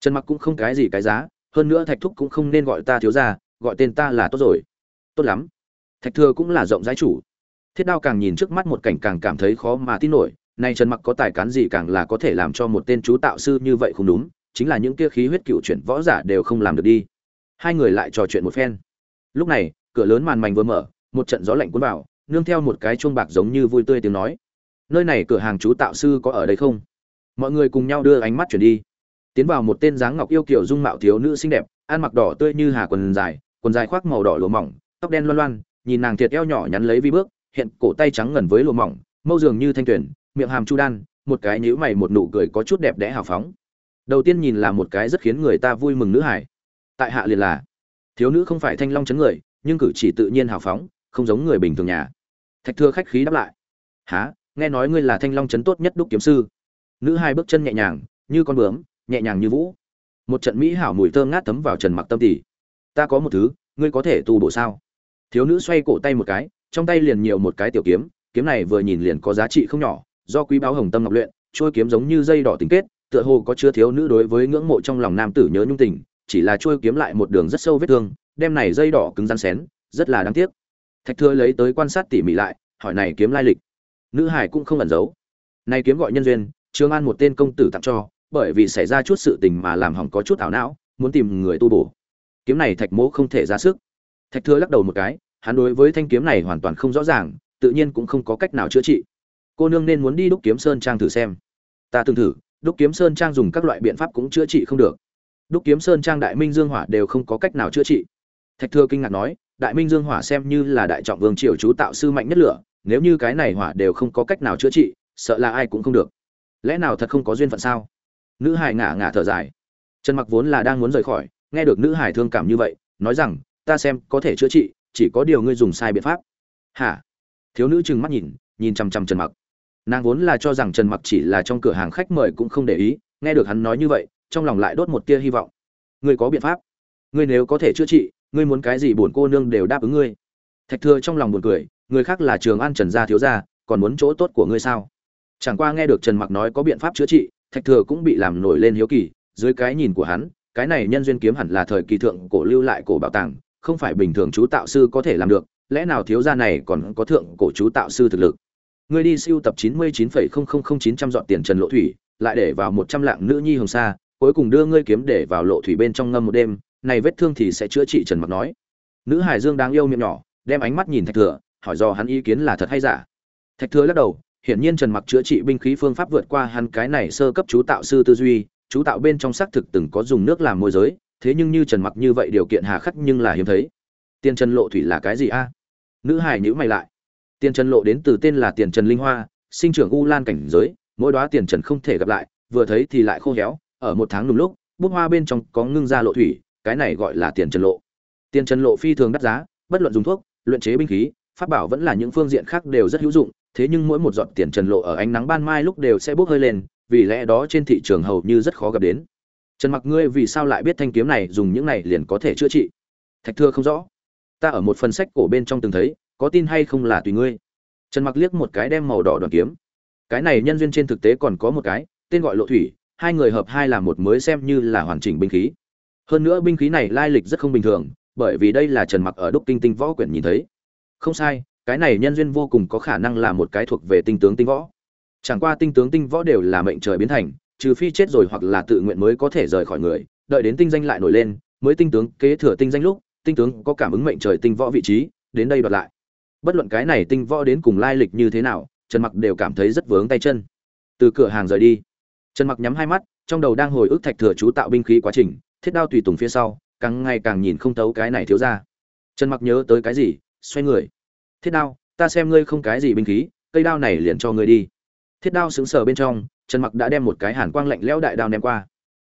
Trần mặc cũng không cái gì cái giá, hơn nữa thạch thúc cũng không nên gọi ta thiếu gia, gọi tên ta là tốt rồi. Tốt lắm thạch thừa cũng là rộng rãi chủ. Thiết đao càng nhìn trước mắt một cảnh càng cảm thấy khó mà tin nổi, nay trần mặc có tài cán gì càng là có thể làm cho một tên chú tạo sư như vậy không đúng, chính là những kia khí huyết cựu chuyển võ giả đều không làm được đi. Hai người lại trò chuyện một phen. Lúc này, cửa lớn màn mành vừa mở, một trận gió lạnh cuốn vào, nương theo một cái chuông bạc giống như vui tươi tiếng nói. Nơi này cửa hàng chú tạo sư có ở đây không? Mọi người cùng nhau đưa ánh mắt chuyển đi. Tiến vào một tên dáng ngọc yêu kiểu dung mạo thiếu nữ xinh đẹp, ăn mặc đỏ tươi như hà quần dài quần dài khoác màu đỏ lụa mỏng, tóc đen loan loan nhìn nàng thiệt eo nhỏ nhắn lấy vi bước, hiện cổ tay trắng ngần với lùa mỏng, mâu dường như thanh tuyển miệng hàm chu đan, một cái nhíu mày một nụ cười có chút đẹp đẽ hào phóng. Đầu tiên nhìn là một cái rất khiến người ta vui mừng nữ hải tại hạ liền là. Thiếu nữ không phải thanh long chấn người, nhưng cử chỉ tự nhiên hào phóng, không giống người bình thường nhà. Thạch thưa khách khí đáp lại. Há nghe nói ngươi là thanh long chấn tốt nhất đúc kiếm sư. Nữ hai bước chân nhẹ nhàng, như con bướm, nhẹ nhàng như vũ. Một trận mỹ hảo mùi thơm ngát thấm vào trần mặc tâm tỷ ta có một thứ, ngươi có thể tu bổ sao? Thiếu nữ xoay cổ tay một cái, trong tay liền nhiều một cái tiểu kiếm kiếm này vừa nhìn liền có giá trị không nhỏ, do quý báo hồng tâm ngọc luyện trôi kiếm giống như dây đỏ tình kết, tựa hồ có chứa thiếu nữ đối với ngưỡng mộ trong lòng nam tử nhớ nhung tình, chỉ là trôi kiếm lại một đường rất sâu vết thương, đem này dây đỏ cứng rắn xén, rất là đáng tiếc. Thạch thưa lấy tới quan sát tỉ mỉ lại, hỏi này kiếm lai lịch. Nữ hải cũng không ẩn giấu. Này kiếm gọi nhân duyên, trương an một tên công tử tặng cho, bởi vì xảy ra chút sự tình mà làm hỏng có chút ảo não, muốn tìm người tu bổ. Kiếm này thạch mỗ không thể ra sức thạch thừa lắc đầu một cái, hắn đối với thanh kiếm này hoàn toàn không rõ ràng, tự nhiên cũng không có cách nào chữa trị. Cô nương nên muốn đi đúc kiếm sơn trang thử xem. Ta từng thử, đúc kiếm sơn trang dùng các loại biện pháp cũng chữa trị không được. Đúc kiếm sơn trang đại minh dương hỏa đều không có cách nào chữa trị. Thạch thừa kinh ngạc nói, đại minh dương hỏa xem như là đại trọng vương triều chú tạo sư mạnh nhất lửa, nếu như cái này hỏa đều không có cách nào chữa trị, sợ là ai cũng không được. Lẽ nào thật không có duyên phận sao? Nữ hải ngả ngả thở dài. Trần mặc vốn là đang muốn rời khỏi, nghe được nữ hải thương cảm như vậy, nói rằng ta xem có thể chữa trị, chỉ có điều ngươi dùng sai biện pháp. Hả? Thiếu nữ trừng mắt nhìn nhìn chằm chằm trần mặc. Nàng vốn là cho rằng trần mặc chỉ là trong cửa hàng khách mời cũng không để ý, nghe được hắn nói như vậy, trong lòng lại đốt một tia hy vọng. Ngươi có biện pháp. Ngươi nếu có thể chữa trị, ngươi muốn cái gì bổn cô nương đều đáp ứng ngươi. Thạch thừa trong lòng buồn cười, người khác là trường an trần gia thiếu gia, còn muốn chỗ tốt của ngươi sao? Chẳng qua nghe được trần mặc nói có biện pháp chữa trị, thạch thừa cũng bị làm nổi lên hiếu kỳ, dưới cái nhìn của hắn, cái này nhân duyên kiếm hẳn là thời kỳ thượng cổ lưu lại cổ bảo tàng không phải bình thường chú tạo sư có thể làm được, lẽ nào thiếu gia này còn có thượng cổ chú tạo sư thực lực? Ngươi đi siêu tập chín mươi chín phẩy không không không chín trăm dọn tiền trần lộ thủy, lại để vào một trăm lạng nữ nhi hồng sa, cuối cùng đưa ngươi kiếm để vào lộ thủy bên trong ngâm một đêm, này vết thương thì sẽ chữa trị trần mặc nói. Nữ hải dương đáng yêu miệng nhỏ, đem ánh mắt nhìn thạch thừa, hỏi do hắn ý kiến là thật hay giả. Thạch thừa lắc đầu, hiển nhiên trần mặc chữa trị binh khí phương pháp vượt qua hắn cái này sơ cấp chú tạo sư tư duy, chú tạo bên trong xác thực từng có dùng nước làm môi giới thế nhưng như trần mặc như vậy điều kiện hà khắc nhưng là hiếm thấy. Tiền trần lộ thủy là cái gì a? Nữ hải nhữ mày lại. Tiền trần lộ đến từ tên là tiền trần linh hoa, sinh trưởng u lan cảnh giới, mỗi đóa tiền trần không thể gặp lại, vừa thấy thì lại khô héo, ở một tháng đúng lúc bút hoa bên trong có ngưng ra lộ thủy, cái này gọi là tiền trần lộ. Tiền trần lộ phi thường đắt giá, bất luận dùng thuốc, luyện chế binh khí, pháp bảo vẫn là những phương diện khác đều rất hữu dụng, thế nhưng mỗi một giọt tiền trần lộ ở ánh nắng ban mai lúc đều sẽ bốc hơi lên, vì lẽ đó trên thị trường hầu như rất khó gặp đến trần mặc ngươi vì sao lại biết thanh kiếm này dùng những này liền có thể chữa trị? Thạch thưa không rõ. Ta ở một phần sách cổ bên trong từng thấy, có tin hay không là tùy ngươi. Trần mặc liếc một cái đem màu đỏ đoàn kiếm. Cái này nhân duyên trên thực tế còn có một cái, tên gọi lộ thủy, hai người hợp hai là một mới xem như là hoàn chỉnh binh khí. Hơn nữa binh khí này lai lịch rất không bình thường, bởi vì đây là trần mặc ở đúc kinh tinh võ quyển nhìn thấy. Không sai, cái này nhân duyên vô cùng có khả năng là một cái thuộc về tinh tướng tinh võ. Chẳng qua tinh tướng tinh võ đều là mệnh trời biến thành trừ phi chết rồi hoặc là tự nguyện mới có thể rời khỏi người, đợi đến tinh danh lại nổi lên, mới tinh tướng kế thừa tinh danh lúc, tinh tướng có cảm ứng mệnh trời tinh võ vị trí, đến đây đoạt lại. Bất luận cái này tinh võ đến cùng lai lịch như thế nào, trần mặc đều cảm thấy rất vướng tay chân. Từ cửa hàng rời đi, trần mặc nhắm hai mắt, trong đầu đang hồi ức thạch thừa chú tạo binh khí quá trình, thiết đao tùy tùng phía sau, càng ngày càng nhìn không tấu cái này thiếu ra trần mặc nhớ tới cái gì, xoay người. Thiết đao, ta xem ngươi không cái gì binh khí, cây đao này liền cho ngươi đi. Thiết đao xứng sờ bên trong trần mặc đã đem một cái hàn quang lạnh lẽo đại đao ném qua.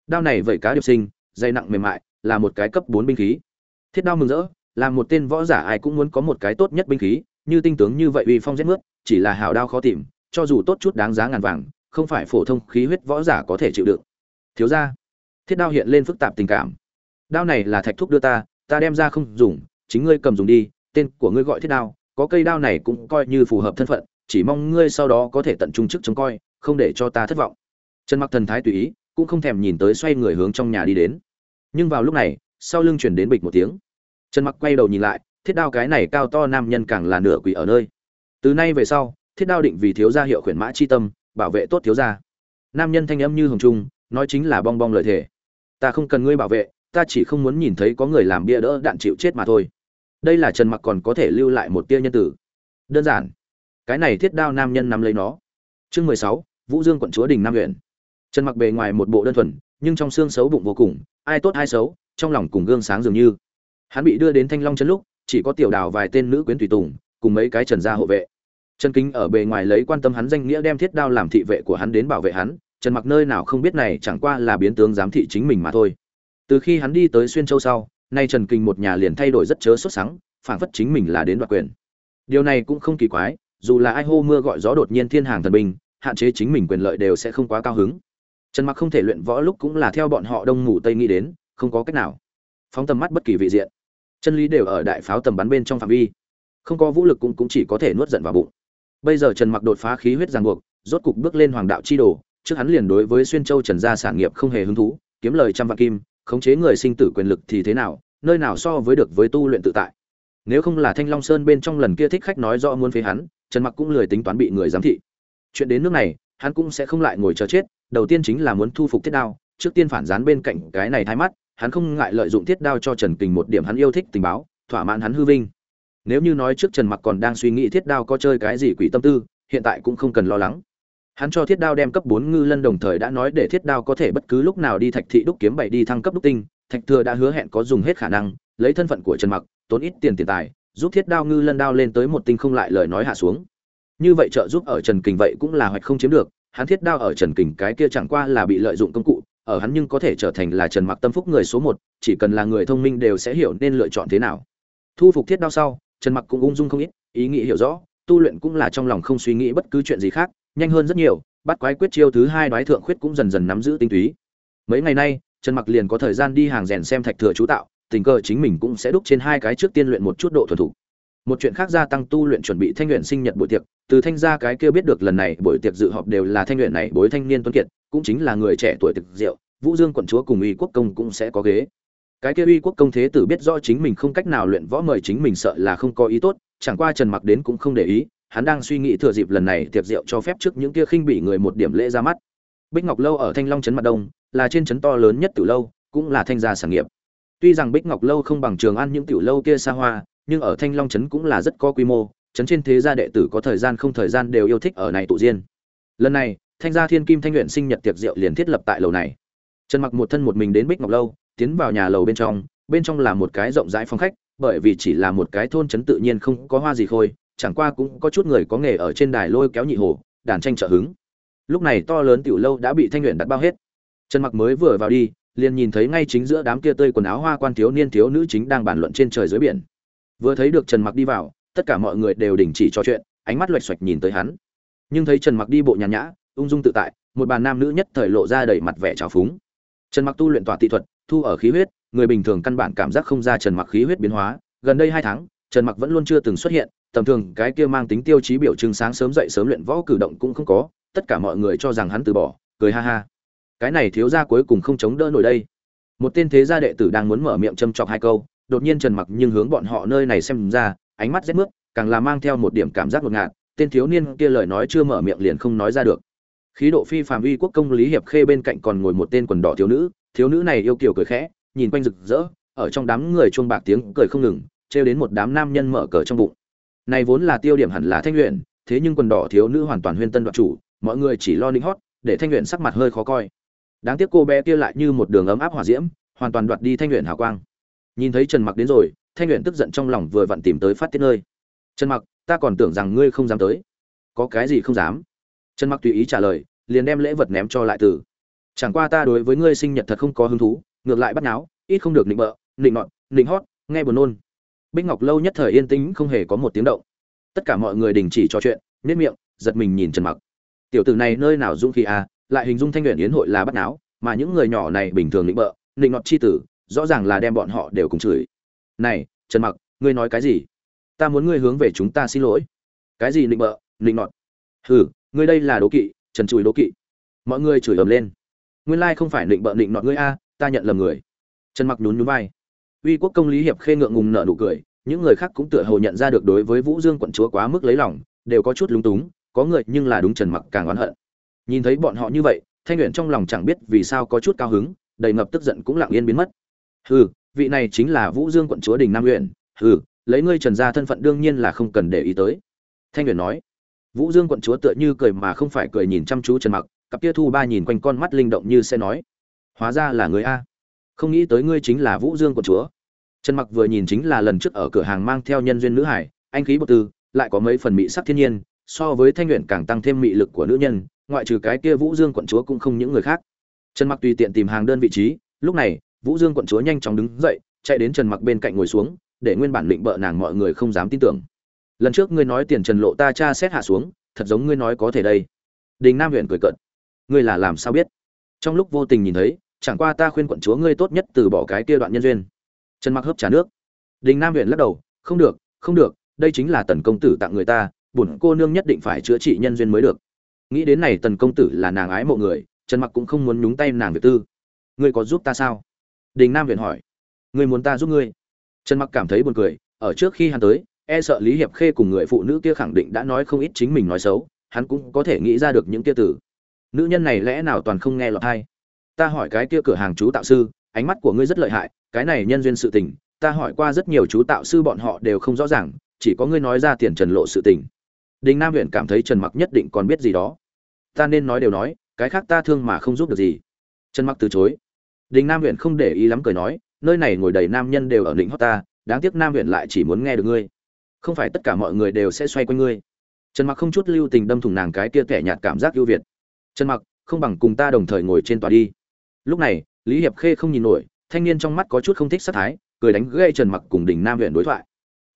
Đao này vẩy cá điệp sinh, dây nặng mềm mại, là một cái cấp bốn binh khí. Thiết đao mừng rỡ, là một tên võ giả ai cũng muốn có một cái tốt nhất binh khí, như tinh tướng như vậy uy phong rét mướt, chỉ là hảo đao khó tìm, cho dù tốt chút đáng giá ngàn vàng, không phải phổ thông khí huyết võ giả có thể chịu đựng. Thiếu ra thiết đao hiện lên phức tạp tình cảm. Đao này là thạch thúc đưa ta ta đem ra không dùng, chính ngươi cầm dùng đi, tên của ngươi gọi thiết đao, có cây đao này cũng coi như phù hợp thân phận, chỉ mong ngươi sau đó có thể tận trung chức trông coi không để cho ta thất vọng. Trần mặc thần thái tùy ý, cũng không thèm nhìn tới xoay người hướng trong nhà đi đến. Nhưng vào lúc này, sau lưng chuyển đến bịch một tiếng. Trần mặc quay đầu nhìn lại, thiết đao cái này cao to nam nhân càng là nửa quỷ ở nơi. Từ nay về sau, thiết đao định vì thiếu gia hiệu khuyển mã chi tâm, bảo vệ tốt thiếu gia. Nam nhân thanh âm như hồng trung, nói chính là bong bong lợi thể ta không cần ngươi bảo vệ, ta chỉ không muốn nhìn thấy có người làm bia đỡ đạn chịu chết mà thôi. Đây là trần mặc còn có thể lưu lại một tia nhân tử. Đơn giản, cái này thiết đao nam nhân nắm lấy nó. Chương mười sáu vũ dương quận chúa đình nam huyện. Trần mặc bề ngoài một bộ đơn thuần, nhưng trong xương xấu bụng vô cùng, ai tốt ai xấu, trong lòng cùng gương sáng dường như. Hắn bị đưa đến thanh long chân lúc, chỉ có tiểu đào vài tên nữ quyến tùy tùng, cùng mấy cái trần gia hộ vệ. Trần kính ở bề ngoài lấy quan tâm hắn danh nghĩa đem thiết đao làm thị vệ của hắn đến bảo vệ hắn, trần mặc nơi nào không biết này chẳng qua là biến tướng giám thị chính mình mà thôi. Từ khi hắn đi tới xuyên châu sau, nay trần kinh một nhà liền thay đổi rất chớ xuất sáng phảng phất chính mình là đến đoạt quyền. Điều này cũng không kỳ quái, dù là ai hô mưa gọi gió đột nhiên thiên hàng thần binh hạn chế chính mình quyền lợi đều sẽ không quá cao hứng. Trần mặc không thể luyện võ lúc cũng là theo bọn họ đông ngủ tây nghĩ đến, không có cách nào. Phóng tầm mắt bất kỳ vị diện. Chân lý đều ở đại pháo tầm bắn bên trong phạm vi. Không có vũ lực cũng cũng chỉ có thể nuốt giận vào bụng. Bây giờ trần mặc đột phá khí huyết ràng buộc, rốt cục bước lên hoàng đạo chi đồ, trước hắn liền đối với xuyên châu trần gia sản nghiệp không hề hứng thú, kiếm lời trăm vạn kim, khống chế người sinh tử quyền lực thì thế nào, nơi nào so với được với tu luyện tự tại. Nếu không là thanh long sơn bên trong lần kia thích khách nói rõ muốn phế hắn, trần mặc cũng lười tính toán bị người giám thị chuyện đến nước này, hắn cũng sẽ không lại ngồi chờ chết, đầu tiên chính là muốn thu phục thiết đao, trước tiên phản gián bên cạnh cái này thay mắt, hắn không ngại lợi dụng thiết đao cho trần kình một điểm hắn yêu thích tình báo, thỏa mãn hắn hư vinh. Nếu như nói trước trần mặc còn đang suy nghĩ thiết đao có chơi cái gì quỷ tâm tư, hiện tại cũng không cần lo lắng. Hắn cho thiết đao đem cấp bốn ngư lân đồng thời đã nói để thiết đao có thể bất cứ lúc nào đi thạch thị đúc kiếm bảy đi thăng cấp đúc tinh, thạch thừa đã hứa hẹn có dùng hết khả năng, lấy thân phận của trần mặc, tốn ít tiền tiền tài, giúp thiết đao ngư lân đao lên tới một tinh không lại lời nói hạ xuống như vậy trợ giúp ở trần kình vậy cũng là hoạch không chiếm được, hắn thiết đao ở trần kình cái kia chẳng qua là bị lợi dụng công cụ, ở hắn nhưng có thể trở thành là trần mặc tâm phúc người số một, chỉ cần là người thông minh đều sẽ hiểu nên lựa chọn thế nào. Thu phục thiết đao sau, trần mặc cũng ung dung không ít, ý nghĩ hiểu rõ, tu luyện cũng là trong lòng không suy nghĩ bất cứ chuyện gì khác, nhanh hơn rất nhiều, bắt quái quyết chiêu thứ hai đoái thượng khuyết cũng dần dần nắm giữ tinh túy. Mấy ngày nay, trần mặc liền có thời gian đi hàng rèn xem thạch thừa chú tạo, tình cờ chính mình cũng sẽ đúc trên hai cái trước tiên luyện một chút độ thuần thủ một chuyện khác gia tăng tu luyện chuẩn bị thanh luyện sinh nhật buổi tiệc, từ thanh gia cái kia biết được lần này buổi tiệc dự họp đều là thanh luyện này bối thanh niên tuấn kiệt, cũng chính là người trẻ tuổi thực diệu, vũ dương quận chúa cùng uy quốc công cũng sẽ có ghế. Cái kia uy quốc công thế tử biết rõ chính mình không cách nào luyện võ mời chính mình sợ là không có ý tốt, chẳng qua trần mặc đến cũng không để ý, hắn đang suy nghĩ thừa dịp lần này tiệc rượu cho phép trước những kia khinh bị người một điểm lễ ra mắt. Bích ngọc lâu ở thanh long trấn mặt đông, là trên trấn to lớn nhất từ lâu, cũng là thanh gia sản nghiệp. Tuy rằng bích ngọc lâu không bằng trường ăn những tiểu lâu kia xa hoa nhưng ở thanh long trấn cũng là rất có quy mô, trấn trên thế gia đệ tử có thời gian không thời gian đều yêu thích ở này tụ diên. Lần này, thanh gia thiên kim thanh luyện sinh nhật tiệc rượu liền thiết lập tại lầu này. Trần mặc một thân một mình đến bích ngọc lâu, tiến vào nhà lầu bên trong bên trong là một cái rộng rãi phòng khách, bởi vì chỉ là một cái thôn trấn tự nhiên không có hoa gì khôi, chẳng qua cũng có chút người có nghề ở trên đài lôi kéo nhị hồ, đàn tranh trợ hứng. Lúc này to lớn tiểu lâu đã bị thanh luyện đặt bao hết. Trần mặc mới vừa vào đi, liền nhìn thấy ngay chính giữa đám kia tươi quần áo hoa quan thiếu niên thiếu nữ chính đang bàn luận trên trời dưới biển vừa thấy được trần mặc đi vào, tất cả mọi người đều đình chỉ trò chuyện, ánh mắt loạch xoạch nhìn tới hắn. Nhưng thấy trần mặc đi bộ nhàn nhã, ung dung tự tại, một bàn nam nữ nhất thời lộ ra đầy mặt vẻ trào phúng. Trần mặc tu luyện tỏa tị thuật, thu ở khí huyết, người bình thường căn bản cảm giác không ra trần mặc khí huyết biến hóa. Gần đây hai tháng, trần mặc vẫn luôn chưa từng xuất hiện, tầm thường cái kia mang tính tiêu chí biểu trưng sáng sớm dậy sớm luyện võ cử động cũng không có, tất cả mọi người cho rằng hắn từ bỏ, cười ha ha. Cái này thiếu gia cuối cùng không chống đỡ nổi đây. Một tên thế gia đệ tử đang muốn mở miệng châm chọc hai câu đột nhiên trần mặc nhưng hướng bọn họ nơi này xem ra, ánh mắt rét mướt, càng là mang theo một điểm cảm giác ngột ngạt, tên thiếu niên kia lời nói chưa mở miệng liền không nói ra được. Khí độ phi phàm uy quốc công lý hiệp khê bên cạnh còn ngồi một tên quần đỏ thiếu nữ thiếu nữ này yêu kiều cười khẽ, nhìn quanh rực rỡ, ở trong đám người chuông bạc tiếng cười không ngừng, trêu đến một đám nam nhân mở cờ trong bụng. Này vốn là tiêu điểm hẳn là thanh luyện thế nhưng quần đỏ thiếu nữ hoàn toàn huyên tân đoạt chủ, mọi người chỉ lo ninh hót, để thanh luyện sắc mặt hơi khó coi. Đáng tiếc cô bé kia lại như một đường ấm áp hỏa diễm, hoàn toàn đoạt đi thanh luyện hào quang nhìn thấy trần mặc đến rồi, thanh luyện tức giận trong lòng vừa vặn tìm tới phát tiết nơi. Trần mặc, ta còn tưởng rằng ngươi không dám tới. Có cái gì không dám? Trần mặc tùy ý trả lời, liền đem lễ vật ném cho lại tử chẳng qua ta đối với ngươi sinh nhật thật không có hứng thú, ngược lại bắt náo, ít không được nịnh bợ, nịnh nọt, nịnh hót, nghe buồn nôn. Bích ngọc lâu nhất thời yên tĩnh, không hề có một tiếng động. Tất cả mọi người đình chỉ trò chuyện nếp miệng, giật mình nhìn trần mặc. Tiểu tử này nơi nào dũng khí à lại hình dung thanh luyện yến hội là bắt náo, mà những người nhỏ này bình thường nịnh bợ, nịnh nọt chi tử rõ ràng là đem bọn họ đều cùng chửi. Này, trần mặc, ngươi nói cái gì? Ta muốn ngươi hướng về chúng ta xin lỗi. Cái gì nịnh bợ, nịnh nọt? Hừ, ngươi đây là đố kỵ, trần chùi đố kỵ. Mọi người chửi ầm lên. Nguyên lai không phải nịnh bợ, nịnh nọt ngươi a, ta nhận lầm người. Trần mặc nhún nhún vai. Uy quốc công lý hiệp khê ngượng ngùng nở nụ cười, những người khác cũng tựa hồ nhận ra được đối với vũ dương quận chúa quá mức lấy lòng, đều có chút lúng túng, có người nhưng là đúng trần mặc càng oán hận. Nhìn thấy bọn họ như vậy, thanh nguyện trong lòng chẳng biết vì sao có chút cao hứng, đầy ngập tức giận cũng lặng yên biến mất hừ, vị này chính là vũ dương quận chúa đình nam huyện. Hừ, lấy ngươi trần gia thân phận đương nhiên là không cần để ý tới. Thanh huyền nói. Vũ dương quận chúa tựa như cười mà không phải cười nhìn chăm chú trần mặc, cặp kia thu ba nhìn quanh con mắt linh động như sẽ nói. Hóa ra là người a. Không nghĩ tới ngươi chính là vũ dương quận chúa. Trần mặc vừa nhìn chính là lần trước ở cửa hàng mang theo nhân duyên nữ hải, anh khí bột tư lại có mấy phần mị sắc thiên nhiên, so với thanh nguyện càng tăng thêm mị lực của nữ nhân, ngoại trừ cái kia vũ dương quận chúa cũng không những người khác. Trần mặc tùy tiện tìm hàng đơn vị trí, lúc này vũ dương quận chúa nhanh chóng đứng dậy, chạy đến trần mặc bên cạnh ngồi xuống, để nguyên bản định bợ nàng mọi người không dám tin tưởng. Lần trước ngươi nói tiền trần lộ ta cha xét hạ xuống, thật giống ngươi nói có thể đây. Đình nam huyện cười cợt. Ngươi là làm sao biết? Trong lúc vô tình nhìn thấy, chẳng qua ta khuyên quận chúa ngươi tốt nhất từ bỏ cái kia đoạn nhân duyên. Trần mặc hớp trả nước. Đình nam huyện lắc đầu, không được không được, đây chính là tần công tử tặng người ta, bổn cô nương nhất định phải chữa trị nhân duyên mới được. Nghĩ đến này tần công tử là nàng ái mộ người, trần mặc cũng không muốn nhúng tay nàng việc tư. Ngươi có giúp ta sao? Đình nam huyện hỏi, ngươi muốn ta giúp ngươi? Trần mặc cảm thấy buồn cười, ở trước khi hắn tới e sợ lý hiệp khê cùng người phụ nữ kia khẳng định đã nói không ít chính mình nói xấu, hắn cũng có thể nghĩ ra được những kia tử. nữ nhân này lẽ nào toàn không nghe lọt hay ta hỏi cái kia cửa hàng chú tạo sư, ánh mắt của ngươi rất lợi hại, cái này nhân duyên sự tình, ta hỏi qua rất nhiều chú tạo sư bọn họ đều không rõ ràng, chỉ có ngươi nói ra tiền trần lộ sự tình. Đình nam huyện cảm thấy trần mặc nhất định còn biết gì đó. Ta nên nói đều nói, cái khác ta thương mà không giúp được gì. Trần mặc từ chối đình nam huyện không để ý lắm cười nói, nơi này ngồi đầy nam nhân đều ở định hót ta, đáng tiếc nam huyện lại chỉ muốn nghe được ngươi. Không phải tất cả mọi người đều sẽ xoay quanh ngươi. Trần mặc không chút lưu tình đâm thủng nàng cái kia kẻ nhạt cảm giác ưu việt. Trần mặc, không bằng cùng ta đồng thời ngồi trên tòa đi. Lúc này, lý hiệp khê không nhìn nổi, thanh niên trong mắt có chút không thích sát thái, cười đánh gây trần mặc cùng Đình nam huyện đối thoại.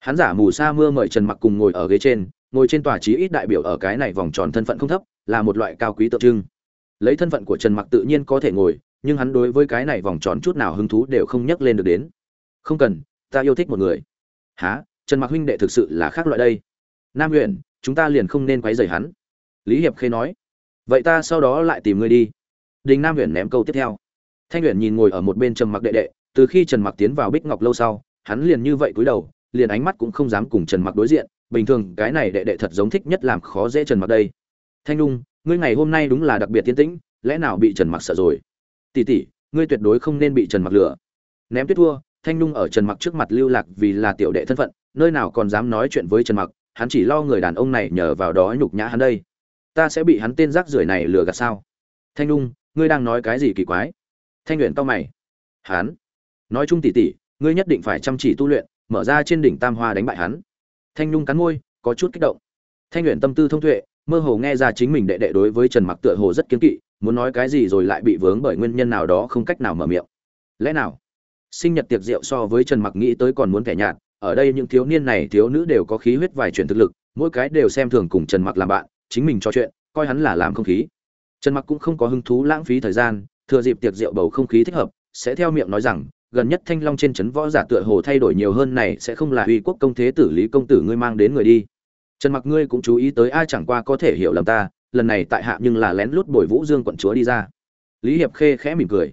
Hắn giả mù sa mưa mời trần mặc cùng ngồi ở ghế trên, ngồi trên tòa chí ít đại biểu ở cái này vòng tròn thân phận không thấp, là một loại cao quý tượng trưng. Lấy thân phận của trần mặc tự nhiên có thể ngồi nhưng hắn đối với cái này vòng tròn chút nào hứng thú đều không nhắc lên được đến. Không cần, ta yêu thích một người. Há trần mặc huynh đệ thực sự là khác loại đây. Nam huyện chúng ta liền không nên quấy rầy hắn. Lý hiệp khê nói. Vậy ta sau đó lại tìm ngươi đi. Đình nam huyện ném câu tiếp theo. Thanh huyện nhìn ngồi ở một bên trần mặc đệ đệ, từ khi trần mặc tiến vào bích ngọc lâu sau, hắn liền như vậy cúi đầu, liền ánh mắt cũng không dám cùng trần mặc đối diện. Bình thường, cái này đệ đệ thật giống thích nhất làm khó dễ trần mặc đây. Thanh Nhung ngươi ngày hôm nay đúng là đặc biệt tiến tĩnh, lẽ nào bị trần mặc sợ rồi? Tỷ tỷ ngươi tuyệt đối không nên bị trần mặc lừa. Ném tuyết thua thanh nhung ở trần mặc trước mặt lưu lạc vì là tiểu đệ thân phận nơi nào còn dám nói chuyện với trần mặc hắn chỉ lo người đàn ông này nhờ vào đó nhục nhã hắn đây. Ta sẽ bị hắn tên rác rưởi này lừa gạt sao? Thanh nhung ngươi đang nói cái gì kỳ quái? Thanh luyện tao mày. Hắn? Nói chung tỷ tỷ, ngươi nhất định phải chăm chỉ tu luyện mở ra trên đỉnh tam hoa đánh bại hắn. Thanh nhung cắn môi có chút kích động. Thanh luyện tâm tư thông tuệ mơ hồ nghe ra chính mình đệ đệ đối với trần mặc tựa hồ rất kiến kỵ muốn nói cái gì rồi lại bị vướng bởi nguyên nhân nào đó không cách nào mở miệng. Lẽ nào? Sinh nhật tiệc rượu so với trần mặc nghĩ tới còn muốn kẻ nhạt, ở đây những thiếu niên này, thiếu nữ đều có khí huyết vài chuyển thực lực, mỗi cái đều xem thường cùng trần mặc làm bạn, chính mình trò chuyện, coi hắn là làm không khí. Trần mặc cũng không có hứng thú lãng phí thời gian, thừa dịp tiệc rượu bầu không khí thích hợp, sẽ theo miệng nói rằng, gần nhất thanh long trên trấn võ giả tựa hồ thay đổi nhiều hơn này, sẽ không là uy quốc công thế tử lý công tử ngươi mang đến người đi. Trần mặc ngươi cũng chú ý tới ai chẳng qua có thể hiểu lầm ta lần này tại hạ nhưng là lén lút bồi vũ dương quận chúa đi ra. Lý hiệp khê khẽ mỉm cười.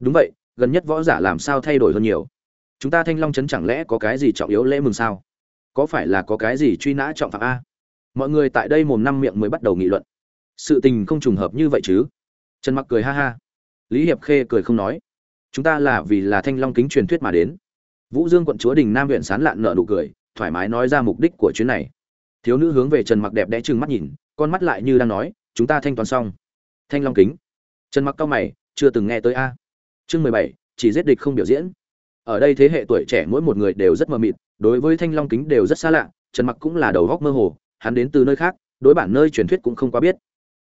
Đúng vậy, gần nhất võ giả làm sao thay đổi hơn nhiều? Chúng ta thanh long trấn chẳng lẽ có cái gì trọng yếu lễ mừng sao? Có phải là có cái gì truy nã trọng phạm a? Mọi người tại đây mồm năm miệng mới bắt đầu nghị luận. Sự tình không trùng hợp như vậy chứ? Trần mặc cười ha ha. Lý hiệp khê cười không nói. Chúng ta là vì là thanh long kính truyền thuyết mà đến. Vũ dương quận chúa đình nam huyện sán lạn nợ nụ cười, thoải mái nói ra mục đích của chuyến này. Thiếu nữ hướng về trần mặc đẹp đẽ trừng mắt nhìn con mắt lại như đang nói, chúng ta thanh toán xong. Thanh long kính. Trần mặc cao mày, chưa từng nghe tới a. Chương mười bảy, chỉ giết địch không biểu diễn. Ở đây thế hệ tuổi trẻ mỗi một người đều rất mờ mịt, đối với thanh long kính đều rất xa lạ, trần mặc cũng là đầu góc mơ hồ, hắn đến từ nơi khác, đối bản nơi truyền thuyết cũng không quá biết.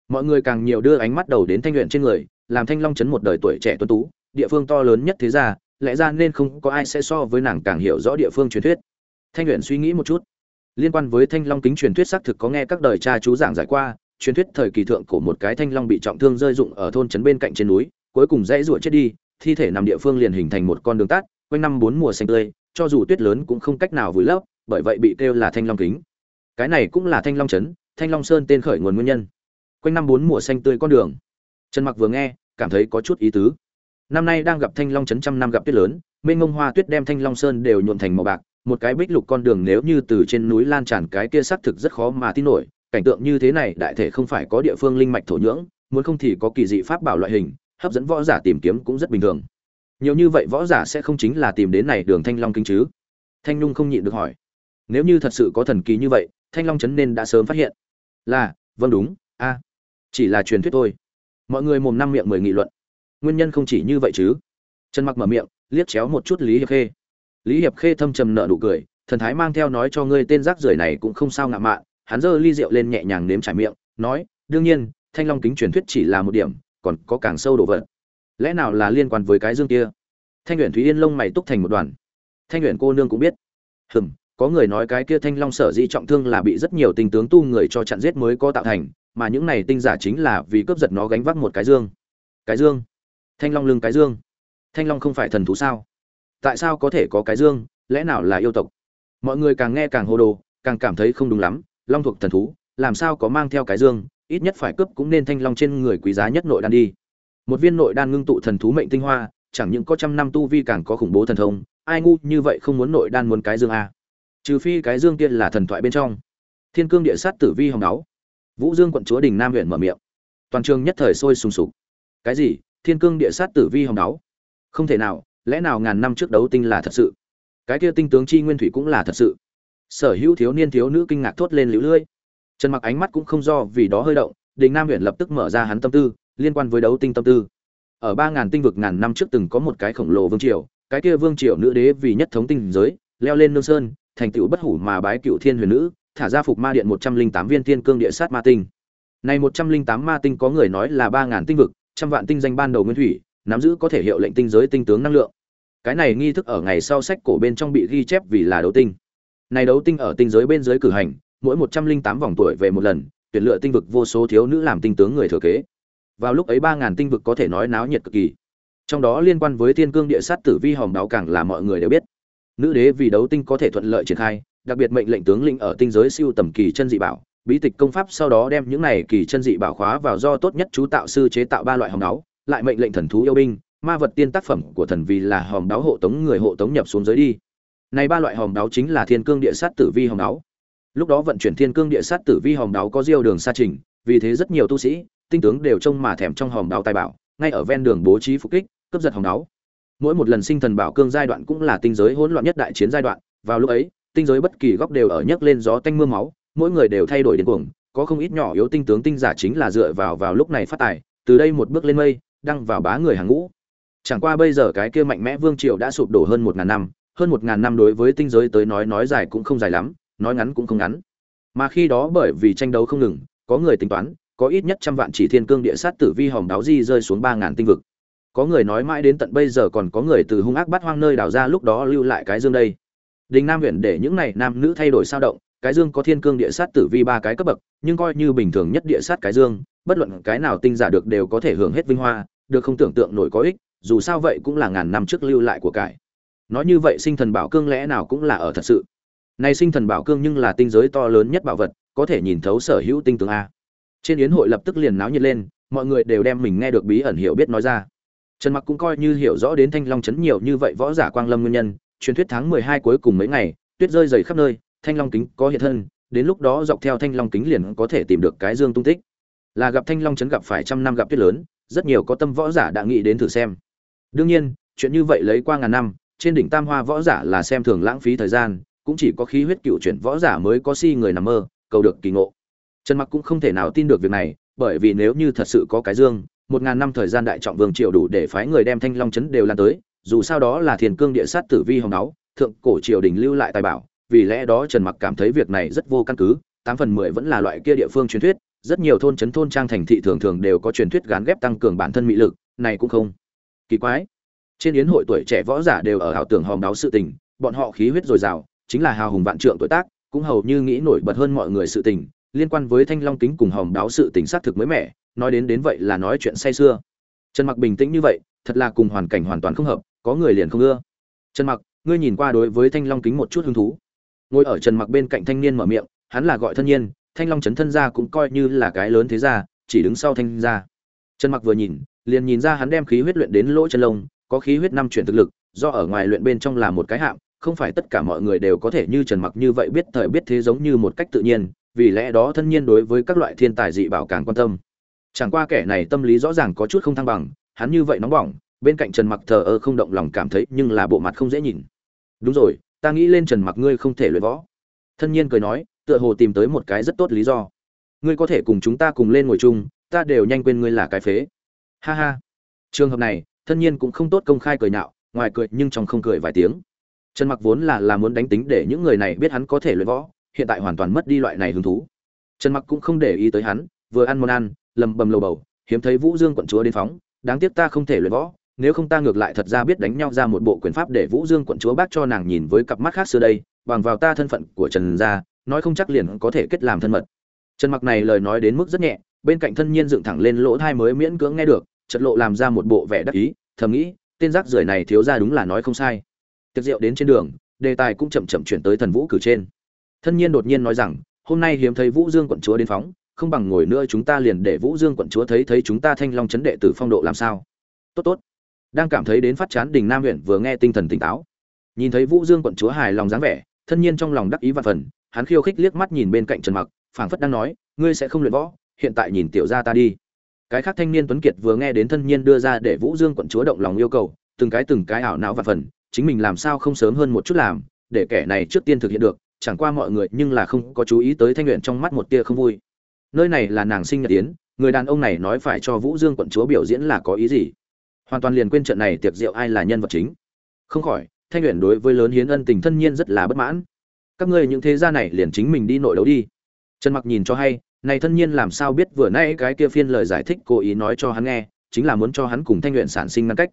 Mọi người càng nhiều đưa ánh mắt đầu đến thanh luyện trên người, làm thanh long chấn một đời tuổi trẻ tuấn tú, địa phương to lớn nhất thế gia, lẽ ra nên không có ai sẽ so với nàng càng hiểu rõ địa phương truyền thuyết. Thanh luyện suy nghĩ một chút liên quan với thanh long kính truyền thuyết xác thực có nghe các đời cha chú giảng giải qua, truyền thuyết thời kỳ thượng của một cái thanh long bị trọng thương rơi dụng ở thôn trấn bên cạnh trên núi, cuối cùng dãy ruột chết đi, thi thể nằm địa phương liền hình thành một con đường tát quanh năm bốn mùa xanh tươi, cho dù tuyết lớn cũng không cách nào vùi lấp, bởi vậy bị kêu là thanh long kính. Cái này cũng là thanh long trấn, thanh long sơn tên khởi nguồn nguyên nhân. Quanh năm bốn mùa xanh tươi con đường. Trần mặc vừa nghe, cảm thấy có chút ý tứ. Năm nay đang gặp thanh long trấn trăm năm gặp tuyết lớn, mênh ngông hoa tuyết đem thanh long sơn đều nhuộn thành màu bạc một cái bích lục con đường nếu như từ trên núi lan tràn cái kia xác thực rất khó mà tin nổi, cảnh tượng như thế này đại thể không phải có địa phương linh mạch thổ nhưỡng, muốn không thì có kỳ dị pháp bảo loại hình, hấp dẫn võ giả tìm kiếm cũng rất bình thường. Nhiều như vậy võ giả sẽ không chính là tìm đến này đường thanh long kinh chứ? Thanh nhung không nhịn được hỏi. Nếu như thật sự có thần kỳ như vậy, thanh long chấn nên đã sớm phát hiện. Là vâng đúng, a. Chỉ là truyền thuyết thôi. Mọi người mồm năm miệng mười nghị luận. Nguyên nhân không chỉ như vậy chứ. Trần mặc mở miệng, liếc chéo một chút lý hiệp khê lý hiệp khê thâm trầm nợ nụ cười, thần thái mang theo nói cho ngươi tên rác rưởi này cũng không sao ngạ mạn. Hắn giơ ly rượu lên nhẹ nhàng nếm trải miệng, nói, đương nhiên, thanh long kính truyền thuyết chỉ là một điểm, còn có càng sâu đồ vật. Lẽ nào là liên quan với cái dương kia? Thanh luyện thúy yên lông mày túc thành một đoàn. Thanh luyện cô nương cũng biết. Hừm, có người nói cái kia thanh long sở di trọng thương là bị rất nhiều tinh tướng tu người cho chặn giết mới có tạo thành, mà những này tinh giả chính là vì cướp giật nó gánh vác một cái dương. Cái dương? Thanh long lưng cái dương. Thanh long không phải thần thú sao? Tại sao có thể có cái dương, lẽ nào là yêu tộc? Mọi người càng nghe càng hồ đồ, càng cảm thấy không đúng lắm, long thuộc thần thú, làm sao có mang theo cái dương, ít nhất phải cướp cũng nên thanh long trên người quý giá nhất nội đan đi. Một viên nội đan ngưng tụ thần thú mệnh tinh hoa, chẳng những có trăm năm tu vi càng có khủng bố thần thông, ai ngu như vậy không muốn nội đan muốn cái dương a trừ phi cái dương kia là thần thoại bên trong. Thiên cương địa sát tử vi hồng đáo vũ dương quận chúa đình nam huyện mở miệng. Toàn trường nhất thời sôi sùng sục. Cái gì? Thiên cương địa sát tử vi hồng đáo không thể nào lẽ nào ngàn năm trước đấu tinh là thật sự? Cái kia tinh tướng chi nguyên thủy cũng là thật sự. Sở hữu thiếu niên thiếu nữ kinh ngạc thốt lên lũ lưỡi. Trần mặc ánh mắt cũng không do vì đó hơi động, đình nam huyện lập tức mở ra hắn tâm tư, liên quan với đấu tinh tâm tư. Ở ba ngàn tinh vực ngàn năm trước từng có một cái khổng lồ vương triều, cái kia vương triều nữ đế vì nhất thống tinh giới, leo lên nương sơn, thành tựu bất hủ mà bái cựu thiên huyền nữ, thả ra phục ma điện một trăm linh tám viên thiên cương địa sát ma tinh. Này một trăm linh tám ma tinh có người nói là ba ngàn tinh vực, trăm vạn tinh danh ban đầu nguyên thủy nắm giữ có thể hiệu lệnh tinh giới tinh tướng năng lượng. Cái này nghi thức ở ngày sau sách cổ bên trong bị ghi chép vì là đấu tinh. Này đấu tinh ở tinh giới bên dưới cử hành, mỗi một trăm linh tám vòng tuổi về một lần, tuyển lựa tinh vực vô số thiếu nữ làm tinh tướng người thừa kế. Vào lúc ấy ba ngàn tinh vực có thể nói náo nhiệt cực kỳ. Trong đó liên quan với thiên cương địa sát tử vi hòm đáo càng là mọi người đều biết. Nữ đế vì đấu tinh có thể thuận lợi triển khai, đặc biệt mệnh lệnh tướng lĩnh ở tinh giới siêu tầm kỳ chân dị bảo, bí tịch công pháp sau đó đem những này kỳ chân dị bảo khóa vào do tốt nhất chú tạo sư chế tạo ba loại hòm đáo lại mệnh lệnh thần thú yêu binh, ma vật tiên tác phẩm của thần vì là hòm đáo hộ tống người hộ tống nhập xuống giới đi. Này ba loại hòm đáo chính là thiên cương địa sát tử vi hòm đáo. Lúc đó vận chuyển thiên cương địa sát tử vi hòm đáo có diêu đường xa trình, vì thế rất nhiều tu sĩ, tinh tướng đều trông mà thèm trong hòm đáo tài bảo, ngay ở ven đường bố trí phục kích, cướp giật hòm đáo. Mỗi một lần sinh thần bảo cương giai đoạn cũng là tinh giới hỗn loạn nhất đại chiến giai đoạn, vào lúc ấy, tinh giới bất kỳ góc đều ở nhấc lên gió tanh mưa máu, mỗi người đều thay đổi điên cuồng, có không ít nhỏ yếu tinh tướng tinh giả chính là dựa vào vào lúc này phát tài, từ đây một bước lên mây đăng vào bá người hàng ngũ. Chẳng qua bây giờ cái kia mạnh mẽ vương triều đã sụp đổ hơn một ngàn năm, hơn một ngàn năm đối với tinh giới tới nói nói dài cũng không dài lắm, nói ngắn cũng không ngắn. Mà khi đó bởi vì tranh đấu không ngừng, có người tính toán, có ít nhất trăm vạn chỉ thiên cương địa sát tử vi hòm đáo di rơi xuống ba ngàn tinh vực. Có người nói mãi đến tận bây giờ còn có người từ hung ác bắt hoang nơi đào ra lúc đó lưu lại cái dương đây. Đình nam huyện để những này nam nữ thay đổi sao động, cái dương có thiên cương địa sát tử vi ba cái cấp bậc, nhưng coi như bình thường nhất địa sát cái dương, bất luận cái nào tinh giả được đều có thể hưởng hết vinh hoa được không tưởng tượng nổi có ích, dù sao vậy cũng là ngàn năm trước lưu lại của cải. Nói như vậy sinh thần bảo cương lẽ nào cũng là ở thật sự. Này sinh thần bảo cương nhưng là tinh giới to lớn nhất bảo vật, có thể nhìn thấu sở hữu tinh tướng a. Trên yến hội lập tức liền náo nhiệt lên, mọi người đều đem mình nghe được bí ẩn hiểu biết nói ra. Trần mặc cũng coi như hiểu rõ đến thanh long chấn nhiều như vậy võ giả quang lâm nguyên nhân, truyền thuyết tháng 12 cuối cùng mấy ngày, tuyết rơi dày khắp nơi, thanh long kính có hiện thân, đến lúc đó dọc theo thanh long kính liền có thể tìm được cái dương tung tích. Là gặp thanh long chấn gặp phải trăm năm gặp tuyết lớn rất nhiều có tâm võ giả đã nghĩ đến thử xem. Đương nhiên, chuyện như vậy lấy qua ngàn năm, trên đỉnh tam hoa võ giả là xem thường lãng phí thời gian, cũng chỉ có khí huyết cựu chuyển võ giả mới có si người nằm mơ, cầu được kỳ ngộ. Trần mặc cũng không thể nào tin được việc này, bởi vì nếu như thật sự có cái dương, một ngàn năm thời gian đại trọng vương triều đủ để phái người đem thanh long chấn đều lan tới, dù sao đó là thiền cương địa sát tử vi hồng đáo thượng cổ triều đình lưu lại tài bảo, vì lẽ đó trần mặc cảm thấy việc này rất vô căn cứ, tám phần mười vẫn là loại kia địa phương truyền thuyết rất nhiều thôn trấn thôn trang thành thị thường thường đều có truyền thuyết gán ghép tăng cường bản thân mỹ lực, này cũng không kỳ quái. Trên yến hội tuổi trẻ võ giả đều ở ảo tưởng hòm đáo sự tình, bọn họ khí huyết dồi dào, chính là hào hùng vạn trượng tuổi tác, cũng hầu như nghĩ nổi bật hơn mọi người sự tình, liên quan với thanh long kính cùng hòm đáo sự tình xác thực mới mẻ, nói đến đến vậy là nói chuyện say xưa trần mặc bình tĩnh như vậy, thật là cùng hoàn cảnh hoàn toàn không hợp, có người liền không ưa. Trần mặc, ngươi nhìn qua đối với thanh long kính một chút hứng thú. Ngồi ở trần mặc bên cạnh thanh niên mở miệng, hắn là gọi thân nhiên thanh long chấn thân gia cũng coi như là cái lớn thế gia, chỉ đứng sau thanh gia. Trần mặc vừa nhìn, liền nhìn ra hắn đem khí huyết luyện đến lỗ chân lông, có khí huyết năm chuyển thực lực, do ở ngoài luyện bên trong là một cái hạng, không phải tất cả mọi người đều có thể như trần mặc như vậy biết thời biết thế giống như một cách tự nhiên, vì lẽ đó thân nhiên đối với các loại thiên tài dị bảo càng quan tâm. Chẳng qua kẻ này tâm lý rõ ràng có chút không thăng bằng, hắn như vậy nóng bỏng, bên cạnh trần mặc thờ ơ không động lòng cảm thấy nhưng là bộ mặt không dễ nhìn. Đúng rồi, ta nghĩ lên trần mặc ngươi không thể luyện võ. Thân nhiên cười nói tựa hồ tìm tới một cái rất tốt lý do. Ngươi có thể cùng chúng ta cùng lên ngồi chung, ta đều nhanh quên ngươi là cái phế. Ha ha. Trường hợp này, thân nhiên cũng không tốt công khai cười nhạo, ngoài cười nhưng trong không cười vài tiếng. Trần mặc vốn là là muốn đánh tính để những người này biết hắn có thể luyện võ, hiện tại hoàn toàn mất đi loại này hứng thú. Trần mặc cũng không để ý tới hắn, vừa ăn món ăn, lầm bầm lầu bầu, hiếm thấy vũ dương quận chúa đến phóng, đáng tiếc ta không thể luyện võ, nếu không ta ngược lại thật ra biết đánh nhau ra một bộ quyền pháp để vũ dương quận chúa bác cho nàng nhìn với cặp mắt khác xưa đây, bằng vào ta thân phận của trần gia nói không chắc liền có thể kết làm thân mật. Trần mặc này lời nói đến mức rất nhẹ, bên cạnh thân nhiên dựng thẳng lên lỗ thai mới miễn cưỡng nghe được, chợt lộ làm ra một bộ vẻ đắc ý, thầm nghĩ, tên rác rưởi này thiếu ra đúng là nói không sai. Tiệc rượu đến trên đường, đề tài cũng chậm chậm chuyển tới thần vũ cử trên. Thân nhiên đột nhiên nói rằng, hôm nay hiếm thấy vũ dương quận chúa đến phóng, không bằng ngồi nữa chúng ta liền để vũ dương quận chúa thấy thấy chúng ta thanh long chấn đệ tử phong độ làm sao. Tốt tốt. Đang cảm thấy đến phát chán đình nam huyện vừa nghe tinh thần tỉnh táo. Nhìn thấy vũ dương quận chúa hài lòng dáng vẻ, thân nhiên trong lòng đắc ý và phần hắn khiêu khích liếc mắt nhìn bên cạnh trần mặc phảng phất đang nói ngươi sẽ không luyện võ hiện tại nhìn tiểu gia ta đi. Cái khác thanh niên tuấn kiệt vừa nghe đến thân nhiên đưa ra để vũ dương quận chúa động lòng yêu cầu từng cái từng cái ảo não và phần chính mình làm sao không sớm hơn một chút làm để kẻ này trước tiên thực hiện được chẳng qua mọi người nhưng là không có chú ý tới thanh luyện trong mắt một tia không vui. Nơi này là nàng sinh nhật yến, người đàn ông này nói phải cho vũ dương quận chúa biểu diễn là có ý gì? Hoàn toàn liền quên trận này tiệc rượu ai là nhân vật chính. Không khỏi thanh luyện đối với lớn hiến ân tình thân nhiên rất là bất mãn các ngươi những thế gia này liền chính mình đi nội đấu đi. Trần mặc nhìn cho hay, này thân nhiên làm sao biết vừa nãy cái kia phiên lời giải thích cố ý nói cho hắn nghe, chính là muốn cho hắn cùng thanh luyện sản sinh ngăn cách.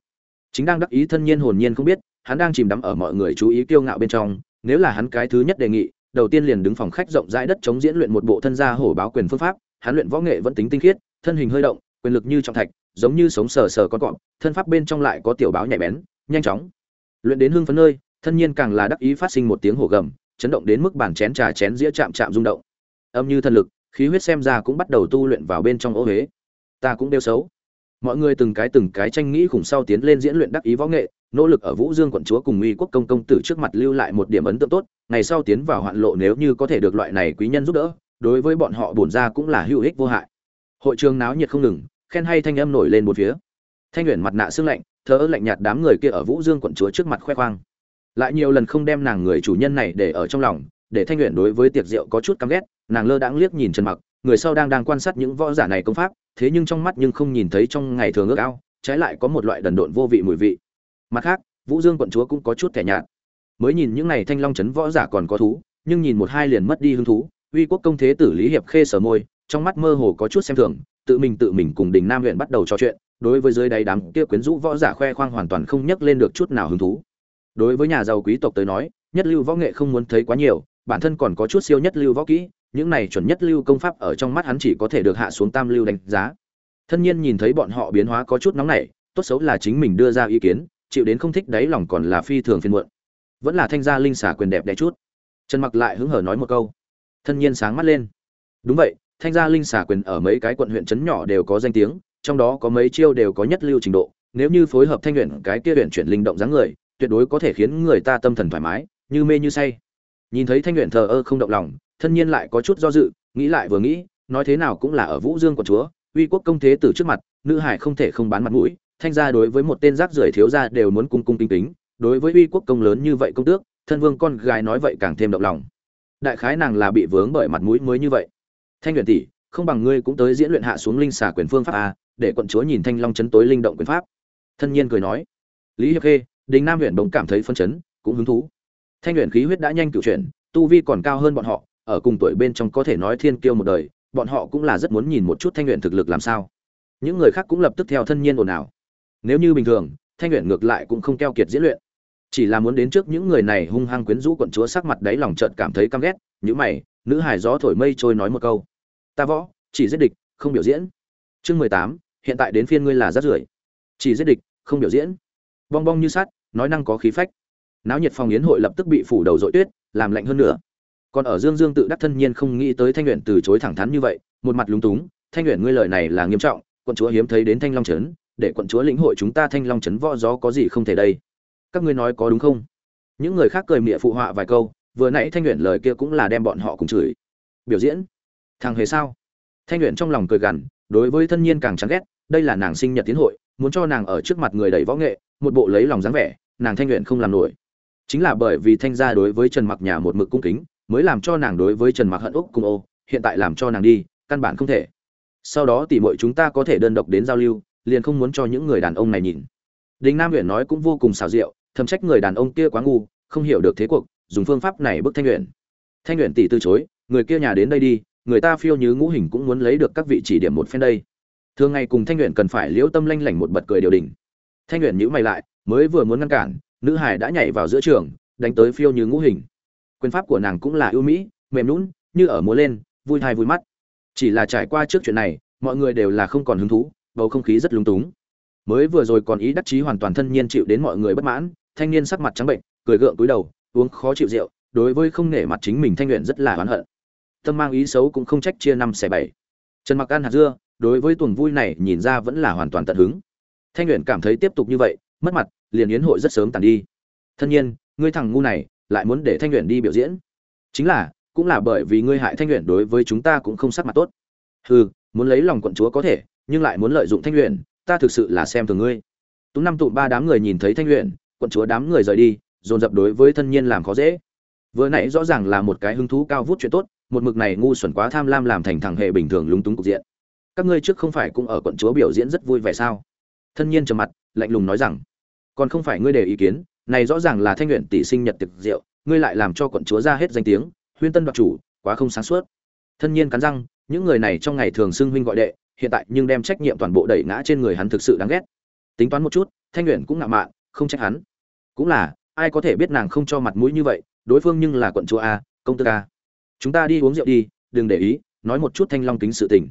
Chính đang đắc ý thân nhiên hồn nhiên không biết, hắn đang chìm đắm ở mọi người chú ý kiêu ngạo bên trong, nếu là hắn cái thứ nhất đề nghị, đầu tiên liền đứng phòng khách rộng rãi đất chống diễn luyện một bộ thân gia hổ báo quyền phương pháp, hắn luyện võ nghệ vẫn tính tinh khiết, thân hình hơi động, quyền lực như trọng thạch, giống như sống sờ sờ con cọp, thân pháp bên trong lại có tiểu báo nhạy bén, nhanh chóng. Luyện đến hương phấn nơi, thân nhiên càng là đắc ý phát sinh một tiếng hổ gầm chấn động đến mức bàn chén trà chén dĩa chạm chạm rung động. Âm như thần lực, khí huyết xem ra cũng bắt đầu tu luyện vào bên trong ô huế. Ta cũng đeo xấu. Mọi người từng cái từng cái tranh nghĩ khủng sau tiến lên diễn luyện đắc ý võ nghệ, nỗ lực ở vũ dương quận chúa cùng uy quốc công công tử trước mặt lưu lại một điểm ấn tượng tốt, ngày sau tiến vào hoạn lộ nếu như có thể được loại này quý nhân giúp đỡ, đối với bọn họ bổn ra cũng là hữu ích vô hại. Hội trường náo nhiệt không ngừng, khen hay thanh âm nổi lên một phía. Thanh luyện mặt nạ xương lạnh thớ lạnh nhạt đám người kia ở vũ dương quận chúa trước mặt khoe khoang lại nhiều lần không đem nàng người chủ nhân này để ở trong lòng, để thanh luyện đối với tiệc rượu có chút căm ghét, nàng lơ đãng liếc nhìn trần mặc, người sau đang đang quan sát những võ giả này công pháp, thế nhưng trong mắt nhưng không nhìn thấy trong ngày thường ước ao, trái lại có một loại đần độn vô vị mùi vị. Mặt khác, vũ dương quận chúa cũng có chút thẻ nhạt. Mới nhìn những này thanh long chấn võ giả còn có thú, nhưng nhìn một hai liền mất đi hứng thú, uy quốc công thế tử lý hiệp khê sở môi, trong mắt mơ hồ có chút xem thường, tự mình tự mình cùng đình nam huyện bắt đầu trò chuyện, đối với dưới đáy đám kia quyến rũ võ giả khoe khoang hoàn toàn không nhắc lên được chút nào hứng thú đối với nhà giàu quý tộc tới nói, nhất lưu võ nghệ không muốn thấy quá nhiều, bản thân còn có chút siêu nhất lưu võ kỹ, những này chuẩn nhất lưu công pháp ở trong mắt hắn chỉ có thể được hạ xuống tam lưu đánh giá. Thân nhiên nhìn thấy bọn họ biến hóa có chút nóng nảy, tốt xấu là chính mình đưa ra ý kiến, chịu đến không thích đáy lòng còn là phi thường phiền muộn. Vẫn là thanh gia linh xả quyền đẹp đẽ chút. Trần mặc lại hứng hở nói một câu. Thân nhiên sáng mắt lên. Đúng vậy, thanh gia linh xả quyền ở mấy cái quận huyện trấn nhỏ đều có danh tiếng, trong đó có mấy chiêu đều có nhất lưu trình độ, nếu như phối hợp thanh luyện cái kia luyện chuyển linh động dáng người tuyệt đối có thể khiến người ta tâm thần thoải mái, như mê như say. Nhìn thấy thanh luyện thờ ơ không động lòng, thân nhiên lại có chút do dự, nghĩ lại vừa nghĩ, nói thế nào cũng là ở vũ dương của chúa, uy quốc công thế tử trước mặt, nữ hải không thể không bán mặt mũi, thanh gia đối với một tên rác rưởi thiếu gia đều muốn cung cung kính kính, đối với uy quốc công lớn như vậy công tước, thân vương con gái nói vậy càng thêm động lòng. Đại khái nàng là bị vướng bởi mặt mũi mới như vậy. Thanh luyện tỷ, không bằng ngươi cũng tới diễn luyện hạ xuống linh xà quyền phương pháp a, để quận chúa nhìn thanh long chấn tối linh động quyền pháp. Thân nhiên cười nói. Lý hiệp khê đình nam huyện bỗng cảm thấy phân chấn, cũng hứng thú. Thanh luyện khí huyết đã nhanh cựu chuyển, tu vi còn cao hơn bọn họ, ở cùng tuổi bên trong có thể nói thiên kiêu một đời, bọn họ cũng là rất muốn nhìn một chút thanh luyện thực lực làm sao. Những người khác cũng lập tức theo thân nhiên ồn ào. Nếu như bình thường, thanh luyện ngược lại cũng không keo kiệt diễn luyện. Chỉ là muốn đến trước những người này hung hăng quyến rũ quận chúa sắc mặt đáy lòng trợn cảm thấy căm ghét nhữ mày, nữ hài gió thổi mây trôi nói một câu. Ta võ, chỉ giết địch, không biểu diễn. Chương mười tám, hiện tại đến phiên ngươi là rát rưởi. Chỉ giết địch, không biểu diễn bong bong như sắt, nói năng có khí phách. Náo nhiệt phòng yến hội lập tức bị phủ đầu dội tuyết, làm lạnh hơn nữa. Còn ở dương dương tự đắc thân nhiên không nghĩ tới thanh luyện từ chối thẳng thắn như vậy, một mặt lúng túng, thanh luyện ngươi lời này là nghiêm trọng, quận chúa hiếm thấy đến thanh long trấn, để quận chúa lĩnh hội chúng ta thanh long trấn võ gió có gì không thể đây? Các ngươi nói có đúng không? Những người khác cười mịa phụ họa vài câu, vừa nãy thanh luyện lời kia cũng là đem bọn họ cùng chửi. Biểu diễn? Thằng hề sao? Thanh luyện trong lòng cười gằn, đối với thân nhiên càng chán ghét, đây là nàng sinh nhật tiến hội muốn cho nàng ở trước mặt người đầy võ nghệ, một bộ lấy lòng dáng vẻ, nàng thanh luyện không làm nổi. Chính là bởi vì thanh gia đối với trần mặc nhà một mực cung kính, mới làm cho nàng đối với trần mặc hận úc cùng ô, hiện tại làm cho nàng đi, căn bản không thể. Sau đó tỉ mọi chúng ta có thể đơn độc đến giao lưu, liền không muốn cho những người đàn ông này nhìn. Đình nam huyện nói cũng vô cùng xào rượu thầm trách người đàn ông kia quá ngu, không hiểu được thế cuộc, dùng phương pháp này bức thanh luyện thanh luyện tỷ từ chối, người kia nhà đến đây đi, người ta phiêu như ngũ hình cũng muốn lấy được các vị chỉ điểm một phen đây thường ngày cùng thanh luyện cần phải liễu tâm lanh lảnh một bật cười điều đình. Thanh luyện nhíu mày lại, mới vừa muốn ngăn cản, nữ hải đã nhảy vào giữa trường, đánh tới phiêu như ngũ hình. Quyền pháp của nàng cũng là ưu mỹ, mềm lún như ở múa lên, vui thai vui mắt. Chỉ là trải qua trước chuyện này, mọi người đều là không còn hứng thú, bầu không khí rất lung túng. Mới vừa rồi còn ý đắc chí hoàn toàn thân nhiên chịu đến mọi người bất mãn, thanh niên sắc mặt trắng bệnh, cười gượng cúi đầu, uống khó chịu rượu, đối với không nể mặt chính mình thanh luyện rất là oán hận. Tâm mang ý xấu cũng không trách chia năm xẻ bảy. Trần mặc ăn hạt dưa đối với tuần vui này nhìn ra vẫn là hoàn toàn tận hứng. Thanh luyện cảm thấy tiếp tục như vậy, mất mặt, liền yến hội rất sớm tàn đi. Thân nhiên, ngươi thằng ngu này, lại muốn để thanh luyện đi biểu diễn. Chính là, cũng là bởi vì ngươi hại thanh luyện đối với chúng ta cũng không sắc mặt tốt. Hừ, muốn lấy lòng quận chúa có thể, nhưng lại muốn lợi dụng thanh luyện ta thực sự là xem thường ngươi. Tú năm tụ ba đám người nhìn thấy thanh luyện quận chúa đám người rời đi, dồn dập đối với thân nhiên làm khó dễ. Vừa nãy rõ ràng là một cái hứng thú cao vút chuyện tốt, một mực này ngu xuẩn quá tham lam làm thành thằng hệ bình thường lúng túng cục diện các ngươi trước không phải cũng ở quận chúa biểu diễn rất vui vẻ sao? Thân nhiên trầm mặt, lạnh lùng nói rằng, còn không phải ngươi để ý kiến, này rõ ràng là thanh nguyện tỷ sinh nhật tiệc rượu, ngươi lại làm cho quận chúa ra hết danh tiếng, huyên tân đoạt chủ, quá không sáng suốt. Thân nhiên cắn răng, những người này trong ngày thường xưng huynh gọi đệ, hiện tại nhưng đem trách nhiệm toàn bộ đẩy ngã trên người hắn thực sự đáng ghét. Tính toán một chút, thanh nguyện cũng ngạo mạn, không trách hắn. Cũng là, ai có thể biết nàng không cho mặt mũi như vậy, đối phương nhưng là quận chúa a, công tơ a. Chúng ta đi uống rượu đi, đừng để ý, nói một chút thanh long tính sự tình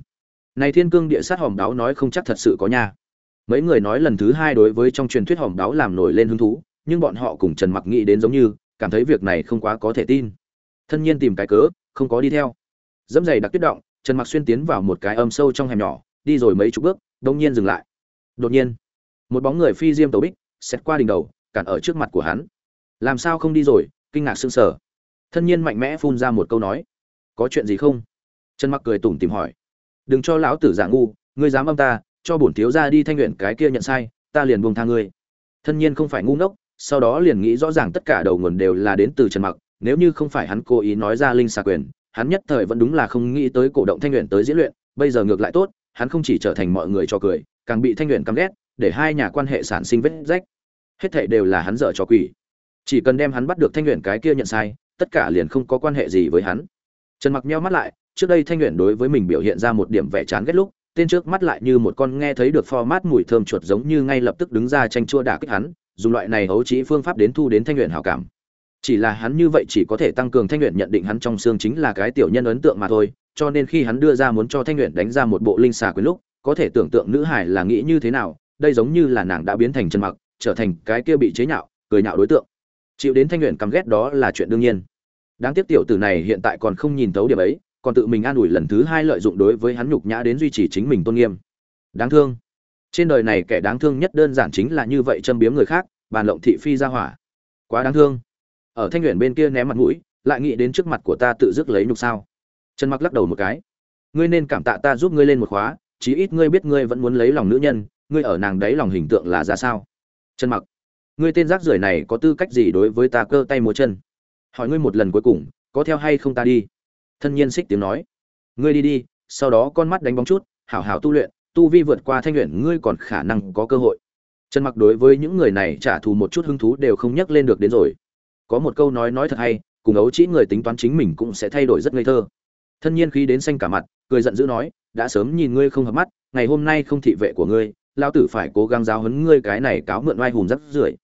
này thiên cương địa sát hòm đáo nói không chắc thật sự có nha. Mấy người nói lần thứ hai đối với trong truyền thuyết hòm đáo làm nổi lên hứng thú, nhưng bọn họ cùng trần mặc nghĩ đến giống như, cảm thấy việc này không quá có thể tin. Thân nhiên tìm cái cớ, không có đi theo. Dẫm giày đặc tuyết động, trần mặc xuyên tiến vào một cái âm sâu trong hẻm nhỏ, đi rồi mấy chục bước đông nhiên dừng lại. Đột nhiên, một bóng người phi diêm tàu bích xét qua đỉnh đầu, cản ở trước mặt của hắn. Làm sao không đi rồi, kinh ngạc sững sờ. Thân nhiên mạnh mẽ phun ra một câu nói. Có chuyện gì không? Trần mặc cười tủm tìm hỏi đừng cho lão tử giả ngu, ngươi dám âm ta, cho bổn thiếu ra đi thanh luyện cái kia nhận sai, ta liền buông tha ngươi. Thân nhiên không phải ngu ngốc, sau đó liền nghĩ rõ ràng tất cả đầu nguồn đều là đến từ trần mặc, nếu như không phải hắn cố ý nói ra linh xà quyền, hắn nhất thời vẫn đúng là không nghĩ tới cổ động thanh luyện tới diễn luyện, bây giờ ngược lại tốt, hắn không chỉ trở thành mọi người cho cười, càng bị thanh luyện căm ghét, để hai nhà quan hệ sản sinh vết rách. Hết thảy đều là hắn dở cho quỷ. Chỉ cần đem hắn bắt được thanh luyện cái kia nhận sai, tất cả liền không có quan hệ gì với hắn. Trần mặc nheo mắt lại trước đây thanh luyện đối với mình biểu hiện ra một điểm vẻ chán ghét lúc, tên trước mắt lại như một con nghe thấy được format mùi thơm chuột giống như ngay lập tức đứng ra tranh chua đả kích hắn, dùng loại này hấu trí phương pháp đến thu đến thanh luyện hảo cảm. Chỉ là hắn như vậy chỉ có thể tăng cường thanh luyện nhận định hắn trong xương chính là cái tiểu nhân ấn tượng mà thôi, cho nên khi hắn đưa ra muốn cho thanh luyện đánh ra một bộ linh xà quyến lúc, có thể tưởng tượng nữ hải là nghĩ như thế nào, đây giống như là nàng đã biến thành chân mặc, trở thành cái kia bị chế nhạo, cười nhạo đối tượng. Chịu đến thanh luyện căm ghét đó là chuyện đương nhiên. Đáng tiếc tiểu tử này hiện tại còn không nhìn thấu điểm ấy còn tự mình an ủi lần thứ hai lợi dụng đối với hắn nhục nhã đến duy trì chính mình tôn nghiêm. Đáng thương. Trên đời này kẻ đáng thương nhất đơn giản chính là như vậy châm biếm người khác, bàn lộng thị phi ra hỏa. Quá đáng thương. Ở thanh luyện bên kia ném mặt mũi, lại nghĩ đến trước mặt của ta tự dứt lấy nhục sao. Trần mặc lắc đầu một cái. Ngươi nên cảm tạ ta giúp ngươi lên một khóa, chí ít ngươi biết ngươi vẫn muốn lấy lòng nữ nhân, ngươi ở nàng đấy lòng hình tượng là ra sao. Trần mặc. Ngươi tên rác rưởi này có tư cách gì đối với ta cơ tay múa chân? Hỏi ngươi một lần cuối cùng, có theo hay không ta đi? Thân nhiên xích tiếng nói. Ngươi đi đi, sau đó con mắt đánh bóng chút, hảo hảo tu luyện, tu vi vượt qua thanh luyện, ngươi còn khả năng có cơ hội. Trần mặc đối với những người này trả thù một chút hứng thú đều không nhắc lên được đến rồi. Có một câu nói nói thật hay, cùng ấu chỉ người tính toán chính mình cũng sẽ thay đổi rất ngây thơ. Thân nhiên khí đến xanh cả mặt, cười giận dữ nói, đã sớm nhìn ngươi không hợp mắt, ngày hôm nay không thị vệ của ngươi lao tử phải cố gắng giáo huấn ngươi cái này cáo mượn oai hùng rất rưởi.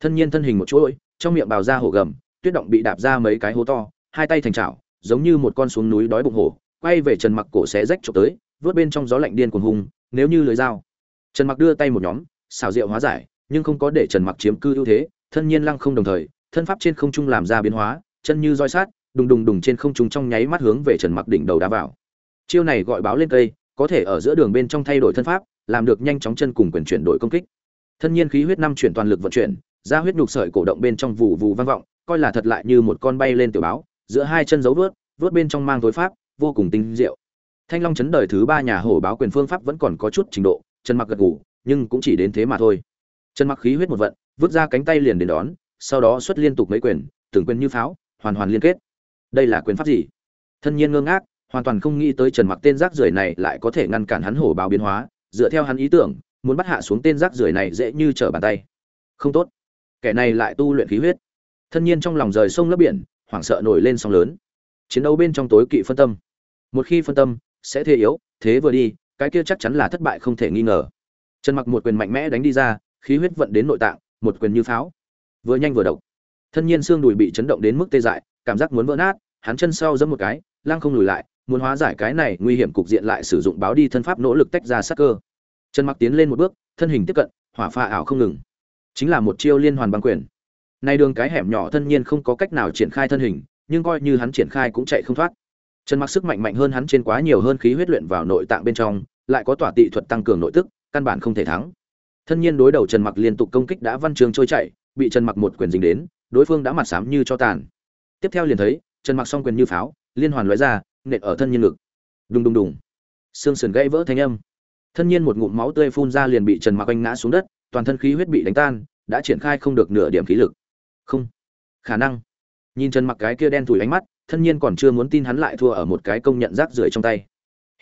Thân nhiên thân hình một chuỗi, trong miệng bào ra hổ gầm, tuyết động bị đạp ra mấy cái hố to, hai tay thành chảo giống như một con xuống núi đói bụng hổ, quay về trần mặc cổ xé rách chụp tới, vớt bên trong gió lạnh điên cuồng hùng nếu như lưới dao. Trần mặc đưa tay một nhóm xảo diệu hóa giải, nhưng không có để trần mặc chiếm cư ưu thế, thân nhiên lăng không đồng thời, thân pháp trên không trung làm ra biến hóa, chân như roi sát, đùng đùng đùng trên không trung trong nháy mắt hướng về trần mặc đỉnh đầu đá vào. Chiêu này gọi báo lên cây, có thể ở giữa đường bên trong thay đổi thân pháp, làm được nhanh chóng chân cùng quyền chuyển đổi công kích. Thân nhiên khí huyết năm chuyển toàn lực vận chuyển ra huyết nhục sợi cổ động bên trong vụ vụ vang vọng, coi là thật lại như một con bay lên tiểu báo giữa hai chân giấu vớt vớt bên trong mang tối pháp, vô cùng tinh diệu. Thanh long chấn đời thứ ba nhà hổ báo quyền phương pháp vẫn còn có chút trình độ, trần mặc gật ngủ nhưng cũng chỉ đến thế mà thôi. Trần mặc khí huyết một vận, vứt ra cánh tay liền đến đón, sau đó xuất liên tục mấy quyền, từng quyền như pháo, hoàn hoàn liên kết. Đây là quyền pháp gì? Thân nhiên ngơ ngác, hoàn toàn không nghĩ tới trần mặc tên rác rưởi này lại có thể ngăn cản hắn hổ báo biến hóa, dựa theo hắn ý tưởng, muốn bắt hạ xuống tên rác rưởi này dễ như trở bàn tay. Không tốt. Kẻ này lại tu luyện khí huyết. Thân nhiên trong lòng rời sông lấp biển hoảng sợ nổi lên sóng lớn. Chiến đấu bên trong tối kỵ phân tâm. Một khi phân tâm, sẽ thế yếu, thế vừa đi, cái kia chắc chắn là thất bại không thể nghi ngờ. Trần mặc một quyền mạnh mẽ đánh đi ra, khí huyết vận đến nội tạng, một quyền như pháo. Vừa nhanh vừa độc. Thân nhiên xương đùi bị chấn động đến mức tê dại, cảm giác muốn vỡ nát, hắn chân sau giẫm một cái lang không lùi lại, muốn hóa giải cái này nguy hiểm cục diện lại sử dụng báo đi thân pháp nỗ lực tách ra sát cơ. Trần mặc tiến lên một bước, thân hình tiếp cận, hỏa pha ảo không ngừng. Chính là một chiêu liên hoàn băng quyền nay đường cái hẻm nhỏ thân nhiên không có cách nào triển khai thân hình, nhưng coi như hắn triển khai cũng chạy không thoát. Trần mặc sức mạnh mạnh hơn hắn trên quá nhiều hơn khí huyết luyện vào nội tạng bên trong, lại có tỏa tị thuật tăng cường nội tức, căn bản không thể thắng. Thân nhiên đối đầu trần mặc liên tục công kích đã văn trường trôi chạy bị trần mặc một quyền dính đến, đối phương đã mặt xám như cho tàn. Tiếp theo liền thấy, trần mặc song quyền như pháo, liên hoàn lóe ra, nện ở thân nhiên ngực. Đùng đùng đùng. Xương sườn gãy vỡ thanh âm. Thân nhiên một ngụm máu tươi phun ra liền bị trần mặc anh ngã xuống đất, toàn thân khí huyết bị đánh tan, đã triển khai không được nửa điểm khí lực không. Khả năng. Nhìn trần mặc cái kia đen thủi ánh mắt, thân nhiên còn chưa muốn tin hắn lại thua ở một cái công nhận rác rưởi trong tay.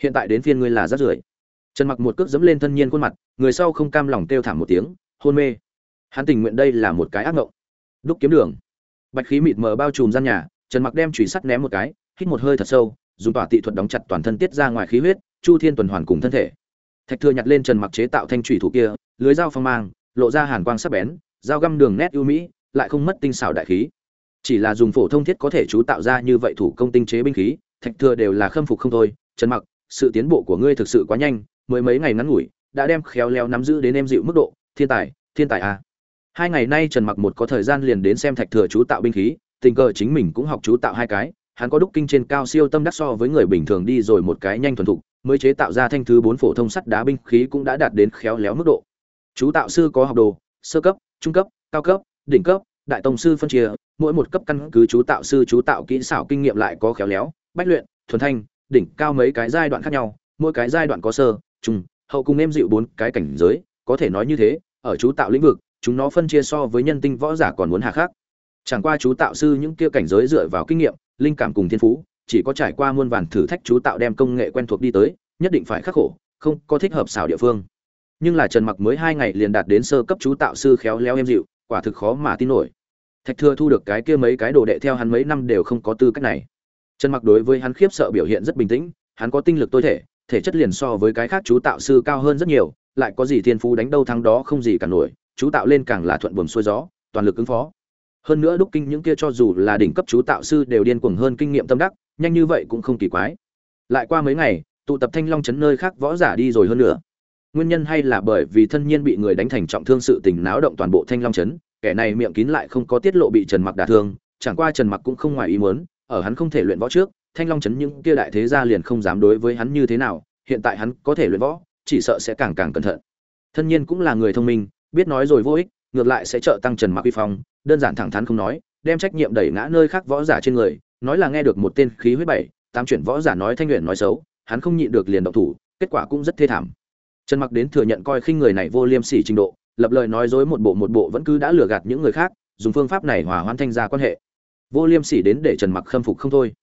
Hiện tại đến phiên ngươi là rác rưởi. Trần mặc một cước dẫm lên thân nhiên khuôn mặt, người sau không cam lòng kêu thảm một tiếng, hôn mê. Hắn tình nguyện đây là một cái ác mộng đúc kiếm đường. Bạch khí mịt mờ bao trùm gian nhà, trần mặc đem chùy sắt ném một cái, hít một hơi thật sâu, dùng tỏa tị thuật đóng chặt toàn thân tiết ra ngoài khí huyết, chu thiên tuần hoàn cùng thân thể. Thạch thừa nhặt lên trần mặc chế tạo thanh thủy thủ kia, lưới dao phong mang, lộ ra hàn quang sắc bén, dao găm đường nét ưu mỹ lại không mất tinh xảo đại khí. Chỉ là dùng phổ thông thiết có thể chú tạo ra như vậy thủ công tinh chế binh khí, thạch thừa đều là khâm phục không thôi. Trần mặc, sự tiến bộ của ngươi thực sự quá nhanh mới mấy ngày ngắn ngủi, đã đem khéo léo nắm giữ đến em dịu mức độ. Thiên tài thiên tài à. Hai ngày nay trần mặc một có thời gian liền đến xem thạch thừa chú tạo binh khí, tình cờ chính mình cũng học chú tạo hai cái. Hắn có đúc kinh trên cao siêu tâm đắc so với người bình thường đi rồi một cái nhanh thuần thục, mới chế tạo ra thanh thứ bốn phổ thông sắt đá binh khí cũng đã đạt đến khéo léo mức độ. Chú tạo sư có học đồ, sơ cấp, trung cấp, cao cấp đỉnh cấp, đại tông sư phân chia, mỗi một cấp căn cứ chú tạo sư chú tạo kỹ xảo kinh nghiệm lại có khéo léo, bách luyện, thuần thanh, đỉnh cao mấy cái giai đoạn khác nhau, mỗi cái giai đoạn có sơ trung hậu cùng em dịu bốn cái cảnh giới, có thể nói như thế, ở chú tạo lĩnh vực, chúng nó phân chia so với nhân tinh võ giả còn muốn hạ khác chẳng qua chú tạo sư những kia cảnh giới dựa vào kinh nghiệm, linh cảm cùng thiên phú, chỉ có trải qua muôn vàn thử thách chú tạo đem công nghệ quen thuộc đi tới, nhất định phải khắc khổ, không có thích hợp xảo địa phương. Nhưng là trần mặc mới hai ngày liền đạt đến sơ cấp chú tạo sư khéo léo em dịu quả thực khó mà tin nổi. Thạch thừa thu được cái kia mấy cái đồ đệ theo hắn mấy năm đều không có tư cách này. Trần mặc đối với hắn khiếp sợ biểu hiện rất bình tĩnh, hắn có tinh lực tôi thể thể chất liền so với cái khác chú tạo sư cao hơn rất nhiều, lại có gì thiên phú đánh đâu thắng đó không gì cả nổi, chú tạo lên càng là thuận buồm xuôi gió, toàn lực ứng phó. Hơn nữa đúc kinh những kia cho dù là đỉnh cấp chú tạo sư đều điên cuồng hơn kinh nghiệm tâm đắc, nhanh như vậy cũng không kỳ quái. Lại qua mấy ngày, tụ tập thanh long chấn nơi khác võ giả đi rồi hơn nữa nguyên nhân hay là bởi vì thân nhiên bị người đánh thành trọng thương sự tình náo động toàn bộ thanh long chấn kẻ này miệng kín lại không có tiết lộ bị trần mặc đả thương, chẳng qua trần mặc cũng không ngoài ý muốn, ở hắn không thể luyện võ trước, thanh long chấn những kia đại thế gia liền không dám đối với hắn như thế nào, hiện tại hắn có thể luyện võ, chỉ sợ sẽ càng càng cẩn thận. Thân nhiên cũng là người thông minh, biết nói rồi vô ích, ngược lại sẽ trợ tăng trần mặc uy phong, đơn giản thẳng thắn không nói, đem trách nhiệm đẩy ngã nơi khác võ giả trên người, nói là nghe được một tên khí huyết bảy, tám chuyển võ giả nói thanh luyện nói xấu, hắn không nhịn được liền động thủ, kết quả cũng rất thê thảm trần mặc đến thừa nhận coi khinh người này vô liêm sỉ trình độ, lập lời nói dối một bộ một bộ vẫn cứ đã lừa gạt những người khác, dùng phương pháp này hòa hoãn thanh ra quan hệ. Vô liêm sỉ đến để trần mặc khâm phục không thôi.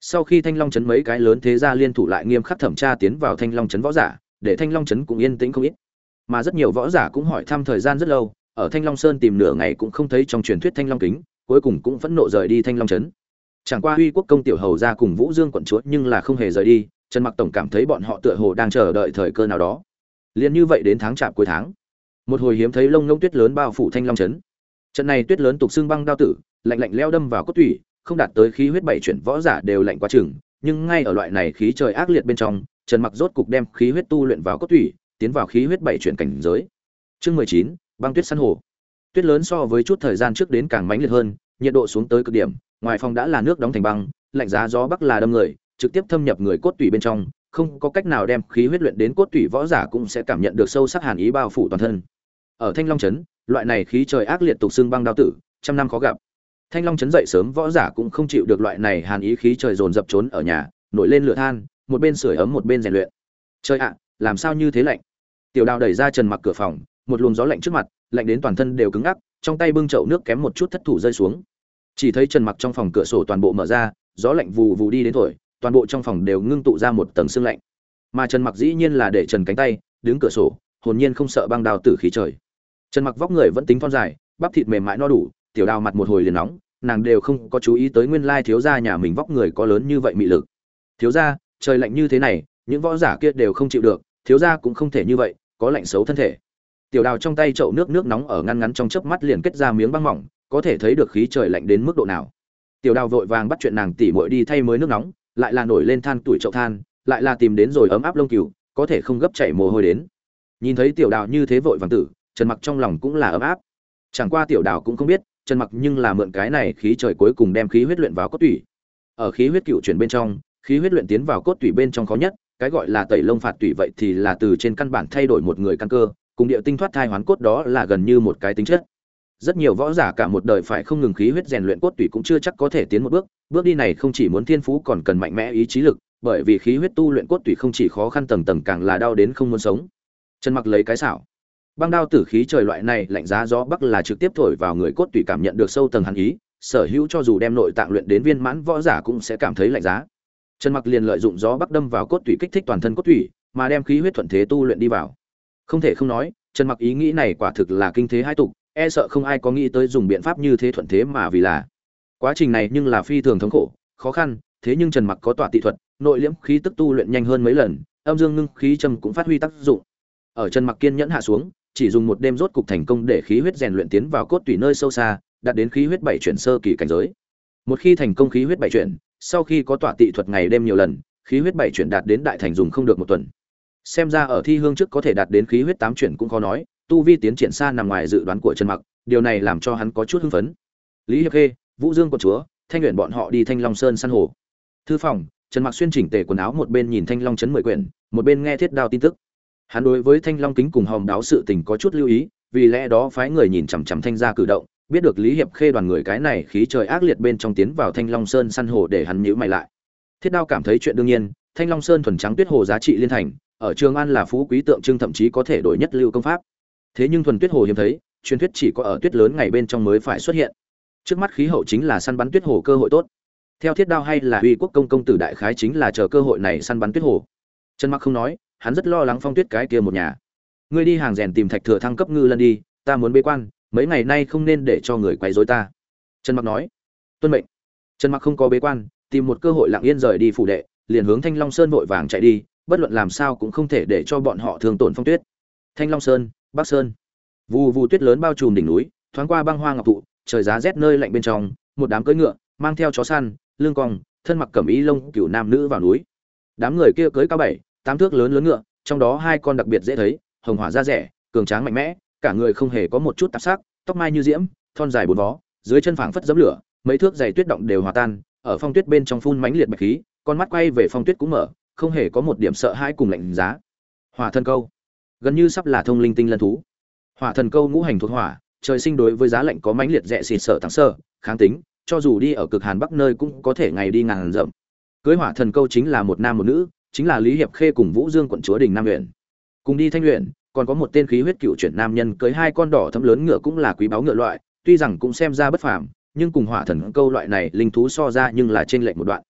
Sau khi thanh long Trấn mấy cái lớn thế gia liên thủ lại nghiêm khắc thẩm tra tiến vào thanh long Trấn võ giả, để thanh long Trấn cũng yên tĩnh không ít. Mà rất nhiều võ giả cũng hỏi thăm thời gian rất lâu, ở thanh long sơn tìm nửa ngày cũng không thấy trong truyền thuyết thanh long kính, cuối cùng cũng phẫn nộ rời đi thanh long Trấn. chẳng qua huy quốc công tiểu hầu ra cùng vũ dương quận chúa nhưng là không hề rời đi, trần mặc tổng cảm thấy bọn họ tựa hồ đang chờ đợi thời cơ nào đó liền như vậy đến tháng chạp cuối tháng, một hồi hiếm thấy lông ngông tuyết lớn bao phủ thanh long trấn. Trận này tuyết lớn tục xương băng đao tử, lạnh lạnh leo đâm vào cốt tủy, không đạt tới khí huyết bảy chuyển võ giả đều lạnh quá chừng, nhưng ngay ở loại này khí trời ác liệt bên trong, trần mặc rốt cục đem khí huyết tu luyện vào cốt tủy, tiến vào khí huyết bảy chuyển cảnh giới. Chương mười chín, băng tuyết săn hồ. Tuyết lớn so với chút thời gian trước đến càng mãnh liệt hơn, nhiệt độ xuống tới cực điểm, ngoài phòng đã là nước đóng thành băng, lạnh giá gió bắc là đâm người, trực tiếp thâm nhập người cốt tủy bên trong không có cách nào đem khí huyết luyện đến cốt tủy võ giả cũng sẽ cảm nhận được sâu sắc hàn ý bao phủ toàn thân. Ở thanh long trấn, loại này khí trời ác liệt tục xương băng đao tử, trăm năm khó gặp. Thanh long trấn dậy sớm võ giả cũng không chịu được loại này hàn ý khí trời dồn dập trốn ở nhà, nổi lên lửa than, một bên sưởi ấm một bên rèn luyện. Trời ạ, làm sao như thế lạnh? Tiểu đào đẩy ra trần mặc cửa phòng, một luồng gió lạnh trước mặt, lạnh đến toàn thân đều cứng ngắc, trong tay bưng chậu nước kém một chút thất thủ rơi xuống. Chỉ thấy trần mặc trong phòng cửa sổ toàn bộ mở ra, gió lạnh vù vù đi đến thổi toàn bộ trong phòng đều ngưng tụ ra một tầng sương lạnh. Mà trần mặc dĩ nhiên là để trần cánh tay, đứng cửa sổ, hồn nhiên không sợ băng đào tử khí trời. Trần mặc vóc người vẫn tính thon dài, bắp thịt mềm mại no đủ, tiểu đào mặt một hồi liền nóng, nàng đều không có chú ý tới nguyên lai thiếu gia nhà mình vóc người có lớn như vậy mị lực. Thiếu gia, trời lạnh như thế này, những võ giả kia đều không chịu được, thiếu gia cũng không thể như vậy, có lạnh xấu thân thể. Tiểu đào trong tay chậu nước nước nóng ở ngăn ngắn trong chớp mắt liền kết ra miếng băng mỏng, có thể thấy được khí trời lạnh đến mức độ nào. Tiểu đào vội vàng bắt chuyện nàng tỉ muội đi thay mới nước nóng lại là nổi lên than tuổi chậu than, lại là tìm đến rồi ấm áp lông cừu, có thể không gấp chảy mồ hôi đến. Nhìn thấy tiểu đào như thế vội vàng tử, trần mặc trong lòng cũng là ấm áp. Chẳng qua tiểu đào cũng không biết, trần mặc nhưng là mượn cái này khí trời cuối cùng đem khí huyết luyện vào cốt tủy. Ở khí huyết cựu chuyển bên trong, khí huyết luyện tiến vào cốt tủy bên trong khó nhất, cái gọi là tẩy lông phạt tủy vậy thì là từ trên căn bản thay đổi một người căn cơ, cùng địa tinh thoát thai hoán cốt đó là gần như một cái tính chất rất nhiều võ giả cả một đời phải không ngừng khí huyết rèn luyện cốt tủy cũng chưa chắc có thể tiến một bước. Bước đi này không chỉ muốn thiên phú còn cần mạnh mẽ ý chí lực, bởi vì khí huyết tu luyện cốt tủy không chỉ khó khăn tầng tầng càng là đau đến không muốn sống. Trần mặc lấy cái xảo. Băng đao tử khí trời loại này, lạnh giá gió bắc là trực tiếp thổi vào người cốt tủy cảm nhận được sâu tầng hàn ý, sở hữu cho dù đem nội tạng luyện đến viên mãn võ giả cũng sẽ cảm thấy lạnh giá. Trần mặc liền lợi dụng gió bắc đâm vào cốt tủy kích thích toàn thân cốt tủy, mà đem khí huyết thuận thế tu luyện đi vào. Không thể không nói, trần mặc ý nghĩ này quả thực là kinh thế hai tục e sợ không ai có nghĩ tới dùng biện pháp như thế thuận thế mà vì là. Quá trình này nhưng là phi thường thống khổ, khó khăn, thế nhưng trần mặc có tọa tị thuật, nội liễm khí tức tu luyện nhanh hơn mấy lần, âm dương ngưng khí châm cũng phát huy tác dụng. Ở trần mặc kiên nhẫn hạ xuống, chỉ dùng một đêm rốt cục thành công để khí huyết rèn luyện tiến vào cốt tủy nơi sâu xa, đạt đến khí huyết bảy chuyển sơ kỳ cảnh giới. Một khi thành công khí huyết bảy chuyển, sau khi có tọa tị thuật ngày đêm nhiều lần, khí huyết bảy chuyển đạt đến đại thành dùng không được một tuần. Xem ra ở thi hương trước có thể đạt đến khí huyết tám chuyển cũng khó nói tu vi tiến triển xa nằm ngoài dự đoán của trần mặc, điều này làm cho hắn có chút hưng phấn. Lý hiệp khê, vũ dương quận chúa, thanh nguyện bọn họ đi thanh long sơn săn hồ. Thư phòng, trần mặc xuyên chỉnh tề quần áo một bên nhìn thanh long chấn mười quyển, một bên nghe thiết đao tin tức. Hắn đối với thanh long kính cùng hòm đáo sự tình có chút lưu ý, vì lẽ đó phái người nhìn chằm chằm thanh gia cử động, biết được lý hiệp khê đoàn người cái này khí trời ác liệt bên trong tiến vào thanh long sơn săn hồ để hắn nhíu mày lại. Thiết đao cảm thấy chuyện đương nhiên, thanh long sơn thuần trắng tuyết hồ giá trị liên thành, ở trường an là phú quý tượng trưng thậm chí có thể đổi nhất lưu công pháp thế nhưng thuần tuyết hồ hiếm thấy, truyền thuyết chỉ có ở tuyết lớn ngày bên trong mới phải xuất hiện. Trước mắt khí hậu chính là săn bắn tuyết hồ cơ hội tốt. Theo thiết đao hay là uy quốc công công tử đại khái chính là chờ cơ hội này săn bắn tuyết hồ. Trần mặc không nói, hắn rất lo lắng phong tuyết cái kia một nhà. Ngươi đi hàng rèn tìm thạch thừa thăng cấp ngư lần đi, ta muốn bế quan, mấy ngày nay không nên để cho người quấy rối ta. Trần mặc nói. Tuân mệnh. Trần mặc không có bế quan, tìm một cơ hội lặng yên rời đi phủ đệ, liền hướng thanh long sơn vội vàng chạy đi, bất luận làm sao cũng không thể để cho bọn họ thường tổn phong tuyết. Thanh long sơn bắc sơn. Vù vù tuyết lớn bao trùm đỉnh núi, thoáng qua băng hoa ngọc thụ, trời giá rét nơi lạnh bên trong, một đám cưỡi ngựa, mang theo chó săn lương cong, thân mặc cẩm y lông cửu nam nữ vào núi. Đám người kia cưỡi cao bảy, tám thước lớn lớn ngựa, trong đó hai con đặc biệt dễ thấy, hồng hỏa da rẻ, cường tráng mạnh mẽ, cả người không hề có một chút tạp sắc, tóc mai như diễm, thon dài bốn vó, dưới chân phảng phất dấm lửa, mấy thước dày tuyết động đều hòa tan, ở phong tuyết bên trong phun mánh liệt bạch khí, con mắt quay về phong tuyết cũng mở, không hề có một điểm sợ hãi cùng lạnh giá. Hỏa thân câu gần như sắp là thông linh tinh lân thú. Hỏa thần câu ngũ hành thuộc hỏa, trời sinh đối với giá lạnh có mãnh liệt rẻ xịt sợ thắng sơ, kháng tính, cho dù đi ở cực hàn bắc nơi cũng có thể ngày đi ngàn rậm cưới hỏa thần câu chính là một nam một nữ, chính là lý hiệp khê cùng vũ dương quận chúa đình nam huyện. Cùng đi thanh luyện còn có một tên khí huyết cựu chuyển nam nhân cưới hai con đỏ thấm lớn ngựa cũng là quý báu ngựa loại, tuy rằng cũng xem ra bất phàm, nhưng cùng hỏa thần câu loại này linh thú so ra nhưng là trên lệnh một đoạn.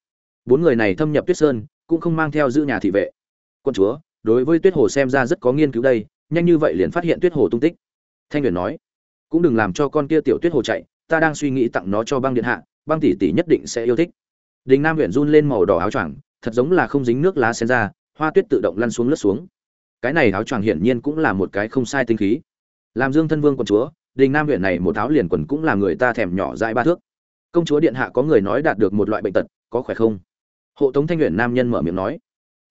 Bốn người này thâm nhập tuyết sơn, cũng không mang theo giữ nhà thị vệ. Quân chúa đối với tuyết hồ xem ra rất có nghiên cứu đây, nhanh như vậy liền phát hiện tuyết hồ tung tích. Thanh huyền nói, cũng đừng làm cho con kia tiểu tuyết hồ chạy, ta đang suy nghĩ tặng nó cho băng điện hạ, băng tỷ tỷ nhất định sẽ yêu thích. Đình nam huyện run lên màu đỏ áo choàng, thật giống là không dính nước lá sen ra, hoa tuyết tự động lăn xuống lướt xuống. Cái này áo choàng hiển nhiên cũng là một cái không sai tinh khí. Làm dương thân vương quần chúa, đình nam huyện này một áo liền quần cũng là người ta thèm nhỏ dãi ba thước. Công chúa điện hạ có người nói đạt được một loại bệnh tật, có khỏe không? Hộ tống thanh huyện nam nhân mở miệng nói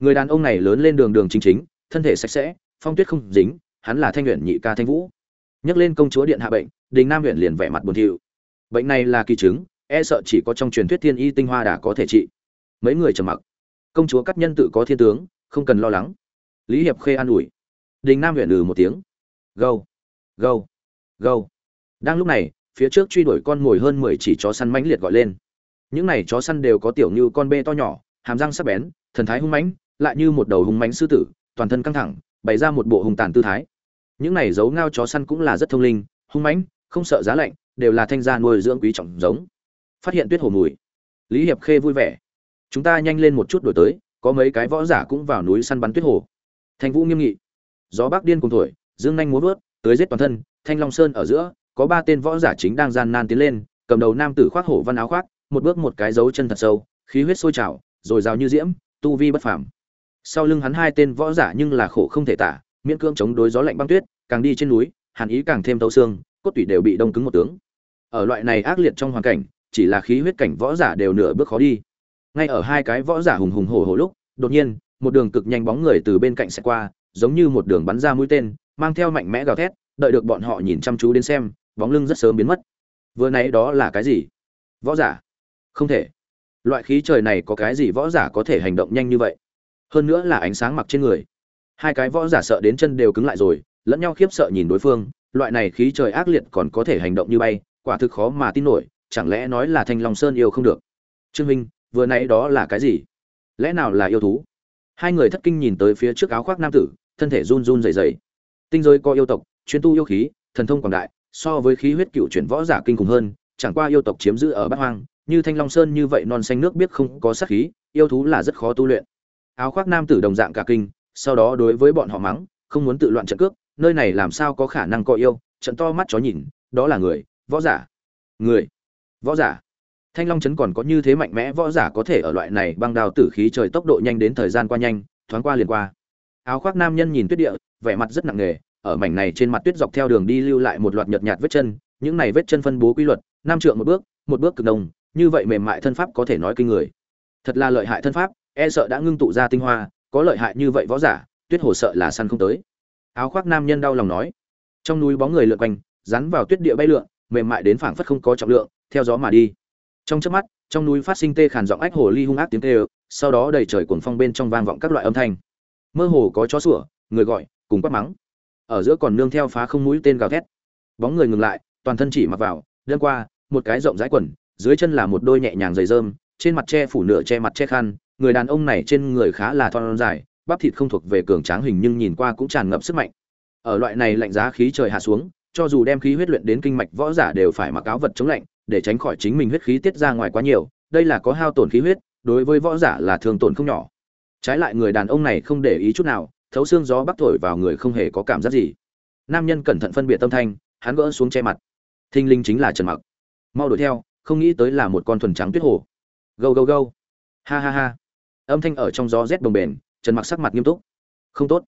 người đàn ông này lớn lên đường đường chính chính, thân thể sạch sẽ, phong tuyết không dính, hắn là thanh huyện nhị ca thanh vũ. Nhắc lên công chúa điện hạ bệnh, đình nam huyện liền vẻ mặt buồn thiu. Bệnh này là kỳ chứng e sợ chỉ có trong truyền thuyết thiên y tinh hoa đã có thể trị. Mấy người trầm mặc. Công chúa cắt nhân tự có thiên tướng, không cần lo lắng. Lý hiệp khê an ủi. Đình nam huyện ừ một tiếng. Gâu. Gâu. Gâu. Đang lúc này, phía trước truy đuổi con ngồi hơn mười chỉ chó săn mãnh liệt gọi lên. Những này chó săn đều có tiểu như con bê to nhỏ, hàm răng sắc bén, thần thái hung mãnh lại như một đầu hung mãnh sư tử, toàn thân căng thẳng, bày ra một bộ hùng tàn tư thái. Những này giấu ngao chó săn cũng là rất thông linh, hung mãnh, không sợ giá lạnh, đều là thanh gia nuôi dưỡng quý trọng giống. Phát hiện tuyết hồ mùi. Lý hiệp khê vui vẻ. Chúng ta nhanh lên một chút đổi tới, có mấy cái võ giả cũng vào núi săn bắn tuyết hồ. Thanh vũ nghiêm nghị. Gió bắc điên cùng thổi, dương nhanh muốn vớt tới giết toàn thân, thanh long sơn ở giữa, có ba tên võ giả chính đang gian nan tiến lên, cầm đầu nam tử khoác hổ văn áo khoác, một bước một cái dấu chân thật sâu, khí huyết sôi trào, rồi rào như diễm, tu vi bất phàm sau lưng hắn hai tên võ giả nhưng là khổ không thể tả, miễn cưỡng chống đối gió lạnh băng tuyết, càng đi trên núi, hàn ý càng thêm tấu xương, cốt tủy đều bị đông cứng một tướng. Ở loại này ác liệt trong hoàn cảnh, chỉ là khí huyết cảnh võ giả đều nửa bước khó đi. Ngay ở hai cái võ giả hùng hùng hổ hổ lúc, đột nhiên, một đường cực nhanh bóng người từ bên cạnh sẽ qua, giống như một đường bắn ra mũi tên, mang theo mạnh mẽ gào thét, đợi được bọn họ nhìn chăm chú đến xem, bóng lưng rất sớm biến mất. Vừa nãy đó là cái gì? Võ giả? Không thể. Loại khí trời này có cái gì võ giả có thể hành động nhanh như vậy? Hơn nữa là ánh sáng mặc trên người. Hai cái võ giả sợ đến chân đều cứng lại rồi, lẫn nhau khiếp sợ nhìn đối phương, loại này khí trời ác liệt còn có thể hành động như bay, quả thực khó mà tin nổi, chẳng lẽ nói là thanh long sơn yêu không được? Trương minh, vừa nãy đó là cái gì? Lẽ nào là yêu thú? Hai người thất kinh nhìn tới phía trước áo khoác nam tử, thân thể run run dày dày tinh giới có yêu tộc, chuyên tu yêu khí, thần thông quảng đại, so với khí huyết cựu chuyển võ giả kinh khủng hơn, chẳng qua yêu tộc chiếm giữ ở bát hoang, như thanh long sơn như vậy non xanh nước biết không có sát khí, yêu thú là rất khó tu luyện áo khoác nam tử đồng dạng cả kinh, sau đó đối với bọn họ mắng, không muốn tự loạn trận cước, nơi này làm sao có khả năng có yêu, trận to mắt chó nhìn, đó là người, võ giả. Người, võ giả. Thanh long trấn còn có như thế mạnh mẽ võ giả có thể ở loại này băng đào tử khí trời tốc độ nhanh đến thời gian qua nhanh, thoáng qua liền qua. Áo khoác nam nhân nhìn tuyết địa, vẻ mặt rất nặng nề, ở mảnh này trên mặt tuyết dọc theo đường đi lưu lại một loạt nhợt nhạt vết chân, những này vết chân phân bố quy luật năm trượng một bước một bước cực đồng như vậy mềm mại thân pháp có thể nói kinh người. Thật là lợi hại thân pháp e sợ đã ngưng tụ ra tinh hoa, có lợi hại như vậy võ giả, tuyết hồ sợ là săn không tới. Áo khoác nam nhân đau lòng nói. Trong núi bóng người lượn quanh, rắn vào tuyết địa bay lượn, mềm mại đến phảng phất không có trọng lượng, theo gió mà đi. Trong chớp mắt, trong núi phát sinh tê khàn giọng ách hồ ly hung ác tiếng kêu, sau đó đầy trời cuồng phong bên trong vang vọng các loại âm thanh. Mơ hồ có chó sủa, người gọi, cùng quát mắng. Ở giữa còn nương theo phá không mũi tên gào thét. Bóng người ngừng lại, toàn thân chỉ mặc vào, đơn qua, một cái rộng rãi quần, dưới chân là một đôi nhẹ nhàng giày rơm, trên mặt che phủ nửa che mặt che khăn người đàn ông này trên người khá là thon dài, bắp thịt không thuộc về cường tráng hình nhưng nhìn qua cũng tràn ngập sức mạnh. Ở loại này lạnh giá khí trời hạ xuống, cho dù đem khí huyết luyện đến kinh mạch võ giả đều phải mặc áo vật chống lạnh, để tránh khỏi chính mình huyết khí tiết ra ngoài quá nhiều, đây là có hao tổn khí huyết, đối với võ giả là thường tổn không nhỏ. Trái lại người đàn ông này không để ý chút nào, thấu xương gió bắc thổi vào người không hề có cảm giác gì. Nam nhân cẩn thận phân biệt tâm thanh, hắn gỡ xuống che mặt. Thinh linh chính là trần mặc. Mau đuổi theo, không nghĩ tới là một con thuần trắng tuyết hồ. Gâu gâu gâu. Ha ha ha âm thanh ở trong gió rét bồng bềnh, trần mặc sắc mặt nghiêm túc. Không tốt.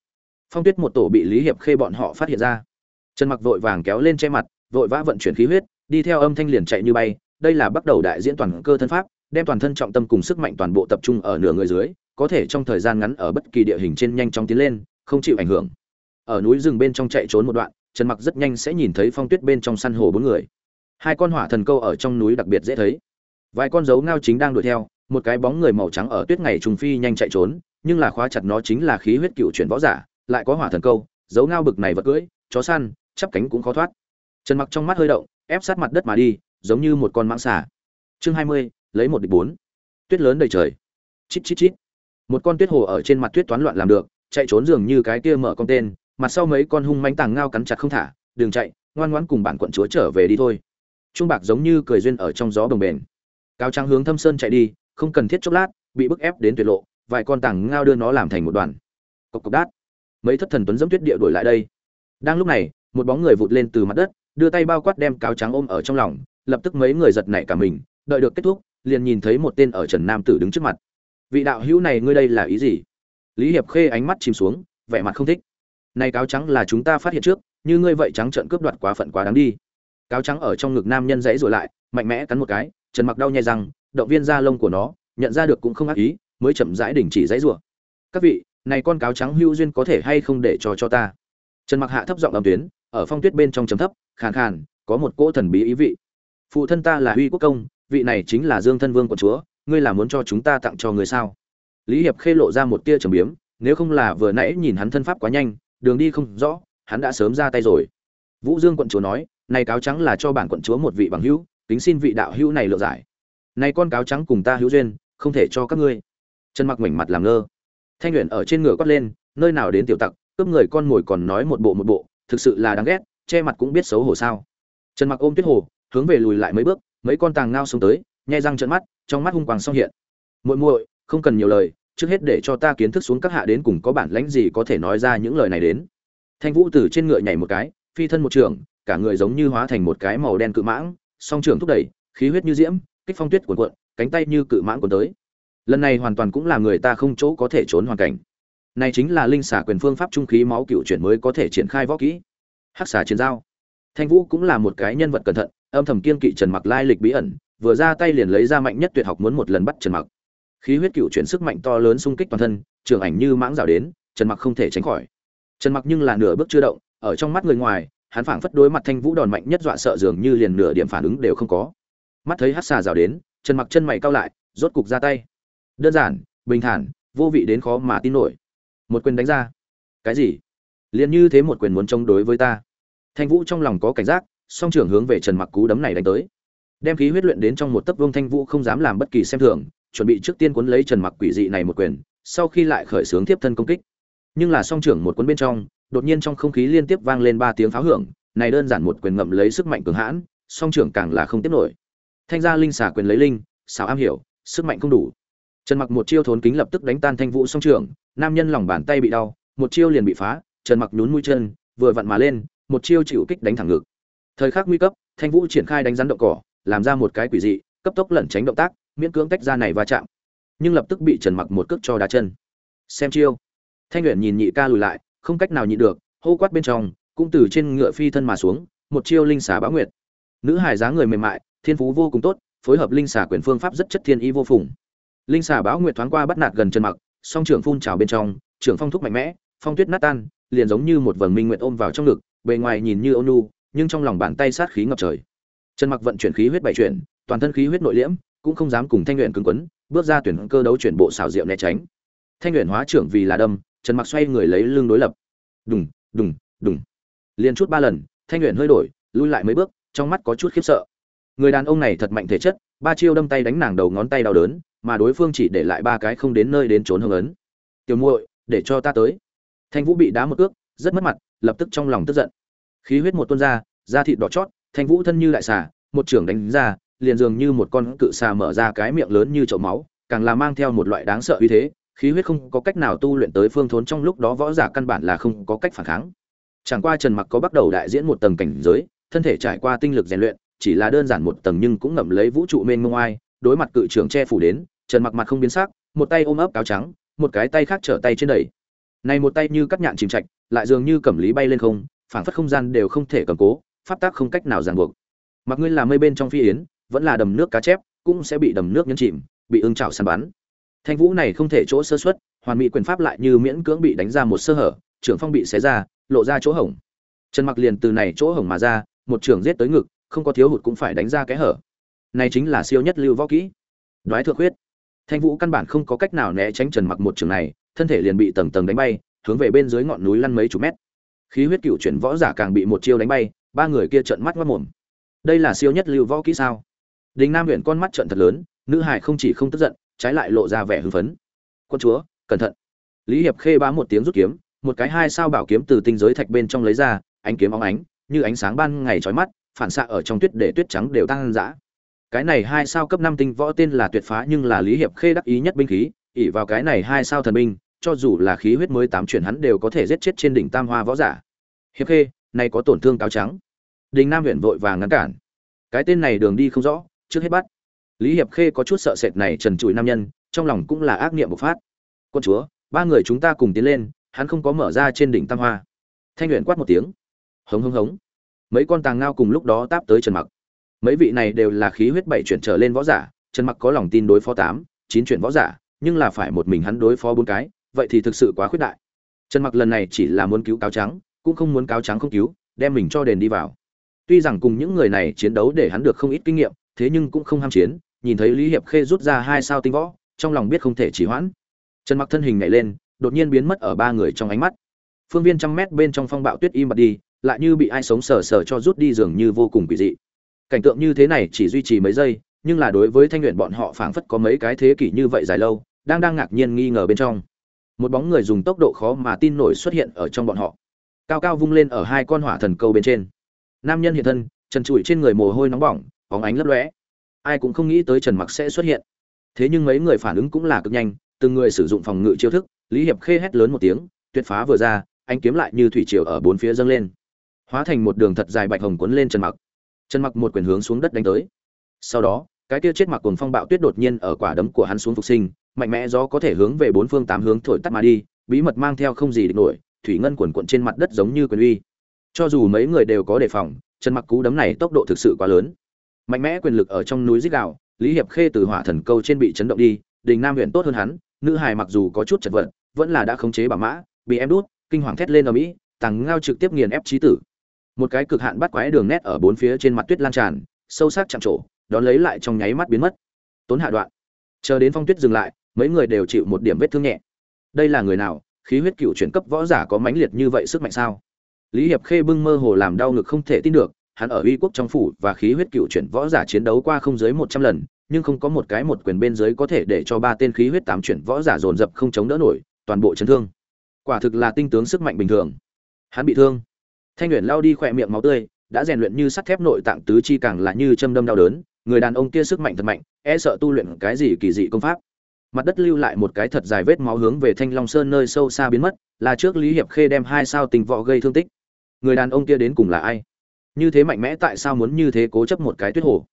Phong tuyết một tổ bị lý hiệp khê bọn họ phát hiện ra. Trần mặc vội vàng kéo lên che mặt, vội vã vận chuyển khí huyết, đi theo âm thanh liền chạy như bay. Đây là bắt đầu đại diễn toàn cơ thân pháp, đem toàn thân trọng tâm cùng sức mạnh toàn bộ tập trung ở nửa người dưới, có thể trong thời gian ngắn ở bất kỳ địa hình trên nhanh chóng tiến lên, không chịu ảnh hưởng. Ở núi rừng bên trong chạy trốn một đoạn, trần mặc rất nhanh sẽ nhìn thấy phong tuyết bên trong săn hồ bốn người. Hai con hỏa thần câu ở trong núi đặc biệt dễ thấy. Vài con dấu ngao chính đang đuổi theo một cái bóng người màu trắng ở tuyết ngày trùng phi nhanh chạy trốn, nhưng là khóa chặt nó chính là khí huyết cựu chuyển võ giả, lại có hỏa thần câu dấu ngao bực này vật cưỡi, chó săn, chắp cánh cũng khó thoát. Trần mặc trong mắt hơi động, ép sát mặt đất mà đi, giống như một con mãng xà. Chương hai mươi, lấy một địch bốn. Tuyết lớn đầy trời. Chít chít chít. Một con tuyết hồ ở trên mặt tuyết toán loạn làm được, chạy trốn dường như cái kia mở con tên, mặt sau mấy con hung manh tàng ngao cắn chặt không thả đừng chạy, ngoan ngoãn cùng bản quận chúa trở về đi thôi. Trung bạc giống như cười duyên ở trong gió bồng bền cao trắng hướng thâm sơn chạy đi không cần thiết chốc lát, bị bức ép đến tuyệt lộ, vài con tảng ngao đưa nó làm thành một đoàn. Cộc cộc đát. Mấy thất thần tuấn dẫm tuyết địa đuổi lại đây. Đang lúc này, một bóng người vụt lên từ mặt đất, đưa tay bao quát đem cáo trắng ôm ở trong lòng, lập tức mấy người giật nảy cả mình, đợi được kết thúc, liền nhìn thấy một tên ở trần nam tử đứng trước mặt. Vị đạo hữu này ngươi đây là ý gì? Lý hiệp khê ánh mắt chìm xuống, vẻ mặt không thích. Này cáo trắng là chúng ta phát hiện trước, như ngươi vậy trắng trợn cướp đoạt quá phận quá đáng đi. Cáo trắng ở trong ngực nam nhân dãy rồi lại, mạnh mẽ cắn một cái, trần mặc đau nhai răng động viên da lông của nó, nhận ra được cũng không ác ý, mới chậm rãi đình chỉ dãy rủa. Các vị, này con cáo trắng hưu duyên có thể hay không để cho cho ta? Trần mặc hạ thấp giọng âm tuyến, ở phong tuyết bên trong chấm thấp, khàn khàn, có một cỗ thần bí ý vị. Phụ thân ta là huy quốc công, vị này chính là dương thân vương của chúa, ngươi là muốn cho chúng ta tặng cho người sao? Lý hiệp khê lộ ra một tia trầm biếm, nếu không là vừa nãy nhìn hắn thân pháp quá nhanh, đường đi không rõ, hắn đã sớm ra tay rồi. Vũ dương quận chúa nói, này cáo trắng là cho bản quận chúa một vị bằng hữu, tính xin vị đạo hữu này lựa giải này con cáo trắng cùng ta hữu duyên, không thể cho các ngươi. Trần mặc mảnh mặt làm ngơ. Thanh luyện ở trên ngựa quát lên, nơi nào đến tiểu tặc, cướp người con mồi còn nói một bộ một bộ, thực sự là đáng ghét, che mặt cũng biết xấu hổ sao. Trần mặc ôm tuyết hồ, hướng về lùi lại mấy bước, mấy con tàng ngao xuống tới nhai răng trợn mắt, trong mắt hung quang song hiện. Muội muội, không cần nhiều lời, trước hết để cho ta kiến thức xuống các hạ đến cùng có bản lãnh gì có thể nói ra những lời này đến. Thanh vũ từ trên ngựa nhảy một cái, phi thân một trường, cả người giống như hóa thành một cái màu đen cự mãng, song trường thúc đẩy, khí huyết như diễm kích phong tuyết cuộn cuộn, cánh tay như cự mãng cuốn tới. Lần này hoàn toàn cũng là người ta không chỗ có thể trốn hoàn cảnh. Này chính là linh xả quyền phương pháp trung khí máu cựu chuyển mới có thể triển khai võ kỹ. Hắc xả chiến giao. Thanh vũ cũng là một cái nhân vật cẩn thận, âm thầm kiên kỵ trần mặc lai lịch bí ẩn, vừa ra tay liền lấy ra mạnh nhất tuyệt học muốn một lần bắt trần mặc. Khí huyết cựu chuyển sức mạnh to lớn xung kích toàn thân, trường ảnh như mãng rào đến, trần mặc không thể tránh khỏi. Trần mặc nhưng là nửa bước chưa động, ở trong mắt người ngoài, hắn phảng phất đối mặt thanh vũ đòn mạnh nhất dọa sợ dường như liền nửa điểm phản ứng đều không có mắt thấy hát xà rào đến, trần mặc chân mày cao lại, rốt cục ra tay. Đơn giản, bình thản, vô vị đến khó mà tin nổi. Một quyền đánh ra. Cái gì? Liền như thế một quyền muốn chống đối với ta. Thanh vũ trong lòng có cảnh giác, song trưởng hướng về trần mặc cú đấm này đánh tới. Đem khí huyết luyện đến trong một tấc vương thanh vũ không dám làm bất kỳ xem thường, chuẩn bị trước tiên cuốn lấy trần mặc quỷ dị này một quyền, sau khi lại khởi xướng tiếp thân công kích. Nhưng là song trưởng một cuốn bên trong, đột nhiên trong không khí liên tiếp vang lên ba tiếng pháo hưởng, này đơn giản một quyền ngậm lấy sức mạnh cường hãn, song trưởng càng là không tiếp nổi thanh gia linh xả quyền lấy linh, xảo am hiểu, sức mạnh không đủ. Trần mặc một chiêu thốn kính lập tức đánh tan thanh vũ song trưởng, nam nhân lòng bàn tay bị đau, một chiêu liền bị phá, trần mặc nhún mũi chân, vừa vặn mà lên, một chiêu chịu kích đánh thẳng ngực. Thời khắc nguy cấp, thanh vũ triển khai đánh rắn động cỏ, làm ra một cái quỷ dị, cấp tốc lẩn tránh động tác, miễn cưỡng tách ra này va chạm. Nhưng lập tức bị trần mặc một cước cho đá chân. Xem chiêu. Thanh nguyện nhìn nhị ca lùi lại, không cách nào nhịn được, hô quát bên trong, cũng từ trên ngựa phi thân mà xuống, một chiêu linh xà bá nguyệt. Nữ hải dáng người mềm mại thiên phú vô cùng tốt, phối hợp linh xà quyền phương pháp rất chất thiên y vô phùng. Linh xà báo nguyệt thoáng qua bắt nạt gần chân mặc, song trưởng phun trào bên trong, trưởng phong thúc mạnh mẽ, phong tuyết nát tan, liền giống như một vầng minh nguyện ôm vào trong ngực, bề ngoài nhìn như ôn nu nhưng trong lòng bàn tay sát khí ngập trời. Chân mặc vận chuyển khí huyết bảy chuyển, toàn thân khí huyết nội liễm, cũng không dám cùng thanh luyện cứng quấn, bước ra tuyển cơ đấu chuyển bộ xảo diệu né tránh. Thanh luyện hóa trưởng vì là đâm trần mặc xoay người lấy lưng đối lập. Đùng đùng đùng. Liền chút ba lần, thanh luyện hơi đổi, lui lại mấy bước, trong mắt có chút khiếp sợ người đàn ông này thật mạnh thể chất, ba chiêu đâm tay đánh nàng đầu ngón tay đau đớn, mà đối phương chỉ để lại ba cái không đến nơi đến trốn hương ấn. Tiểu muội, để cho ta tới. Thanh vũ bị đá một ước rất mất mặt, lập tức trong lòng tức giận. Khí huyết một tuôn ra, da thịt đỏ chót, thanh vũ thân như đại xà, một trưởng đánh ra, liền dường như một con cự xà mở ra cái miệng lớn như chậu máu, càng là mang theo một loại đáng sợ uy thế, khí huyết không có cách nào tu luyện tới phương thốn trong lúc đó võ giả căn bản là không có cách phản kháng. Chẳng qua trần mặc có bắt đầu đại diễn một tầng cảnh giới, thân thể trải qua tinh lực rèn luyện chỉ là đơn giản một tầng nhưng cũng ngậm lấy vũ trụ mênh mông ai đối mặt cự trưởng che phủ đến, trần mặc mặt không biến sắc, một tay ôm ấp áo trắng, một cái tay khác trở tay trên đẩy. Này một tay như cắt nhạn chìm trạch, lại dường như cẩm lý bay lên không, phảng phất không gian đều không thể cầm cố, pháp tác không cách nào ràng buộc. Mặc ngươi là mây bên trong phi yến, vẫn là đầm nước cá chép, cũng sẽ bị đầm nước nhấn chìm, bị ương trào săn bắn. Thanh vũ này không thể chỗ sơ xuất hoàn mỹ quyền pháp lại như miễn cưỡng bị đánh ra một sơ hở, trưởng phong bị xé ra, lộ ra chỗ hổng. Trần mặc liền từ này chỗ hổng mà ra, một trường giết tới ngực không có thiếu hụt cũng phải đánh ra cái hở. Này chính là siêu nhất lưu võ kỹ. Đoái thượng huyết thanh vũ căn bản không có cách nào né tránh trần mặc một trường này, thân thể liền bị tầng tầng đánh bay, hướng về bên dưới ngọn núi lăn mấy chục mét. Khí huyết cựu chuyển võ giả càng bị một chiêu đánh bay, ba người kia trợn mắt mất mồm đây là siêu nhất lưu võ kỹ sao? Đình nam huyện con mắt trợn thật lớn, nữ hải không chỉ không tức giận, trái lại lộ ra vẻ hưng phấn. Quân chúa, cẩn thận. Lý hiệp khê bá một tiếng rút kiếm, một cái hai sao bảo kiếm từ tinh giới thạch bên trong lấy ra, ánh kiếm óng ánh, như ánh sáng ban ngày chói mắt phản xạ ở trong tuyết để tuyết trắng đều tăng dã. Cái này hai sao cấp năm tinh võ tên là tuyệt phá nhưng là lý hiệp khê đắc ý nhất binh khí ỉ vào cái này hai sao thần binh, cho dù là khí huyết mới tám chuyển hắn đều có thể giết chết trên đỉnh tam hoa võ giả. Hiệp khê này có tổn thương cáo trắng. Đình nam huyện vội vàng ngăn cản. Cái tên này đường đi không rõ, trước hết bắt. Lý hiệp khê có chút sợ sệt này trần trụi nam nhân, trong lòng cũng là ác niệm bộc phát. Quân chúa, ba người chúng ta cùng tiến lên, hắn không có mở ra trên đỉnh tam hoa. Thanh luyện quát một tiếng. Hống hống hống mấy con tàng ngao cùng lúc đó táp tới trần mặc. Mấy vị này đều là khí huyết bảy chuyển trở lên võ giả, trần mặc có lòng tin đối phó tám, chín chuyển võ giả, nhưng là phải một mình hắn đối phó bốn cái, vậy thì thực sự quá khuyết đại. Trần mặc lần này chỉ là muốn cứu cáo trắng, cũng không muốn cáo trắng không cứu, đem mình cho đền đi vào. Tuy rằng cùng những người này chiến đấu để hắn được không ít kinh nghiệm, thế nhưng cũng không ham chiến, nhìn thấy lý hiệp khê rút ra hai sao tinh võ, trong lòng biết không thể chỉ hoãn. Trần mặc thân hình nhảy lên, đột nhiên biến mất ở ba người trong ánh mắt. Phương viên trăm mét bên trong phong bạo tuyết im bặt đi lại như bị ai sống sờ sờ cho rút đi dường như vô cùng quỷ dị. Cảnh tượng như thế này chỉ duy trì mấy giây, nhưng là đối với thanh luyện bọn họ phảng phất có mấy cái thế kỷ như vậy dài lâu, đang đang ngạc nhiên nghi ngờ bên trong. Một bóng người dùng tốc độ khó mà tin nổi xuất hiện ở trong bọn họ. Cao cao vung lên ở hai con hỏa thần câu bên trên. Nam nhân hiện thân, trần trụi trên người mồ hôi nóng bỏng, bóng ánh lấp lóe. Ai cũng không nghĩ tới trần mặc sẽ xuất hiện. Thế nhưng mấy người phản ứng cũng là cực nhanh, từng người sử dụng phòng ngự chiêu thức, lý hiệp khê hét lớn một tiếng, tuyệt phá vừa ra anh kiếm lại như thủy triều ở bốn phía dâng lên hóa thành một đường thật dài bạch hồng cuốn lên trần mặc. Trần mặc một quyền hướng xuống đất đánh tới. Sau đó cái kia chết mặc cuồng phong bạo tuyết đột nhiên ở quả đấm của hắn xuống phục sinh mạnh mẽ gió có thể hướng về bốn phương tám hướng thổi tắt mà đi bí mật mang theo không gì địch nổi thủy ngân cuồn cuộn trên mặt đất giống như quyền uy. Cho dù mấy người đều có đề phòng trần mặc cú đấm này tốc độ thực sự quá lớn. Mạnh mẽ quyền lực ở trong núi rít gào, lý hiệp khê từ hỏa thần câu trên bị chấn động đi đình nam huyện tốt hơn hắn nữ hài mặc dù có chút chật vật vẫn là đã khống chế bà mã bị em đút kinh hoàng thét lên ở mỹ tàng ngao trực tiếp nghiền ép chí tử một cái cực hạn bắt quái đường nét ở bốn phía trên mặt tuyết lan tràn, sâu sắc chạm trổ, đón lấy lại trong nháy mắt biến mất. Tốn hạ đoạn. Chờ đến phong tuyết dừng lại, mấy người đều chịu một điểm vết thương nhẹ. Đây là người nào? Khí huyết cựu chuyển cấp võ giả có mãnh liệt như vậy sức mạnh sao? Lý hiệp khê bưng mơ hồ làm đau ngực không thể tin được, hắn ở uy quốc trong phủ và khí huyết cựu chuyển võ giả chiến đấu qua không dưới một trăm lần, nhưng không có một cái một quyền bên dưới có thể để cho ba tên khí huyết tám chuyển võ giả dồn dập không chống đỡ nổi, toàn bộ chấn thương. Quả thực là tinh tướng sức mạnh bình thường. Hắn bị thương thanh luyện lao đi khỏe miệng máu tươi, đã rèn luyện như sắt thép nội tạng tứ chi càng là như châm đâm đau đớn, người đàn ông kia sức mạnh thật mạnh e sợ tu luyện cái gì kỳ dị công pháp. Mặt đất lưu lại một cái thật dài vết máu hướng về thanh long sơn nơi sâu xa biến mất, là trước lý hiệp khê đem hai sao tình võ gây thương tích. Người đàn ông kia đến cùng là ai? Như thế mạnh mẽ tại sao muốn như thế cố chấp một cái tuyết hồ?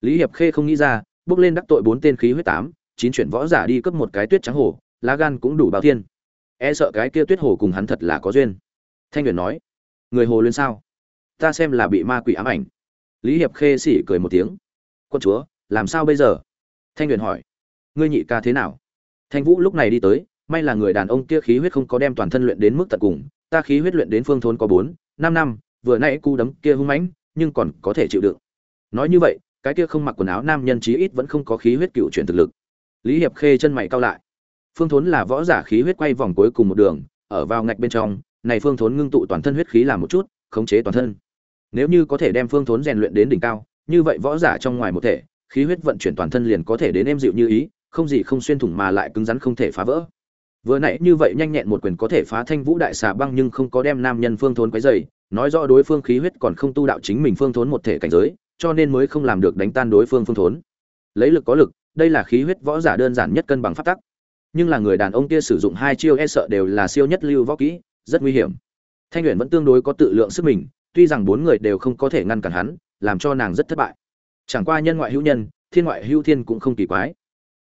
Lý hiệp khê không nghĩ ra, bước lên đắc tội bốn tên khí huyết tám, chín chuyển võ giả đi cướp một cái tuyết trắng hồ, lá gan cũng đủ bao thiên. E sợ cái kia tuyết hồ cùng hắn thật là có duyên. Thanh huyền nói người hồ lên sao? Ta xem là bị ma quỷ ám ảnh. Lý hiệp khê xỉ cười một tiếng. Quân chúa, làm sao bây giờ? Thanh huyền hỏi. Ngươi nhị ca thế nào? Thanh vũ lúc này đi tới, may là người đàn ông kia khí huyết không có đem toàn thân luyện đến mức tận cùng, ta khí huyết luyện đến phương thốn có bốn, năm năm, vừa nãy cu đấm kia hung mãnh, nhưng còn có thể chịu đựng. Nói như vậy, cái kia không mặc quần áo nam nhân chí ít vẫn không có khí huyết cựu chuyển thực lực. Lý hiệp khê chân mày cao lại. Phương thốn là võ giả khí huyết quay vòng cuối cùng một đường, ở vào ngạch bên trong này phương thốn ngưng tụ toàn thân huyết khí làm một chút, khống chế toàn thân. Nếu như có thể đem phương thốn rèn luyện đến đỉnh cao, như vậy võ giả trong ngoài một thể, khí huyết vận chuyển toàn thân liền có thể đến êm dịu như ý, không gì không xuyên thủng mà lại cứng rắn không thể phá vỡ. Vừa nãy như vậy nhanh nhẹn một quyền có thể phá thanh vũ đại xà băng nhưng không có đem nam nhân phương thốn quấy dày nói rõ đối phương khí huyết còn không tu đạo chính mình phương thốn một thể cảnh giới, cho nên mới không làm được đánh tan đối phương phương thốn. Lấy lực có lực, đây là khí huyết võ giả đơn giản nhất cân bằng phát tắc. Nhưng là người đàn ông kia sử dụng hai chiêu e sợ đều là siêu nhất lưu võ kỹ rất nguy hiểm. Thanh luyện vẫn tương đối có tự lượng sức mình tuy rằng bốn người đều không có thể ngăn cản hắn làm cho nàng rất thất bại. Chẳng qua nhân ngoại hữu nhân thiên ngoại hữu thiên cũng không kỳ quái.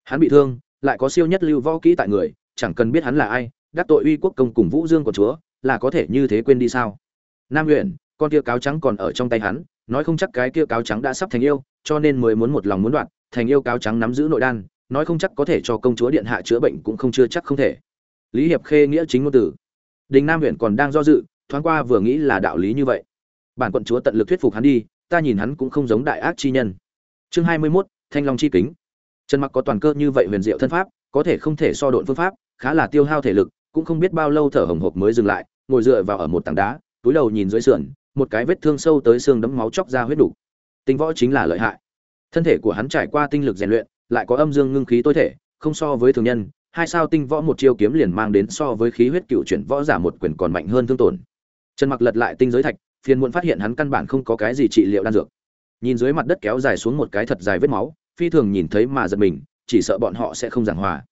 Hắn bị thương lại có siêu nhất lưu võ kỹ tại người chẳng cần biết hắn là ai đắc tội uy quốc công cùng vũ dương của chúa là có thể như thế quên đi sao? Nam luyện, con kia cáo trắng còn ở trong tay hắn nói không chắc cái kia cáo trắng đã sắp thành yêu cho nên mới muốn một lòng muốn đoạn thành yêu cáo trắng nắm giữ nội đan nói không chắc có thể cho công chúa điện hạ chữa bệnh cũng không chưa chắc không thể. Lý hiệp khê nghĩa chính ngôn tử đình nam huyện còn đang do dự thoáng qua vừa nghĩ là đạo lý như vậy. Bản quận chúa tận lực thuyết phục hắn đi ta nhìn hắn cũng không giống đại ác chi nhân. Chương hai mươi 21, thanh long chi kính. Trần mặc có toàn cơ như vậy huyền diệu thân pháp có thể không thể so độn phương pháp khá là tiêu hao thể lực cũng không biết bao lâu thở hồng hộc mới dừng lại ngồi dựa vào ở một tảng đá túi đầu nhìn dưới sườn một cái vết thương sâu tới xương đấm máu chóc ra huyết đủ. Tinh võ chính là lợi hại. Thân thể của hắn trải qua tinh lực rèn luyện lại có âm dương ngưng khí tối thể không so với thường nhân hai sao tinh võ một chiêu kiếm liền mang đến so với khí huyết cựu chuyển võ giả một quyền còn mạnh hơn thương tổn. Trần mặc lật lại tinh giới thạch, phiền muộn phát hiện hắn căn bản không có cái gì trị liệu đan dược. Nhìn dưới mặt đất kéo dài xuống một cái thật dài vết máu, phi thường nhìn thấy mà giật mình, chỉ sợ bọn họ sẽ không giảng hòa.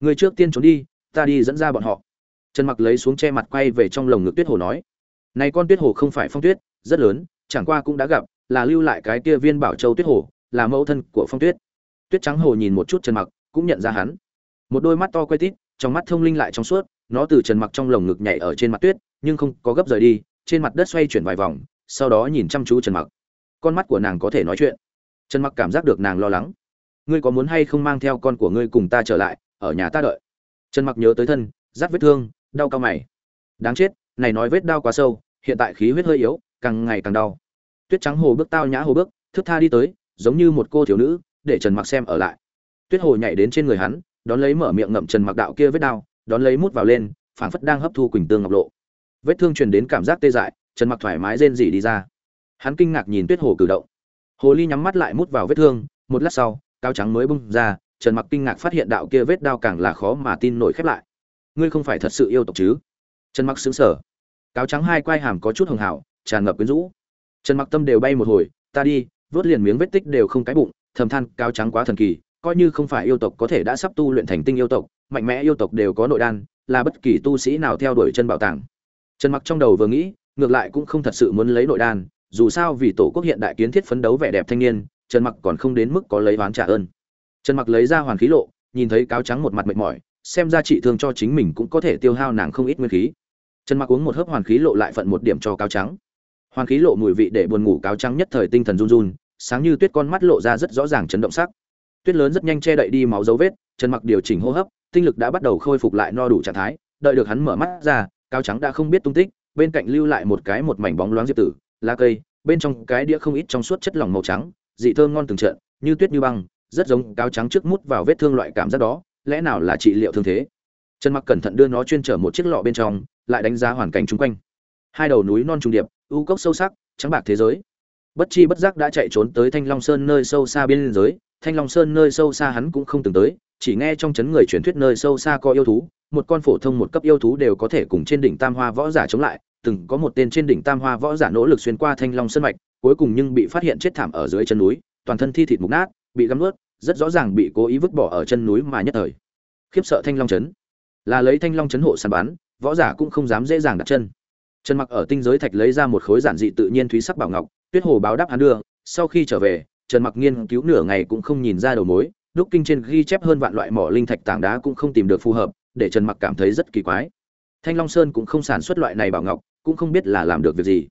Người trước tiên trốn đi, ta đi dẫn ra bọn họ. Trần mặc lấy xuống che mặt quay về trong lồng ngực tuyết hồ nói. Này con tuyết hồ không phải phong tuyết, rất lớn, chẳng qua cũng đã gặp, là lưu lại cái kia viên bảo châu tuyết hồ, là mẫu thân của phong tuyết. Tuyết trắng hồ nhìn một chút trần mặc, cũng nhận ra hắn một đôi mắt to quay tít, trong mắt thông linh lại trong suốt, nó từ trần mặc trong lồng ngực nhảy ở trên mặt tuyết, nhưng không có gấp rời đi, trên mặt đất xoay chuyển vài vòng, sau đó nhìn chăm chú trần mặc. Con mắt của nàng có thể nói chuyện. Trần mặc cảm giác được nàng lo lắng. Ngươi có muốn hay không mang theo con của ngươi cùng ta trở lại, ở nhà ta đợi? Trần mặc nhớ tới thân rát vết thương, đau cao mày. Đáng chết, này nói vết đau quá sâu, hiện tại khí huyết hơi yếu, càng ngày càng đau. Tuyết trắng hồ bước tao nhã hồ bước, thức tha đi tới, giống như một cô thiếu nữ, để trần mặc xem ở lại. Tuyết hồ nhảy đến trên người hắn đón lấy mở miệng ngậm trần mặc đạo kia vết đau đón lấy mút vào lên, phảng phất đang hấp thu quỳnh tương ngọc lộ. Vết thương truyền đến cảm giác tê dại, trần mặc thoải mái rên rỉ đi ra. Hắn kinh ngạc nhìn tuyết hồ cử động. Hồ ly nhắm mắt lại mút vào vết thương, một lát sau cao trắng mới bung ra, trần mặc kinh ngạc phát hiện đạo kia vết đao càng là khó mà tin nổi khép lại. Ngươi không phải thật sự yêu tộc chứ? Trần mặc xứng sở cáo trắng hai quai hàm có chút hồng hảo tràn ngập quyến rũ. Trần mặc tâm đều bay một hồi, ta đi, vớt liền miếng vết tích đều không cái bụng, thầm than cáo trắng quá thần kỳ coi như không phải yêu tộc có thể đã sắp tu luyện thành tinh yêu tộc, mạnh mẽ yêu tộc đều có nội đan, là bất kỳ tu sĩ nào theo đuổi chân bảo tàng. Trần mặc trong đầu vừa nghĩ, ngược lại cũng không thật sự muốn lấy nội đan, dù sao vì tổ quốc hiện đại kiến thiết phấn đấu vẻ đẹp thanh niên, trần mặc còn không đến mức có lấy oán trả ơn. Trần mặc lấy ra hoàn khí lộ, nhìn thấy cáo trắng một mặt mệt mỏi, xem ra trị thương cho chính mình cũng có thể tiêu hao nàng không ít nguyên khí. Trần mặc uống một hớp hoàn khí lộ lại phận một điểm cho cáo trắng. Hoàn khí lộ mùi vị để buồn ngủ cáo trắng nhất thời tinh thần run run, sáng như tuyết con mắt lộ ra rất rõ ràng chấn động sắc tuyết lớn rất nhanh che đậy đi máu dấu vết, trần mặc điều chỉnh hô hấp, tinh lực đã bắt đầu khôi phục lại no đủ trạng thái, đợi được hắn mở mắt ra Cao trắng đã không biết tung tích, bên cạnh lưu lại một cái một mảnh bóng loáng diệp tử, lá cây, bên trong cái đĩa không ít trong suốt chất lỏng màu trắng, dị thơm ngon từng trận như tuyết như băng, rất giống cáo trắng trước mút vào vết thương loại cảm giác đó, lẽ nào là trị liệu thương thế? Trần mặc cẩn thận đưa nó chuyên trở một chiếc lọ bên trong, lại đánh giá hoàn cảnh chung quanh. Hai đầu núi non trùng điệp, u cốc sâu sắc, trắng bạc thế giới. Bất chi bất giác đã chạy trốn tới thanh long sơn nơi sâu xa biên giới thanh long sơn nơi sâu xa hắn cũng không từng tới, chỉ nghe trong chấn người truyền thuyết nơi sâu xa có yêu thú, một con phổ thông một cấp yêu thú đều có thể cùng trên đỉnh tam hoa võ giả chống lại, từng có một tên trên đỉnh tam hoa võ giả nỗ lực xuyên qua thanh long sơn mạch, cuối cùng nhưng bị phát hiện chết thảm ở dưới chân núi, toàn thân thi thịt mục nát, bị găm ướt rất rõ ràng bị cố ý vứt bỏ ở chân núi mà nhất thời. Khiếp sợ thanh long chấn. Là lấy thanh long chấn hộ săn bắn, võ giả cũng không dám dễ dàng đặt chân. Trần mặc ở tinh giới thạch lấy ra một khối giản dị tự nhiên thúy sắc bảo ngọc, tuyết hồ báo đáp hắn đưa, sau khi trở về trần mặc nghiên cứu nửa ngày cũng không nhìn ra đầu mối, đúc kinh trên ghi chép hơn vạn loại mỏ linh thạch tảng đá cũng không tìm được phù hợp, để trần mặc cảm thấy rất kỳ quái. Thanh long sơn cũng không sản xuất loại này bảo ngọc, cũng không biết là làm được việc gì.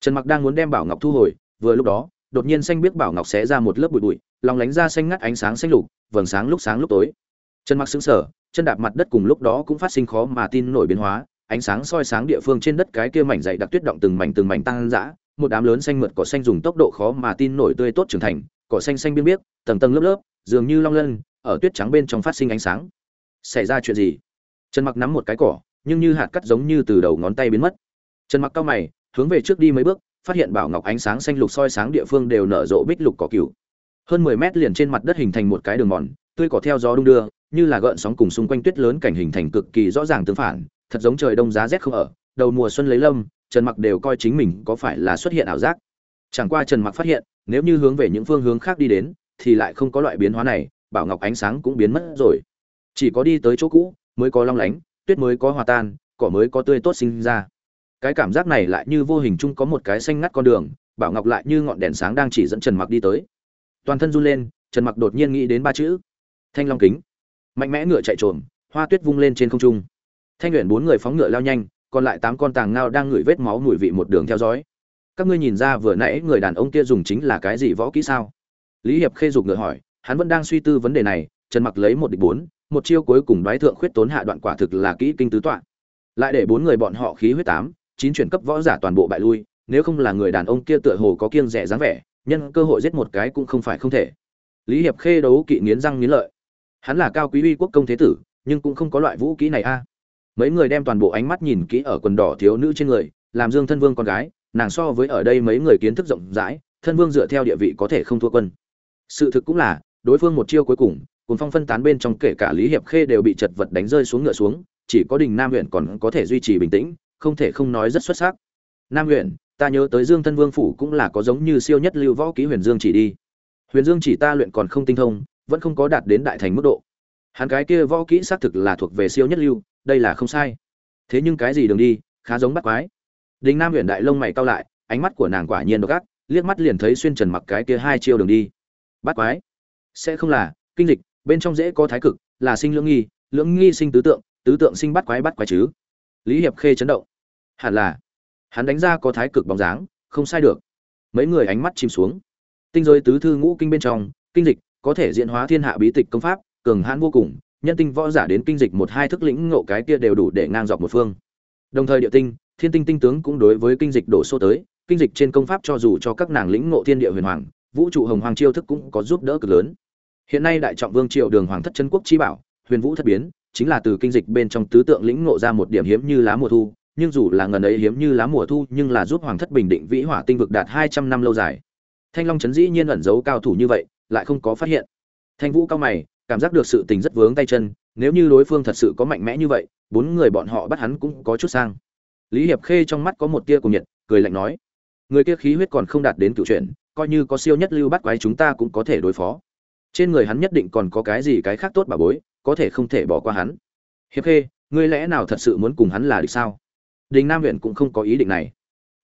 Trần mặc đang muốn đem bảo ngọc thu hồi, vừa lúc đó, đột nhiên xanh biết bảo ngọc xé ra một lớp bụi bụi, lòng lánh ra xanh ngắt ánh sáng xanh lục, vầng sáng lúc sáng lúc tối. Trần mặc sững sờ, chân đạp mặt đất cùng lúc đó cũng phát sinh khó mà tin nổi biến hóa, ánh sáng soi sáng địa phương trên đất cái kia mảnh dày đặc tuyết động từng mảnh từng mảnh tăng dã một đám lớn xanh mượt cỏ xanh dùng tốc độ khó mà tin nổi tươi tốt trưởng thành, cỏ xanh xanh biên biếc, tầng tầng lớp lớp, dường như long lân, ở tuyết trắng bên trong phát sinh ánh sáng. Xảy ra chuyện gì? Trần mặc nắm một cái cỏ, nhưng như hạt cắt giống như từ đầu ngón tay biến mất. Trần mặc cao mày, hướng về trước đi mấy bước, phát hiện bảo ngọc ánh sáng xanh lục soi sáng địa phương đều nở rộ bích lục cỏ cửu hơn 10 mét liền trên mặt đất hình thành một cái đường mòn, tươi cỏ theo gió đung đưa, như là gợn sóng cùng xung quanh tuyết lớn cảnh hình thành cực kỳ rõ ràng tương phản, thật giống trời đông giá rét không ở, đầu mùa xuân lấy lâm trần mặc đều coi chính mình có phải là xuất hiện ảo giác. Chẳng qua trần mặc phát hiện, nếu như hướng về những phương hướng khác đi đến, thì lại không có loại biến hóa này, bảo ngọc ánh sáng cũng biến mất rồi. Chỉ có đi tới chỗ cũ, mới có long lánh, tuyết mới có hòa tan, cỏ mới có tươi tốt sinh ra. Cái cảm giác này lại như vô hình chung có một cái xanh ngắt con đường, bảo ngọc lại như ngọn đèn sáng đang chỉ dẫn trần mặc đi tới. Toàn thân run lên, trần mặc đột nhiên nghĩ đến ba chữ. Thanh long kính. Mạnh mẽ ngựa chạy trồm, hoa tuyết vung lên trên không trung. Thanh luyện bốn người phóng ngựa lao nhanh còn lại tám con tàng ngao đang ngửi vết máu mùi vị một đường theo dõi. Các ngươi nhìn ra vừa nãy người đàn ông kia dùng chính là cái gì võ kỹ sao? Lý hiệp khê dục ngựa hỏi, hắn vẫn đang suy tư vấn đề này, trần mặc lấy một địch bốn, một chiêu cuối cùng đoái thượng khuyết tốn hạ đoạn quả thực là kỹ kinh tứ tọa. Lại để bốn người bọn họ khí huyết tám, chín chuyển cấp võ giả toàn bộ bại lui, nếu không là người đàn ông kia tựa hồ có kiêng rẻ dáng vẻ, nhân cơ hội giết một cái cũng không phải không thể. Lý hiệp khê đấu kỵ nghiến răng nghiến lợi. Hắn là cao quý uy quốc công thế tử, nhưng cũng không có loại vũ kỹ này a mấy người đem toàn bộ ánh mắt nhìn kỹ ở quần đỏ thiếu nữ trên người, làm dương thân vương con gái, nàng so với ở đây mấy người kiến thức rộng rãi, thân vương dựa theo địa vị có thể không thua quân. Sự thực cũng là, đối phương một chiêu cuối cùng, cuốn phong phân tán bên trong kể cả lý hiệp khê đều bị chật vật đánh rơi xuống ngựa xuống, chỉ có đình nam huyện còn có thể duy trì bình tĩnh, không thể không nói rất xuất sắc. Nam huyện ta nhớ tới dương thân vương phủ cũng là có giống như siêu nhất lưu võ ký huyền dương chỉ đi. Huyền dương chỉ ta luyện còn không tinh thông, vẫn không có đạt đến đại thành mức độ. Hắn cái kia võ kỹ xác thực là thuộc về siêu nhất lưu đây là không sai. Thế nhưng cái gì đường đi, khá giống bắt quái. Đình nam huyện đại lông mày cao lại, ánh mắt của nàng quả nhiên độc ác, liếc mắt liền thấy xuyên trần mặc cái kia hai chiêu đường đi. Bắt quái. Sẽ không là, kinh lịch, bên trong dễ có thái cực, là sinh lưỡng nghi lưỡng nghi sinh tứ tượng tứ tượng sinh bắt quái bắt quái chứ. Lý hiệp khê chấn động. Hẳn là, hắn đánh ra có thái cực bóng dáng, không sai được. Mấy người ánh mắt chìm xuống. Tinh giới tứ thư ngũ kinh bên trong, kinh dịch có thể diễn hóa thiên hạ bí tịch công pháp, cường hãn vô cùng nhân tinh võ giả đến kinh dịch một hai thức lĩnh ngộ cái kia đều đủ để ngang dọc một phương. Đồng thời địa tinh, thiên tinh tinh tướng cũng đối với kinh dịch đổ số tới, kinh dịch trên công pháp cho dù cho các nàng lĩnh ngộ thiên địa huyền hoàng, vũ trụ hồng hoàng chiêu thức cũng có giúp đỡ cực lớn. Hiện nay đại trọng vương triệu đường hoàng thất chân quốc chi bảo, huyền vũ thất biến, chính là từ kinh dịch bên trong tứ tượng lĩnh ngộ ra một điểm hiếm như lá mùa thu, nhưng dù là ngần ấy hiếm như lá mùa thu, nhưng là giúp hoàng thất bình định vĩ hỏa tinh vực đạt hai trăm năm lâu dài. Thanh long chấn dĩ nhiên ẩn giấu cao thủ như vậy, lại không có phát hiện. Thanh vũ cao mày cảm giác được sự tình rất vướng tay chân, nếu như đối phương thật sự có mạnh mẽ như vậy, bốn người bọn họ bắt hắn cũng có chút sang. Lý hiệp khê trong mắt có một tia cùng nhiệt, cười lạnh nói, người kia khí huyết còn không đạt đến cựu chuyện coi như có siêu nhất lưu bắt quái chúng ta cũng có thể đối phó. Trên người hắn nhất định còn có cái gì cái khác tốt bà bối, có thể không thể bỏ qua hắn. Hiệp khê, ngươi lẽ nào thật sự muốn cùng hắn là được sao? Đình nam huyện cũng không có ý định này.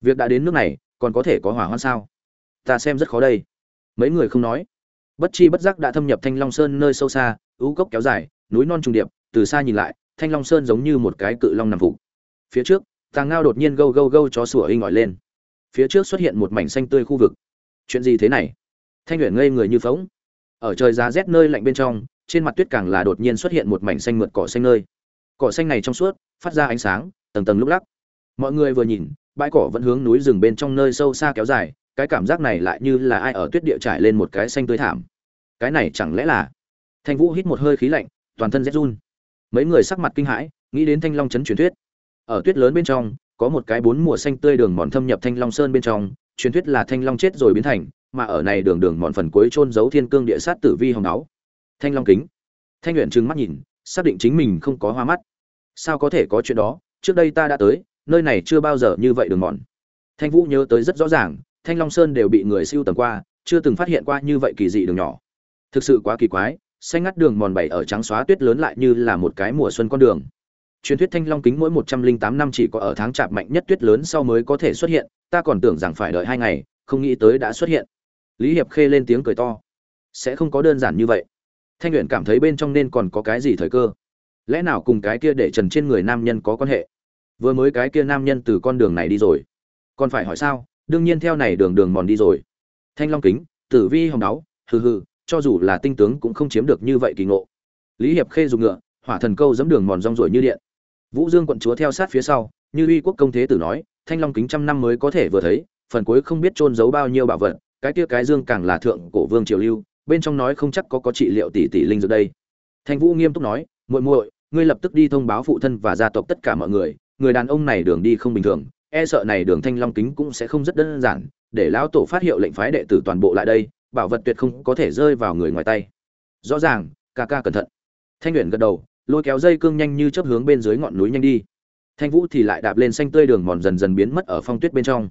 Việc đã đến nước này, còn có thể có hỏa hoạn sao? Ta xem rất khó đây. Mấy người không nói bất chi bất giác đã thâm nhập thanh long sơn nơi sâu xa ú cốc kéo dài, núi non trùng điệp, từ xa nhìn lại, thanh long sơn giống như một cái cự long nằm phục. Phía trước, tàng ngao đột nhiên gâu gâu gâu cho sủa inh ngỏi lên. Phía trước xuất hiện một mảnh xanh tươi khu vực. Chuyện gì thế này? Thanh luyện ngây người như phóng ở trời giá rét nơi lạnh bên trong, trên mặt tuyết càng là đột nhiên xuất hiện một mảnh xanh mượt cỏ xanh nơi. Cỏ xanh này trong suốt, phát ra ánh sáng, tầng tầng lúc lắc. Mọi người vừa nhìn, bãi cỏ vẫn hướng núi rừng bên trong nơi sâu xa kéo dài cái cảm giác này lại như là ai ở tuyết địa trải lên một cái xanh tươi thảm. Cái này chẳng lẽ là thanh vũ hít một hơi khí lạnh, toàn thân rét run. Mấy người sắc mặt kinh hãi, nghĩ đến thanh long chấn truyền thuyết. Ở tuyết lớn bên trong, có một cái bốn mùa xanh tươi đường mòn thâm nhập thanh long sơn bên trong, truyền thuyết là thanh long chết rồi biến thành, mà ở này đường đường mòn phần cuối chôn giấu thiên cương địa sát tử vi hồng áo. Thanh long kính. Thanh luyện trừng mắt nhìn, xác định chính mình không có hoa mắt. Sao có thể có chuyện đó? Trước đây ta đã tới, nơi này chưa bao giờ như vậy đường mòn. Thanh vũ nhớ tới rất rõ ràng thanh long sơn đều bị người siêu tầm qua, chưa từng phát hiện qua như vậy kỳ dị đường nhỏ. Thực sự quá kỳ quái, xanh ngắt đường mòn bảy ở trắng xóa tuyết lớn lại như là một cái mùa xuân con đường. Truyền thuyết thanh long kính mỗi một trăm linh tám năm chỉ có ở tháng chạp mạnh nhất tuyết lớn sau mới có thể xuất hiện, ta còn tưởng rằng phải đợi hai ngày, không nghĩ tới đã xuất hiện. Lý hiệp khê lên tiếng cười to. Sẽ không có đơn giản như vậy. Thanh luyện cảm thấy bên trong nên còn có cái gì thời cơ? Lẽ nào cùng cái kia để trần trên người nam nhân có quan hệ? Vừa mới cái kia nam nhân từ con đường này đi rồi. Còn phải hỏi sao? Đương nhiên theo này đường đường mòn đi rồi. Thanh long kính, tử vi hồng đáo, hừ hừ, cho dù là tinh tướng cũng không chiếm được như vậy kỳ ngộ. Lý hiệp khê dùng ngựa, hỏa thần câu dẫm đường mòn rong ruổi như điện. Vũ dương quận chúa theo sát phía sau, như uy quốc công thế tử nói, thanh long kính trăm năm mới có thể vừa thấy, phần cuối không biết trôn giấu bao nhiêu bảo vật, cái kia cái dương càng là thượng cổ vương triều lưu, bên trong nói không chắc có có trị liệu tỷ tỷ linh dược đây. Thanh vũ nghiêm túc nói, muội muội, ngươi lập tức đi thông báo phụ thân và gia tộc tất cả mọi người người đàn ông này đường đi không bình thường e sợ này đường thanh long kính cũng sẽ không rất đơn giản, để lão tổ phát hiệu lệnh phái đệ tử toàn bộ lại đây, bảo vật tuyệt không có thể rơi vào người ngoài tay. Rõ ràng, ca ca cẩn thận. Thanh luyện gật đầu, lôi kéo dây cương nhanh như chớp hướng bên dưới ngọn núi nhanh đi. Thanh vũ thì lại đạp lên xanh tươi đường mòn dần dần biến mất ở phong tuyết bên trong.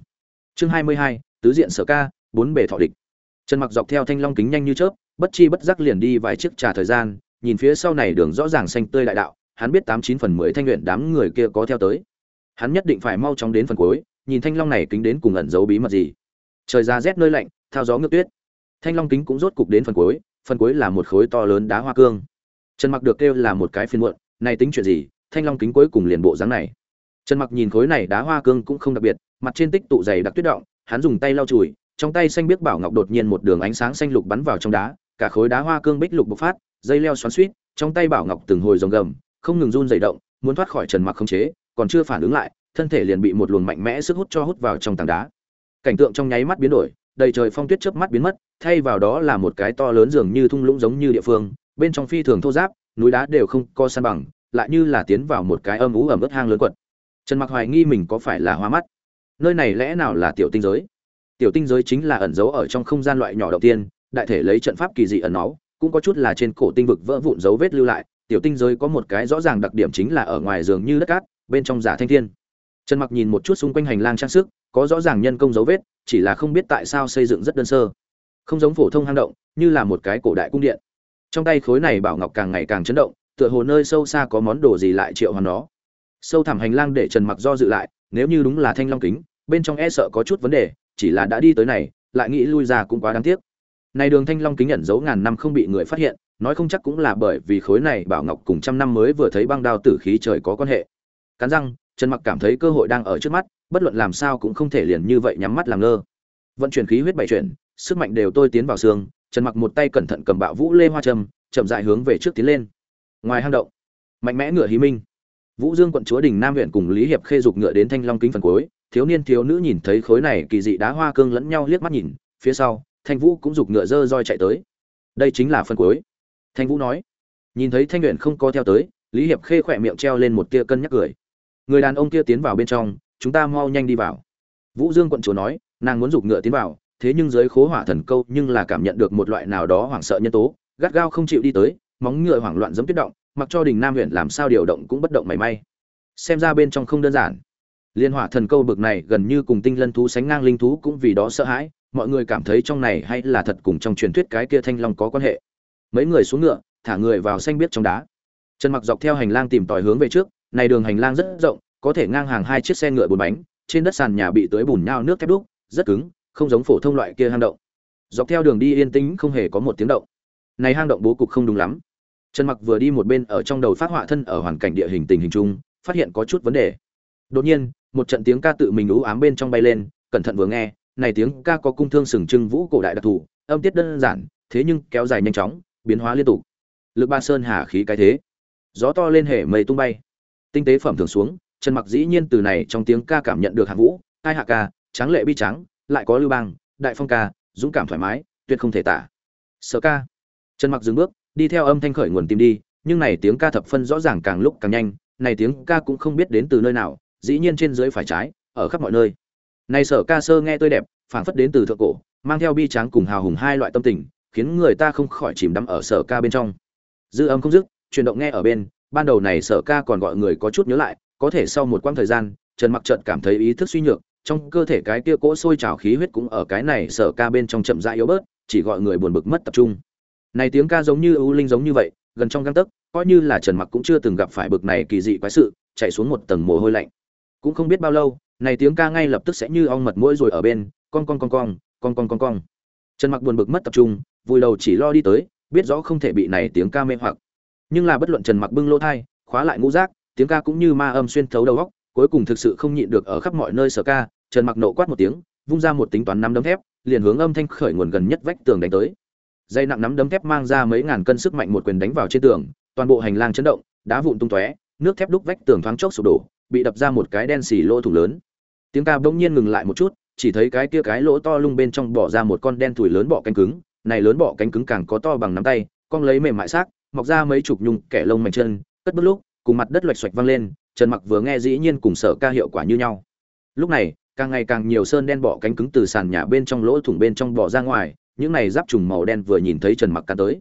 Chương hai mươi hai, tứ diện sở ca, bốn bề thọ địch. Trần mặc dọc theo thanh long kính nhanh như chớp, bất chi bất giác liền đi vài chiếc trà thời gian, nhìn phía sau này đường rõ ràng xanh tươi đại đạo, hắn biết tám chín phần mười thanh luyện đám người kia có theo tới hắn nhất định phải mau chóng đến phần cuối, nhìn thanh long này kính đến cùng ẩn giấu bí mật gì. Trời ra rét nơi lạnh, thao gió ngược tuyết. Thanh long kính cũng rốt cục đến phần cuối phần cuối là một khối to lớn đá hoa cương. Trần mặc được kêu là một cái phiên muộn, này tính chuyện gì, thanh long kính cuối cùng liền bộ dáng này. Trần mặc nhìn khối này đá hoa cương cũng không đặc biệt, mặt trên tích tụ dày đặc tuyết động, hắn dùng tay lau chùi, trong tay xanh biếc bảo ngọc đột nhiên một đường ánh sáng xanh lục bắn vào trong đá, cả khối đá hoa cương bích lục bộc phát, dây leo xoắn suýt trong tay bảo ngọc từng hồi rồng gầm, không ngừng run dày động, muốn thoát khỏi trần mặc không chế còn chưa phản ứng lại, thân thể liền bị một luồng mạnh mẽ sức hút cho hút vào trong tảng đá. Cảnh tượng trong nháy mắt biến đổi, đầy trời phong tuyết chớp mắt biến mất, thay vào đó là một cái to lớn dường như thung lũng giống như địa phương, bên trong phi thường thô giáp núi đá đều không co san bằng, lại như là tiến vào một cái âm ú ẩm ướt hang lớn quật. Trần mặc hoài nghi mình có phải là hoa mắt? Nơi này lẽ nào là tiểu tinh giới? Tiểu tinh giới chính là ẩn giấu ở trong không gian loại nhỏ đầu tiên, đại thể lấy trận pháp kỳ dị ẩn náu, cũng có chút là trên cổ tinh vực vỡ vụn dấu vết lưu lại. Tiểu tinh giới có một cái rõ ràng đặc điểm chính là ở ngoài giường như đất cát bên trong giả thanh thiên. Trần mặc nhìn một chút xung quanh hành lang trang sức, có rõ ràng nhân công dấu vết, chỉ là không biết tại sao xây dựng rất đơn sơ. Không giống phổ thông hang động, như là một cái cổ đại cung điện. Trong tay khối này bảo ngọc càng ngày càng chấn động, tựa hồ nơi sâu xa có món đồ gì lại triệu hoàn nó. Sâu thẳm hành lang để trần mặc do dự lại, nếu như đúng là thanh long kính, bên trong e sợ có chút vấn đề, chỉ là đã đi tới này, lại nghĩ lui ra cũng quá đáng tiếc. Này đường thanh long kính nhận dấu ngàn năm không bị người phát hiện, nói không chắc cũng là bởi vì khối này bảo ngọc cùng trăm năm mới vừa thấy băng đao tử khí trời có quan hệ cắn răng, trần mặc cảm thấy cơ hội đang ở trước mắt, bất luận làm sao cũng không thể liền như vậy nhắm mắt làm ngơ. Vận chuyển khí huyết bảy chuyển, sức mạnh đều tôi tiến vào xương, trần mặc một tay cẩn thận cầm bạo vũ lê hoa trầm chậm dại hướng về trước tiến lên. Ngoài hang động, mạnh mẽ ngựa hí minh. Vũ dương quận chúa đình nam huyện cùng lý hiệp khê dục ngựa đến thanh long kính phần cuối, thiếu niên thiếu nữ nhìn thấy khối này kỳ dị đá hoa cương lẫn nhau liếc mắt nhìn, phía sau, thanh vũ cũng dục ngựa dơ roi chạy tới. Đây chính là phần cuối. Thanh vũ nói. Nhìn thấy thanh luyện không có theo tới, lý hiệp khê khỏe miệng treo lên một tia cân nhắc cười người đàn ông kia tiến vào bên trong, chúng ta mau nhanh đi vào. Vũ dương quận chúa nói, nàng muốn giục ngựa tiến vào, thế nhưng dưới khố hỏa thần câu nhưng là cảm nhận được một loại nào đó hoảng sợ nhân tố, gắt gao không chịu đi tới, móng ngựa hoảng loạn giấm tuyết động, mặc cho đình nam huyện làm sao điều động cũng bất động mảy may. Xem ra bên trong không đơn giản. Liên hỏa thần câu bực này gần như cùng tinh lân thú sánh ngang linh thú cũng vì đó sợ hãi, mọi người cảm thấy trong này hay là thật cùng trong truyền thuyết cái kia thanh long có quan hệ. Mấy người xuống ngựa, thả người vào xanh biết trong đá. Trần mặc dọc theo hành lang tìm tòi hướng về trước này đường hành lang rất rộng, có thể ngang hàng hai chiếc xe ngựa bốn bánh, trên đất sàn nhà bị tưới bùn nhau nước thép đúc, rất cứng, không giống phổ thông loại kia hang động. Dọc theo đường đi yên tĩnh, không hề có một tiếng động. Này hang động bố cục không đúng lắm. Trần mặc vừa đi một bên ở trong đầu phát họa thân ở hoàn cảnh địa hình tình hình chung, phát hiện có chút vấn đề. Đột nhiên, một trận tiếng ca tự mình ú ám bên trong bay lên, cẩn thận vừa nghe, này tiếng ca có cung thương sừng trưng vũ cổ đại đặc thù, âm tiết đơn giản, thế nhưng kéo dài nhanh chóng, biến hóa liên tục. Lực ba sơn hà khí cái thế. Gió to lên hệ mây tung bay tinh tế phẩm thường xuống, trần mặc dĩ nhiên từ này trong tiếng ca cảm nhận được hạng vũ, hai hạ ca, tráng lệ bi trắng lại có lưu bang, đại phong ca, dũng cảm thoải mái, tuyệt không thể tả. Sợ ca. Trần mặc dừng bước, đi theo âm thanh khởi nguồn tìm đi, nhưng này tiếng ca thập phân rõ ràng càng lúc càng nhanh, này tiếng ca cũng không biết đến từ nơi nào, dĩ nhiên trên dưới phải trái, ở khắp mọi nơi. Này sở ca sơ nghe tươi đẹp, phảng phất đến từ thượng cổ, mang theo bi tráng cùng hào hùng hai loại tâm tình, khiến người ta không khỏi chìm đắm ở sở ca bên trong. Dư âm không dứt, chuyển động nghe ở bên ban đầu này sở ca còn gọi người có chút nhớ lại, có thể sau một quãng thời gian, trần mặc trận cảm thấy ý thức suy nhược, trong cơ thể cái kia cỗ sôi trào khí huyết cũng ở cái này sở ca bên trong chậm rãi yếu bớt, chỉ gọi người buồn bực mất tập trung. Này tiếng ca giống như ưu linh giống như vậy, gần trong găng tấc, coi như là trần mặc cũng chưa từng gặp phải bực này kỳ dị quái sự, chạy xuống một tầng mồ hôi lạnh. Cũng không biết bao lâu, này tiếng ca ngay lập tức sẽ như ong mật mũi rồi ở bên con con con con con con con con trần mặc buồn bực mất tập trung, vùi đầu chỉ lo đi tới, biết rõ không thể bị này tiếng ca mê hoặc nhưng là bất luận trần mặc bưng lỗ thai, khóa lại ngũ giác, tiếng ca cũng như ma âm xuyên thấu đầu góc cuối cùng thực sự không nhịn được ở khắp mọi nơi sở ca, trần mặc nộ quát một tiếng, vung ra một tính toán nắm đấm thép, liền hướng âm thanh khởi nguồn gần nhất vách tường đánh tới. Dây nặng nắm đấm thép mang ra mấy ngàn cân sức mạnh một quyền đánh vào trên tường, toàn bộ hành lang chấn động, đá vụn tung tóe, nước thép đúc vách tường thoáng chốc sụp đổ, bị đập ra một cái đen xì lỗ thủng lớn. Tiếng ca bỗng nhiên ngừng lại một chút, chỉ thấy cái kia cái lỗ to lung bên trong bỏ ra một con đen thủi lớn bọ cánh cứng, này lớn bọ cánh cứng càng có to bằng nắm tay, con lấy mềm mại xác mọc ra mấy chục nhung kẻ lông mảnh chân, cất bước lúc, cùng mặt đất loạch xoạch văng lên, trần mặc vừa nghe dĩ nhiên cùng sở ca hiệu quả như nhau. Lúc này, càng ngày càng nhiều sơn đen bọ cánh cứng từ sàn nhà bên trong lỗ thủng bên trong bỏ ra ngoài, những này giáp trùng màu đen vừa nhìn thấy trần mặc ca tới.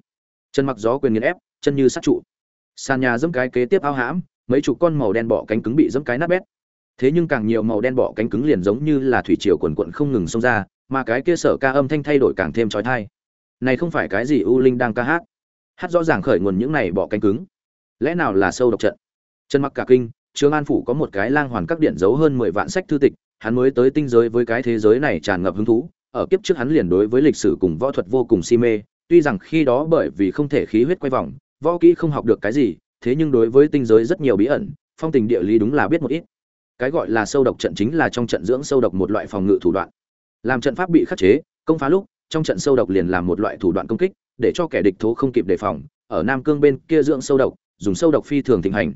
Trần mặc gió quyền nghiền ép, chân như sát trụ. Sàn nhà dẫm cái kế tiếp ao hãm, mấy chục con màu đen bọ cánh cứng bị dẫm cái nát bét. Thế nhưng càng nhiều màu đen bọ cánh cứng liền giống như là thủy triều quần quận không ngừng xông ra, mà cái kia sở ca âm thanh thay đổi càng thêm trói thai này không phải cái gì u linh đang ca hát hát rõ ràng khởi nguồn những này bỏ cánh cứng. Lẽ nào là sâu độc trận? Trần mặc cả kinh, trương an phủ có một cái lang hoàn các điện giấu hơn mười vạn sách thư tịch, hắn mới tới tinh giới với cái thế giới này tràn ngập hứng thú, ở kiếp trước hắn liền đối với lịch sử cùng võ thuật vô cùng si mê, tuy rằng khi đó bởi vì không thể khí huyết quay vòng, võ kỹ không học được cái gì, thế nhưng đối với tinh giới rất nhiều bí ẩn, phong tình địa lý đúng là biết một ít. Cái gọi là sâu độc trận chính là trong trận dưỡng sâu độc một loại phòng ngự thủ đoạn. Làm trận pháp bị khắc chế, công phá lúc, trong trận sâu độc liền làm một loại thủ đoạn công kích để cho kẻ địch thố không kịp đề phòng, ở nam cương bên kia dưỡng sâu độc, dùng sâu độc phi thường thịnh hành.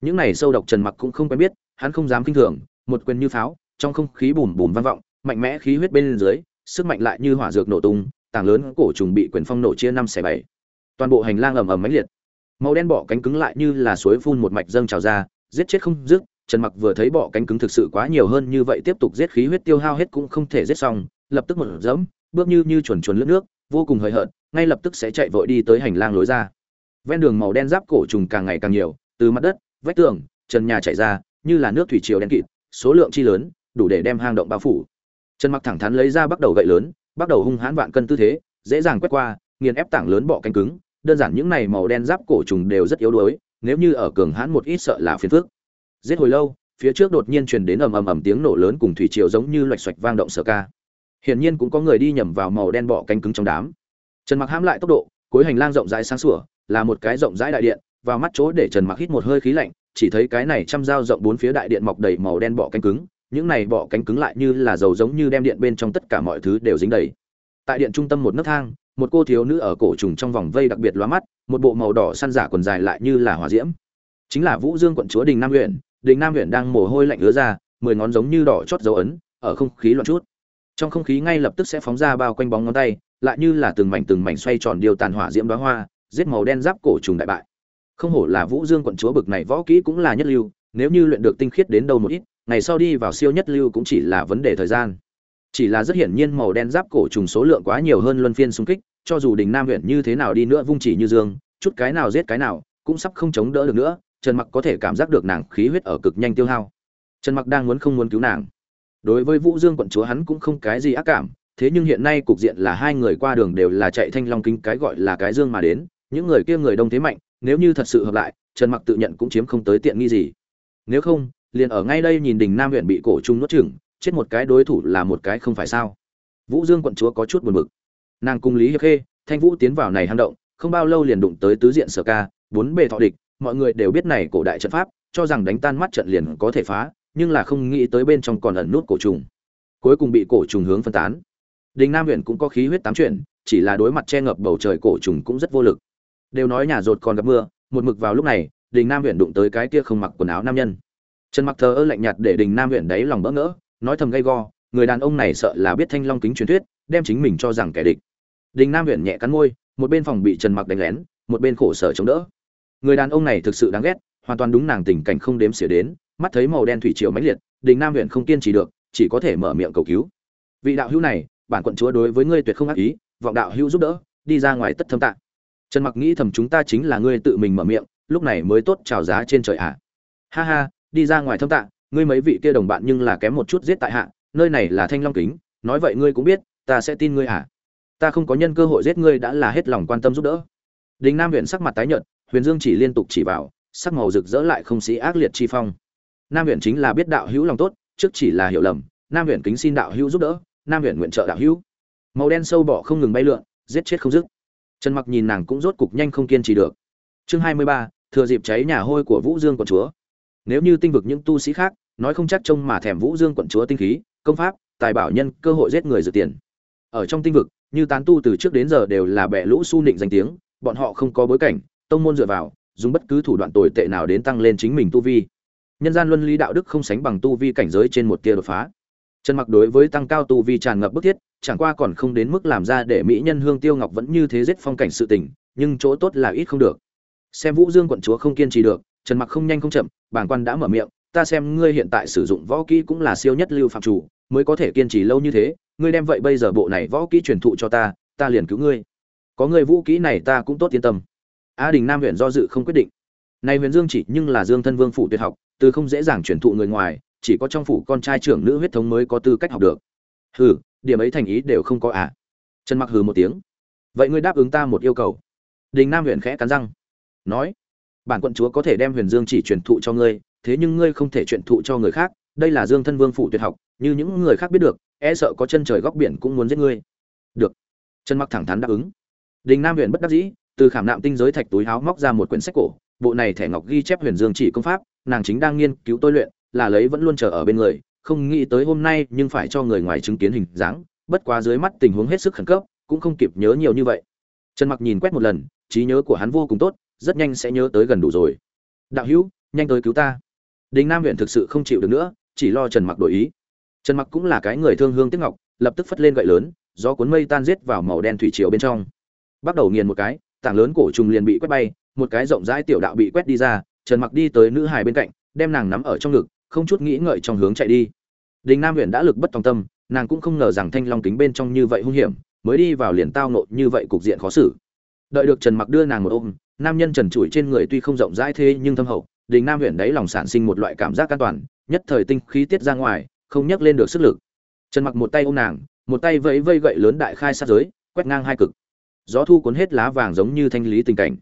Những này sâu độc trần mặc cũng không quen biết, hắn không dám kinh thường, một quyền như pháo, trong không khí bùm bùm vang vọng, mạnh mẽ khí huyết bên dưới, sức mạnh lại như hỏa dược nổ tung, tảng lớn cổ trùng bị quyền phong nổ chia năm xẻ bảy. Toàn bộ hành lang ầm ầm mãnh liệt. Màu đen bọ cánh cứng lại như là suối phun một mạch dâng trào ra, giết chết không dứt, trần mặc vừa thấy bọ cánh cứng thực sự quá nhiều hơn như vậy tiếp tục giết khí huyết tiêu hao hết cũng không thể giết xong, lập tức một dẫm bước như như chuồn chuồn lướt nước vô cùng hời hợt, ngay lập tức sẽ chạy vội đi tới hành lang lối ra. Ven đường màu đen giáp cổ trùng càng ngày càng nhiều, từ mặt đất, vách tường, trần nhà chạy ra, như là nước thủy triều đen kịt, số lượng chi lớn, đủ để đem hang động bao phủ. Trần mặc thẳng thắn lấy ra bắt đầu gậy lớn, bắt đầu hung hãn vạn cân tư thế, dễ dàng quét qua, nghiền ép tảng lớn bọ cánh cứng. Đơn giản những này màu đen giáp cổ trùng đều rất yếu đuối, nếu như ở cường hãn một ít sợ là phiền phức. Giết hồi lâu, phía trước đột nhiên truyền đến ầm ầm ầm tiếng nổ lớn cùng thủy triều giống như loạch xoạch vang động sở ca hiển nhiên cũng có người đi nhầm vào màu đen bọ cánh cứng trong đám. Trần mặc hãm lại tốc độ, cuối hành lang rộng rãi sáng sủa, là một cái rộng rãi đại điện, vào mắt chỗ để trần mặc hít một hơi khí lạnh, chỉ thấy cái này trăm dao rộng bốn phía đại điện mọc đầy màu đen bọ cánh cứng, những này bọ cánh cứng lại như là dầu giống như đem điện bên trong tất cả mọi thứ đều dính đầy. Tại điện trung tâm một nấc thang, một cô thiếu nữ ở cổ trùng trong vòng vây đặc biệt lóa mắt, một bộ màu đỏ săn giả quần dài lại như là hỏa diễm. Chính là vũ dương quận chúa đình nam huyện đình nam huyện đang mồ hôi lạnh ứa ra, mười ngón giống như đỏ chót dấu ấn, ở không khí loạn chút trong không khí ngay lập tức sẽ phóng ra bao quanh bóng ngón tay, lại như là từng mảnh từng mảnh xoay tròn điều tàn hỏa diễm đoá hoa, giết màu đen giáp cổ trùng đại bại. Không hổ là vũ dương quận chúa bực này võ kỹ cũng là nhất lưu, nếu như luyện được tinh khiết đến đâu một ít, ngày sau đi vào siêu nhất lưu cũng chỉ là vấn đề thời gian. Chỉ là rất hiển nhiên màu đen giáp cổ trùng số lượng quá nhiều hơn luân phiên xung kích, cho dù đình nam huyện như thế nào đi nữa vung chỉ như dương, chút cái nào giết cái nào, cũng sắp không chống đỡ được nữa, trần mặc có thể cảm giác được nàng khí huyết ở cực nhanh tiêu hao. Trần mặc đang muốn không muốn cứu nàng đối với vũ dương quận chúa hắn cũng không cái gì ác cảm, thế nhưng hiện nay cục diện là hai người qua đường đều là chạy thanh long kính cái gọi là cái dương mà đến, những người kia người đông thế mạnh, nếu như thật sự hợp lại, trần mặc tự nhận cũng chiếm không tới tiện nghi gì. Nếu không, liền ở ngay đây nhìn đình nam huyện bị cổ trung nuốt chửng, chết một cái đối thủ là một cái không phải sao? Vũ dương quận chúa có chút buồn bực. Nàng cung lý hiệp khê, thanh vũ tiến vào này hang động, không bao lâu liền đụng tới tứ diện sở ca, bốn bề thọ địch, mọi người đều biết này cổ đại trận pháp, cho rằng đánh tan mắt trận liền có thể phá nhưng là không nghĩ tới bên trong còn ẩn nút cổ trùng. Cuối cùng bị cổ trùng hướng phân tán. Đình nam huyện cũng có khí huyết tám chuyển, chỉ là đối mặt che ngập bầu trời cổ trùng cũng rất vô lực. Đều nói nhà rột còn gặp mưa, một mực vào lúc này, đình nam huyện đụng tới cái kia không mặc quần áo nam nhân. Trần mặc thờ ơ lạnh nhạt để đình nam huyện đấy lòng bỡ ngỡ, nói thầm gay go, người đàn ông này sợ là biết thanh long kính truyền thuyết, đem chính mình cho rằng kẻ địch. Đình nam huyện nhẹ cắn môi, một bên phòng bị trần mặc đánh lén, một bên khổ sở chống đỡ. Người đàn ông này thực sự đáng ghét, hoàn toàn đúng nàng tình cảnh không đếm xỉa đến mắt thấy màu đen thủy triều mãnh liệt, đình nam huyện không kiên trì được, chỉ có thể mở miệng cầu cứu. Vị đạo hữu này, bản quận chúa đối với ngươi tuyệt không ác ý, vọng đạo hữu giúp đỡ, đi ra ngoài tất thâm tạng. Trần mặc nghĩ thầm chúng ta chính là ngươi tự mình mở miệng, lúc này mới tốt chào giá trên trời ạ. À. ha ha, đi ra ngoài thâm tạng, ngươi mấy vị kia đồng bạn nhưng là kém một chút giết tại hạ, nơi này là thanh long kính, nói vậy ngươi cũng biết, ta sẽ tin ngươi à ta không có nhân cơ hội giết ngươi đã là hết lòng quan tâm giúp đỡ. Đình nam huyện sắc mặt tái nhợt, huyền dương chỉ liên tục chỉ vào, sắc màu rực rỡ lại không sĩ ác liệt chi phong nam huyện chính là biết đạo hữu lòng tốt trước chỉ là hiểu lầm nam huyện kính xin đạo hữu giúp đỡ nam huyện nguyện trợ đạo hữu. Màu đen sâu bọ không ngừng bay lượn giết chết không dứt. Trần mặc nhìn nàng cũng rốt cục nhanh không kiên trì được. Chương 23, thừa dịp cháy nhà hôi của vũ dương quận chúa. Nếu như tinh vực những tu sĩ khác nói không chắc trông mà thèm vũ dương quận chúa tinh khí công pháp tài bảo nhân cơ hội giết người dự tiền. Ở trong tinh vực như tán tu từ trước đến giờ đều là bẻ lũ su nịnh danh tiếng bọn họ không có bối cảnh tông môn dựa vào dùng bất cứ thủ đoạn tồi tệ nào đến tăng lên chính mình tu vi nhân gian luân lý đạo đức không sánh bằng tu vi cảnh giới trên một tia đột phá. Trần mặc đối với tăng cao tu vi tràn ngập bức thiết, chẳng qua còn không đến mức làm ra để mỹ nhân hương tiêu ngọc vẫn như thế giết phong cảnh sự tình, nhưng chỗ tốt là ít không được. Xem vũ dương quận chúa không kiên trì được, trần mặc không nhanh không chậm bản quan đã mở miệng, ta xem ngươi hiện tại sử dụng võ kỹ cũng là siêu nhất lưu phạm chủ, mới có thể kiên trì lâu như thế, ngươi đem vậy bây giờ bộ này võ kỹ truyền thụ cho ta ta liền cứu ngươi. Có ngươi vũ kỹ này ta cũng tốt yên tâm. A đình nam huyện do dự không quyết định này huyền dương chỉ nhưng là dương thân vương phủ tuyệt học, từ không dễ dàng truyền thụ người ngoài, chỉ có trong phủ con trai trưởng nữ huyết thống mới có tư cách học được. Hừ, điểm ấy thành ý đều không có à? Trần mặc hừ một tiếng. Vậy ngươi đáp ứng ta một yêu cầu. Đình nam huyện khẽ cắn răng. Nói, bản quận chúa có thể đem huyền dương chỉ truyền thụ cho ngươi, thế nhưng ngươi không thể truyền thụ cho người khác, đây là dương thân vương phủ tuyệt học, như những người khác biết được e sợ có chân trời góc biển cũng muốn giết ngươi. Được. Trần mặc thẳng thắn đáp ứng. Đình nam huyện bất đắc dĩ, từ khảm nạm tinh giới thạch túi háo móc ra một quyển sách cổ bộ này thẻ ngọc ghi chép huyền dương chỉ công pháp, nàng chính đang nghiên cứu tôi luyện, là lấy vẫn luôn chờ ở bên người, không nghĩ tới hôm nay nhưng phải cho người ngoài chứng kiến hình dáng, bất quá dưới mắt tình huống hết sức khẩn cấp, cũng không kịp nhớ nhiều như vậy. Trần mặc nhìn quét một lần, trí nhớ của hắn vô cùng tốt, rất nhanh sẽ nhớ tới gần đủ rồi. Đạo hữu, nhanh tới cứu ta. Đình nam huyện thực sự không chịu được nữa, chỉ lo trần mặc đổi ý. Trần mặc cũng là cái người thương hương tiếc ngọc, lập tức phất lên gậy lớn do cuốn mây tan giết vào màu đen thủy triều bên trong. Bắt đầu nghiền một cái, tảng lớn cổ trùng liền bị quét bay một cái rộng rãi tiểu đạo bị quét đi ra, trần mặc đi tới nữ hài bên cạnh, đem nàng nắm ở trong ngực, không chút nghĩ ngợi trong hướng chạy đi. Đình nam huyện đã lực bất tòng tâm, nàng cũng không ngờ rằng thanh long kính bên trong như vậy hung hiểm, mới đi vào liền tao nộ như vậy cục diện khó xử. Đợi được trần mặc đưa nàng một ôm, nam nhân trần trụi trên người tuy không rộng rãi thế nhưng thâm hậu, đình nam huyện đấy lòng sản sinh một loại cảm giác an toàn, nhất thời tinh khí tiết ra ngoài, không nhắc lên được sức lực. Trần mặc một tay ôm nàng, một tay vẫy vây gậy lớn đại khai sát giới, quét ngang hai cực. Gió thu cuốn hết lá vàng giống như thanh lý tình cảnh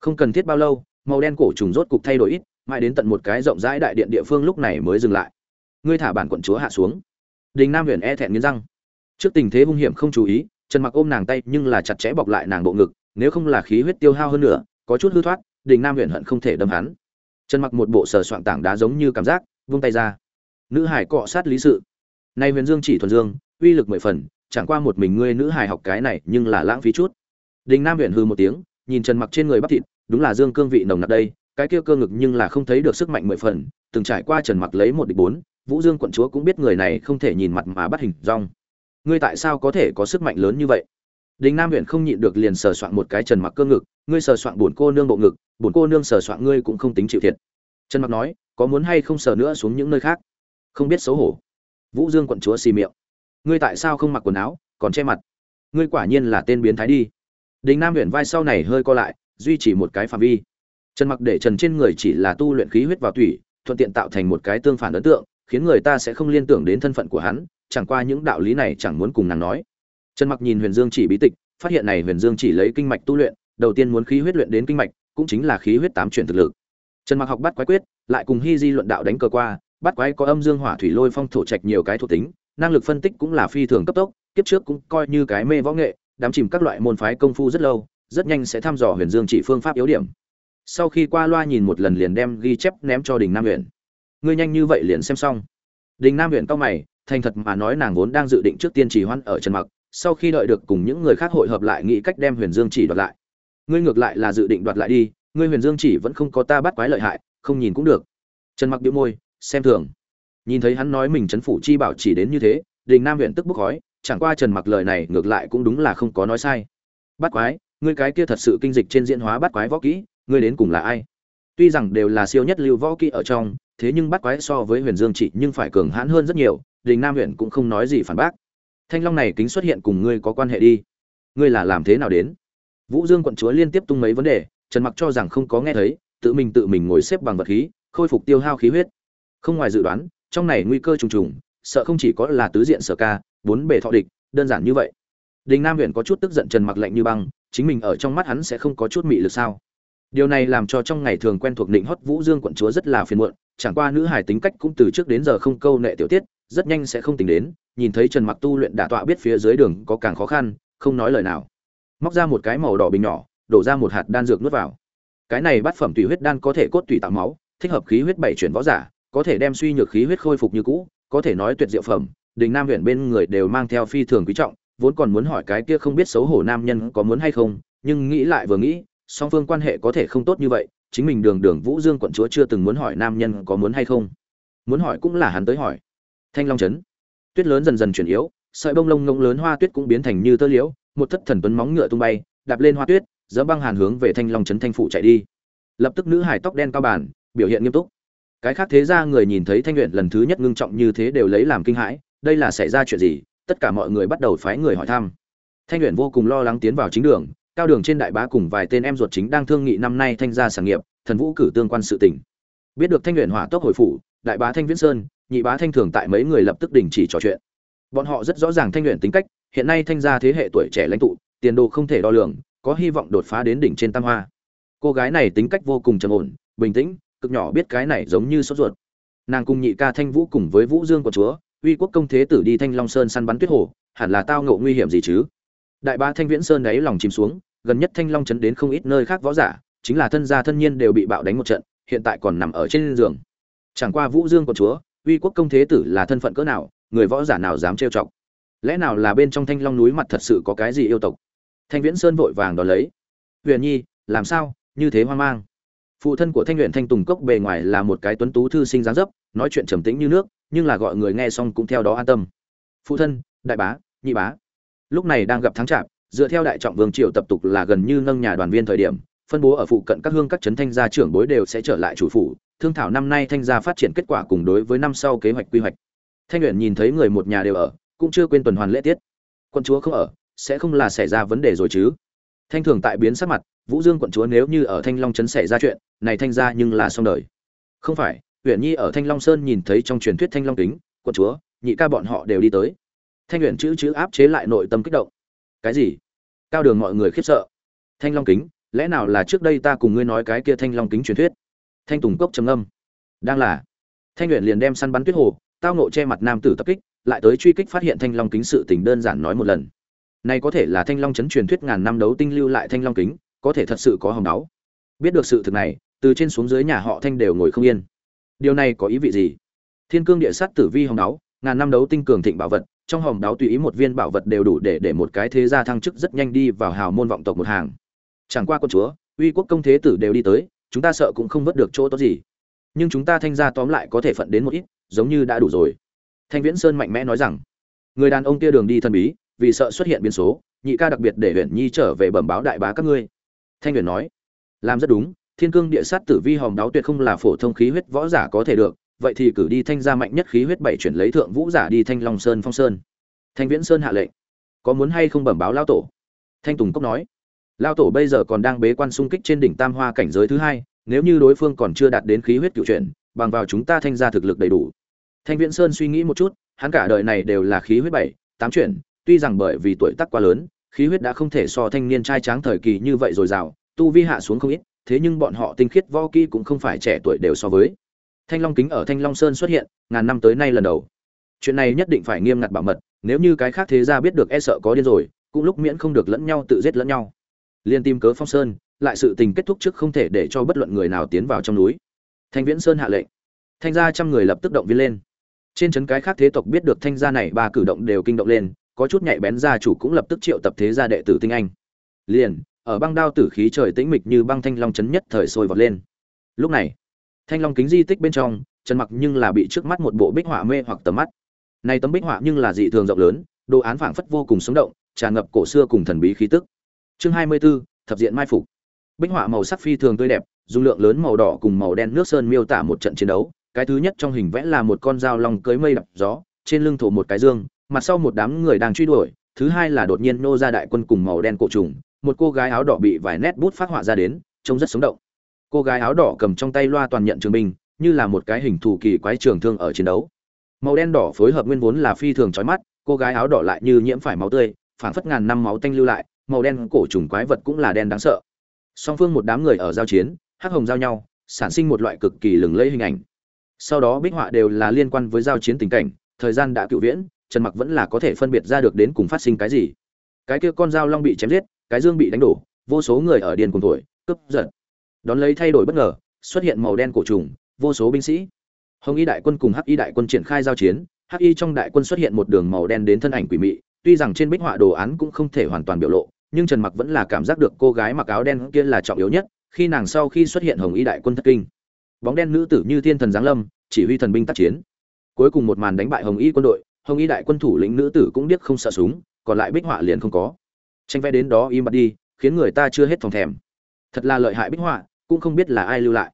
không cần thiết bao lâu, màu đen cổ trùng rốt cục thay đổi ít, mãi đến tận một cái rộng rãi đại điện địa phương lúc này mới dừng lại. Ngươi thả bản quận chúa hạ xuống. Đình nam huyền e thẹn nghiến răng. Trước tình thế hung hiểm không chú ý, trần mặc ôm nàng tay nhưng là chặt chẽ bọc lại nàng bộ ngực, nếu không là khí huyết tiêu hao hơn nữa, có chút hư thoát, đình nam huyền hận không thể đâm hắn. Trần mặc một bộ sờ soạng tảng đá giống như cảm giác, vung tay ra. Nữ hải cọ sát lý sự. Nay huyền dương chỉ thuần dương, uy lực mười phần, chẳng qua một mình ngươi nữ hải học cái này nhưng là lãng phí chút. Đình nam huyền hư một tiếng nhìn trần mặc trên người bắp thịt, đúng là dương cương vị nồng nặc đây, cái kia cơ ngực nhưng là không thấy được sức mạnh mười phần, từng trải qua trần mặc lấy một địch bốn, vũ dương quận chúa cũng biết người này không thể nhìn mặt mà bắt hình rong. Ngươi tại sao có thể có sức mạnh lớn như vậy? Đình nam huyện không nhịn được liền sờ soạn một cái trần mặc cơ ngực, ngươi sờ soạn bổn cô nương bộ ngực, bổn cô nương sờ soạn ngươi cũng không tính chịu thiệt. Trần mặc nói, có muốn hay không sờ nữa xuống những nơi khác? Không biết xấu hổ. Vũ dương quận chúa xì miệng. Ngươi tại sao không mặc quần áo, còn che mặt? Ngươi quả nhiên là tên biến thái đi đình nam huyện vai sau này hơi co lại, duy trì một cái phạm vi. Trần mặc để trần trên người chỉ là tu luyện khí huyết vào tủy, thuận tiện tạo thành một cái tương phản ấn tượng, khiến người ta sẽ không liên tưởng đến thân phận của hắn, chẳng qua những đạo lý này chẳng muốn cùng nàng nói. Trần mặc nhìn huyền dương chỉ bí tịch, phát hiện này huyền dương chỉ lấy kinh mạch tu luyện, đầu tiên muốn khí huyết luyện đến kinh mạch, cũng chính là khí huyết tám chuyển thực lực. Trần mặc học bắt quái quyết, lại cùng hy di luận đạo đánh cờ qua, bắt quái có âm dương hỏa thủy lôi phong thổ trạch nhiều cái thuộc tính, năng lực phân tích cũng là phi thường cấp tốc, kiếp trước cũng coi như cái mê võ nghệ đám chìm các loại môn phái công phu rất lâu, rất nhanh sẽ thăm dò huyền dương chỉ phương pháp yếu điểm. Sau khi qua loa nhìn một lần liền đem ghi chép ném cho đình nam huyện ngươi nhanh như vậy liền xem xong. Đình nam huyện cao mày, thành thật mà nói nàng vốn đang dự định trước tiên chỉ hoan ở trần mặc, sau khi đợi được cùng những người khác hội hợp lại nghĩ cách đem huyền dương chỉ đoạt lại. Ngươi ngược lại là dự định đoạt lại đi, ngươi huyền dương chỉ vẫn không có ta bắt quái lợi hại, không nhìn cũng được. Trần mặc bĩu môi, xem thường. Nhìn thấy hắn nói mình chấn phủ chi bảo chỉ đến như thế, đình nam huyện tức bốc khói chẳng qua trần mặc lời này ngược lại cũng đúng là không có nói sai. Bắt quái, ngươi cái kia thật sự kinh dịch trên diễn hóa bắt quái võ kỹ, ngươi đến cùng là ai? Tuy rằng đều là siêu nhất lưu võ kỹ ở trong, thế nhưng bắt quái so với huyền dương chỉ nhưng phải cường hãn hơn rất nhiều, đình nam huyện cũng không nói gì phản bác. Thanh long này kính xuất hiện cùng ngươi có quan hệ đi. Ngươi là làm thế nào đến? Vũ dương quận chúa liên tiếp tung mấy vấn đề, trần mặc cho rằng không có nghe thấy, tự mình tự mình ngồi xếp bằng vật khí, khôi phục tiêu hao khí huyết. Không ngoài dự đoán, trong này nguy cơ trùng trùng, sợ không chỉ có là tứ diện sở ca bốn bề thọ địch, đơn giản như vậy. Đình nam huyện có chút tức giận trần mặc lạnh như băng, chính mình ở trong mắt hắn sẽ không có chút mị lực sao? Điều này làm cho trong ngày thường quen thuộc định hót vũ dương quận chúa rất là phiền muộn, chẳng qua nữ hài tính cách cũng từ trước đến giờ không câu nệ tiểu tiết, rất nhanh sẽ không tính đến, nhìn thấy trần mặc tu luyện đả tọa biết phía dưới đường có càng khó khăn, không nói lời nào. Móc ra một cái màu đỏ bình nhỏ, đổ ra một hạt đan dược nuốt vào. Cái này bát phẩm tùy huyết đan có thể cốt tùy tạo máu, thích hợp khí huyết bảy chuyển võ giả, có thể đem suy nhược khí huyết khôi phục như cũ, có thể nói tuyệt diệu phẩm đình nam huyện bên người đều mang theo phi thường quý trọng, vốn còn muốn hỏi cái kia không biết xấu hổ nam nhân có muốn hay không, nhưng nghĩ lại vừa nghĩ, song phương quan hệ có thể không tốt như vậy, chính mình đường đường vũ dương quận chúa chưa từng muốn hỏi nam nhân có muốn hay không. Muốn hỏi cũng là hắn tới hỏi. Thanh long trấn. Tuyết lớn dần dần chuyển yếu, sợi bông lông ngông lớn hoa tuyết cũng biến thành như tơ liễu, một thất thần tuấn móng ngựa tung bay, đạp lên hoa tuyết dỡ băng hàn hướng về thanh long trấn thanh phụ chạy đi. Lập tức nữ hải tóc đen cao bản biểu hiện nghiêm túc. Cái khác thế ra người nhìn thấy thanh luyện lần thứ nhất ngưng trọng như thế đều lấy làm kinh hãi đây là xảy ra chuyện gì? Tất cả mọi người bắt đầu phái người hỏi thăm. Thanh luyện vô cùng lo lắng tiến vào chính đường, cao đường trên đại bá cùng vài tên em ruột chính đang thương nghị năm nay thanh gia sản nghiệp, thần vũ cử tương quan sự tỉnh biết được thanh luyện hỏa tốc hồi phủ, đại bá thanh viễn sơn, nhị bá thanh thường tại mấy người lập tức đình chỉ trò chuyện. Bọn họ rất rõ ràng thanh luyện tính cách, hiện nay thanh gia thế hệ tuổi trẻ lãnh tụ, tiền đồ không thể đo lường, có hy vọng đột phá đến đỉnh trên tam hoa. Cô gái này tính cách vô cùng trầm ổn, bình tĩnh, cực nhỏ, biết cái này giống như sốt ruột. Nàng cùng nhị ca thanh vũ cùng với vũ dương của chúa uy quốc công thế tử đi thanh long sơn săn bắn tuyết hồ, hẳn là tao ngộ nguy hiểm gì chứ? Đại bá thanh viễn sơn đáy lòng chìm xuống, gần nhất thanh long chấn đến không ít nơi khác võ giả, chính là thân gia thân nhiên đều bị bạo đánh một trận, hiện tại còn nằm ở trên giường. Chẳng qua vũ dương của chúa, uy quốc công thế tử là thân phận cỡ nào, người võ giả nào dám trêu chọc? Lẽ nào là bên trong thanh long núi mặt thật sự có cái gì yêu tộc? Thanh viễn sơn vội vàng đón lấy. Huyền nhi, làm sao? Như thế hoang mang. Phụ thân của thanh luyện thanh tùng cốc bề ngoài là một cái tuấn tú thư sinh dáng dấp nói chuyện trầm tĩnh như nước, nhưng là gọi người nghe xong cũng theo đó an tâm. Phụ thân, đại bá, nhị bá. Lúc này đang gặp thắng chạp dựa theo đại trọng vương triều tập tục là gần như nâng nhà đoàn viên thời điểm, phân bố ở phụ cận các hương các trấn thanh gia trưởng bối đều sẽ trở lại chủ phủ, thương thảo năm nay thanh gia phát triển kết quả cùng đối với năm sau kế hoạch quy hoạch. Thanh luyện nhìn thấy người một nhà đều ở, cũng chưa quên tuần hoàn lễ tiết. Quận chúa không ở, sẽ không là xảy ra vấn đề rồi chứ. Thanh thường tại biến sắc mặt, vũ dương quận chúa nếu như ở thanh long trấn xảy ra chuyện, này thanh gia nhưng là xong đời. Không phải huyện nhi ở thanh long sơn nhìn thấy trong truyền thuyết thanh long kính, quận chúa, nhị ca bọn họ đều đi tới. Thanh huyện chữ chữ áp chế lại nội tâm kích động. Cái gì? Cao đường mọi người khiếp sợ. Thanh long kính, lẽ nào là trước đây ta cùng ngươi nói cái kia thanh long kính truyền thuyết? Thanh tùng cốc trầm âm đang là. Thanh huyện liền đem săn bắn tuyết hồ, tao nộ che mặt nam tử tập kích, lại tới truy kích phát hiện thanh long kính sự tình đơn giản nói một lần. Này có thể là thanh long chấn truyền thuyết ngàn năm đấu tinh lưu lại thanh long kính, có thể thật sự có hồng đáo. Biết được sự thực này, từ trên xuống dưới nhà họ thanh đều ngồi không yên điều này có ý vị gì? Thiên cương địa sát tử vi hồng đáo, ngàn năm đấu tinh cường thịnh bảo vật, trong hồng đáo tùy ý một viên bảo vật đều đủ để để một cái thế gia thăng chức rất nhanh đi vào hào môn vọng tộc một hàng. Chẳng qua con chúa, uy quốc công thế tử đều đi tới, chúng ta sợ cũng không vớt được chỗ tốt gì. Nhưng chúng ta thanh gia tóm lại có thể phận đến một ít, giống như đã đủ rồi. Thanh viễn sơn mạnh mẽ nói rằng, người đàn ông kia đường đi thần bí, vì sợ xuất hiện biến số, nhị ca đặc biệt để huyện nhi trở về bẩm báo đại bá các ngươi. Thanh huyền nói, làm rất đúng thiên cương địa sát tử vi hòm đáo tuyệt không là phổ thông khí huyết võ giả có thể được, vậy thì cử đi thanh gia mạnh nhất khí huyết bảy chuyển lấy thượng vũ giả đi thanh long sơn phong sơn. Thanh viễn sơn hạ lệnh. Có muốn hay không bẩm báo lao tổ? Thanh tùng cốc nói. Lao tổ bây giờ còn đang bế quan xung kích trên đỉnh tam hoa cảnh giới thứ hai, nếu như đối phương còn chưa đạt đến khí huyết cựu chuyển, bằng vào chúng ta thanh gia thực lực đầy đủ. Thanh viễn sơn suy nghĩ một chút, hắn cả đời này đều là khí huyết bảy, tám chuyển, tuy rằng bởi vì tuổi tác quá lớn, khí huyết đã không thể so thanh niên trai tráng thời kỳ như vậy rồi rào tu vi hạ xuống không ít thế nhưng bọn họ tinh khiết võ kỹ cũng không phải trẻ tuổi đều so với. Thanh long kính ở thanh long sơn xuất hiện, ngàn năm tới nay lần đầu. Chuyện này nhất định phải nghiêm ngặt bảo mật, nếu như cái khác thế ra biết được e sợ có điên rồi, cũng lúc miễn không được lẫn nhau tự giết lẫn nhau. Liên tìm cớ phong sơn, lại sự tình kết thúc trước không thể để cho bất luận người nào tiến vào trong núi. Thanh viễn sơn hạ lệnh. Thanh gia trăm người lập tức động viên lên. Trên trấn cái khác thế tộc biết được thanh gia này ba cử động đều kinh động lên, có chút nhạy bén gia chủ cũng lập tức triệu tập thế gia đệ tử tinh anh. Liền ở băng đao tử khí trời tĩnh mịch như băng thanh long chấn nhất thời sôi vọt lên. Lúc này thanh long kính di tích bên trong trần mặc nhưng là bị trước mắt một bộ bích họa mê hoặc tầm mắt. Này tấm bích họa nhưng là dị thường rộng lớn đồ án phảng phất vô cùng sống động tràn ngập cổ xưa cùng thần bí khí tức. Chương 24, thập diện mai phục. Bích họa màu sắc phi thường tươi đẹp dung lượng lớn màu đỏ cùng màu đen nước sơn miêu tả một trận chiến đấu. Cái thứ nhất trong hình vẽ là một con dao long cưới mây đập gió trên lưng thổ một cái dương mặt sau một đám người đang truy đuổi thứ hai là đột nhiên nô ra đại quân cùng màu đen cổ trùng một cô gái áo đỏ bị vài nét bút phát họa ra đến, trông rất sống động. Cô gái áo đỏ cầm trong tay loa toàn nhận trường binh, như là một cái hình thù kỳ quái trường thương ở chiến đấu. Màu đen đỏ phối hợp nguyên vốn là phi thường chói mắt, cô gái áo đỏ lại như nhiễm phải máu tươi phản phất ngàn năm máu tanh lưu lại, màu đen cổ trùng quái vật cũng là đen đáng sợ. Song phương một đám người ở giao chiến, hắc hồng giao nhau, sản sinh một loại cực kỳ lừng lẫy hình ảnh. Sau đó bích họa đều là liên quan với giao chiến tình cảnh, thời gian đã cựu viễn, trần mặc vẫn là có thể phân biệt ra được đến cùng phát sinh cái gì. Cái kia con dao long bị chém giết cái dương bị đánh đổ, vô số người ở điền cùng tuổi cướp giật. Đón lấy thay đổi bất ngờ, xuất hiện màu đen cổ trùng, vô số binh sĩ. Hồng y đại quân cùng hắc y đại quân triển khai giao chiến, hắc y trong đại quân xuất hiện một đường màu đen đến thân ảnh quỷ mị, tuy rằng trên bích họa đồ án cũng không thể hoàn toàn biểu lộ, nhưng trần mặc vẫn là cảm giác được cô gái mặc áo đen kia là trọng yếu nhất, khi nàng sau khi xuất hiện hồng y đại quân thất kinh. Bóng đen nữ tử như thiên thần giáng lâm, chỉ huy thần binh tác chiến. Cuối cùng một màn đánh bại hồng y quân đội, hồng y đại quân thủ lĩnh nữ tử cũng biết không sợ súng, còn lại bích họa liền không có tranh vẽ đến đó im bặt đi, khiến người ta chưa hết phòng thèm. Thật là lợi hại bích họa, cũng không biết là ai lưu lại.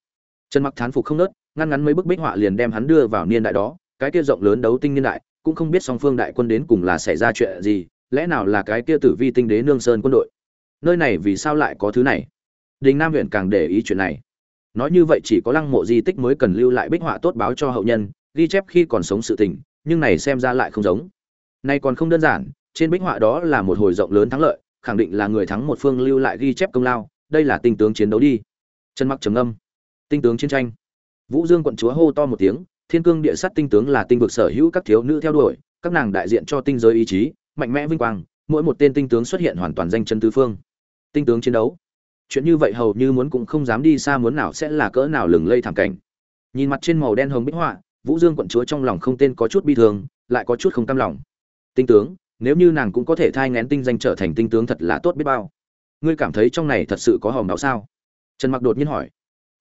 Trần mặc thán phục không nớt, ngăn ngắn mấy bức bích họa liền đem hắn đưa vào niên đại đó. Cái kia rộng lớn đấu tinh niên đại, cũng không biết song phương đại quân đến cùng là xảy ra chuyện gì, lẽ nào là cái kia tử vi tinh đế nương sơn quân đội? Nơi này vì sao lại có thứ này? Đình nam huyện càng để ý chuyện này. Nói như vậy chỉ có lăng mộ di tích mới cần lưu lại bích họa tốt báo cho hậu nhân, ghi chép khi còn sống sự tình, nhưng này xem ra lại không giống. Này còn không đơn giản, trên bích họa đó là một hồi rộng lớn thắng lợi khẳng định là người thắng một phương lưu lại ghi chép công lao, đây là tinh tướng chiến đấu đi. Chân mặc trầm âm tinh tướng chiến tranh. Vũ dương quận chúa hô to một tiếng, thiên cương địa sát tinh tướng là tinh vực sở hữu các thiếu nữ theo đuổi, các nàng đại diện cho tinh giới ý chí, mạnh mẽ vinh quang, mỗi một tên tinh tướng xuất hiện hoàn toàn danh chân tứ phương. Tinh tướng chiến đấu. Chuyện như vậy hầu như muốn cũng không dám đi xa muốn nào sẽ là cỡ nào lừng lây thảm cảnh. Nhìn mặt trên màu đen hồng bích họa, vũ dương quận chúa trong lòng không tên có chút bi thương, lại có chút không cam lòng. Tinh tướng nếu như nàng cũng có thể thai ngén tinh danh trở thành tinh tướng thật là tốt biết bao. Ngươi cảm thấy trong này thật sự có hòm đạo sao? Trần mặc đột nhiên hỏi.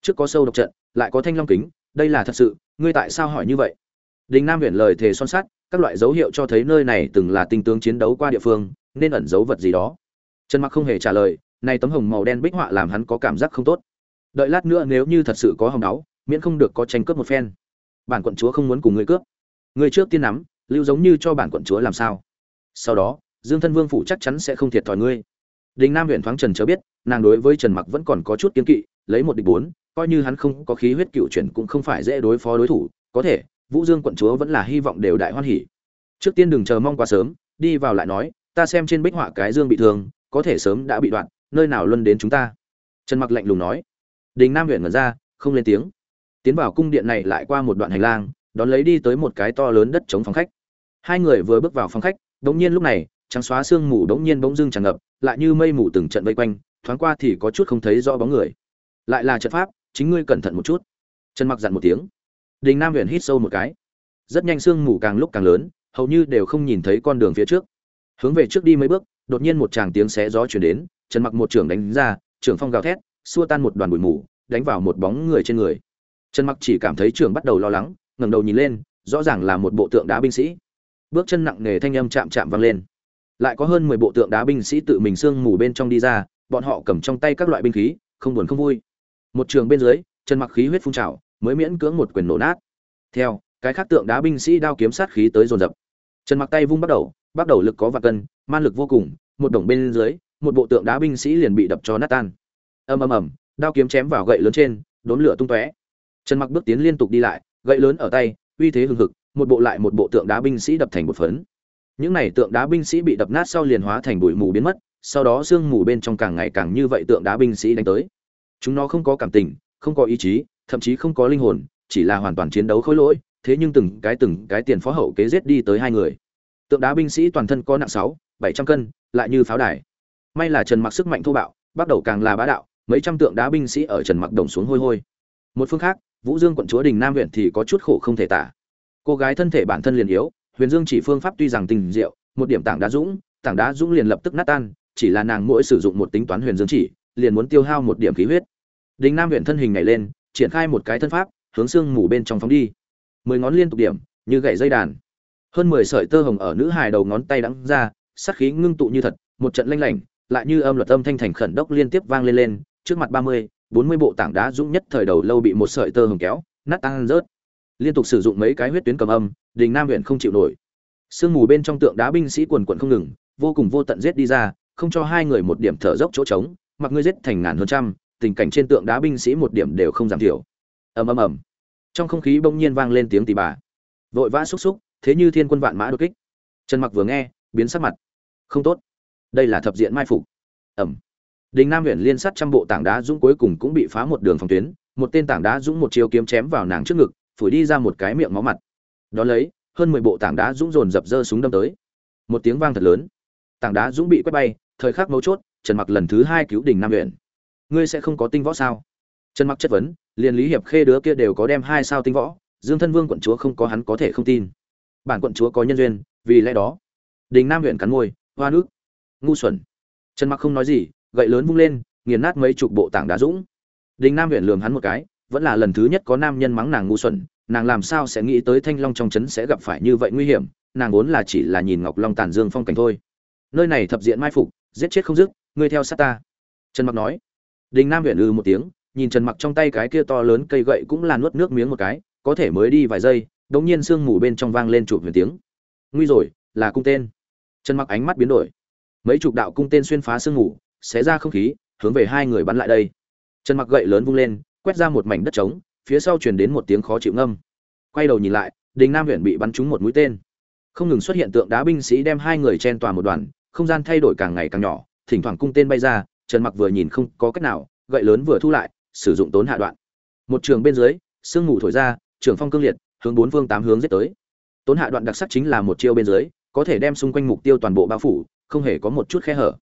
Trước có sâu độc trận, lại có thanh long kính, đây là thật sự, ngươi tại sao hỏi như vậy? Đình nam huyện lời thề son sắt, các loại dấu hiệu cho thấy nơi này từng là tinh tướng chiến đấu qua địa phương, nên ẩn dấu vật gì đó. Trần mặc không hề trả lời nay tấm hồng màu đen bích họa làm hắn có cảm giác không tốt. Đợi lát nữa nếu như thật sự có hồng áo miễn không được có tranh cướp một phen. Bản quận chúa không muốn cùng ngươi cướp. Ngươi trước tiên nắm, lưu giống như cho bản quận chúa làm sao? Sau đó, dương thân vương phủ chắc chắn sẽ không thiệt thòi ngươi. Đình nam huyện thoáng trần chớ biết, nàng đối với trần mặc vẫn còn có chút kiên kỵ, lấy một địch bốn, coi như hắn không có khí huyết cựu chuyển cũng không phải dễ đối phó đối thủ, có thể, vũ dương quận chúa vẫn là hy vọng đều đại hoan hỉ. Trước tiên đừng chờ mong quá sớm, đi vào lại nói, ta xem trên bích họa cái dương bị thương, có thể sớm đã bị đoạn, nơi nào luân đến chúng ta? Trần mặc lạnh lùng nói. Đình nam huyện ngẩn ra, không lên tiếng. Tiến vào cung điện này lại qua một đoạn hành lang, đón lấy đi tới một cái to lớn đất chống phòng khách. Hai người vừa bước vào phòng khách đống nhiên lúc này, trắng xóa sương mù đống nhiên bỗng dưng tràn ngập, lại như mây mù từng trận vây quanh, thoáng qua thì có chút không thấy rõ bóng người. Lại là trận pháp, chính ngươi cẩn thận một chút. Trần mặc dặn một tiếng. Đình nam Huyền hít sâu một cái. Rất nhanh sương mù càng lúc càng lớn, hầu như đều không nhìn thấy con đường phía trước. Hướng về trước đi mấy bước, đột nhiên một tràng tiếng xé gió truyền đến, trần mặc một trường đánh ra trường phong gào thét, xua tan một đoàn bụi mù, đánh vào một bóng người trên người. Trần mặc chỉ cảm thấy trường bắt đầu lo lắng, ngẩng đầu nhìn lên, rõ ràng là một bộ tượng đá binh sĩ bước chân nặng nề thanh âm chạm chạm vang lên. Lại có hơn 10 bộ tượng đá binh sĩ tự mình xương mù bên trong đi ra, bọn họ cầm trong tay các loại binh khí, không buồn không vui. Một trường bên dưới trần mặc khí huyết phun trào, mới miễn cưỡng một quyền nổ nát. Theo, cái khác tượng đá binh sĩ đao kiếm sát khí tới dồn dập. Trần mặc tay vung bắt đầu bắt đầu lực có vạn cân, man lực vô cùng, một đồng bên dưới, một bộ tượng đá binh sĩ liền bị đập cho nát tan. Ầm ầm ầm, đao kiếm chém vào gậy lớn trên, đốn lửa tung tóe. Trần mặc bước tiến liên tục đi lại, gậy lớn ở tay, uy thế hừng hực một bộ lại một bộ tượng đá binh sĩ đập thành một phấn. Những này tượng đá binh sĩ bị đập nát sau liền hóa thành bụi mù biến mất, sau đó sương mù bên trong càng ngày càng như vậy tượng đá binh sĩ đánh tới. Chúng nó không có cảm tình, không có ý chí, thậm chí không có linh hồn, chỉ là hoàn toàn chiến đấu khối lỗi, thế nhưng từng cái từng cái tiền phó hậu kế giết đi tới hai người. Tượng đá binh sĩ toàn thân có nặng sáu, bảy trăm cân, lại như pháo đài. May là trần mặc sức mạnh thô bạo, bắt đầu càng là bá đạo, mấy trăm tượng đá binh sĩ ở trần mặc đồng xuống hôi hôi. Một phương khác, vũ dương quận chúa đình nam huyện thì có chút khổ không thể tả cô gái thân thể bản thân liền yếu, huyền dương chỉ phương pháp tuy rằng tình diệu, một điểm tảng đá dũng, tảng đá dũng liền lập tức nát tan, chỉ là nàng mỗi sử dụng một tính toán huyền dương chỉ, liền muốn tiêu hao một điểm khí huyết. Đình nam huyện thân hình nhảy lên, triển khai một cái thân pháp, hướng xương mù bên trong phóng đi. Mười ngón liên tục điểm, như gậy dây đàn. Hơn mười sợi tơ hồng ở nữ hài đầu ngón tay đắng ra, sát khí ngưng tụ như thật, một trận lanh lảnh, lại như âm luật âm thanh thành khẩn đốc liên tiếp vang lên lên, trước mặt ba mươi, bốn mươi bộ tảng đá dũng nhất thời đầu lâu bị một sợi tơ hồng kéo, nát tan rớt liên tục sử dụng mấy cái huyết tuyến cầm âm, đình nam huyện không chịu nổi. Sương mù bên trong tượng đá binh sĩ quần quận không ngừng, vô cùng vô tận giết đi ra, không cho hai người một điểm thở dốc chỗ trống, mặc ngươi giết thành ngàn hơn trăm, tình cảnh trên tượng đá binh sĩ một điểm đều không giảm thiểu. Ầm ầm ầm. Trong không khí bỗng nhiên vang lên tiếng tì bà. Vội vã xúc xúc, thế như thiên quân vạn mã đột kích. Trần mặc vừa nghe, biến sắc mặt. Không tốt. Đây là thập diện mai phục. Ẩm đình nam huyện liên sát trăm bộ tảng đá dũng cuối cùng cũng bị phá một đường phòng tuyến, một tên tảng đá dũng một chiều kiếm chém vào nàng trước ngực phủi đi ra một cái miệng máu mặt. Đó lấy, hơn mười bộ tảng đá dũng dồn dập dơ súng đâm tới. Một tiếng vang thật lớn. Tảng đá dũng bị quét bay, thời khắc mấu chốt, trần mặc lần thứ hai cứu đình nam huyện ngươi sẽ không có tinh võ sao? Trần mặc chất vấn, liền lý hiệp khê đứa kia đều có đem hai sao tinh võ, dương thân vương quận chúa không có hắn có thể không tin. Bản quận chúa có nhân duyên, vì lẽ đó, đình nam huyện cắn môi, hoa nước, ngu xuẩn. Trần mặc không nói gì, gậy lớn vung lên, nghiền nát mấy chục bộ tảng đá dũng. Đình nam huyện lườm hắn một cái vẫn là lần thứ nhất có nam nhân mắng nàng ngu xuẩn, nàng làm sao sẽ nghĩ tới thanh long trong trấn sẽ gặp phải như vậy nguy hiểm, nàng vốn là chỉ là nhìn ngọc long tàn dương phong cảnh thôi. Nơi này thập diện mai phục, giết chết không dứt, ngươi theo sát ta. Trần mặc nói. Đình nam huyện ư một tiếng, nhìn trần mặc trong tay cái kia to lớn cây gậy cũng là nuốt nước miếng một cái, có thể mới đi vài giây đống nhiên sương mù bên trong vang lên chụp huyền tiếng. Nguy rồi, là cung tên. Trần mặc ánh mắt biến đổi. Mấy chục đạo cung tên xuyên phá sương mù, xé ra không khí, hướng về hai người bắn lại đây. Trần mặc gậy lớn vung lên quét ra một mảnh đất trống, phía sau truyền đến một tiếng khó chịu ngâm. Quay đầu nhìn lại, đình nam huyện bị bắn trúng một mũi tên. Không ngừng xuất hiện tượng đá binh sĩ đem hai người chen tòa một đoàn, không gian thay đổi càng ngày càng nhỏ, thỉnh thoảng cung tên bay ra, trần mặc vừa nhìn không có cách nào, gậy lớn vừa thu lại, sử dụng tốn hạ đoạn. Một trường bên dưới, sương mù thổi ra, trường phong cương liệt, hướng bốn phương tám hướng giết tới. Tốn hạ đoạn đặc sắc chính là một chiêu bên dưới, có thể đem xung quanh mục tiêu toàn bộ bao phủ, không hề có một chút khe hở.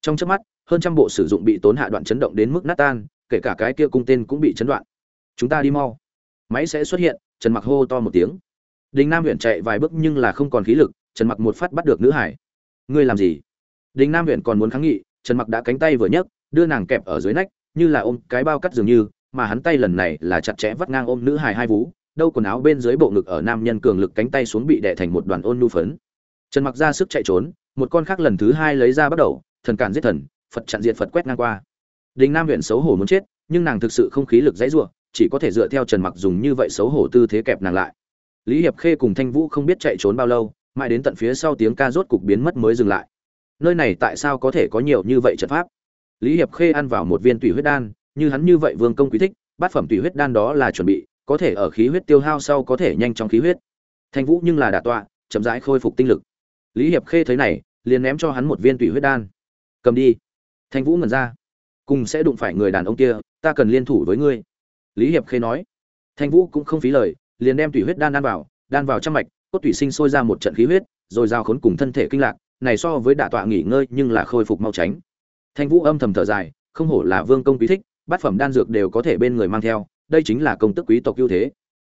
Trong chớp mắt, hơn trăm bộ sử dụng bị tốn hạ đoạn chấn động đến mức nát tan kể cả cái kia cung tên cũng bị chấn đoạn. Chúng ta đi mau. Máy sẽ xuất hiện, trần mặc hô to một tiếng. Đình nam huyện chạy vài bước nhưng là không còn khí lực, trần mặc một phát bắt được nữ hải. Ngươi làm gì? Đình nam huyện còn muốn kháng nghị, trần mặc đã cánh tay vừa nhấc, đưa nàng kẹp ở dưới nách, như là ôm cái bao cắt dường như, mà hắn tay lần này là chặt chẽ vắt ngang ôm nữ hải hai vú, đâu quần áo bên dưới bộ ngực ở nam nhân cường lực cánh tay xuống bị đè thành một đoàn ôn nu phấn. Trần mặc ra sức chạy trốn, một con khác lần thứ hai lấy ra bắt đầu, thần cản giết thần, phật chặn diệt phật quét ngang qua đình nam huyện xấu hổ muốn chết, nhưng nàng thực sự không khí lực dãy ruộng chỉ có thể dựa theo trần mặc dùng như vậy xấu hổ tư thế kẹp nàng lại. Lý hiệp khê cùng thanh vũ không biết chạy trốn bao lâu, mãi đến tận phía sau tiếng ca rốt cục biến mất mới dừng lại. Nơi này tại sao có thể có nhiều như vậy trận pháp? Lý hiệp khê ăn vào một viên tùy huyết đan, như hắn như vậy vương công quý thích, bát phẩm tùy huyết đan đó là chuẩn bị, có thể ở khí huyết tiêu hao sau có thể nhanh chóng khí huyết. Thanh vũ nhưng là đả tọa, chậm rãi khôi phục tinh lực. Lý hiệp khê thấy này, liền ném cho hắn một viên tùy huyết đan. Cầm đi. Thanh vũ ngẩn ra cùng sẽ đụng phải người đàn ông kia, ta cần liên thủ với ngươi. Lý hiệp khê nói. Thanh vũ cũng không phí lời, liền đem tùy huyết đan đan vào đan vào trong mạch, cốt tủy sinh sôi ra một trận khí huyết, rồi giao khốn cùng thân thể kinh lạc, này so với đả tọa nghỉ ngơi nhưng là khôi phục mau tránh. Thanh vũ âm thầm thở dài, không hổ là vương công quý thích, bát phẩm đan dược đều có thể bên người mang theo, đây chính là công tức quý tộc ưu thế.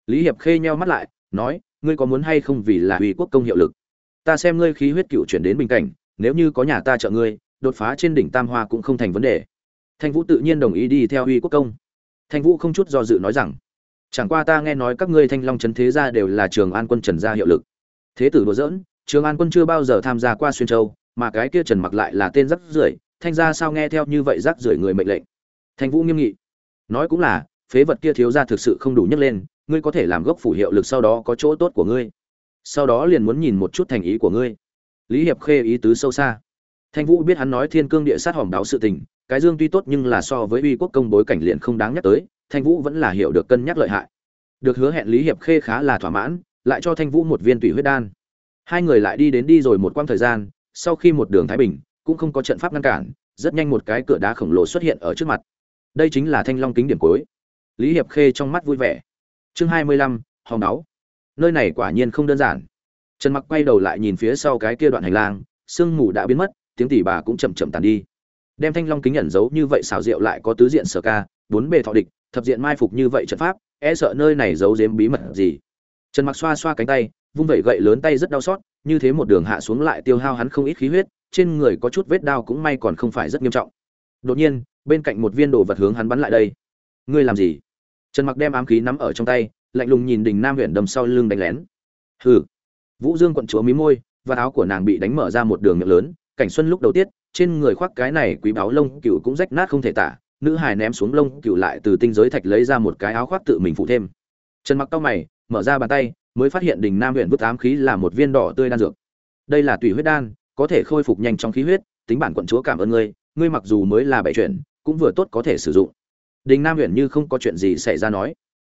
Lý hiệp khê nheo mắt lại, nói, ngươi có muốn hay không vì là uy quốc công hiệu lực? Ta xem ngươi khí huyết cựu chuyển đến bình cảnh, nếu như có nhà ta trợ ngươi, đột phá trên đỉnh tam hoa cũng không thành vấn đề thanh vũ tự nhiên đồng ý đi theo uy quốc công. Thanh vũ không chút do dự nói rằng, chẳng qua ta nghe nói các ngươi thanh long trấn thế gia đều là trường an quân trần gia hiệu lực. Thế tử đùa giỡn, trường an quân chưa bao giờ tham gia qua xuyên châu, mà cái kia trần mặc lại là tên rắc rưởi, thanh gia sao nghe theo như vậy rắc rưởi người mệnh lệnh? Thanh vũ nghiêm nghị, nói cũng là, phế vật kia thiếu gia thực sự không đủ nhấc lên, ngươi có thể làm gốc phủ hiệu lực sau đó có chỗ tốt của ngươi. Sau đó liền muốn nhìn một chút thành ý của ngươi. Lý hiệp khê ý tứ sâu xa. Thanh vũ biết hắn nói thiên cương địa sát hòm đáo sự tình cái dương tuy tốt nhưng là so với uy quốc công bối cảnh liền không đáng nhắc tới, thanh vũ vẫn là hiểu được cân nhắc lợi hại. Được hứa hẹn lý hiệp khê khá là thỏa mãn, lại cho thanh vũ một viên tủy huyết đan. Hai người lại đi đến đi rồi một quãng thời gian, sau khi một đường thái bình, cũng không có trận pháp ngăn cản, rất nhanh một cái cửa đá khổng lồ xuất hiện ở trước mặt. Đây chính là thanh long kính điểm cuối. Lý hiệp khê trong mắt vui vẻ. Chương hai mươi lăm hòng náu nơi này quả nhiên không đơn giản. Trần mặc quay đầu lại nhìn phía sau cái kia đoạn hành lang, sương mù đã biến mất, tiếng tỉ bà cũng chậm chậm tàn đi đem thanh long kính ẩn giấu như vậy xảo diệu lại có tứ diện sở ca, bốn bề thọ địch, thập diện mai phục như vậy trận pháp e sợ nơi này giấu giếm bí mật gì. Trần mặc xoa xoa cánh tay, vung vẩy gậy lớn tay rất đau xót, như thế một đường hạ xuống lại tiêu hao hắn không ít khí huyết, trên người có chút vết đau cũng may còn không phải rất nghiêm trọng. Đột nhiên, bên cạnh một viên đồ vật hướng hắn bắn lại đây. Ngươi làm gì? Trần mặc đem ám khí nắm ở trong tay, lạnh lùng nhìn đình nam huyện đầm sau lưng đánh lén. Hừ. Vũ dương quận chúa mí môi và áo của nàng bị đánh mở ra một đường miệng lớn, cảnh xuân lúc đầu tiết trên người khoác cái này quý báo lông cựu cũng rách nát không thể tả, nữ hài ném xuống lông cựu lại từ tinh giới thạch lấy ra một cái áo khoác tự mình phụ thêm. Trần mặc cao mày, mở ra bàn tay, mới phát hiện đình nam huyện vứt ám khí là một viên đỏ tươi đan dược. Đây là tùy huyết đan, có thể khôi phục nhanh trong khí huyết, tính bản quận chúa cảm ơn ngươi ngươi mặc dù mới là bảy chuyện cũng vừa tốt có thể sử dụng. Đình nam huyện như không có chuyện gì xảy ra nói.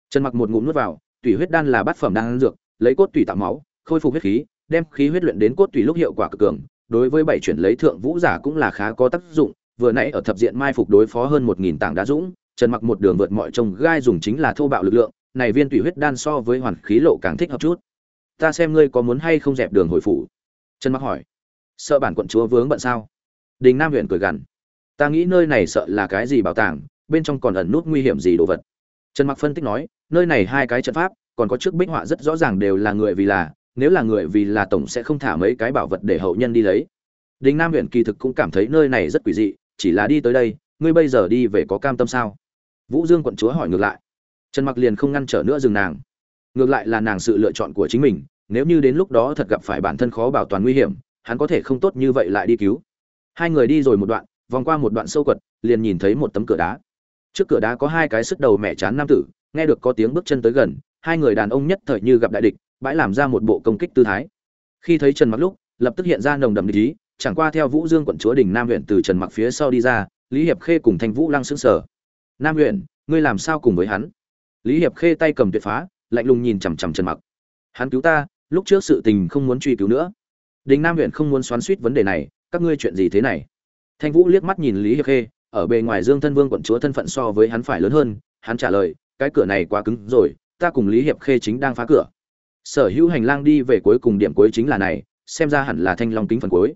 Trần mặc một ngụm nuốt vào tùy huyết đan là bát phẩm đan dược, lấy cốt tùy tạo máu, khôi phục huyết khí, đem khí huyết luyện đến cốt tùy lúc hiệu quả cực cường đối với bảy chuyển lấy thượng vũ giả cũng là khá có tác dụng, vừa nãy ở thập diện mai phục đối phó hơn một nghìn tảng đá dũng, trần mặc một đường vượt mọi trông gai dùng chính là thô bạo lực lượng, này viên tùy huyết đan so với hoàn khí lộ càng thích hợp chút. Ta xem ngươi có muốn hay không dẹp đường hồi phủ? Trần mặc hỏi. Sợ bản quận chúa vướng bận sao? Đình nam huyện cười gằn. Ta nghĩ nơi này sợ là cái gì bảo tàng, bên trong còn ẩn nút nguy hiểm gì đồ vật. Trần mặc phân tích nói, nơi này hai cái trận pháp, còn có trước bích họa rất rõ ràng đều là người vì là nếu là người vì là tổng sẽ không thả mấy cái bảo vật để hậu nhân đi lấy. Đình nam huyện kỳ thực cũng cảm thấy nơi này rất quỷ dị, chỉ là đi tới đây, ngươi bây giờ đi về có cam tâm sao? Vũ dương quận chúa hỏi ngược lại. Trần mặc liền không ngăn trở nữa dừng nàng. Ngược lại là nàng sự lựa chọn của chính mình, nếu như đến lúc đó thật gặp phải bản thân khó bảo toàn nguy hiểm, hắn có thể không tốt như vậy lại đi cứu. Hai người đi rồi một đoạn, vòng qua một đoạn sâu quật, liền nhìn thấy một tấm cửa đá. Trước cửa đá có hai cái sức đầu mẹ chán nam tử, nghe được có tiếng bước chân tới gần, hai người đàn ông nhất thời như gặp đại địch bãi làm ra một bộ công kích tư thái. Khi thấy trần mặc lúc, lập tức hiện ra nồng đậm ý, chẳng qua theo vũ dương quận chúa đình nam huyện từ trần mặc phía sau đi ra, lý hiệp khê cùng thanh vũ lăng xứng sở nam huyện, ngươi làm sao cùng với hắn? Lý hiệp khê tay cầm tuyệt phá, lạnh lùng nhìn chằm chằm trần mặc. Hắn cứu ta, lúc trước sự tình không muốn truy cứu nữa. Đình nam huyện không muốn xoắn suýt vấn đề này, các ngươi chuyện gì thế này? Thanh vũ liếc mắt nhìn lý hiệp khê, ở bề ngoài dương thân vương quận chúa thân phận so với hắn phải lớn hơn, hắn trả lời, cái cửa này quá cứng rồi, ta cùng lý hiệp khê chính đang phá cửa sở hữu hành lang đi về cuối cùng điểm cuối chính là này, xem ra hẳn là thanh long kính phần cuối.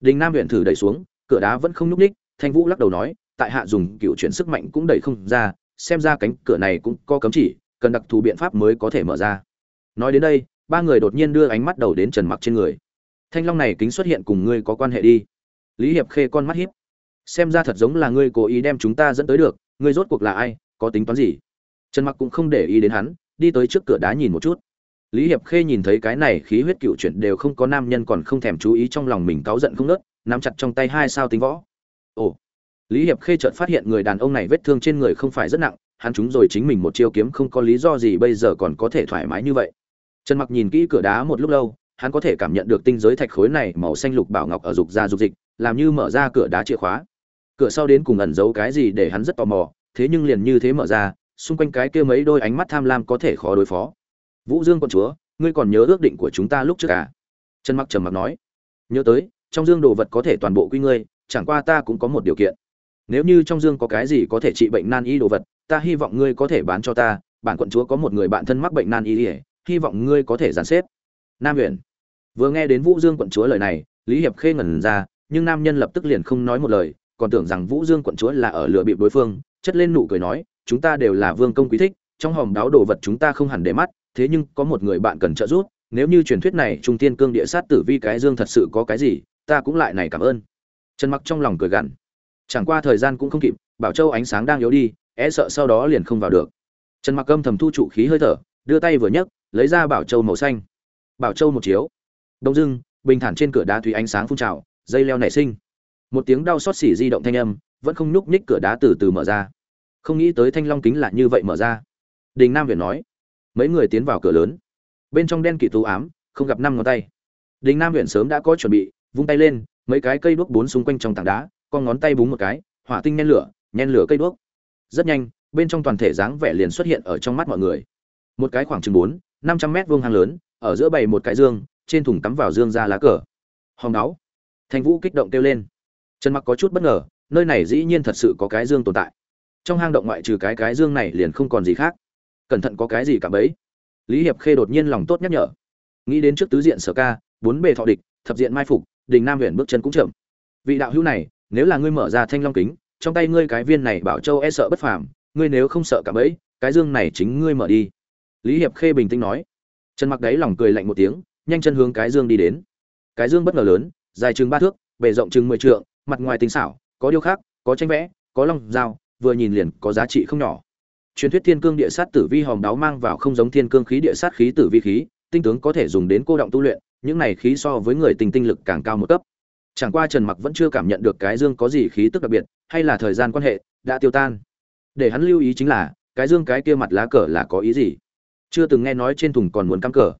Đình nam huyện thử đẩy xuống, cửa đá vẫn không nhúc ních thanh vũ lắc đầu nói, tại hạ dùng cựu chuyển sức mạnh cũng đẩy không ra, xem ra cánh cửa này cũng có cấm chỉ, cần đặc thù biện pháp mới có thể mở ra. Nói đến đây, ba người đột nhiên đưa ánh mắt đầu đến trần mặc trên người. Thanh long này kính xuất hiện cùng ngươi có quan hệ đi. Lý hiệp khê con mắt hiếp xem ra thật giống là ngươi cố ý đem chúng ta dẫn tới được, ngươi rốt cuộc là ai, có tính toán gì? Trần mặc cũng không để ý đến hắn, đi tới trước cửa đá nhìn một chút lý hiệp khê nhìn thấy cái này khí huyết cựu chuyển đều không có nam nhân còn không thèm chú ý trong lòng mình cáu giận không nớt nắm chặt trong tay hai sao tính võ. Ồ! Lý hiệp khê chợt phát hiện người đàn ông này vết thương trên người không phải rất nặng, hắn chúng rồi chính mình một chiêu kiếm không có lý do gì bây giờ còn có thể thoải mái như vậy. Trần mặc nhìn kỹ cửa đá một lúc lâu, hắn có thể cảm nhận được tinh giới thạch khối này màu xanh lục bảo ngọc ở dục ra dục dịch, làm như mở ra cửa đá chìa khóa. Cửa sau đến cùng ẩn giấu cái gì để hắn rất tò mò, thế nhưng liền như thế mở ra, xung quanh cái kia mấy đôi ánh mắt tham lam có thể khó đối phó vũ dương quận chúa, ngươi còn nhớ ước định của chúng ta lúc trước à? Trần mặc trầm mặc nói. Nhớ tới, trong dương đồ vật có thể toàn bộ quy ngươi, chẳng qua ta cũng có một điều kiện. Nếu như trong dương có cái gì có thể trị bệnh nan y đồ vật, ta hy vọng ngươi có thể bán cho ta, bản quận chúa có một người bạn thân mắc bệnh nan y hy vọng ngươi có thể giàn xếp. Nam huyện vừa nghe đến vũ dương quận chúa lời này, lý hiệp khê ngẩn ra, nhưng nam nhân lập tức liền không nói một lời, còn tưởng rằng vũ dương quận chúa là ở lừa bịp đối phương, chất lên nụ cười nói, chúng ta đều là vương công quý thích, trong hòm đáo đồ vật chúng ta không hẳn để mắt thế nhưng có một người bạn cần trợ giúp, nếu như truyền thuyết này trung tiên cương địa sát tử vi cái dương thật sự có cái gì, ta cũng lại này cảm ơn. Trần mặc trong lòng cười gằn. Chẳng qua thời gian cũng không kịp, bảo châu ánh sáng đang yếu đi é e sợ sau đó liền không vào được. Trần mặc âm thầm thu trụ khí hơi thở, đưa tay vừa nhấc, lấy ra bảo châu màu xanh. Bảo châu một chiếu. Đông dưng bình thản trên cửa đá thủy ánh sáng phun trào, dây leo nảy sinh. Một tiếng đau xót xỉ di động thanh âm, vẫn không nhúc nhích cửa đá từ từ mở ra. Không nghĩ tới thanh long kính là như vậy mở ra. Đình nam việt nói mấy người tiến vào cửa lớn. Bên trong đen kỵ tú ám, không gặp năm ngón tay. Đình nam huyện sớm đã có chuẩn bị, vung tay lên, mấy cái cây đuốc bốn xung quanh trong tảng đá, con ngón tay búng một cái, hỏa tinh nhen lửa nhen lửa cây đuốc. Rất nhanh, bên trong toàn thể dáng vẻ liền xuất hiện ở trong mắt mọi người. Một cái khoảng chừng bốn, năm trăm mét vuông hang lớn, ở giữa bày một cái dương, trên thùng cắm vào dương ra lá cờ. Hòng đáo thành vũ kích động kêu lên. Trần mặc có chút bất ngờ, nơi này dĩ nhiên thật sự có cái dương tồn tại. Trong hang động ngoại trừ cái cái dương này liền không còn gì khác cẩn thận có cái gì cả bấy. Lý hiệp khê đột nhiên lòng tốt nhắc nhở. Nghĩ đến trước tứ diện sở ca, bốn bề thọ địch, thập diện mai phục, đình nam huyện bước chân cũng chậm. Vị đạo hữu này, nếu là ngươi mở ra thanh long kính, trong tay ngươi cái viên này bảo châu e sợ bất phàm, ngươi nếu không sợ cả bấy, cái dương này chính ngươi mở đi. Lý hiệp khê bình tĩnh nói. Trần mặc đáy lòng cười lạnh một tiếng, nhanh chân hướng cái dương đi đến. Cái dương bất ngờ lớn, dài chừng ba thước, bề rộng chừng mười trượng, mặt ngoài tinh xảo, có điêu khắc, có tranh vẽ, có long dao, vừa nhìn liền có giá trị không nhỏ truyền thuyết thiên cương địa sát tử vi hòm đáo mang vào không giống thiên cương khí địa sát khí tử vi khí, tinh tướng có thể dùng đến cô động tu luyện, những này khí so với người tình tinh lực càng cao một cấp. Chẳng qua trần mặc vẫn chưa cảm nhận được cái dương có gì khí tức đặc biệt, hay là thời gian quan hệ, đã tiêu tan. Để hắn lưu ý chính là, cái dương cái kia mặt lá cờ là có ý gì? Chưa từng nghe nói trên thùng còn muốn cắm cờ.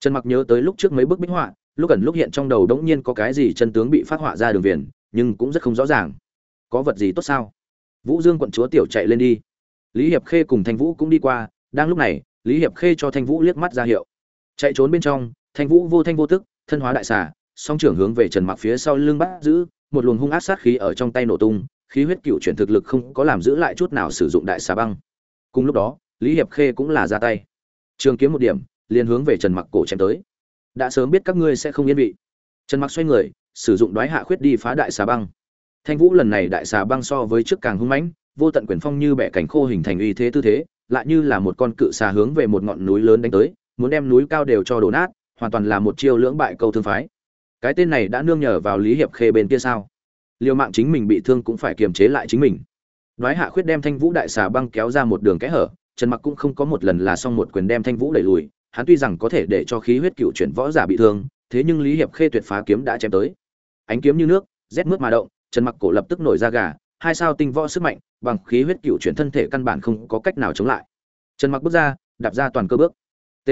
Trần mặc nhớ tới lúc trước mấy bức bích họa, lúc ẩn lúc hiện trong đầu đống nhiên có cái gì chân tướng bị phát họa ra đường viền, nhưng cũng rất không rõ ràng. Có vật gì tốt sao? Vũ dương quận chúa tiểu chạy lên đi lý hiệp khê cùng thanh vũ cũng đi qua, đang lúc này, lý hiệp khê cho thanh vũ liếc mắt ra hiệu. Chạy trốn bên trong, thanh vũ vô thanh vô tức, thân hóa đại xà, song trưởng hướng về trần mặc phía sau lưng bắt giữ, một luồng hung ác sát khí ở trong tay nổ tung, khí huyết cựu chuyển thực lực không có làm giữ lại chút nào sử dụng đại xà băng. Cùng lúc đó, lý hiệp khê cũng là ra tay. Trường kiếm một điểm, liền hướng về trần mặc cổ chém tới. Đã sớm biết các ngươi sẽ không yên vị. Trần mặc xoay người, sử dụng đoái hạ khuyết đi phá đại xà băng. Thanh vũ lần này đại xà băng so với trước càng hung mãnh vô tận quyền phong như bẻ cảnh khô hình thành uy thế tư thế, lại như là một con cự xà hướng về một ngọn núi lớn đánh tới, muốn đem núi cao đều cho đổ nát, hoàn toàn là một chiêu lưỡng bại câu thương phái. Cái tên này đã nương nhờ vào lý hiệp khê bên kia sao? Liều mạng chính mình bị thương cũng phải kiềm chế lại chính mình. Nói hạ khuyết đem thanh vũ đại xà băng kéo ra một đường kẽ hở, trần mặc cũng không có một lần là xong một quyền đem thanh vũ đẩy lùi, hắn tuy rằng có thể để cho khí huyết cựu chuyển võ giả bị thương, thế nhưng lý hiệp khê tuyệt phá kiếm đã chém tới. Ánh kiếm như nước, rét mướt mà động, trần mặc cổ lập tức nổi ra gà, hai sao tinh võ sức mạnh bằng khí huyết cựu chuyển thân thể căn bản không có cách nào chống lại. Trần mặc bước ra, đạp ra toàn cơ bước. T.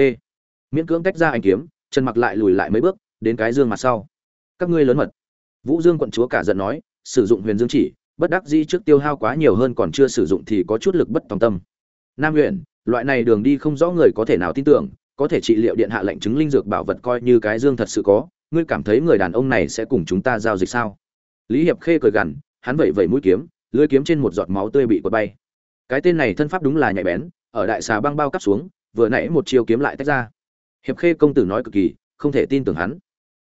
Miễn cưỡng tách ra anh kiếm, trần mặc lại lùi lại mấy bước, đến cái dương mặt sau. Các ngươi lớn mật. Vũ dương quận chúa cả giận nói, sử dụng huyền dương chỉ, bất đắc dĩ trước tiêu hao quá nhiều hơn còn chưa sử dụng thì có chút lực bất tòng tâm. Nam huyện loại này đường đi không rõ người có thể nào tin tưởng, có thể trị liệu điện hạ lệnh chứng linh dược bảo vật coi như cái dương thật sự có, ngươi cảm thấy người đàn ông này sẽ cùng chúng ta giao dịch sao? Lý hiệp khê cười gằn, hắn vẩy vẩy mũi kiếm lưỡi kiếm trên một giọt máu tươi bị quật bay. Cái tên này thân pháp đúng là nhạy bén, ở đại xà băng bao cắp xuống, vừa nãy một chiều kiếm lại tách ra. Hiệp khê công tử nói cực kỳ, không thể tin tưởng hắn.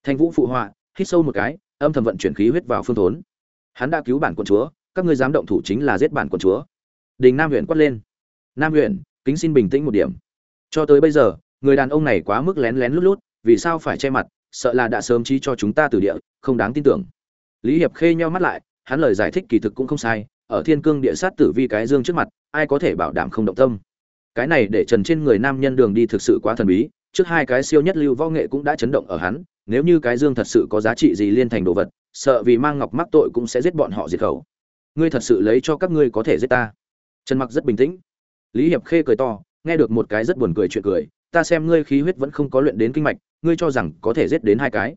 Thanh vũ phụ họa, hít sâu một cái, âm thầm vận chuyển khí huyết vào phương thốn. Hắn đã cứu bản quân chúa, các ngươi dám động thủ chính là giết bản quân chúa. Đình nam huyện quát lên. Nam huyện kính xin bình tĩnh một điểm. Cho tới bây giờ, người đàn ông này quá mức lén lén lút lút, vì sao phải che mặt, sợ là đã sớm trí cho chúng ta từ địa, không đáng tin tưởng. Lý hiệp khê nheo mắt lại hắn lời giải thích kỳ thực cũng không sai, ở thiên cương địa sát tử vi cái dương trước mặt, ai có thể bảo đảm không động tâm? Cái này để trần trên người nam nhân đường đi thực sự quá thần bí, trước hai cái siêu nhất lưu võ nghệ cũng đã chấn động ở hắn, nếu như cái dương thật sự có giá trị gì liên thành đồ vật, sợ vì mang ngọc mắc tội cũng sẽ giết bọn họ diệt khẩu. Ngươi thật sự lấy cho các ngươi có thể giết ta. Trần mặc rất bình tĩnh. Lý hiệp khê cười to, nghe được một cái rất buồn cười chuyện cười, ta xem ngươi khí huyết vẫn không có luyện đến kinh mạch, ngươi cho rằng có thể giết đến hai cái.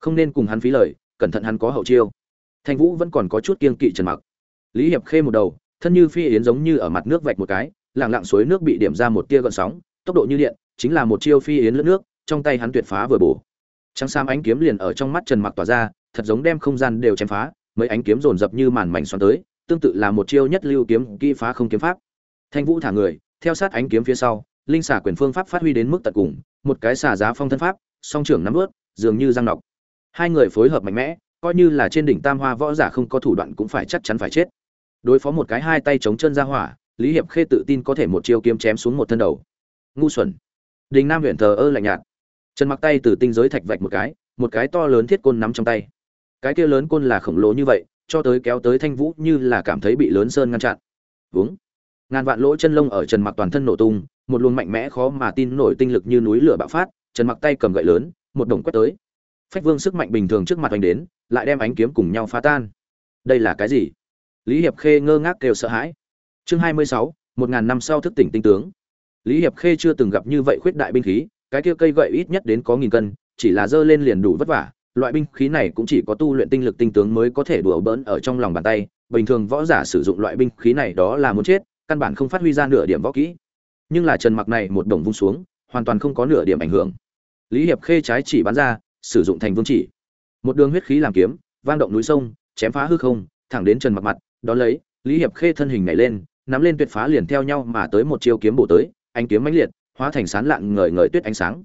Không nên cùng hắn phí lời, cẩn thận hắn có hậu chiêu thanh vũ vẫn còn có chút kiên kỵ trần mặc. Lý hiệp khê một đầu, thân như phi yến giống như ở mặt nước vạch một cái lẳng lặng suối nước bị điểm ra một tia gợn sóng, tốc độ như điện, chính là một chiêu phi yến lướt nước, trong tay hắn tuyệt phá vừa bổ. Trắng xám ánh kiếm liền ở trong mắt trần mặc tỏa ra, thật giống đem không gian đều chém phá, mấy ánh kiếm dồn dập như màn mảnh xoắn tới, tương tự là một chiêu nhất lưu kiếm, kỹ phá không kiếm pháp. Thanh vũ thả người, theo sát ánh kiếm phía sau, linh xả quyền phương pháp phát huy đến mức tận cùng, một cái xả giá phong thân pháp, song trưởng nắm ướt, dường như răng nọc. Hai người phối hợp mạnh mẽ coi như là trên đỉnh tam hoa võ giả không có thủ đoạn cũng phải chắc chắn phải chết. Đối phó một cái hai tay chống chân ra hỏa, lý hiệp khê tự tin có thể một chiêu kiếm chém xuống một thân đầu. Ngu xuẩn. Đình nam huyện thờ ơ lạnh nhạt. Trần mặc tay từ tinh giới thạch vạch một cái một cái to lớn thiết côn nắm trong tay. Cái kia lớn côn là khổng lồ như vậy, cho tới kéo tới thanh vũ như là cảm thấy bị lớn sơn ngăn chặn. Uống ngàn vạn lỗ chân lông ở trần mặc toàn thân nổ tung, một luồng mạnh mẽ khó mà tin nổi tinh lực như núi lửa bạo phát, trần mặc tay cầm gậy lớn, một đồng quét tới phách vương sức mạnh bình thường trước mặt anh đến, lại đem ánh kiếm cùng nhau phá tan. Đây là cái gì? Lý hiệp khê ngơ ngác kêu sợ hãi. Chương hai mươi sáu, một ngàn năm sau thức tỉnh tinh tướng. Lý hiệp khê chưa từng gặp như vậy khuyết đại binh khí, cái kia cây gậy ít nhất đến có nghìn cân, chỉ là dơ lên liền đủ vất vả. Loại binh khí này cũng chỉ có tu luyện tinh lực tinh tướng mới có thể đùa bỡn ở trong lòng bàn tay. Bình thường võ giả sử dụng loại binh khí này đó là muốn chết, căn bản không phát huy ra nửa điểm võ kỹ. Nhưng là trần mặc này một đồng vung xuống, hoàn toàn không có nửa điểm ảnh hưởng. Lý hiệp khê trái chỉ bắn ra sử dụng thành vương chỉ. Một đường huyết khí làm kiếm, vang động núi sông, chém phá hư không, thẳng đến trần mặc mặt đón lấy, lý hiệp khê thân hình nhảy lên, nắm lên tuyệt phá liền theo nhau mà tới một chiêu kiếm bổ tới, ánh kiếm mãnh liệt, hóa thành sán lạng ngời ngời tuyết ánh sáng.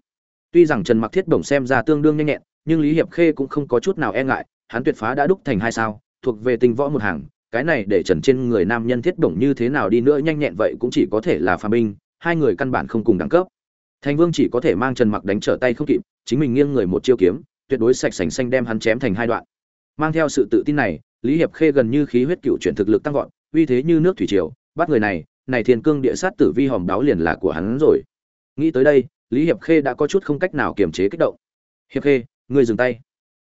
Tuy rằng trần mặc thiết bổng xem ra tương đương nhanh nhẹn, nhưng lý hiệp khê cũng không có chút nào e ngại, hắn tuyệt phá đã đúc thành hai sao, thuộc về tình võ một hàng, cái này để trần trên người nam nhân thiết bổng như thế nào đi nữa nhanh nhẹn vậy cũng chỉ có thể là phàm binh, hai người căn bản không cùng đẳng cấp. Thành vương chỉ có thể mang trần mặc đánh trở tay không kịp chính mình nghiêng người một chiêu kiếm, tuyệt đối sạch sành xanh đem hắn chém thành hai đoạn. Mang theo sự tự tin này, lý hiệp khê gần như khí huyết cựu chuyển thực lực tăng vọt, uy thế như nước thủy triều, bắt người này này thiên cương địa sát tử vi hòm đáo liền là của hắn rồi. Nghĩ tới đây, lý hiệp khê đã có chút không cách nào kiềm chế kích động. Hiệp khê người dừng tay.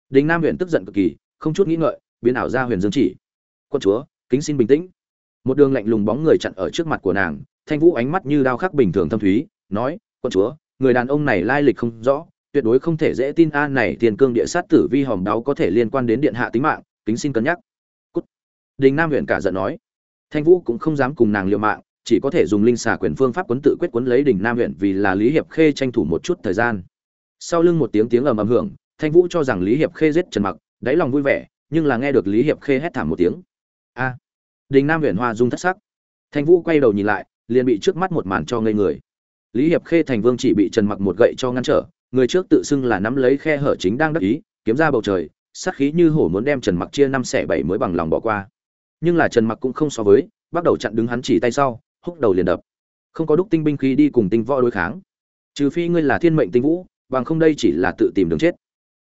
Đình nam huyện tức giận cực kỳ, không chút nghĩ ngợi, biến ảo ra huyền dương chỉ. Quân chúa, kính xin bình tĩnh. Một đường lạnh lùng bóng người chặn ở trước mặt của nàng, thanh vũ ánh mắt như đao khắc bình thường thâm thúy, nói, quân chúa, người đàn ông này lai lịch không rõ tuyệt đối không thể dễ tin a này tiền cương địa sát tử vi hòm đáo có thể liên quan đến điện hạ tính mạng kính xin cân nhắc. Cút. đình nam huyện cả giận nói. Thanh vũ cũng không dám cùng nàng liều mạng chỉ có thể dùng linh xà quyền phương pháp quấn tự quyết quấn lấy đỉnh nam huyện vì là lý hiệp khê tranh thủ một chút thời gian. Sau lưng một tiếng tiếng ầm ầm hưởng thanh vũ cho rằng lý hiệp khê giết trần mặc đáy lòng vui vẻ nhưng là nghe được lý hiệp khê hét thảm một tiếng. A. À, đình nam huyện hoa dung thất sắc. Thanh vũ quay đầu nhìn lại liền bị trước mắt một màn cho ngây người. Lý hiệp khê thành vương chỉ bị trần mặc một gậy cho ngăn trở người trước tự xưng là nắm lấy khe hở chính đang đắc ý, kiếm ra bầu trời, sát khí như hổ muốn đem trần mặc chia năm xẻ bảy mới bằng lòng bỏ qua. Nhưng là trần mặc cũng không so với, bắt đầu chặn đứng hắn chỉ tay sau, húc đầu liền đập. Không có đúc tinh binh khí đi cùng tinh võ đối kháng. Trừ phi ngươi là thiên mệnh tinh vũ, bằng không đây chỉ là tự tìm đường chết.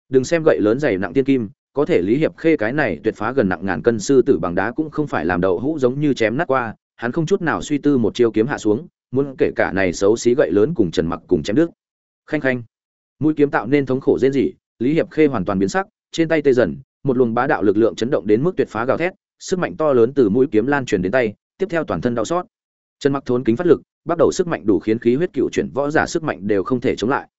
Đừng xem gậy lớn dày nặng tiên kim, có thể lý hiệp khê cái này tuyệt phá gần nặng ngàn cân sư tử bằng đá cũng không phải làm đậu hũ giống như chém nát qua, hắn không chút nào suy tư một chiêu kiếm hạ xuống, muốn kể cả này xấu xí gậy lớn cùng trần mặc cùng chém đứt. Khanh khanh mũi kiếm tạo nên thống khổ rên rỉ, lý hiệp khê hoàn toàn biến sắc, trên tay tê dần, một luồng bá đạo lực lượng chấn động đến mức tuyệt phá gào thét, sức mạnh to lớn từ mũi kiếm lan truyền đến tay, tiếp theo toàn thân đau xót. Chân mặc thốn kính phát lực, bắt đầu sức mạnh đủ khiến khí huyết cựu chuyển, võ giả sức mạnh đều không thể chống lại.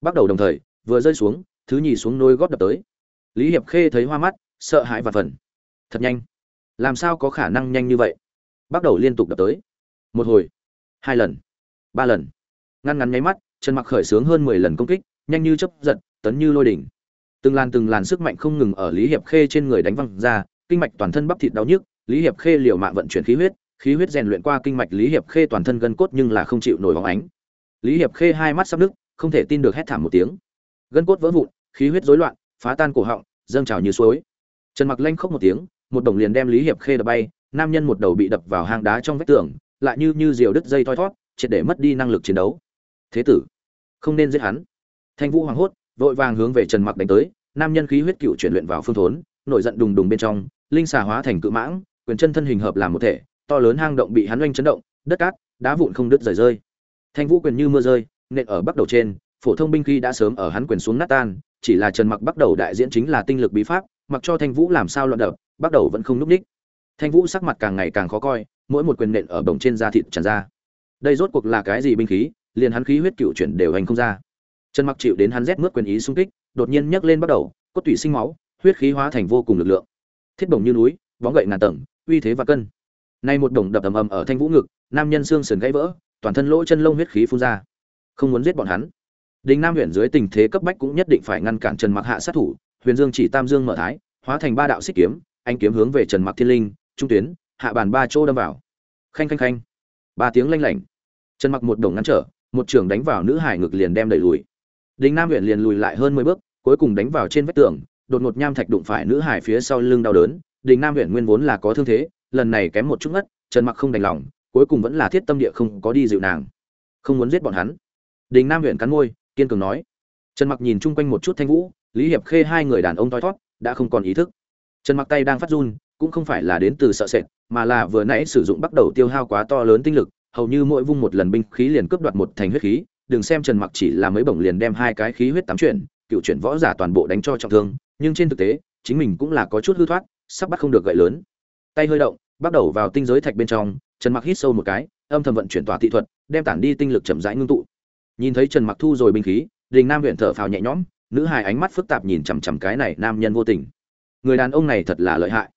Bắt đầu đồng thời, vừa rơi xuống, thứ nhì xuống nôi góp đập tới. Lý hiệp khê thấy hoa mắt, sợ hãi và phần. Thật nhanh. Làm sao có khả năng nhanh như vậy? Bắt đầu liên tục đập tới. Một hồi, hai lần, ba lần. Ngăn ngắn nháy mắt trần mặc khởi sướng hơn mười lần công kích nhanh như chấp giật, tấn như lôi đỉnh. Từng làn từng làn sức mạnh không ngừng ở lý hiệp khê trên người đánh văng ra, kinh mạch toàn thân bắp thịt đau nhức, lý hiệp khê liều mạng vận chuyển khí huyết khí huyết rèn luyện qua kinh mạch lý hiệp khê toàn thân gân cốt nhưng là không chịu nổi bóng ánh. Lý hiệp khê hai mắt sắp nứt, không thể tin được hét thảm một tiếng. Gân cốt vỡ vụn, khí huyết rối loạn, phá tan cổ họng, dâng trào như suối. Trần mặc lanh khóc một tiếng, một đồng liền đem lý hiệp khê đập bay, nam nhân một đầu bị đập vào hang đá trong vách tường, lại như như diều đứt dây thoi thót triệt để mất đi năng lực chiến đấu. Thế tử, không nên giết hắn thanh vũ hoảng hốt, vội vàng hướng về trần mặc đánh tới, nam nhân khí huyết cựu chuyển luyện vào phương thốn, nổi giận đùng đùng bên trong, linh xà hóa thành cự mãng, quyền chân thân hình hợp làm một thể, to lớn hang động bị hắn oanh chấn động, đất cát, đá vụn không đứt rời rơi. Thanh vũ quyền như mưa rơi, nện ở bắc đầu trên, phổ thông binh khí đã sớm ở hắn quyền xuống nát tan, chỉ là trần mặc bắt đầu đại diễn chính là tinh lực bí pháp, mặc cho thanh vũ làm sao loạn đập, bắt đầu vẫn không núp ních thanh vũ sắc mặt càng ngày càng khó coi, mỗi một quyền nện ở bồng trên da thịt tràn ra. Đây rốt cuộc là cái gì binh khí, liền hắn khí huyết cựu chuyển đều hành không ra trần mặc chịu đến hắn rét mướt quyền ý xung kích, đột nhiên nhấc lên bắt đầu, cốt tủy sinh máu, huyết khí hóa thành vô cùng lực lượng. Thiết bổng như núi bóng gậy ngàn tầng, uy thế và cân. Nay một đồng đập ầm ầm ở thanh vũ ngực, nam nhân xương sườn gãy vỡ, toàn thân lỗ chân lông huyết khí phun ra. Không muốn giết bọn hắn. Đinh nam huyện dưới tình thế cấp bách cũng nhất định phải ngăn cản trần mặc hạ sát thủ, huyền dương chỉ tam dương mở thái, hóa thành ba đạo xích kiếm, anh kiếm hướng về trần mặc thiên linh, trung tuyến, hạ bàn ba chỗ đâm vào. Khanh khanh khanh. Ba tiếng lanh lảnh. Trần mặc một đồng ngăn trở, một trường đánh vào nữ hải ngực liền đem đẩy lùi đình nam huyện liền lùi lại hơn mười bước cuối cùng đánh vào trên vách tường đột ngột nham thạch đụng phải nữ hải phía sau lưng đau đớn. Đình nam huyện nguyên vốn là có thương thế lần này kém một chút ngất trần mặc không đành lòng cuối cùng vẫn là thiết tâm địa không có đi dịu nàng. Không muốn giết bọn hắn. Đình nam huyện cắn môi kiên cường nói. Trần mặc nhìn chung quanh một chút thanh vũ lý hiệp khê hai người đàn ông toi thoát, đã không còn ý thức. Trần mặc tay đang phát run cũng không phải là đến từ sợ sệt mà là vừa nãy sử dụng bắt đầu tiêu hao quá to lớn tinh lực hầu như mỗi vung một lần binh khí liền cướp đoạt một thành huyết khí đừng xem trần mặc chỉ là mấy bổng liền đem hai cái khí huyết tám chuyển, cựu chuyển võ giả toàn bộ đánh cho trọng thương, nhưng trên thực tế, chính mình cũng là có chút hư thoát, sắp bắt không được gậy lớn. Tay hơi động, bắt đầu vào tinh giới thạch bên trong, trần mặc hít sâu một cái, âm thầm vận chuyển tỏa thị thuật, đem tản đi tinh lực chậm rãi ngưng tụ. Nhìn thấy trần mặc thu rồi binh khí, đình nam huyện thở phào nhẹ nhõm, nữ hài ánh mắt phức tạp nhìn chằm chằm cái này nam nhân vô tình. Người đàn ông này thật là lợi hại.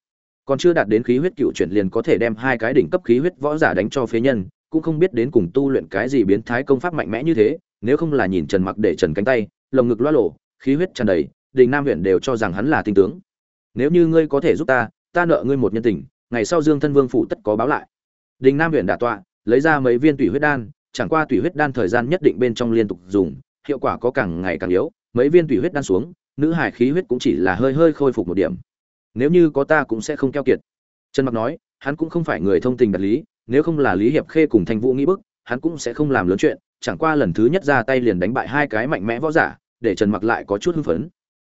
Còn chưa đạt đến khí huyết cựu chuyển liền có thể đem hai cái đỉnh cấp khí huyết võ giả đánh cho phế nhân cũng không biết đến cùng tu luyện cái gì biến thái công pháp mạnh mẽ như thế, nếu không là nhìn trần mặc để trần cánh tay, lồng ngực loa lộ, khí huyết tràn đầy, đình nam huyện đều cho rằng hắn là tinh tướng. Nếu như ngươi có thể giúp ta ta nợ ngươi một nhân tình, ngày sau dương thân vương phủ tất có báo lại. Đình nam huyện đả tọa, lấy ra mấy viên tủy huyết đan, chẳng qua tủy huyết đan thời gian nhất định bên trong liên tục dùng, hiệu quả có càng ngày càng yếu, mấy viên tủy huyết đan xuống, nữ hải khí huyết cũng chỉ là hơi hơi khôi phục một điểm. Nếu như có ta cũng sẽ không keo kiệt. Trần mặc nói, hắn cũng không phải người thông tình đạt lý nếu không là lý hiệp khê cùng thanh vũ nghĩ bức, hắn cũng sẽ không làm lớn chuyện, chẳng qua lần thứ nhất ra tay liền đánh bại hai cái mạnh mẽ võ giả, để trần mặc lại có chút hưng phấn.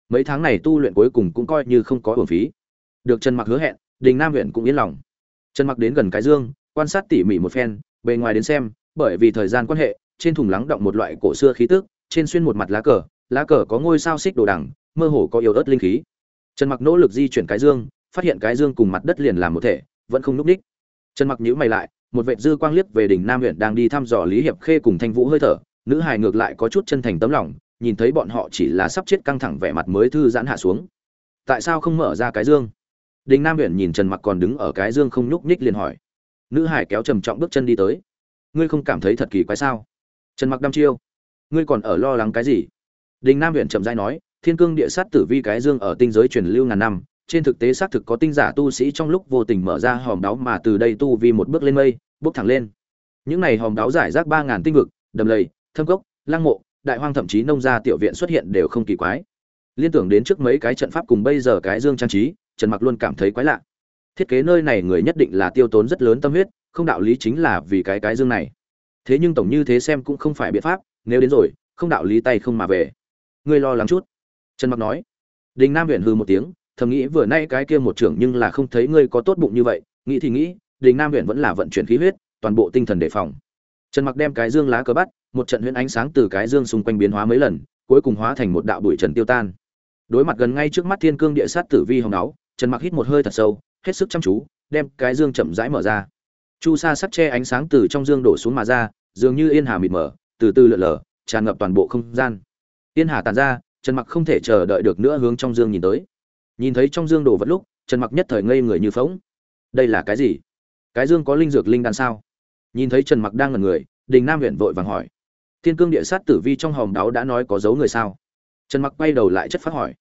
Mấy tháng này tu luyện cuối cùng cũng coi như không có uổng phí. Được trần mặc hứa hẹn, đình nam huyện cũng yên lòng. Trần mặc đến gần cái dương, quan sát tỉ mỉ một phen, bề ngoài đến xem, bởi vì thời gian quan hệ, trên thùng lắng động một loại cổ xưa khí tức, trên xuyên một mặt lá cờ lá cờ có ngôi sao xích đồ đằng, mơ hồ có yếu ớt linh khí. Trần mặc nỗ lực di chuyển cái dương, phát hiện cái dương cùng mặt đất liền làm một thể, vẫn không núp đích trần mặc nhíu mày lại, một vệt dư quang liếc về đỉnh nam huyện đang đi thăm dò lý hiệp khê cùng thanh vũ hơi thở, nữ hài ngược lại có chút chân thành tấm lòng, nhìn thấy bọn họ chỉ là sắp chết căng thẳng vẻ mặt mới thư giãn hạ xuống. Tại sao không mở ra cái dương? Đình nam huyện nhìn trần mặc còn đứng ở cái dương không nhúc nhích liền hỏi. Nữ hải kéo trầm trọng bước chân đi tới. Ngươi không cảm thấy thật kỳ quái sao? Trần mặc đăm chiêu. Ngươi còn ở lo lắng cái gì? Đình nam huyện chậm rãi nói, thiên cương địa sát tử vi cái dương ở tinh giới truyền lưu ngàn năm trên thực tế xác thực có tinh giả tu sĩ trong lúc vô tình mở ra hòm đáo mà từ đây tu vi một bước lên mây, bước thẳng lên. Những này hòm đáo giải rác ba ngàn tinh vực, đầm lầy, thâm cốc, lăng mộ, đại hoang thậm chí nông gia tiểu viện xuất hiện đều không kỳ quái. Liên tưởng đến trước mấy cái trận pháp cùng bây giờ cái dương trang trí, trần mặc luôn cảm thấy quái lạ. Thiết kế nơi này người nhất định là tiêu tốn rất lớn tâm huyết, không đạo lý chính là vì cái cái dương này. Thế nhưng tổng như thế xem cũng không phải biện pháp, nếu đến rồi, không đạo lý tay không mà về. Ngươi lo lắng chút. Trần mặc nói. Đình nam huyện hư một tiếng thầm nghĩ vừa nay cái kia một trưởng nhưng là không thấy ngươi có tốt bụng như vậy, nghĩ thì nghĩ, đình nam huyện vẫn là vận chuyển khí huyết, toàn bộ tinh thần đề phòng. Trần mặc đem cái dương lá cờ bắt, một trận huyễn ánh sáng từ cái dương xung quanh biến hóa mấy lần, cuối cùng hóa thành một đạo bụi trần tiêu tan. Đối mặt gần ngay trước mắt thiên cương địa sát tử vi hồng náu trần mặc hít một hơi thật sâu, hết sức chăm chú, đem cái dương chậm rãi mở ra. Chu sa sắt che ánh sáng từ trong dương đổ xuống mà ra, dường như yên hà mịt mờ, từ từ lượn lờ, tràn ngập toàn bộ không gian. Yên hà tàn ra, trần mặc không thể chờ đợi được nữa hướng trong dương nhìn tới nhìn thấy trong dương đồ vật lúc, trần mặc nhất thời ngây người như phóng đây là cái gì? Cái dương có linh dược linh đan sao? Nhìn thấy trần mặc đang ngẩn người, đình nam huyện vội vàng hỏi. Thiên cương địa sát tử vi trong hòm đáo đã nói có dấu người sao? Trần mặc quay đầu lại chất phát hỏi.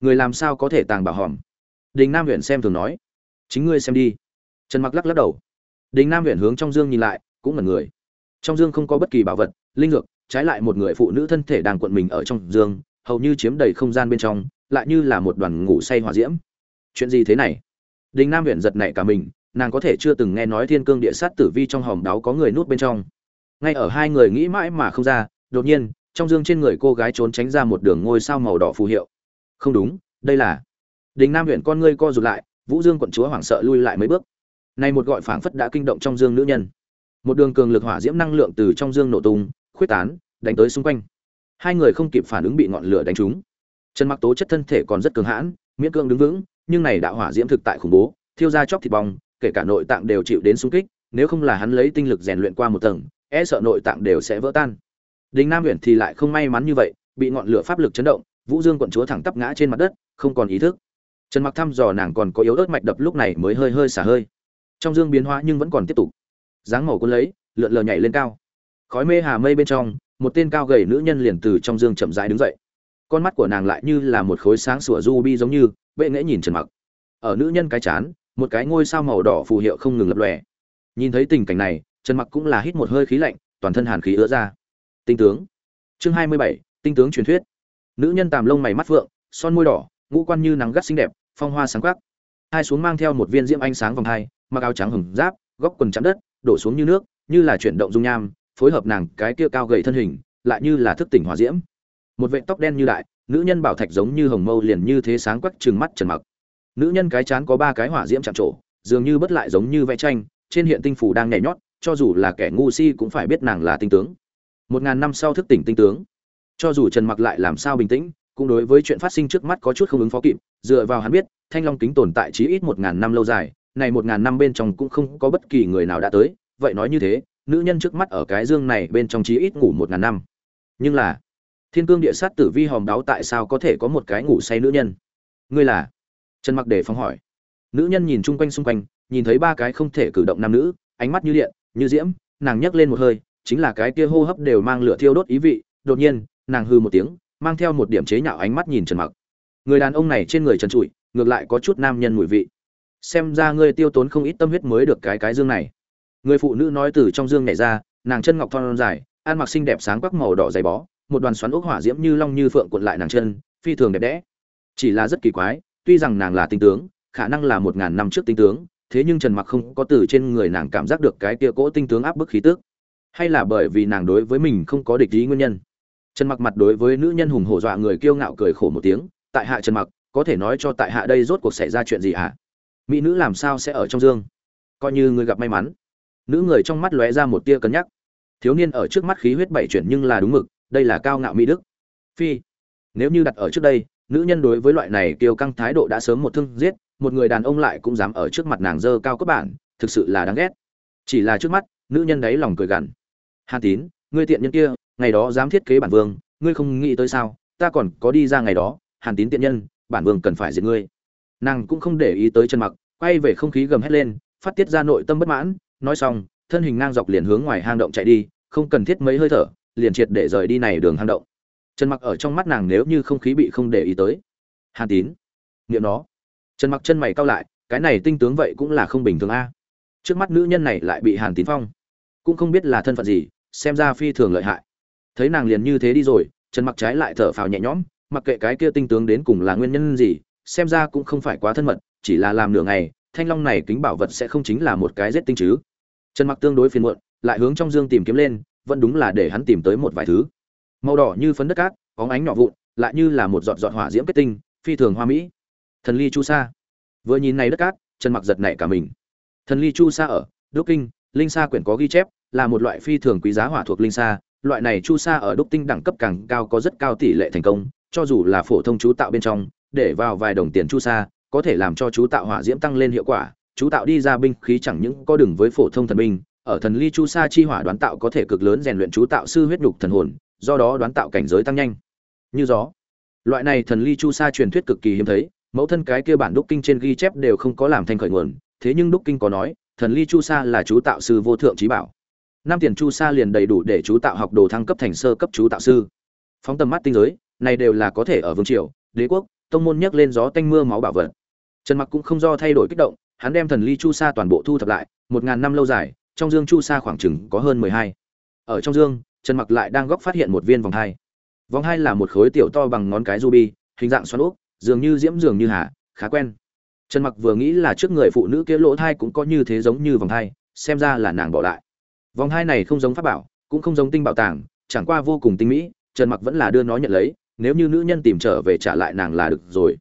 Người làm sao có thể tàng bảo hòm? Đình nam huyện xem thường nói. Chính ngươi xem đi. Trần mặc lắc lắc đầu. Đình nam huyện hướng trong dương nhìn lại, cũng ngẩn người. Trong dương không có bất kỳ bảo vật, linh dược, trái lại một người phụ nữ thân thể đang cuộn mình ở trong dương, hầu như chiếm đầy không gian bên trong lại như là một đoàn ngủ say hỏa diễm. Chuyện gì thế này? Đình nam huyện giật nảy cả mình, nàng có thể chưa từng nghe nói thiên cương địa sát tử vi trong hòm đáo có người nút bên trong. Ngay ở hai người nghĩ mãi mà không ra, đột nhiên, trong dương trên người cô gái trốn tránh ra một đường ngôi sao màu đỏ phù hiệu. Không đúng, đây là đình nam huyện con ngươi co rụt lại, vũ dương quận chúa hoảng sợ lui lại mấy bước. Này một gọi phảng phất đã kinh động trong dương nữ nhân. Một đường cường lực hỏa diễm năng lượng từ trong dương nổ tung, khuyết tán, đánh tới xung quanh. Hai người không kịp phản ứng bị ngọn lửa đánh trúng trần mặc tố chất thân thể còn rất cường hãn, miễn cưỡng đứng vững, nhưng này đạo hỏa diễm thực tại khủng bố, thiêu ra chóc thịt bong, kể cả nội tạng đều chịu đến xung kích, nếu không là hắn lấy tinh lực rèn luyện qua một tầng e sợ nội tạng đều sẽ vỡ tan. Đình nam huyện thì lại không may mắn như vậy, bị ngọn lửa pháp lực chấn động, vũ dương quận chúa thẳng tắp ngã trên mặt đất, không còn ý thức. Trần mặc thăm dò nàng còn có yếu ớt mạch đập lúc này mới hơi hơi xả hơi. Trong dương biến hóa nhưng vẫn còn tiếp tục. Dáng màu cuốn lấy, lượn lờ nhảy lên cao. Khói mê hà mây bên trong, một tên cao gầy nữ nhân liền từ trong dương chậm rãi đứng dậy con mắt của nàng lại như là một khối sáng sủa ruby giống như bệ nghễ nhìn trần mặc. Ở nữ nhân cái chán một cái ngôi sao màu đỏ phù hiệu không ngừng lập lòe. Nhìn thấy tình cảnh này trần mặc cũng là hít một hơi khí lạnh toàn thân hàn khí ứa ra. Tinh tướng. Chương 27, tinh tướng truyền thuyết. Nữ nhân tàm lông mày mắt vượng son môi đỏ ngũ quan như nắng gắt xinh đẹp phong hoa sáng quắc. Hai xuống mang theo một viên diễm ánh sáng vòng hai mặc áo trắng hừng giáp góc quần chạm đất đổ xuống như nước như là chuyển động dung nham phối hợp nàng cái kia cao gầy thân hình lại như là thức tỉnh hỏa diễm một vệ tóc đen như đại, nữ nhân bảo thạch giống như hồng mâu liền như thế sáng quắc trừng mắt trần mặc. Nữ nhân cái chán có ba cái hỏa diễm chạm trổ, dường như bất lại giống như vẽ tranh, trên hiện tinh phủ đang nhảy nhót, cho dù là kẻ ngu si cũng phải biết nàng là tinh tướng. Một ngàn năm sau thức tỉnh tinh tướng. Cho dù trần mặc lại làm sao bình tĩnh, cũng đối với chuyện phát sinh trước mắt có chút không ứng phó kịp, dựa vào hắn biết, thanh long kính tồn tại chí ít một ngàn năm lâu dài, này một ngàn năm bên trong cũng không có bất kỳ người nào đã tới, vậy nói như thế, nữ nhân trước mắt ở cái dương này bên trong chí ít ngủ một ngàn năm. Nhưng là thiên cương địa sát tử vi hòm đáo tại sao có thể có một cái ngủ say nữ nhân? Ngươi là? Trần mặc để phóng hỏi. Nữ nhân nhìn chung quanh xung quanh, nhìn thấy ba cái không thể cử động nam nữ, ánh mắt như điện, như diễm, nàng nhấc lên một hơi, chính là cái kia hô hấp đều mang lửa thiêu đốt ý vị, đột nhiên, nàng hư một tiếng, mang theo một điểm chế nhạo ánh mắt nhìn trần mặc. Người đàn ông này trên người trần trụi, ngược lại có chút nam nhân mùi vị. Xem ra ngươi tiêu tốn không ít tâm huyết mới được cái cái dương này. Người phụ nữ nói từ trong dương nhảy ra, nàng chân ngọc thon dài, ăn mặc xinh đẹp sáng quắc màu đỏ dày bó một đoàn xoắn ốc hỏa diễm như long như phượng cuộn lại nàng chân, phi thường đẹp đẽ. Chỉ là rất kỳ quái, tuy rằng nàng là tinh tướng, khả năng là một ngàn năm trước tinh tướng, thế nhưng trần mặc không có từ trên người nàng cảm giác được cái kia cỗ tinh tướng áp bức khí tức. Hay là bởi vì nàng đối với mình không có địch ý nguyên nhân. Trần mặc mặt đối với nữ nhân hùng hổ dọa người kiêu ngạo cười khổ một tiếng, tại hạ trần mặc, có thể nói cho tại hạ đây rốt cuộc xảy ra chuyện gì hả? Mỹ nữ làm sao sẽ ở trong dương? Coi như người gặp may mắn. Nữ người trong mắt lóe ra một tia cân nhắc. Thiếu niên ở trước mắt khí huyết bảy chuyển nhưng là đúng mực đây là cao ngạo mỹ đức. Phi, nếu như đặt ở trước đây, nữ nhân đối với loại này kiêu căng thái độ đã sớm một thương giết, một người đàn ông lại cũng dám ở trước mặt nàng dơ cao cấp bản, thực sự là đáng ghét. Chỉ là trước mắt, nữ nhân đấy lòng cười gằn. Hàn tín, ngươi tiện nhân kia, ngày đó dám thiết kế bản vương, ngươi không nghĩ tới sao? Ta còn có đi ra ngày đó, hàn tín tiện nhân, bản vương cần phải diệt ngươi. Nàng cũng không để ý tới chân mặc, quay về không khí gầm hét lên, phát tiết ra nội tâm bất mãn, nói xong, thân hình ngang dọc liền hướng ngoài hang động chạy đi, không cần thiết mấy hơi thở liền triệt để rời đi này đường hang động. Trần mặc ở trong mắt nàng nếu như không khí bị không để ý tới. Hàn tín nghiệm nó. Trần mặc chân mày cao lại, cái này tinh tướng vậy cũng là không bình thường a. Trước mắt nữ nhân này lại bị hàn tín phong. Cũng không biết là thân phận gì, xem ra phi thường lợi hại. Thấy nàng liền như thế đi rồi, trần mặc trái lại thở phào nhẹ nhõm, mặc kệ cái kia tinh tướng đến cùng là nguyên nhân gì, xem ra cũng không phải quá thân mật, chỉ là làm nửa ngày, thanh long này kính bảo vật sẽ không chính là một cái giết tinh chứ. Trần mặc tương đối phiền muộn, lại hướng trong dương tìm kiếm lên vẫn đúng là để hắn tìm tới một vài thứ. Màu đỏ như phấn đất cát có ánh nhỏ vụn, lại như là một giọt giọt hỏa diễm kết tinh, phi thường hoa mỹ. Thần ly chu sa. Vừa nhìn này đất cát, chân mặc giật nảy cả mình. Thần ly chu sa ở, đúc kinh, linh sa quyển có ghi chép, là một loại phi thường quý giá hỏa thuộc linh sa. Loại này chu sa ở đúc tinh đẳng cấp càng cao có rất cao tỷ lệ thành công, cho dù là phổ thông chú tạo bên trong, để vào vài đồng tiền chu sa, có thể làm cho chú tạo hỏa diễm tăng lên hiệu quả, chú tạo đi ra binh khí chẳng những có đường với phổ thông thần binh ở thần ly chu sa chi hỏa đoán tạo có thể cực lớn rèn luyện chú tạo sư huyết nhục thần hồn, do đó đoán tạo cảnh giới tăng nhanh. Như gió. Loại này thần ly chu sa truyền thuyết cực kỳ hiếm thấy, mẫu thân cái kia bản đúc kinh trên ghi chép đều không có làm thành khởi nguồn, thế nhưng đúc kinh có nói, thần ly chu sa là chú tạo sư vô thượng trí bảo. Năm tiền chu sa liền đầy đủ để chú tạo học đồ thăng cấp thành sơ cấp chú tạo sư. Phóng tầm mắt tinh giới, này đều là có thể ở vương triều, đế quốc, tông môn nhấc lên gió tanh mưa máu bảo vật. Trần mặc cũng không do thay đổi kích động, hắn đem thần ly chu sa toàn bộ thu thập lại, một ngàn năm lâu dài trong dương chu sa khoảng chừng có hơn mười hai. Ở trong dương, trần mặc lại đang góc phát hiện một viên vòng hai. Vòng hai là một khối tiểu to bằng ngón cái ruby, hình dạng xoắn úp, dường như diễm dường như hà, khá quen. Trần mặc vừa nghĩ là trước người phụ nữ kia lỗ thai cũng có như thế giống như vòng hai, xem ra là nàng bỏ lại. Vòng hai này không giống pháp bảo, cũng không giống tinh bảo tàng, chẳng qua vô cùng tinh mỹ, trần mặc vẫn là đưa nó nhận lấy, nếu như nữ nhân tìm trở về trả lại nàng là được rồi.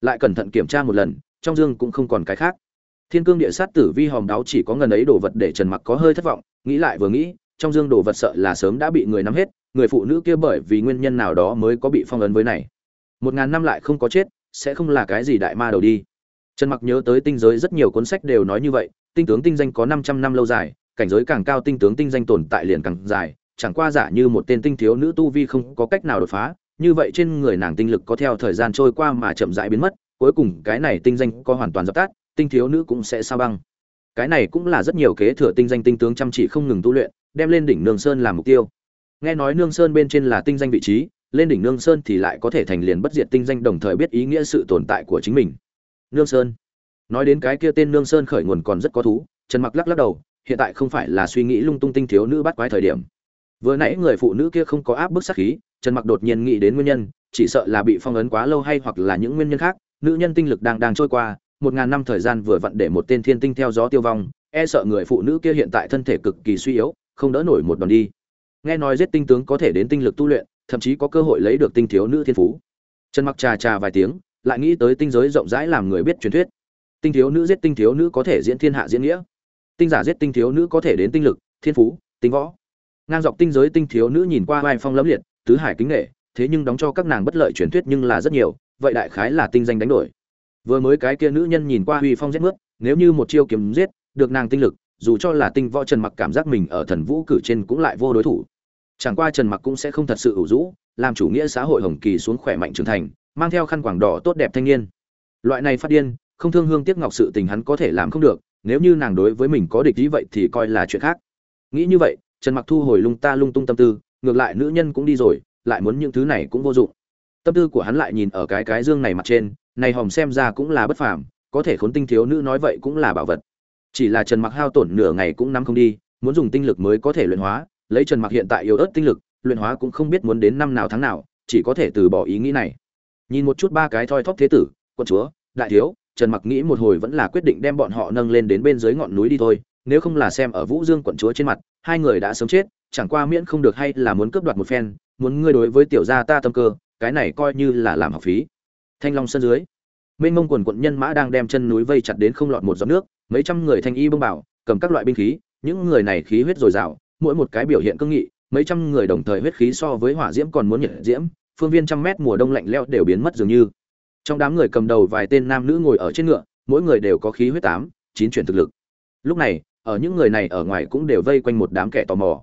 Lại cẩn thận kiểm tra một lần, trong dương cũng không còn cái khác thiên cương địa sát tử vi hòm đáo chỉ có ngần ấy đồ vật để trần mặc có hơi thất vọng, nghĩ lại vừa nghĩ, trong dương đồ vật sợ là sớm đã bị người nắm hết, người phụ nữ kia bởi vì nguyên nhân nào đó mới có bị phong ấn với này. Một ngàn năm lại không có chết, sẽ không là cái gì đại ma đầu đi. Trần mặc nhớ tới tinh giới rất nhiều cuốn sách đều nói như vậy, tinh tướng tinh danh có 500 năm lâu dài, cảnh giới càng cao tinh tướng tinh danh tồn tại liền càng dài, chẳng qua giả như một tên tinh thiếu nữ tu vi không có cách nào đột phá, như vậy trên người nàng tinh lực có theo thời gian trôi qua mà chậm rãi biến mất, cuối cùng cái này tinh danh có hoàn toàn dập tắt tinh thiếu nữ cũng sẽ sao băng. Cái này cũng là rất nhiều kế thừa tinh danh tinh tướng chăm chỉ không ngừng tu luyện, đem lên đỉnh nương sơn làm mục tiêu. Nghe nói nương sơn bên trên là tinh danh vị trí, lên đỉnh nương sơn thì lại có thể thành liền bất diệt tinh danh đồng thời biết ý nghĩa sự tồn tại của chính mình. Nương sơn. Nói đến cái kia tên nương sơn khởi nguồn còn rất có thú, trần mặc lắc lắc đầu, hiện tại không phải là suy nghĩ lung tung tinh thiếu nữ bắt quái thời điểm. Vừa nãy người phụ nữ kia không có áp bức sát khí, trần mặc đột nhiên nghĩ đến nguyên nhân, chỉ sợ là bị phong ấn quá lâu hay hoặc là những nguyên nhân khác, nữ nhân tinh lực đang đang trôi qua một ngàn năm thời gian vừa vặn để một tên thiên tinh theo gió tiêu vong e sợ người phụ nữ kia hiện tại thân thể cực kỳ suy yếu, không đỡ nổi một đòn đi. Nghe nói giết tinh tướng có thể đến tinh lực tu luyện, thậm chí có cơ hội lấy được tinh thiếu nữ thiên phú. Trần mặc trà trà vài tiếng, lại nghĩ tới tinh giới rộng rãi làm người biết truyền thuyết. Tinh thiếu nữ giết tinh thiếu nữ có thể diễn thiên hạ diễn nghĩa. Tinh giả giết tinh thiếu nữ có thể đến tinh lực, thiên phú, tinh võ. Ngang dọc tinh giới tinh thiếu nữ nhìn qua vai phong lẫm liệt, tứ hải kính nghệ thế nhưng đóng cho các nàng bất lợi truyền thuyết nhưng là rất nhiều, vậy đại khái là tinh danh đánh đổi vừa mới cái kia nữ nhân nhìn qua huy phong rét mướt, nếu như một chiêu kiếm giết, được nàng tinh lực, dù cho là tinh võ trần mặc cảm giác mình ở thần vũ cử trên cũng lại vô đối thủ. Chẳng qua trần mặc cũng sẽ không thật sự ủ rũ, làm chủ nghĩa xã hội hồng kỳ xuống khỏe mạnh trưởng thành, mang theo khăn quảng đỏ tốt đẹp thanh niên. Loại này phát điên, không thương hương tiếc ngọc sự tình hắn có thể làm không được, nếu như nàng đối với mình có địch ý vậy thì coi là chuyện khác. Nghĩ như vậy, trần mặc thu hồi lung ta lung tung tâm tư, ngược lại nữ nhân cũng đi rồi, lại muốn những thứ này cũng vô dụng. Tâm tư của hắn lại nhìn ở cái cái dương này mặt trên này hòm xem ra cũng là bất phàm, có thể khốn tinh thiếu nữ nói vậy cũng là bảo vật. Chỉ là trần mặc hao tổn nửa ngày cũng nắm không đi, muốn dùng tinh lực mới có thể luyện hóa, lấy trần mặc hiện tại yếu ớt tinh lực, luyện hóa cũng không biết muốn đến năm nào tháng nào, chỉ có thể từ bỏ ý nghĩ này. Nhìn một chút ba cái thoi thóp thế tử quân chúa, đại thiếu, trần mặc nghĩ một hồi vẫn là quyết định đem bọn họ nâng lên đến bên dưới ngọn núi đi thôi, nếu không là xem ở vũ dương quận chúa trên mặt, hai người đã sớm chết, chẳng qua miễn không được hay là muốn cướp đoạt một phen, muốn ngươi đối với tiểu gia ta tâm cơ, cái này coi như là làm học phí thanh long sân dưới mênh mông quần quận nhân mã đang đem chân núi vây chặt đến không lọt một giọt nước, mấy trăm người thanh y bông bảo, cầm các loại binh khí, những người này khí huyết dồi dào, mỗi một cái biểu hiện cương nghị, mấy trăm người đồng thời huyết khí so với hỏa diễm còn muốn nhiệt diễm, phương viên trăm mét mùa đông lạnh leo đều biến mất dường như. Trong đám người cầm đầu vài tên nam nữ ngồi ở trên ngựa, mỗi người đều có khí huyết tám, chín chuyển thực lực. Lúc này, ở những người này ở ngoài cũng đều vây quanh một đám kẻ tò mò.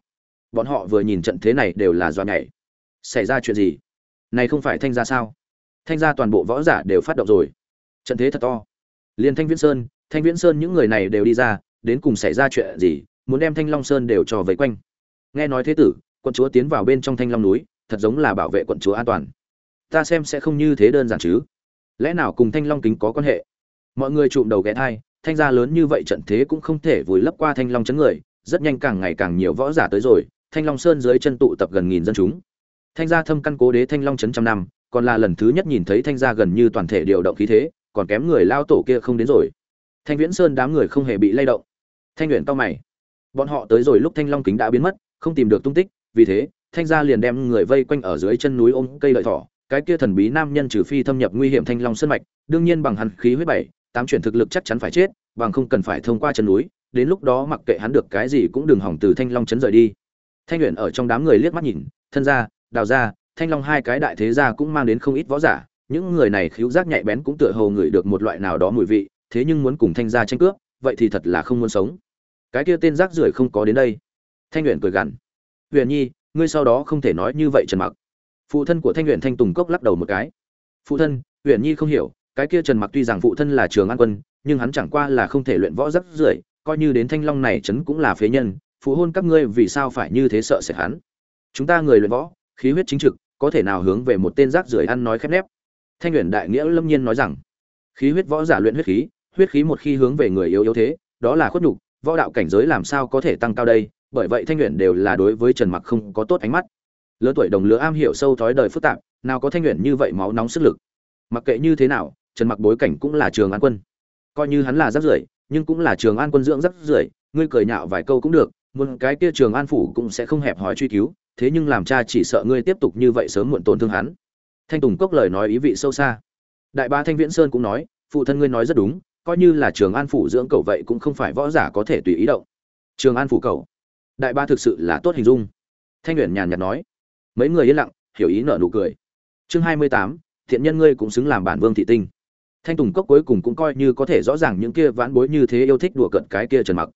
Bọn họ vừa nhìn trận thế này đều là do nhảy. Xảy ra chuyện gì? Này không phải thanh gia sao? Thanh gia toàn bộ võ giả đều phát động rồi. Trận thế thật to. Liền thanh viễn sơn, thanh viễn sơn những người này đều đi ra, đến cùng xảy ra chuyện gì, muốn đem thanh long sơn đều cho vây quanh. Nghe nói thế tử, quận chúa tiến vào bên trong thanh long núi, thật giống là bảo vệ quận chúa an toàn. Ta xem sẽ không như thế đơn giản chứ. Lẽ nào cùng thanh long kính có quan hệ? Mọi người chụm đầu ghé thai, thanh gia lớn như vậy trận thế cũng không thể vùi lấp qua thanh long chấn người, rất nhanh càng ngày càng nhiều võ giả tới rồi, thanh long sơn dưới chân tụ tập gần nghìn dân chúng. Thanh gia thâm căn cố đế thanh long chấn trăm năm còn là lần thứ nhất nhìn thấy thanh gia gần như toàn thể điều động khí thế, còn kém người lao tổ kia không đến rồi. Thanh viễn sơn đám người không hề bị lay động. Thanh luyện cao mày. Bọn họ tới rồi lúc thanh long kính đã biến mất, không tìm được tung tích, vì thế, thanh gia liền đem người vây quanh ở dưới chân núi ôm cây lợi thỏ. Cái kia thần bí nam nhân trừ phi thâm nhập nguy hiểm thanh long sơn mạch, đương nhiên bằng hắn khí huyết bảy, tám chuyển thực lực chắc chắn phải chết, bằng không cần phải thông qua chân núi. Đến lúc đó mặc kệ hắn được cái gì cũng đừng hỏng từ thanh long chấn rời đi. Thanh luyện ở trong đám người liếc mắt nhìn, thân gia, đào gia thanh long hai cái đại thế gia cũng mang đến không ít võ giả, những người này khiếu giác nhạy bén cũng tựa hồ ngửi được một loại nào đó mùi vị, thế nhưng muốn cùng thanh gia tranh cướp, vậy thì thật là không muốn sống. Cái kia tên rác rưởi không có đến đây. Thanh luyện cười gằn. Huyền nhi, ngươi sau đó không thể nói như vậy trần mặc. Phụ thân của thanh luyện thanh tùng cốc lắc đầu một cái. Phụ thân huyền nhi không hiểu, cái kia trần mặc tuy rằng phụ thân là trường an quân, nhưng hắn chẳng qua là không thể luyện võ rắc rưởi, coi như đến thanh long này chấn cũng là phế nhân, phụ hôn các ngươi vì sao phải như thế sợ sệt hắn? Chúng ta người luyện võ, khí huyết chính trực có thể nào hướng về một tên rác rưởi ăn nói khép nép? Thanh nguyện đại nghĩa lâm nhiên nói rằng, khí huyết võ giả luyện huyết khí huyết khí một khi hướng về người yếu yếu thế, đó là khuất nhục, võ đạo cảnh giới làm sao có thể tăng cao đây? Bởi vậy thanh nguyện đều là đối với trần mặc không có tốt ánh mắt. Lớn tuổi đồng lứa am hiểu sâu thói đời phức tạp, nào có thanh nguyện như vậy máu nóng sức lực. Mặc kệ như thế nào, trần mặc bối cảnh cũng là trường an quân. Coi như hắn là rác rưởi, nhưng cũng là trường an quân dưỡng rác rưởi, ngươi cười nhạo vài câu cũng được một cái kia trường an phủ cũng sẽ không hẹp hòi truy cứu thế nhưng làm cha chỉ sợ ngươi tiếp tục như vậy sớm muộn tổn thương hắn. Thanh tùng cốc lời nói ý vị sâu xa. Đại ba thanh viễn sơn cũng nói, phụ thân ngươi nói rất đúng, coi như là trường an phủ dưỡng cậu vậy cũng không phải võ giả có thể tùy ý động. Trường an phủ cậu. Đại ba thực sự là tốt hình dung. Thanh nguyện nhàn nhạt nói. Mấy người yên lặng, hiểu ý nở nụ cười. Chương hai mươi tám, thiện nhân ngươi cũng xứng làm bản vương thị tinh. Thanh tùng cốc cuối cùng cũng coi như có thể rõ ràng những kia vãn bối như thế yêu thích đùa cận cái kia trần mặc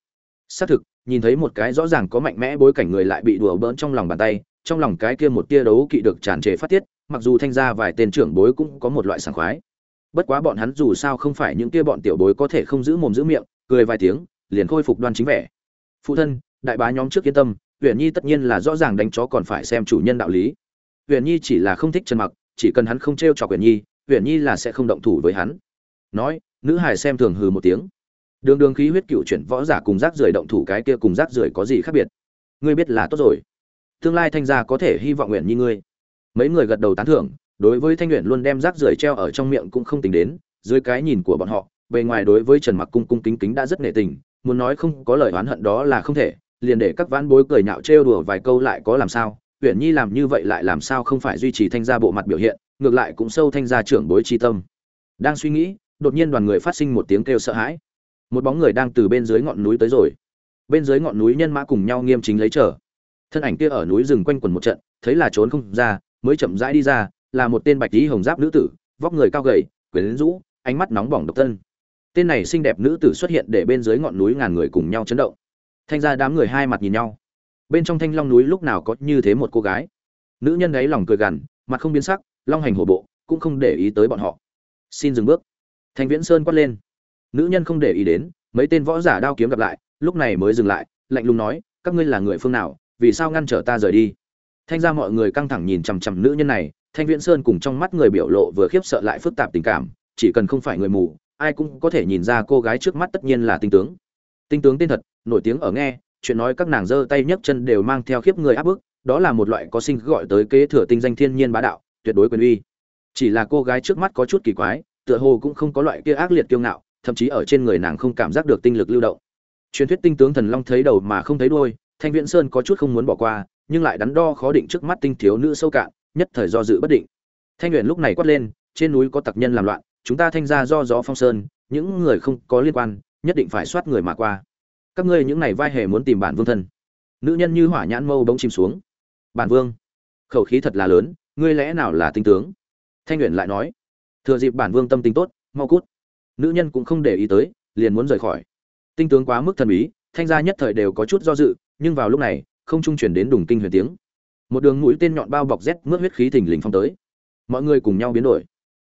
xác thực, nhìn thấy một cái rõ ràng có mạnh mẽ bối cảnh người lại bị đùa bỡn trong lòng bàn tay, trong lòng cái kia một tia đấu kỵ được tràn trề phát tiết, mặc dù thanh ra vài tên trưởng bối cũng có một loại sảng khoái. Bất quá bọn hắn dù sao không phải những kia bọn tiểu bối có thể không giữ mồm giữ miệng, cười vài tiếng, liền khôi phục đoan chính vẻ. Phụ thân, đại bá nhóm trước yên tâm huyền nhi tất nhiên là rõ ràng đánh chó còn phải xem chủ nhân đạo lý. Huyền nhi chỉ là không thích trần mặc, chỉ cần hắn không t r e o chọc huyền nhi huyền nhi là sẽ không động thủ với hắn. Nói, nữ hải xem thường hừ một tiếng đường đường khí huyết cựu chuyển võ giả cùng rác rưởi động thủ cái kia cùng rác rưởi có gì khác biệt ngươi biết là tốt rồi tương lai thanh gia có thể hy vọng nguyện như ngươi mấy người gật đầu tán thưởng đối với thanh nguyện luôn đem rác rưởi treo ở trong miệng cũng không tính đến dưới cái nhìn của bọn họ bề ngoài đối với trần mặc cung cung kính kính đã rất nể tình muốn nói không có lời oán hận đó là không thể liền để các vãn bối cười nhạo trêu đùa vài câu lại có làm sao huyện Nhi làm như vậy lại làm sao không phải duy trì thanh gia bộ mặt biểu hiện, ngược lại cũng sâu thanh gia trưởng bối chi tâm. Đang suy nghĩ, đột nhiên đoàn người phát sinh một tiếng kêu sợ hãi. Một bóng người đang từ bên dưới ngọn núi tới rồi. Bên dưới ngọn núi nhân mã cùng nhau nghiêm chính lấy trở. Thân ảnh kia ở núi rừng quanh quẩn một trận, thấy là trốn không ra, mới chậm rãi đi ra, là một tên bạch y hồng giáp nữ tử, vóc người cao gầy, quyến rũ, ánh mắt nóng bỏng độc thân. Tên này xinh đẹp nữ tử xuất hiện để bên dưới ngọn núi ngàn người cùng nhau chấn động. Thanh gia đám người hai mặt nhìn nhau bên trong thanh long núi lúc nào có như thế một cô gái nữ nhân ấy lòng cười gằn mặt không biến sắc long hành hổ bộ cũng không để ý tới bọn họ xin dừng bước thanh viễn sơn quát lên nữ nhân không để ý đến mấy tên võ giả đao kiếm gặp lại lúc này mới dừng lại lạnh lùng nói các ngươi là người phương nào vì sao ngăn trở ta rời đi thanh ra mọi người căng thẳng nhìn chằm chằm nữ nhân này thanh viễn sơn cùng trong mắt người biểu lộ vừa khiếp sợ lại phức tạp tình cảm chỉ cần không phải người mù ai cũng có thể nhìn ra cô gái trước mắt tất nhiên là tinh tướng tinh tướng tên thật nổi tiếng ở nghe chuyện nói các nàng giơ tay nhấc chân đều mang theo khiếp người áp bức, đó là một loại có sinh gọi tới kế thừa tinh danh thiên nhiên bá đạo, tuyệt đối quyền uy. Chỉ là cô gái trước mắt có chút kỳ quái, tựa hồ cũng không có loại kia ác liệt kiêu ngạo, thậm chí ở trên người nàng không cảm giác được tinh lực lưu động. Truyền thuyết tinh tướng thần long thấy đầu mà không thấy đuôi, Thanh Viễn Sơn có chút không muốn bỏ qua, nhưng lại đắn đo khó định trước mắt tinh thiếu nữ sâu cạn, nhất thời do dự bất định. Thanh Uyển lúc này quát lên, trên núi có tặc nhân làm loạn, chúng ta thanh ra do gió phong sơn, những người không có liên quan, nhất định phải soát người mà qua. Các ngươi những này vai hề muốn tìm bản vương thân. Nữ nhân như hỏa nhãn mâu bỗng chìm xuống. Bản vương khẩu khí thật là lớn ngươi lẽ nào là tinh tướng? Thanh Uyển lại nói thừa dịp bản vương tâm tình tốt mau cút nữ nhân cũng không để ý tới liền muốn rời khỏi. Tinh tướng quá mức thần bí thanh gia nhất thời đều có chút do dự nhưng vào lúc này không trung chuyển đến đùng kinh huyền tiếng. Một đường mũi tên nhọn bao bọc rét mướt huyết khí thình lình phong tới. Mọi người cùng nhau biến đổi.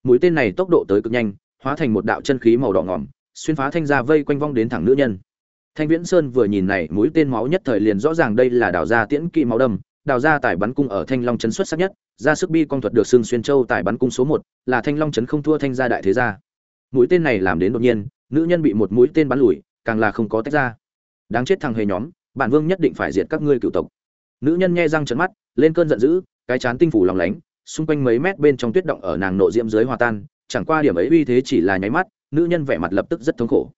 Mũi tên này tốc độ tới cực nhanh hóa thành một đạo chân khí màu đỏ ngỏm xuyên phá thanh gia vây quanh vong đến thẳng nữ nhân. Thanh Viễn Sơn vừa nhìn này mũi tên máu nhất thời liền rõ ràng đây là đào gia tiễn kỵ máu đâm, đào gia tài bắn cung ở Thanh Long trấn xuất sắc nhất, ra sức bi con thuật được xương xuyên châu tài bắn cung số một, là Thanh Long trấn không thua thanh gia đại thế gia. Mũi tên này làm đến đột nhiên, nữ nhân bị một mũi tên bắn lùi, càng là không có tách ra. Đáng chết thằng hề nhóm, bản vương nhất định phải diệt các ngươi cửu tộc. Nữ nhân nghe răng trợn mắt, lên cơn giận dữ, cái chán tinh phủ lòng lánh, xung quanh mấy mét bên trong tuyết động ở nàng nộ diễm dưới hòa tan, chẳng qua điểm ấy uy thế chỉ là nháy mắt, nữ nhân vẻ mặt lập tức rất thống khổ.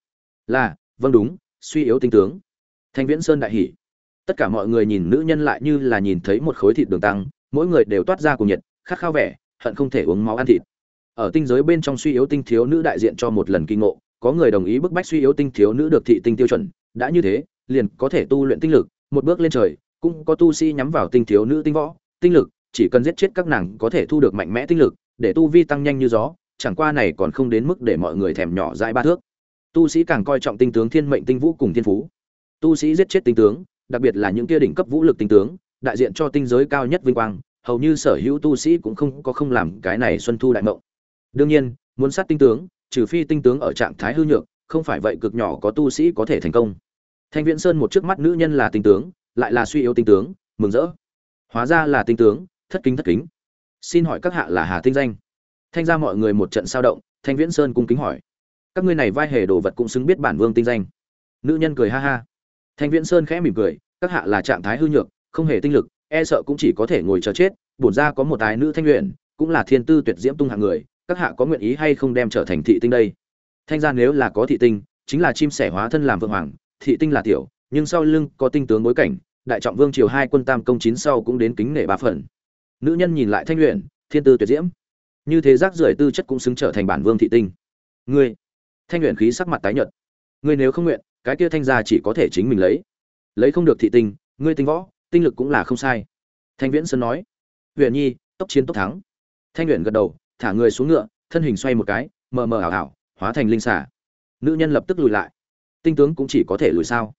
Là, vâng đúng, suy yếu tinh tướng thanh viễn sơn đại hỉ tất cả mọi người nhìn nữ nhân lại như là nhìn thấy một khối thịt đường tăng mỗi người đều toát ra cùng nhiệt khát khao vẻ hận không thể uống máu ăn thịt ở tinh giới bên trong suy yếu tinh thiếu nữ đại diện cho một lần kinh ngộ, có người đồng ý bức bách suy yếu tinh thiếu nữ được thị tinh tiêu chuẩn, đã như thế, liền có thể tu luyện tinh lực, một bước lên trời, cũng có tu sĩ nhắm vào tinh thiếu nữ tinh võ, tinh lực, chỉ cần giết chết các nàng có thể thu được mạnh mẽ tinh lực, để tu vi tăng nhanh như gió, chẳng qua này còn không đến mức để mọi người thèm nhỏ dãi ba thước. Tu sĩ càng coi trọng tinh tướng thiên mệnh tinh vũ cùng thiên phú. Tu sĩ giết chết tinh tướng, đặc biệt là những kia đỉnh cấp vũ lực tinh tướng, đại diện cho tinh giới cao nhất vinh quang, hầu như sở hữu tu sĩ cũng không có không làm cái này xuân thu đại mộng đương nhiên, muốn sát tinh tướng, trừ phi tinh tướng ở trạng thái hư nhược, không phải vậy cực nhỏ có tu sĩ có thể thành công. Thanh viễn sơn một trước mắt nữ nhân là tinh tướng, lại là suy yếu tinh tướng, mừng rỡ. Hóa ra là tinh tướng, thất kính thất kính. Xin hỏi các hạ là hà tinh danh? Thanh ra mọi người một trận sao động, thanh viễn sơn cung kính hỏi. Các ngươi này vai hề đồ vật cũng xứng biết bản vương tinh danh. Nữ nhân cười ha ha. Thanh viễn sơn khẽ mỉm cười, các hạ là trạng thái hư nhược, không hề tinh lực e sợ cũng chỉ có thể ngồi chờ chết, bổn ra có một tài nữ thanh luyện cũng là thiên tư tuyệt diễm tung hạng người các hạ có nguyện ý hay không đem trở thành thị tinh đây? Thanh gia nếu là có thị tinh, chính là chim sẻ hóa thân làm vương hoàng, thị tinh là tiểu, nhưng sau lưng có tinh tướng bối cảnh, đại trọng vương triều hai quân tam công chín sau cũng đến kính nể ba phần. Nữ nhân nhìn lại thanh luyện, thiên tư tuyệt diễm. Như thế rác rưởi tư chất cũng xứng trở thành bản vương thị tinh. Ngươi, thanh luyện khí sắc mặt tái nhợt. Ngươi nếu không nguyện, cái kia thanh gia chỉ có thể chính mình lấy. Lấy không được thị tinh, ngươi tinh võ, tinh lực cũng là không sai. Thanh viễn sơn nói. Huyện nhi, tốc chiến tốc thắng. Thanh luyện gật đầu thả người xuống ngựa, thân hình xoay một cái, mờ mờ ảo ảo, hóa thành linh xả nữ nhân lập tức lùi lại. Tinh tướng cũng chỉ có thể lùi sao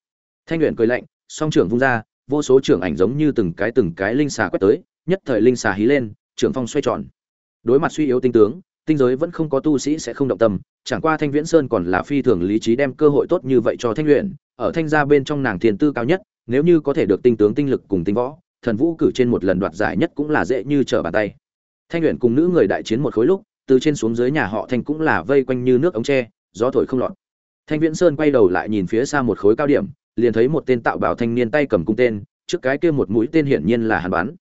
thanh luyện cười lạnh, song trưởng vung ra, vô số trưởng ảnh giống như từng cái từng cái linh xà quét tới, nhất thời linh xà hí lên, trưởng phong xoay tròn. Đối mặt suy yếu tinh tướng, tinh giới vẫn không có tu sĩ sẽ không động tâm, chẳng qua thanh viễn sơn còn là phi thường lý trí đem cơ hội tốt như vậy cho thanh luyện ở thanh gia bên trong nàng thiền tư cao nhất, nếu như có thể được tinh tướng tinh lực cùng tinh võ, thần vũ cử trên một lần đoạt giải nhất cũng là dễ như trở bàn tay thanh luyện cùng nữ người đại chiến một khối lúc, từ trên xuống dưới nhà họ thanh cũng là vây quanh như nước ống tre, gió thổi không lọt. Thanh viễn sơn quay đầu lại nhìn phía xa một khối cao điểm, liền thấy một tên tạo bảo thanh niên tay cầm cung tên, trước cái kia một mũi tên hiển nhiên là hàn bắn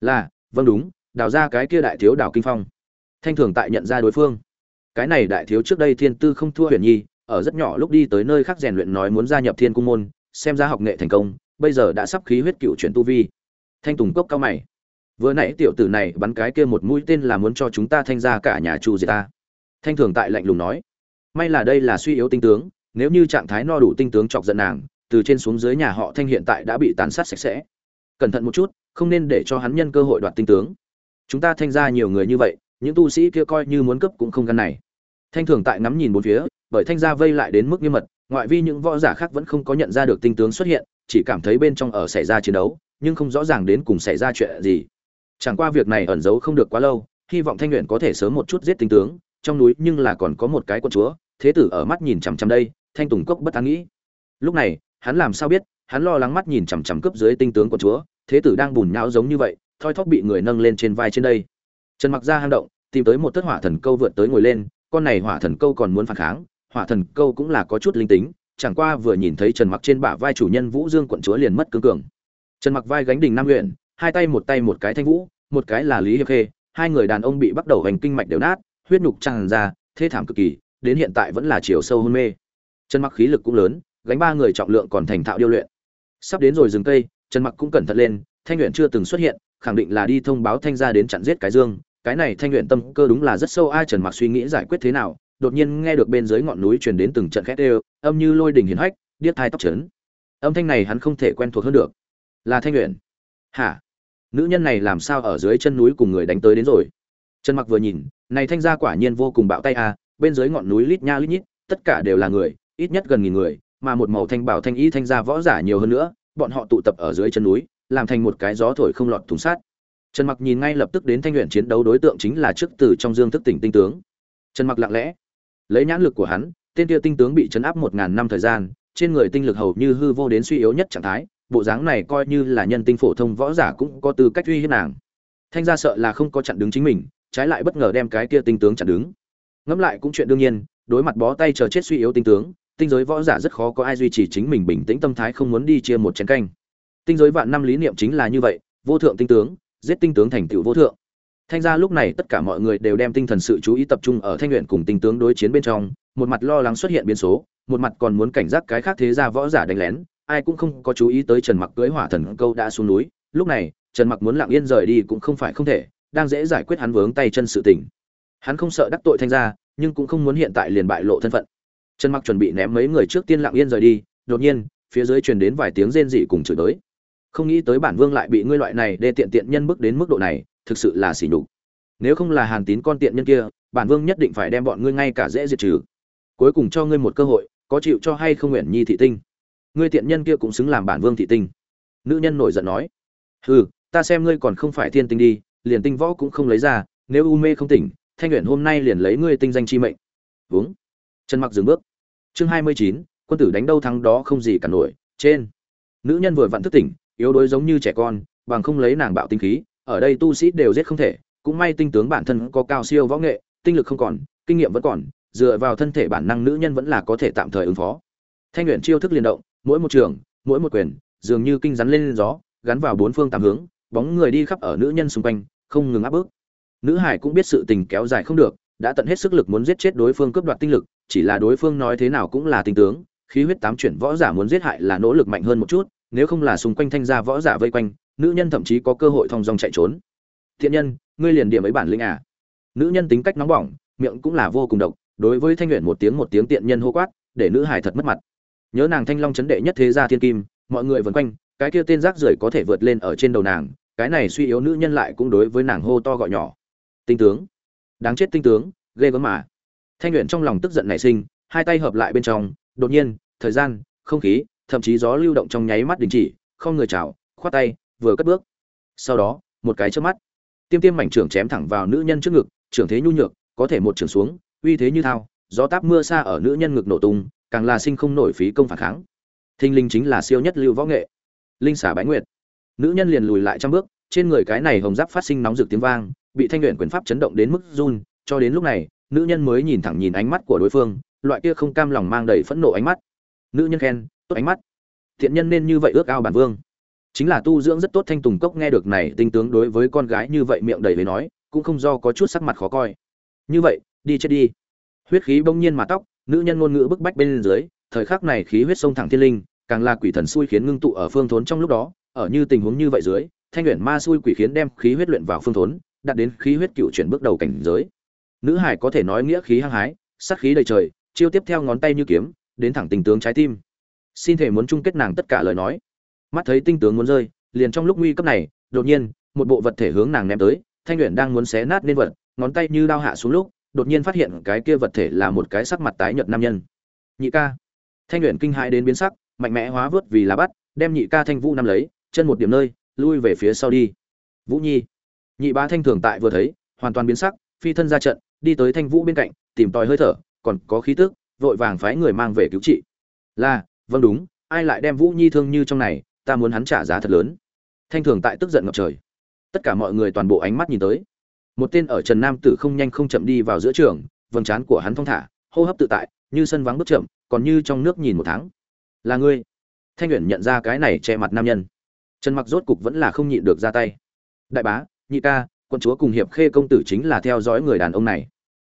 là vâng đúng, đào ra cái kia đại thiếu đào kinh phong. Thanh thường tại nhận ra đối phương. Cái này đại thiếu trước đây thiên tư không thua huyền nhi, ở rất nhỏ lúc đi tới nơi khác rèn luyện nói muốn gia nhập thiên cung môn, xem ra học nghệ thành công, bây giờ đã sắp khí huyết cựu chuyển tu vi. Thanh tùng cốc cao mày vừa nãy tiểu tử này bắn cái kia một mũi tên là muốn cho chúng ta thanh ra cả nhà chu diệt ta. Thanh thường tại lạnh lùng nói. May là đây là suy yếu tinh tướng, nếu như trạng thái no đủ tinh tướng chọc giận nàng, từ trên xuống dưới nhà họ thanh hiện tại đã bị tàn sát sạch sẽ. Cẩn thận một chút, không nên để cho hắn nhân cơ hội đoạt tinh tướng. Chúng ta thanh ra nhiều người như vậy, những tu sĩ kia coi như muốn cấp cũng không gắn này. Thanh thường tại ngắm nhìn bốn phía, bởi thanh gia vây lại đến mức nghiêm mật, ngoại vi những võ giả khác vẫn không có nhận ra được tinh tướng xuất hiện, chỉ cảm thấy bên trong ở xảy ra chiến đấu, nhưng không rõ ràng đến cùng xảy ra chuyện gì chẳng qua việc này ẩn giấu không được quá lâu, hy vọng thanh luyện có thể sớm một chút giết tinh tướng, trong núi nhưng là còn có một cái quân chúa, thế tử ở mắt nhìn chằm chằm đây, thanh tùng cốc bất an nghĩ. Lúc này, hắn làm sao biết, hắn lo lắng mắt nhìn chằm chằm cướp dưới tinh tướng quân chúa, thế tử đang bùn nhão giống như vậy, thoi thóp bị người nâng lên trên vai trên đây. Trần mặc ra hang động, tìm tới một tất hỏa thần câu vượt tới ngồi lên, con này hỏa thần câu còn muốn phản kháng, hỏa thần câu cũng là có chút linh tính, chẳng qua vừa nhìn thấy trần mặc trên bả vai chủ nhân vũ dương quận chúa liền mất cương cường. Trần mặc vai gánh đỉnh nam huyện hai tay một tay một cái thanh vũ, một cái là lý hiệp khê, hai người đàn ông bị bắt đầu hành kinh mạch đều nát, huyết nhục tràn ra, thê thảm cực kỳ, đến hiện tại vẫn là chiều sâu hôn mê. Chân mặc khí lực cũng lớn, gánh ba người trọng lượng còn thành thạo điêu luyện. Sắp đến rồi dừng cây, trần mặc cũng cẩn thận lên, thanh luyện chưa từng xuất hiện, khẳng định là đi thông báo thanh gia đến chặn giết cái dương. Cái này thanh luyện tâm cơ đúng là rất sâu, ai trần mặc suy nghĩ giải quyết thế nào, đột nhiên nghe được bên dưới ngọn núi truyền đến từng trận khét đều, âm như lôi đình hiển hách, điếc thai tóc chấn âm thanh này hắn không thể quen thuộc hơn được. Là thanh luyện hả? Nữ nhân này làm sao ở dưới chân núi cùng người đánh tới đến rồi? Trần mặc vừa nhìn, này thanh gia quả nhiên vô cùng bạo tay à bên dưới ngọn núi lít nha lít nhít, tất cả đều là người, ít nhất gần nghìn người, mà một màu thanh bảo thanh y thanh gia võ giả nhiều hơn nữa, bọn họ tụ tập ở dưới chân núi, làm thành một cái gió thổi không lọt thùng sát trần mặc nhìn ngay lập tức đến thanh luyện chiến đấu đối tượng chính là trước từ trong dương thức tỉnh tinh tướng. Trần mặc lặng lẽ, lấy nhãn lực của hắn, tên kia tinh tướng bị chấn áp một ngàn năm thời gian, trên người tinh lực hầu như hư vô đến suy yếu nhất trạng thái bộ dáng này coi như là nhân tinh phổ thông võ giả cũng có tư cách uy hiếp nàng. Thanh gia sợ là không có chặn đứng chính mình, trái lại bất ngờ đem cái kia tinh tướng chặn đứng. Ngẫm lại cũng chuyện đương nhiên, đối mặt bó tay chờ chết suy yếu tinh tướng, tinh giới võ giả rất khó có ai duy trì chính mình bình tĩnh tâm thái không muốn đi chia một chén canh. Tinh giới vạn năm lý niệm chính là như vậy, vô thượng tinh tướng, giết tinh tướng thành tựu vô thượng. Thanh ra lúc này tất cả mọi người đều đem tinh thần sự chú ý tập trung ở thanh luyện cùng tinh tướng đối chiến bên trong, một mặt lo lắng xuất hiện biến số, một mặt còn muốn cảnh giác cái khác thế ra võ giả đánh lén ai cũng không có chú ý tới trần mặc cưới hỏa thần câu đã xuống núi. Lúc này, trần mặc muốn lặng yên rời đi cũng không phải không thể, đang dễ giải quyết hắn vướng tay chân sự tình. Hắn không sợ đắc tội thanh gia, nhưng cũng không muốn hiện tại liền bại lộ thân phận. Trần mặc chuẩn bị ném mấy người trước tiên lặng yên rời đi, đột nhiên, phía dưới truyền đến vài tiếng rên rỉ cùng chửi tới không nghĩ tới bản vương lại bị ngươi loại này đê tiện tiện nhân bước đến mức độ này, thực sự là xỉ nhục. Nếu không là hàn tín con tiện nhân kia, bản vương nhất định phải đem bọn ngươi ngay cả dễ diệt trừ. Cuối cùng cho ngươi một cơ hội, có chịu cho hay không nguyện nhi thị tinh? Ngươi tiện nhân kia cũng xứng làm bản vương thị tinh. Nữ nhân nổi giận nói, hừ, ta xem ngươi còn không phải thiên tinh đi, liền tinh võ cũng không lấy ra, nếu u mê không tỉnh, thanh nguyện hôm nay liền lấy ngươi tinh danh chi mệnh. Vướng. Trần mặc dừng bước. Chương hai mươi chín, quân tử đánh đâu thắng đó không gì cả nổi, trên. Nữ nhân vừa vặn thức tỉnh, yếu đuối giống như trẻ con, bằng không lấy nàng bạo tinh khí, ở đây tu sĩ đều giết không thể, cũng may tinh tướng bản thân có cao siêu võ nghệ, tinh lực không còn, kinh nghiệm vẫn còn, dựa vào thân thể bản năng nữ nhân vẫn là có thể tạm thời ứng phó. Thanh nguyện chiêu thức liên động mỗi một trường, mỗi một quyền, dường như kinh rắn lên gió, gắn vào bốn phương tám hướng, bóng người đi khắp ở nữ nhân xung quanh, không ngừng áp bức. Nữ hải cũng biết sự tình kéo dài không được, đã tận hết sức lực muốn giết chết đối phương cướp đoạt tinh lực, chỉ là đối phương nói thế nào cũng là tinh tướng, khí huyết tám chuyển võ giả muốn giết hại là nỗ lực mạnh hơn một chút, nếu không là xung quanh thanh gia võ giả vây quanh, nữ nhân thậm chí có cơ hội thong dong chạy trốn. Thiện nhân, ngươi liền điểm ấy bản lĩnh à? Nữ nhân tính cách nóng bỏng, miệng cũng là vô cùng độc, đối với thanh luyện một tiếng một tiếng tiện nhân hô quát, để nữ hải thật mất mặt nhớ nàng thanh long chấn đệ nhất thế gia thiên kim, mọi người vần quanh, cái kia tên rác rưởi có thể vượt lên ở trên đầu nàng, cái này suy yếu nữ nhân lại cũng đối với nàng hô to gọi nhỏ. Tinh tướng. Đáng chết tinh tướng, ghê gớm mà. Thanh luyện trong lòng tức giận nảy sinh, hai tay hợp lại bên trong, đột nhiên, thời gian, không khí, thậm chí gió lưu động trong nháy mắt đình chỉ, không người chào, khoát tay, vừa cất bước. Sau đó, một cái trước mắt, tiêm tiêm mảnh trưởng chém thẳng vào nữ nhân trước ngực, trưởng thế nhu nhược, có thể một trường xuống, uy thế như thao, gió táp mưa xa ở nữ nhân ngực nổ tung càng là sinh không nổi phí công phản kháng. Thinh linh chính là siêu nhất lưu võ nghệ. Linh xả bái nguyệt. Nữ nhân liền lùi lại trăm bước, trên người cái này hồng giáp phát sinh nóng rực tiếng vang, bị thanh luyện quyền pháp chấn động đến mức run, cho đến lúc này, nữ nhân mới nhìn thẳng nhìn ánh mắt của đối phương, loại kia không cam lòng mang đầy phẫn nộ ánh mắt. Nữ nhân khen, tốt ánh mắt. Thiện nhân nên như vậy ước ao bản vương. Chính là tu dưỡng rất tốt thanh tùng cốc nghe được này, tinh tướng đối với con gái như vậy miệng đầy với nói, cũng không do có chút sắc mặt khó coi. Như vậy, đi chết đi. Huyết khí bỗng nhiên mà tóc nữ nhân ngôn ngữ bức bách bên dưới, thời khắc này khí huyết sông thẳng thiên linh, càng là quỷ thần xui khiến ngưng tụ ở phương thốn trong lúc đó, ở như tình huống như vậy dưới, thanh luyện ma xui quỷ khiến đem khí huyết luyện vào phương thốn, đạt đến khí huyết cựu chuyển bước đầu cảnh giới. Nữ hải có thể nói nghĩa khí hăng hái, sát khí đầy trời, chiêu tiếp theo ngón tay như kiếm, đến thẳng tình tướng trái tim. Xin thể muốn chung kết nàng tất cả lời nói. Mắt thấy tinh tướng muốn rơi, liền trong lúc nguy cấp này, đột nhiên, một bộ vật thể hướng nàng ném tới, thanh luyện đang muốn xé nát nên vật, ngón tay như đao hạ xuống lúc đột nhiên phát hiện cái kia vật thể là một cái sắc mặt tái nhợt nam nhân. Nhị ca. Thanh luyện kinh hãi đến biến sắc, mạnh mẽ hóa vớt vì là bắt, đem nhị ca thanh vũ nắm lấy, chân một điểm nơi, lui về phía sau đi. Vũ nhi. Nhị bá thanh thường tại vừa thấy, hoàn toàn biến sắc, phi thân ra trận, đi tới thanh vũ bên cạnh, tìm tòi hơi thở, còn có khí tức, vội vàng phái người mang về cứu trị. Là vâng đúng, ai lại đem vũ nhi thương như trong này, ta muốn hắn trả giá thật lớn. Thanh thường tại tức giận ngập trời. Tất cả mọi người toàn bộ ánh mắt nhìn tới một tên ở trần nam tử không nhanh không chậm đi vào giữa trường, vầng trán của hắn thong thả, hô hấp tự tại, như sân vắng bước chậm, còn như trong nước nhìn một tháng. Là ngươi? Thanh nguyện nhận ra cái này che mặt nam nhân. Trần mặc rốt cục vẫn là không nhịn được ra tay. Đại bá, nhị ca quân chúa cùng hiệp khê công tử chính là theo dõi người đàn ông này.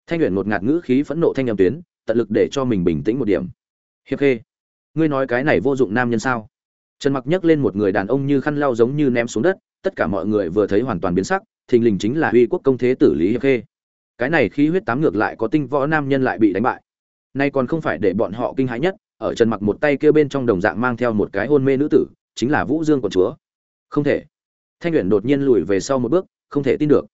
Thanh nguyện một ngạt ngữ khí phẫn nộ thanh nhầm tuyến, tận lực để cho mình bình tĩnh một điểm. Hiệp khê, ngươi nói cái này vô dụng nam nhân sao? Trần mặc nhấc lên một người đàn ông như khăn lau giống như ném xuống đất, tất cả mọi người vừa thấy hoàn toàn biến sắc thình lình chính là uy quốc công thế tử lý hiệp khê. Cái này khí huyết tám ngược lại có tinh võ nam nhân lại bị đánh bại. Nay còn không phải để bọn họ kinh hãi nhất, ở trần mặc một tay kia bên trong đồng dạng mang theo một cái hôn mê nữ tử, chính là vũ dương quận chúa. Không thể. Thanh nguyện đột nhiên lùi về sau một bước, không thể tin được.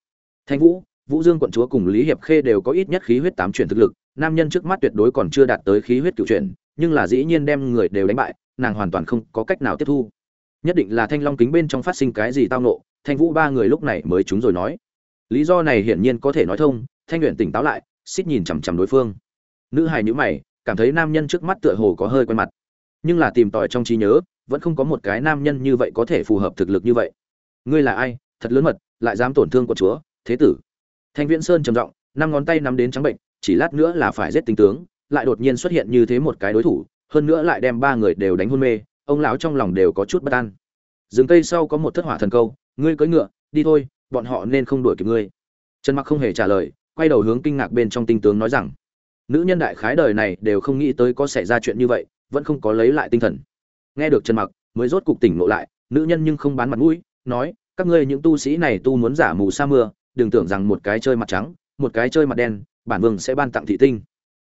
Thanh vũ vũ dương quận chúa cùng lý hiệp khê đều có ít nhất khí huyết tám chuyển thực lực, nam nhân trước mắt tuyệt đối còn chưa đạt tới khí huyết cựu chuyển, nhưng là dĩ nhiên đem người đều đánh bại, nàng hoàn toàn không có cách nào tiếp thu. Nhất định là thanh long kính bên trong phát sinh cái gì tao nộ thanh vũ ba người lúc này mới chúng rồi nói. Lý do này hiển nhiên có thể nói thông, thanh luyện tỉnh táo lại, xích nhìn chằm chằm đối phương. Nữ hài nhữ mày, cảm thấy nam nhân trước mắt tựa hồ có hơi quen mặt. Nhưng là tìm tòi trong trí nhớ, vẫn không có một cái nam nhân như vậy có thể phù hợp thực lực như vậy. Ngươi là ai? Thật lớn mật, lại dám tổn thương của chúa, thế tử. Thanh viễn sơn trầm giọng, năm ngón tay nắm đến trắng bệnh, chỉ lát nữa là phải giết tinh tướng, lại đột nhiên xuất hiện như thế một cái đối thủ, hơn nữa lại đem ba người đều đánh hôn mê, ông lão trong lòng đều có chút bất an. Rừng cây sau có một thất hỏa thần câu ngươi cưỡi ngựa, đi thôi, bọn họ nên không đuổi kịp ngươi. Trần mặc không hề trả lời, quay đầu hướng kinh ngạc bên trong tinh tướng nói rằng, nữ nhân đại khái đời này đều không nghĩ tới có xảy ra chuyện như vậy, vẫn không có lấy lại tinh thần. Nghe được trần mặc, mới rốt cục tỉnh ngộ lại, nữ nhân nhưng không bán mặt mũi, nói, các ngươi những tu sĩ này tu muốn giả mù sa mưa, đừng tưởng rằng một cái chơi mặt trắng, một cái chơi mặt đen, bản vương sẽ ban tặng thị tinh.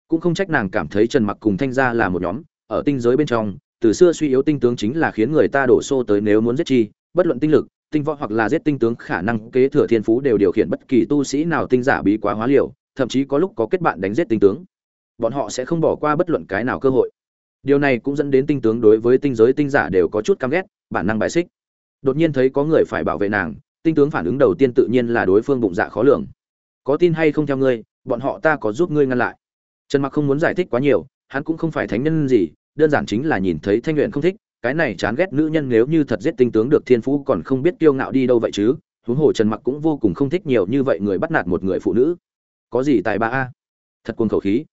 Cũng không trách nàng cảm thấy trần mặc cùng thanh gia là một nhóm, ở tinh giới bên trong, từ xưa suy yếu tinh tướng chính là khiến người ta đổ xô tới nếu muốn giết chi, bất luận tinh lực tinh võ hoặc là giết tinh tướng, khả năng kế thừa thiên phú đều điều khiển bất kỳ tu sĩ nào tinh giả bí quá hóa liều, thậm chí có lúc có kết bạn đánh giết tinh tướng. Bọn họ sẽ không bỏ qua bất luận cái nào cơ hội. Điều này cũng dẫn đến tinh tướng đối với tinh giới tinh giả đều có chút căm ghét, bản năng bài xích. Đột nhiên thấy có người phải bảo vệ nàng, tinh tướng phản ứng đầu tiên tự nhiên là đối phương bụng dạ khó lường. Có tin hay không theo ngươi, bọn họ ta có giúp ngươi ngăn lại. Trần mặc không muốn giải thích quá nhiều, hắn cũng không phải thánh nhân gì, đơn giản chính là nhìn thấy thanh luyện không thích cái này chán ghét nữ nhân nếu như thật giết tinh tướng được thiên phú còn không biết kiêu ngạo đi đâu vậy chứ? Huống hồ trần mặc cũng vô cùng không thích nhiều như vậy người bắt nạt một người phụ nữ. Có gì tại ba a? Thật cuồng khẩu khí.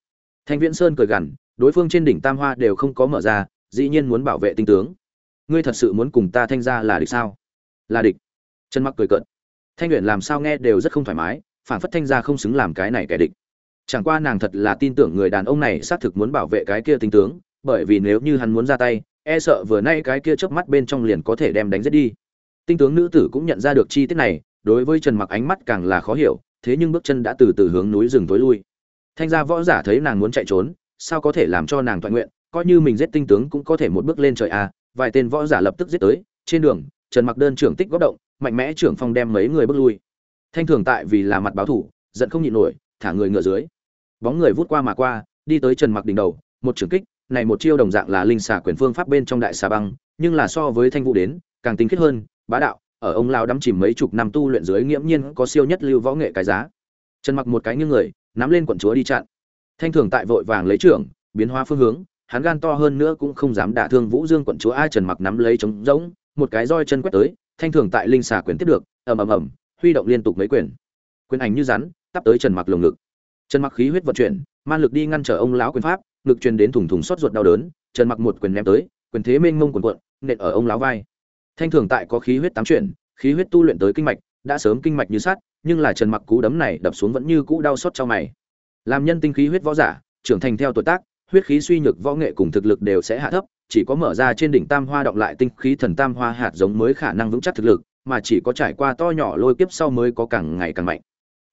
Thanh viễn sơn cười gằn, đối phương trên đỉnh tam hoa đều không có mở ra, dĩ nhiên muốn bảo vệ tinh tướng. Ngươi thật sự muốn cùng ta thanh ra là địch sao? Là địch. Trần mặc cười cợt. Thanh luyện làm sao nghe đều rất không thoải mái, phản phất thanh gia không xứng làm cái này kẻ địch. Chẳng qua nàng thật là tin tưởng người đàn ông này xác thực muốn bảo vệ cái kia tinh tướng, bởi vì nếu như hắn muốn ra tay e sợ vừa nay cái kia chớp mắt bên trong liền có thể đem đánh giết đi. Tinh tướng nữ tử cũng nhận ra được chi tiết này, đối với trần mặc ánh mắt càng là khó hiểu, thế nhưng bước chân đã từ từ hướng núi rừng tối lui. Thanh gia võ giả thấy nàng muốn chạy trốn, sao có thể làm cho nàng toàn nguyện, coi như mình giết tinh tướng cũng có thể một bước lên trời à vài tên võ giả lập tức giết tới, trên đường, trần mặc đơn trưởng tích góp động, mạnh mẽ trưởng phong đem mấy người bước lui. Thanh thường tại vì là mặt báo thủ, giận không nhịn nổi, thả người ngựa dưới. Bóng người vút qua mà qua, đi tới trần mặc đỉnh đầu, một trường kích này một chiêu đồng dạng là linh xà quyền phương pháp bên trong đại xà băng, nhưng là so với thanh vũ đến, càng tinh khiết hơn, bá đạo, ở ông lão đắm chìm mấy chục năm tu luyện dưới nghiễm nhiên có siêu nhất lưu võ nghệ cái giá. Trần mặc một cái như người, nắm lên quận chúa đi chặn. Thanh thường tại vội vàng lấy trưởng, biến hóa phương hướng, hắn gan to hơn nữa cũng không dám đả thương vũ dương quận chúa ai trần mặc nắm lấy trống rỗng, một cái roi chân quét tới, thanh thường tại linh xà quyền tiếp được, ầm ầm ầm, huy động liên tục mấy quyền. Quyền ảnh như rắn, tắp tới trần mặc lồng ngực. Trần mặc khí huyết vận chuyển, man lực đi ngăn trở ông lão quyền pháp ngực truyền đến thủng thủng xót ruột đau đớn, trần mặc một quyền ném tới, quyền thế mênh mông quần quận nện ở ông lão vai. Thanh thường tại có khí huyết tám chuyển, khí huyết tu luyện tới kinh mạch, đã sớm kinh mạch như sắt, nhưng là trần mặc cú đấm này đập xuống vẫn như cũ đau xót cho mày. Làm nhân tinh khí huyết võ giả, trưởng thành theo tuổi tác, huyết khí suy nhược võ nghệ cùng thực lực đều sẽ hạ thấp, chỉ có mở ra trên đỉnh tam hoa động lại tinh khí thần tam hoa hạt giống mới khả năng vững chắc thực lực, mà chỉ có trải qua to nhỏ lôi kiếp sau mới có càng ngày càng mạnh.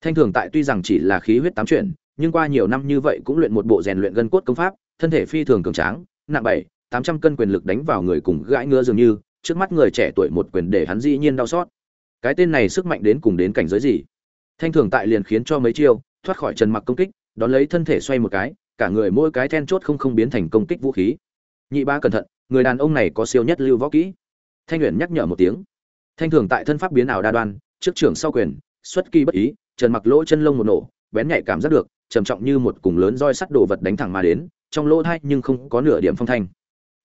Thanh thường tại tuy rằng chỉ là khí huyết tám chuyển nhưng qua nhiều năm như vậy cũng luyện một bộ rèn luyện gân cốt công pháp, thân thể phi thường cường tráng, nặng bảy, tám trăm cân quyền lực đánh vào người cùng gãi ngứa dường như, trước mắt người trẻ tuổi một quyền để hắn dĩ nhiên đau xót. Cái tên này sức mạnh đến cùng đến cảnh giới gì? Thanh thường tại liền khiến cho mấy chiêu, thoát khỏi trần mặc công kích, đón lấy thân thể xoay một cái, cả người mỗi cái then chốt không không biến thành công kích vũ khí. Nhị ba cẩn thận, người đàn ông này có siêu nhất lưu võ kỹ. Thanh luyện nhắc nhở một tiếng. Thanh thường tại thân pháp biến ảo đa đoan, trước trưởng sau quyền, xuất kỳ bất ý, trần mặc lỗ chân lông một nổ, bén nhạy cảm giác được trầm trọng như một cùng lớn roi sắt đồ vật đánh thẳng mà đến, trong lỗ thay nhưng không có nửa điểm phong thanh.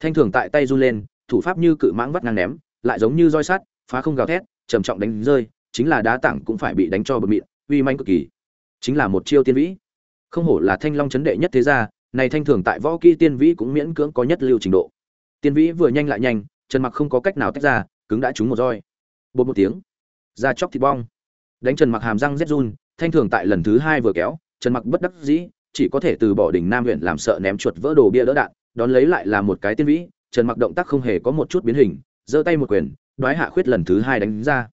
Thanh thường tại tay run lên, thủ pháp như cự mãng vắt ngang ném, lại giống như roi sắt, phá không gào thét, trầm trọng đánh rơi, chính là đá tảng cũng phải bị đánh cho bờ mịn, uy manh cực kỳ. Chính là một chiêu tiên vĩ. Không hổ là thanh long chấn đệ nhất thế gia, này thanh thường tại võ kỹ tiên vĩ cũng miễn cưỡng có nhất lưu trình độ. Tiên vĩ vừa nhanh lại nhanh trần mặc không có cách nào tách ra, cứng đã trúng một roi. Bột một tiếng ra chóc thịt bong. Đánh trần mặc hàm răng rét run, thanh thường tại lần thứ hai vừa kéo trần mặc bất đắc dĩ, chỉ có thể từ bỏ đỉnh nam huyện làm sợ ném chuột vỡ đồ bia đỡ đạn, đón lấy lại là một cái tiên vĩ. Trần mặc động tác không hề có một chút biến hình, giơ tay một quyền, đoái hạ khuyết lần thứ hai đánh ra.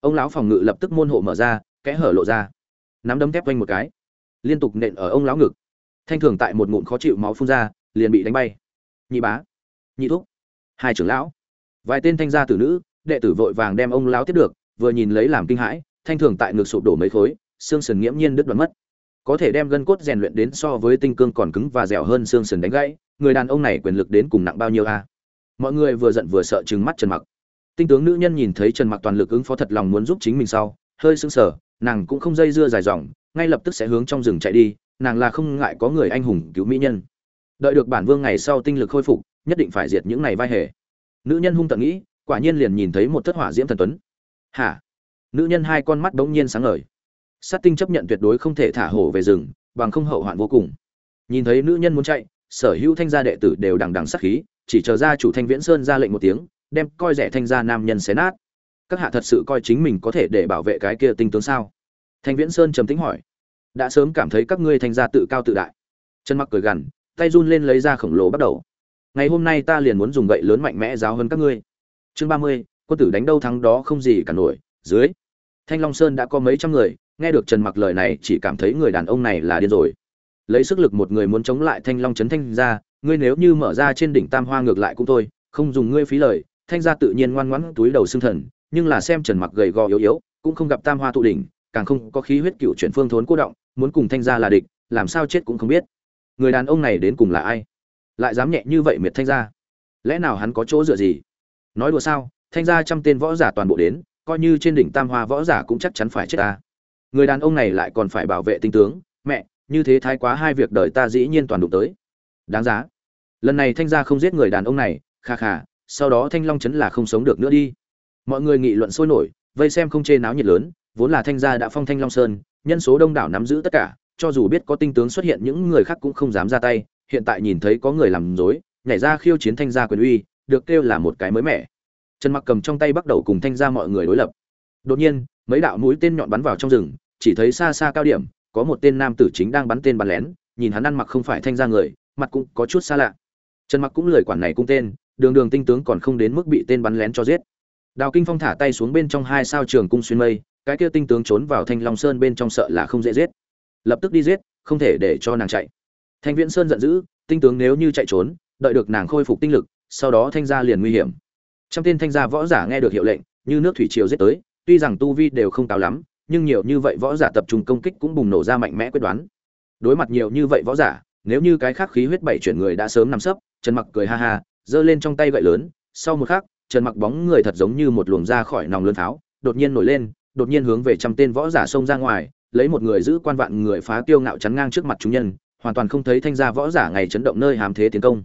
Ông lão phòng ngự lập tức môn hộ mở ra, kẽ hở lộ ra. Nắm đấm thép quanh một cái. Liên tục nện ở ông lão ngực. Thanh thường tại một ngụm khó chịu máu phun ra, liền bị đánh bay. Nhị bá. Nhị thúc. Hai trưởng lão. Vài tên thanh gia tử nữ, đệ tử vội vàng đem ông lão tiếp được, vừa nhìn lấy làm kinh hãi, thanh thường tại ngực sụp đổ mấy khối, xương sườn nghiễm nhiên đứt đoạn mất có thể đem gân cốt rèn luyện đến so với tinh cương còn cứng và dẻo hơn xương sườn đánh gãy, người đàn ông này quyền lực đến cùng nặng bao nhiêu a? Mọi người vừa giận vừa sợ trừng mắt trần mặc. Tinh tướng nữ nhân nhìn thấy trần mặc toàn lực ứng phó thật lòng muốn giúp chính mình sau, hơi sững sờ, nàng cũng không dây dưa dài dòng, ngay lập tức sẽ hướng trong rừng chạy đi, nàng là không ngại có người anh hùng cứu mỹ nhân. Đợi được bản vương ngày sau tinh lực khôi phục, nhất định phải diệt những này vai hề. Nữ nhân hung tận nghĩ, quả nhiên liền nhìn thấy một thất hỏa diễm thần tuấn. Hả? Nữ nhân hai con mắt đống nhiên sáng ngời sát tinh chấp nhận tuyệt đối không thể thả hổ về rừng, bằng không hậu hoạn vô cùng. Nhìn thấy nữ nhân muốn chạy, sở hữu thanh gia đệ tử đều đằng đằng sát khí, chỉ chờ ra chủ thanh viễn sơn ra lệnh một tiếng, đem coi rẻ thanh gia nam nhân xé nát. Các hạ thật sự coi chính mình có thể để bảo vệ cái kia tinh tướng sao? Thanh viễn sơn trầm tính hỏi. Đã sớm cảm thấy các ngươi thanh gia tự cao tự đại. Chân mặc cười gằn, tay run lên lấy ra khổng lồ bắt đầu. Ngày hôm nay ta liền muốn dùng gậy lớn mạnh mẽ giáo hơn các ngươi. Chương ba mươi, quân tử đánh đâu thắng đó không gì cả nổi, dưới. Thanh long sơn đã có mấy trăm người nghe được trần mặc lời này, chỉ cảm thấy người đàn ông này là điên rồi. Lấy sức lực một người muốn chống lại thanh long trấn thanh ra ngươi nếu như mở ra trên đỉnh tam hoa ngược lại cũng thôi, không dùng ngươi phí lời, thanh gia tự nhiên ngoan ngoãn túi đầu xương thần, nhưng là xem trần mặc gầy gò yếu yếu, cũng không gặp tam hoa tụ đỉnh, càng không có khí huyết cựu chuyển phương thốn cô động, muốn cùng thanh gia là địch, làm sao chết cũng không biết. Người đàn ông này đến cùng là ai? Lại dám nhẹ như vậy miệt thanh gia? Lẽ nào hắn có chỗ dựa gì? Nói đùa sao, thanh gia trăm tên võ giả toàn bộ đến, coi như trên đỉnh tam hoa võ giả cũng chắc chắn phải chết ta người đàn ông này lại còn phải bảo vệ tinh tướng. Mẹ, như thế thái quá hai việc đời ta dĩ nhiên toàn đụng tới. Đáng giá. Lần này thanh gia không giết người đàn ông này, kha kha, sau đó thanh long chấn là không sống được nữa đi. Mọi người nghị luận sôi nổi, vây xem không chê náo nhiệt lớn, vốn là thanh gia đã phong thanh long sơn, nhân số đông đảo nắm giữ tất cả, cho dù biết có tinh tướng xuất hiện những người khác cũng không dám ra tay, hiện tại nhìn thấy có người làm dối nhảy ra khiêu chiến thanh gia quyền uy, được kêu là một cái mới mẻ. Trần mặc cầm trong tay bắt đầu cùng thanh gia mọi người đối lập. Đột nhiên mấy đạo mũi tên nhọn bắn vào trong rừng, chỉ thấy xa xa cao điểm, có một tên nam tử chính đang bắn tên bắn lén, nhìn hắn ăn mặc không phải thanh gia người, mặt cũng có chút xa lạ. Trần mặc cũng lười quản này cung tên, đường đường tinh tướng còn không đến mức bị tên bắn lén cho giết. Đào kinh phong thả tay xuống bên trong hai sao trường cung xuyên mây, cái kia tinh tướng trốn vào thanh long sơn bên trong sợ là không dễ giết. Lập tức đi giết, không thể để cho nàng chạy. Thanh viễn sơn giận dữ, tinh tướng nếu như chạy trốn, đợi được nàng khôi phục tinh lực, sau đó thanh gia liền nguy hiểm. Trong tên thanh gia võ giả nghe được hiệu lệnh, như nước thủy triều giết tới tuy rằng tu vi đều không cao lắm nhưng nhiều như vậy võ giả tập trung công kích cũng bùng nổ ra mạnh mẽ quyết đoán. Đối mặt nhiều như vậy võ giả nếu như cái khác khí huyết bảy chuyển người đã sớm nằm sấp trần mặc cười ha ha giơ lên trong tay gậy lớn. Sau một khắc trần mặc bóng người thật giống như một luồng ra khỏi nòng lớn tháo, đột nhiên nổi lên đột nhiên hướng về trăm tên võ giả xông ra ngoài lấy một người giữ quan vạn người phá tiêu ngạo chắn ngang trước mặt chúng nhân hoàn toàn không thấy thanh gia võ giả ngày chấn động nơi hàm thế tiến công.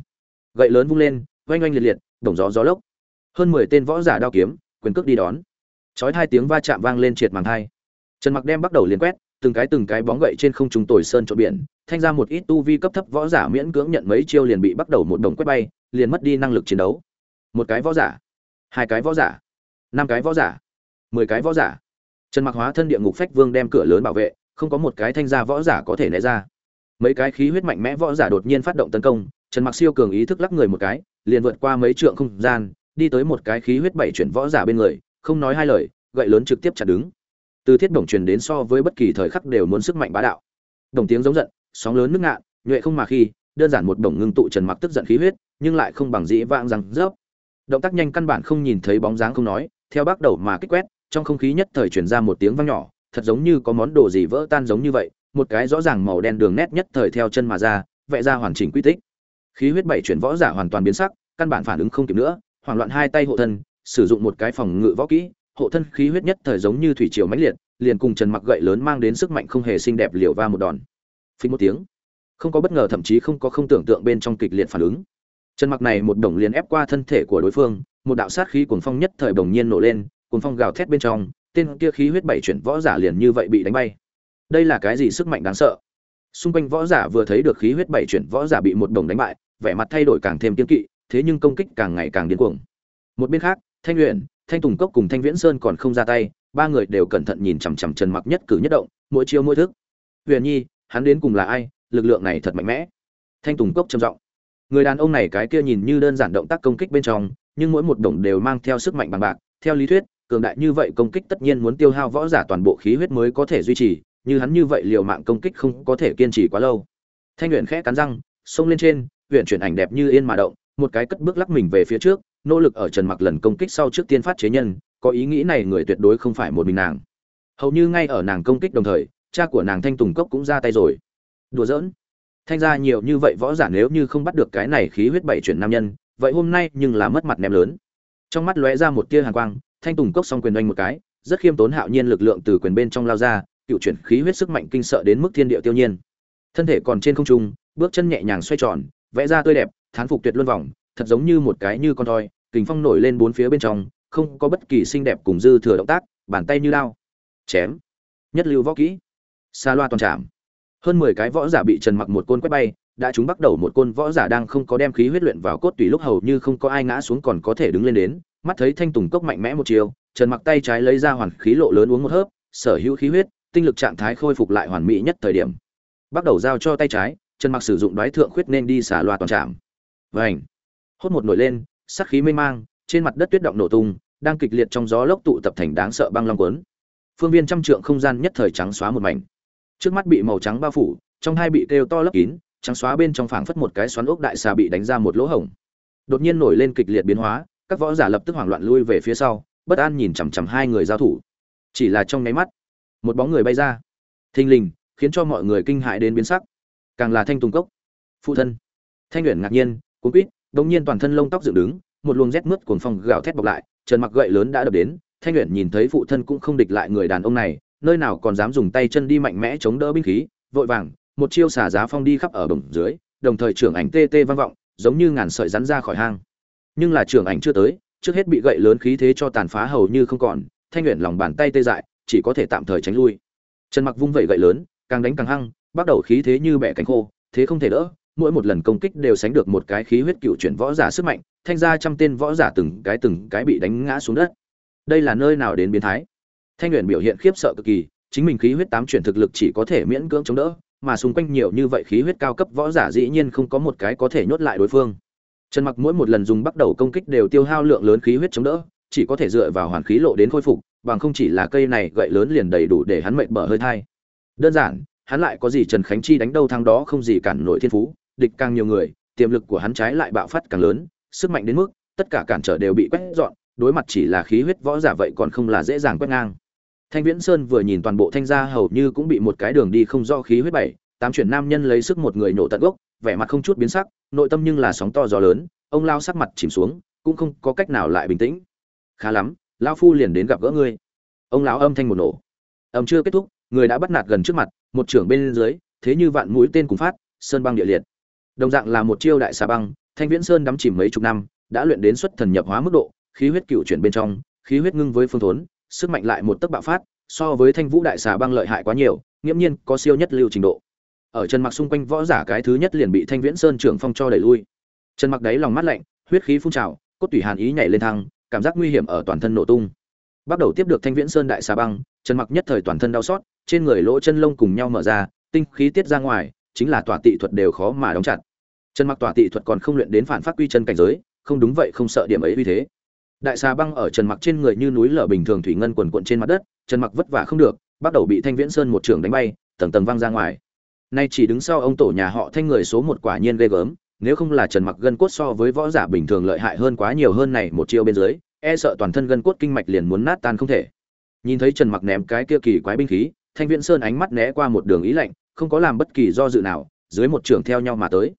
Gậy lớn vung lên oanh oanh liệt liệt đồng gió gió lốc. Hơn mười tên võ giả đao kiếm quyền cước đi đón chói hai tiếng va chạm vang lên triệt màng hai. Trần mặc đem bắt đầu liền quét, từng cái từng cái bóng gậy trên không trung tồi sơn chỗ biển, thanh ra một ít tu vi cấp thấp võ giả miễn cưỡng nhận mấy chiêu liền bị bắt đầu một đồng quét bay, liền mất đi năng lực chiến đấu. Một cái võ giả, hai cái võ giả, năm cái võ giả, mười cái võ giả. Trần mặc hóa thân địa ngục phách vương đem cửa lớn bảo vệ, không có một cái thanh gia võ giả có thể né ra. Mấy cái khí huyết mạnh mẽ võ giả đột nhiên phát động tấn công, trần mặc siêu cường ý thức lắc người một cái, liền vượt qua mấy trượng không gian, đi tới một cái khí huyết bảy chuyển võ giả bên người không nói hai lời, gậy lớn trực tiếp chặt đứng. Từ thiết đồng truyền đến so với bất kỳ thời khắc đều muốn sức mạnh bá đạo. Đồng tiếng giống giận, sóng lớn nước ngạn, nhuệ không mà khi, đơn giản một đồng ngưng tụ trần mặc tức giận khí huyết, nhưng lại không bằng dĩ vãng rằng rớp. Động tác nhanh căn bản không nhìn thấy bóng dáng không nói, theo bắt đầu mà kích quét, trong không khí nhất thời truyền ra một tiếng vang nhỏ, thật giống như có món đồ gì vỡ tan giống như vậy, một cái rõ ràng màu đen đường nét nhất thời theo chân mà ra, vẽ ra hoàn chỉnh quy tích. Khí huyết bảy chuyển võ giả hoàn toàn biến sắc, căn bản phản ứng không kịp nữa, hoảng loạn hai tay hộ thân sử dụng một cái phòng ngự võ kỹ, hộ thân khí huyết nhất thời giống như thủy triều mãnh liệt, liền cùng trần mặc gậy lớn mang đến sức mạnh không hề xinh đẹp liều va một đòn. Phình một tiếng, không có bất ngờ thậm chí không có không tưởng tượng bên trong kịch liệt phản ứng. Trần mặc này một đồng liền ép qua thân thể của đối phương, một đạo sát khí cuồng phong nhất thời bỗng nhiên nổ lên, cuồng phong gào thét bên trong, tên kia khí huyết bảy chuyển võ giả liền như vậy bị đánh bay. Đây là cái gì sức mạnh đáng sợ? Xung quanh võ giả vừa thấy được khí huyết bảy chuyển võ giả bị một đồng đánh bại, vẻ mặt thay đổi càng thêm kiên kỵ, thế nhưng công kích càng ngày càng điên cuồng. Một bên khác thanh luyện thanh tùng cốc cùng thanh viễn sơn còn không ra tay, ba người đều cẩn thận nhìn chằm chằm trần mặc nhất cử nhất động, mỗi chiêu mỗi thức. Huyền nhi, hắn đến cùng là ai? Lực lượng này thật mạnh mẽ. Thanh tùng cốc trầm giọng. Người đàn ông này cái kia nhìn như đơn giản động tác công kích bên trong, nhưng mỗi một đồng đều mang theo sức mạnh bằng bạc. Theo lý thuyết, cường đại như vậy công kích tất nhiên muốn tiêu hao võ giả toàn bộ khí huyết mới có thể duy trì, như hắn như vậy liều mạng công kích không có thể kiên trì quá lâu. Thanh luyện khẽ cắn răng, xông lên trên huyện chuyển ảnh đẹp như yên mà động, một cái cất bước lắc mình về phía trước nỗ lực ở trần mặc lần công kích sau trước tiên phát chế nhân, có ý nghĩ này người tuyệt đối không phải một mình nàng. Hầu như ngay ở nàng công kích đồng thời, cha của nàng thanh tùng cốc cũng ra tay rồi. Đùa giỡn. Thanh ra nhiều như vậy võ giả nếu như không bắt được cái này khí huyết bảy chuyển nam nhân, vậy hôm nay nhưng là mất mặt ném lớn. Trong mắt lóe ra một tia hàn quang, thanh tùng cốc xong quyền oanh một cái, rất khiêm tốn hạo nhiên lực lượng từ quyền bên trong lao ra, cựu chuyển khí huyết sức mạnh kinh sợ đến mức thiên địa tiêu nhiên. Thân thể còn trên không trung, bước chân nhẹ nhàng xoay tròn, vẽ ra tươi đẹp, thán phục tuyệt luân vòng thật giống như một cái như con thoi kình phong nổi lên bốn phía bên trong không có bất kỳ xinh đẹp cùng dư thừa động tác bàn tay như lao chém nhất lưu võ kỹ xa loa toàn trạm hơn mười cái võ giả bị trần mặc một côn quét bay đã chúng bắt đầu một côn võ giả đang không có đem khí huyết luyện vào cốt tùy lúc hầu như không có ai ngã xuống còn có thể đứng lên đến mắt thấy thanh tùng cốc mạnh mẽ một chiều trần mặc tay trái lấy ra hoàn khí lộ lớn uống một hớp sở hữu khí huyết tinh lực trạng thái khôi phục lại hoàn mỹ nhất thời điểm. Bắt đầu giao cho tay trái trần mặc sử dụng đoái thượng khuyết nên đi xả loa toàn trạm vành, hốt một nổi lên sắc khí mê mang, trên mặt đất tuyết động nổ tung, đang kịch liệt trong gió lốc tụ tập thành đáng sợ băng long cuốn. phương viên trăm trượng không gian nhất thời trắng xóa một mảnh. Trước mắt bị màu trắng bao phủ, trong hai bị kêu to lấp kín, trắng xóa bên trong phảng phất một cái xoắn ốc đại xà bị đánh ra một lỗ hổng. Đột nhiên nổi lên kịch liệt biến hóa, các võ giả lập tức hoảng loạn lui về phía sau, bất an nhìn chằm chằm hai người giao thủ. Chỉ là trong nháy mắt, một bóng người bay ra. Thình lình, khiến cho mọi người kinh hãi đến biến sắc. Càng là thanh tùng cốc. Phụ thân. Thanh Uyển ngạc nhiên, cuốn quýt đột nhiên toàn thân lông tóc dựng đứng, một luồng rét mướt cuồng phong gào thét bọc lại, trần mặc gậy lớn đã đập đến, thanh Uyển nhìn thấy phụ thân cũng không địch lại người đàn ông này, nơi nào còn dám dùng tay chân đi mạnh mẽ chống đỡ binh khí, vội vàng, một chiêu xả giá phong đi khắp ở bổng dưới, đồng thời trưởng ảnh tê tê vang vọng, giống như ngàn sợi rắn ra khỏi hang. Nhưng là trưởng ảnh chưa tới, trước hết bị gậy lớn khí thế cho tàn phá hầu như không còn, thanh Uyển lòng bàn tay tê dại, chỉ có thể tạm thời tránh lui. Trần mặc vung vẩy gậy lớn, càng đánh càng hăng, bắt đầu khí thế như bẻ cánh khô, thế không thể đỡ mỗi một lần công kích đều sánh được một cái khí huyết cựu chuyển võ giả sức mạnh, thanh ra trăm tên võ giả từng cái từng cái bị đánh ngã xuống đất. Đây là nơi nào đến biến thái? Thanh luyện biểu hiện khiếp sợ cực kỳ, chính mình khí huyết tám chuyển thực lực chỉ có thể miễn cưỡng chống đỡ, mà xung quanh nhiều như vậy khí huyết cao cấp võ giả dĩ nhiên không có một cái có thể nhốt lại đối phương. Trần mặc mỗi một lần dùng bắt đầu công kích đều tiêu hao lượng lớn khí huyết chống đỡ, chỉ có thể dựa vào hoàn khí lộ đến khôi phục, bằng không chỉ là cây này gậy lớn liền đầy đủ để hắn mệnh bở hơi thai. Đơn giản, hắn lại có gì trần khánh chi đánh đâu thắng đó không gì cản nổi thiên phú địch càng nhiều người, tiềm lực của hắn trái lại bạo phát càng lớn, sức mạnh đến mức, tất cả cản trở đều bị quét dọn, đối mặt chỉ là khí huyết võ giả vậy còn không là dễ dàng quét ngang. Thanh viễn sơn vừa nhìn toàn bộ thanh gia hầu như cũng bị một cái đường đi không do khí huyết bảy, tám chuyển nam nhân lấy sức một người nổ tận gốc, vẻ mặt không chút biến sắc, nội tâm nhưng là sóng to gió lớn, ông lao sắc mặt chìm xuống, cũng không có cách nào lại bình tĩnh. Khá lắm, lão phu liền đến gặp gỡ ngươi. Ông lão âm thanh một nổ. Âm chưa kết thúc, người đã bắt nạt gần trước mặt, một trưởng bên dưới, thế như vạn mũi tên cùng phát, sơn băng địa liệt đồng dạng là một chiêu đại xà băng, thanh viễn sơn đắm chìm mấy chục năm, đã luyện đến xuất thần nhập hóa mức độ, khí huyết cựu chuyển bên trong, khí huyết ngưng với phương thốn, sức mạnh lại một tấc bạo phát, so với thanh vũ đại xà băng lợi hại quá nhiều, nghiễm nhiên có siêu nhất lưu trình độ. Ở chân mặc xung quanh võ giả cái thứ nhất liền bị thanh viễn sơn trưởng phong cho đẩy lui. Chân mặc đáy lòng mắt lạnh, huyết khí phun trào, cốt tủy hàn ý nhảy lên thăng, cảm giác nguy hiểm ở toàn thân nổ tung. Bắt đầu tiếp được thanh viễn sơn đại xà băng chân mặc nhất thời toàn thân đau xót, trên người lỗ chân lông cùng nhau mở ra, tinh khí tiết ra ngoài chính là tòa tị thuật đều khó mà đóng chặt. Chân mặc tòa tị thuật còn không luyện đến phản phát quy chân cảnh giới, không đúng vậy không sợ điểm ấy uy thế. Đại xà băng ở trần mặc trên người như núi lở bình thường thủy ngân quần quận trên mặt đất, trần mặc vất vả không được, bắt đầu bị thanh viễn sơn một trường đánh bay, tầng tầng văng ra ngoài. Nay chỉ đứng sau ông tổ nhà họ thanh người số một quả nhiên ghê gớm, nếu không là trần mặc gân cốt so với võ giả bình thường lợi hại hơn quá nhiều hơn này một chiêu bên dưới e sợ toàn thân gân cốt kinh mạch liền muốn nát tan không thể. Nhìn thấy trần mặc ném cái kia kỳ quái binh khí, thanh viễn sơn ánh mắt né qua một đường ý lạnh không có làm bất kỳ do dự nào, dưới một trường theo nhau mà tới.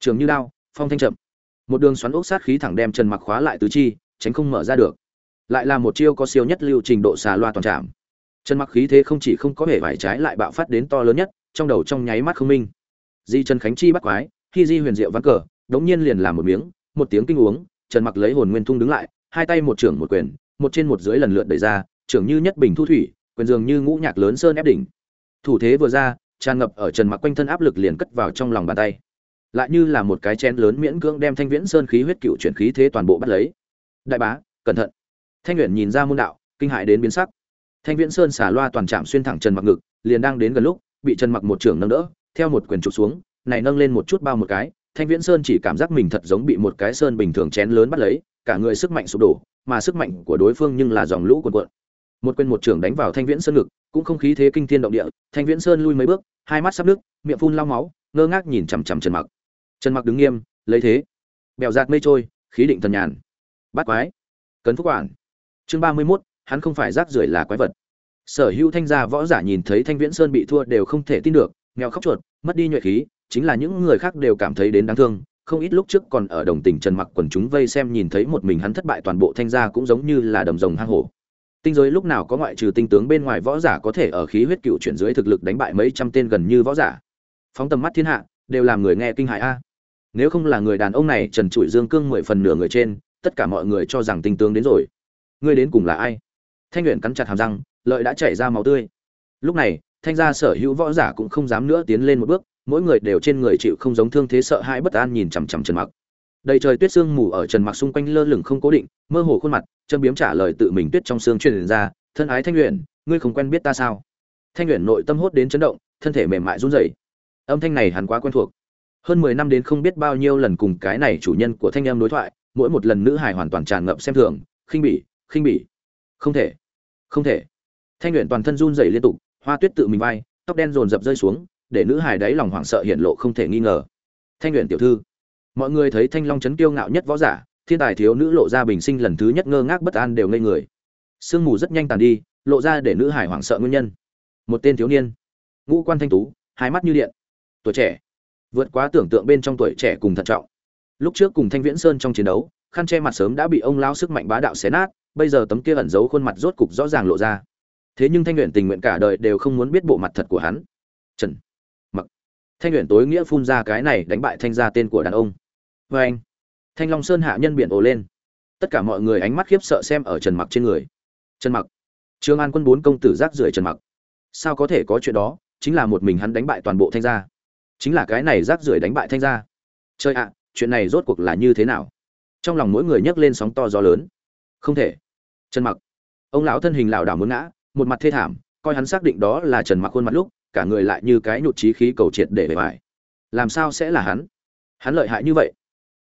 Trường như đao, phong thanh chậm. Một đường xoắn ốc sát khí thẳng đem trần mặc khóa lại tứ chi, tránh không mở ra được. Lại là một chiêu có siêu nhất lưu trình độ xà loa toàn trạm trần mặc khí thế không chỉ không có vẻ vải trái lại bạo phát đến to lớn nhất, trong đầu trong nháy mắt không minh. Di trần khánh chi bắt quái, khi di huyền diệu ván cờ, đống nhiên liền làm một miếng, một tiếng kinh uống, trần mặc lấy hồn nguyên thung đứng lại, hai tay một trưởng một quyền, một trên một dưới lần lượt đẩy ra, trưởng như nhất bình thu thủy, quyền dường như ngũ nhạc lớn sơn ép đỉnh. Thủ thế vừa ra tràn ngập ở trần mặc quanh thân áp lực liền cất vào trong lòng bàn tay. Lại như là một cái chén lớn miễn cưỡng đem thanh viễn sơn khí huyết cựu chuyển khí thế toàn bộ bắt lấy. Đại bá, cẩn thận. Thanh uyển nhìn ra môn đạo, kinh hại đến biến sắc. Thanh viễn sơn xả loa toàn chạm xuyên thẳng trần mặc ngực, liền đang đến gần lúc, bị trần mặc một trưởng nâng đỡ, theo một quyền trục xuống, này nâng lên một chút bao một cái, thanh viễn sơn chỉ cảm giác mình thật giống bị một cái sơn bình thường chén lớn bắt lấy, cả người sức mạnh sụp đổ, mà sức mạnh của đối phương nhưng là dòng lũ cuồn cuộn. Một quyền một trưởng đánh vào thanh viễn sơn ngực cũng không khí thế kinh thiên động địa thanh viễn sơn lui mấy bước hai mắt sắp nước miệng phun lau máu ngơ ngác nhìn chằm chằm trần mặc. Trần mặc đứng nghiêm lấy thế. Bèo giạt mây trôi khí định thần nhàn. Bắt quái. Cấn phúc quản chương ba mươi 31, hắn không phải rác rưởi là quái vật. Sở hữu thanh gia võ giả nhìn thấy thanh viễn sơn bị thua đều không thể tin được nghèo khóc chuột mất đi nhuệ khí chính là những người khác đều cảm thấy đến đáng thương. Không ít lúc trước còn ở đồng tình trần mặc quần chúng vây xem nhìn thấy một mình hắn thất bại toàn bộ thanh gia cũng giống như là đầm rồng hang hổ tinh giới lúc nào có ngoại trừ tinh tướng bên ngoài võ giả có thể ở khí huyết cựu chuyển dưới thực lực đánh bại mấy trăm tên gần như võ giả? Phóng tầm mắt thiên hạ, đều làm người nghe kinh hại a. Nếu không là người đàn ông này trần trụi dương cương mười phần nửa người trên, tất cả mọi người cho rằng tinh tướng đến rồi. Ngươi đến cùng là ai? Thanh luyện cắn chặt hàm răng, lợi đã chảy ra máu tươi. Lúc này, thanh gia sở hữu võ giả cũng không dám nữa tiến lên một bước, mỗi người đều trên người chịu không giống thương thế sợ hãi bất an nhìn chằm chằm trần mặc đầy trời tuyết sương mù ở trần mặc xung quanh lơ lửng không cố định, mơ hồ khuôn mặt, châm biếm trả lời tự mình tuyết trong xương truyền ra, thân ái thanh luyện ngươi không quen biết ta sao? Thanh luyện nội tâm hốt đến chấn động, thân thể mềm mại run rẩy. Âm thanh này hắn quá quen thuộc. Hơn mười năm đến không biết bao nhiêu lần cùng cái này chủ nhân của thanh em đối thoại, mỗi một lần nữ hài hoàn toàn tràn ngập xem thường, khinh bỉ khinh bỉ. Không thể không thể. Thanh luyện toàn thân run rẩy liên tục, hoa tuyết tự mình vai, tóc đen rồn rập rơi xuống, để nữ hài đáy lòng hoảng sợ hiện lộ không thể nghi ngờ. Thanh luyện tiểu thư mọi người thấy thanh long chấn kiêu ngạo nhất võ giả, thiên tài thiếu nữ lộ ra bình sinh lần thứ nhất ngơ ngác bất an đều ngây người. Sương mù rất nhanh tàn đi, lộ ra để nữ hải hoảng sợ nguyên nhân. Một tên thiếu niên, ngũ quan thanh tú, hai mắt như điện, tuổi trẻ, vượt quá tưởng tượng bên trong tuổi trẻ cùng thận trọng. Lúc trước cùng thanh viễn sơn trong chiến đấu, khăn che mặt sớm đã bị ông lao sức mạnh bá đạo xé nát, bây giờ tấm kia ẩn giấu khuôn mặt rốt cục rõ ràng lộ ra. Thế nhưng thanh luyện tình nguyện cả đời đều không muốn biết bộ mặt thật của hắn. Trần, mặc. Thanh luyện tối nghĩa phun ra cái này đánh bại thanh gia tên của đàn ông vê anh. Thanh long sơn hạ nhân biển ồ lên. Tất cả mọi người ánh mắt khiếp sợ xem ở trần mặc trên người. Trần mặc. Trương an quân bốn công tử rác rưởi trần mặc. Sao có thể có chuyện đó? Chính là một mình hắn đánh bại toàn bộ thanh gia. Chính là cái này rác rưởi đánh bại thanh gia. Chơi ạ, chuyện này rốt cuộc là như thế nào? Trong lòng mỗi người nhấc lên sóng to gió lớn. Không thể. Trần mặc. Ông lão thân hình lảo đảo muốn ngã, một mặt thê thảm, coi hắn xác định đó là trần mặc khuôn mặt lúc, cả người lại như cái nhụt trí khí cầu triệt để bề bài làm sao sẽ là hắn? Hắn lợi hại như vậy?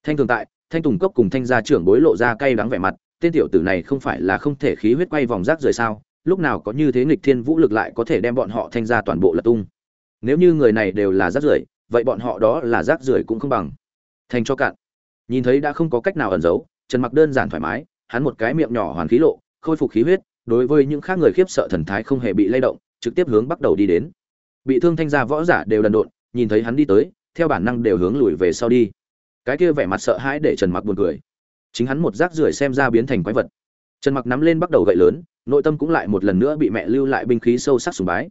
Thanh thường tại, thanh tùng cốc cùng thanh gia trưởng bối lộ ra cay đắng vẻ mặt, tên tiểu tử này không phải là không thể khí huyết quay vòng rác rời sao, lúc nào có như thế nghịch thiên vũ lực lại có thể đem bọn họ thanh ra toàn bộ lật tung. Nếu như người này đều là rác rưởi, vậy bọn họ đó là rác rưởi cũng không bằng. Thành cho cạn. Nhìn thấy đã không có cách nào ẩn giấu, trần mặc đơn giản thoải mái, hắn một cái miệng nhỏ hoàn khí lộ, khôi phục khí huyết, đối với những khác người khiếp sợ thần thái không hề bị lay động, trực tiếp hướng bắt đầu đi đến. Bị thương thanh gia võ giả đều đần độn, nhìn thấy hắn đi tới, theo bản năng đều hướng lùi về sau đi cái kia vẻ mặt sợ hãi để trần mặc buồn cười. Chính hắn một rác rưởi xem ra biến thành quái vật. Trần mặc nắm lên bắt đầu gậy lớn, nội tâm cũng lại một lần nữa bị mẹ lưu lại binh khí sâu sắc sùng bái.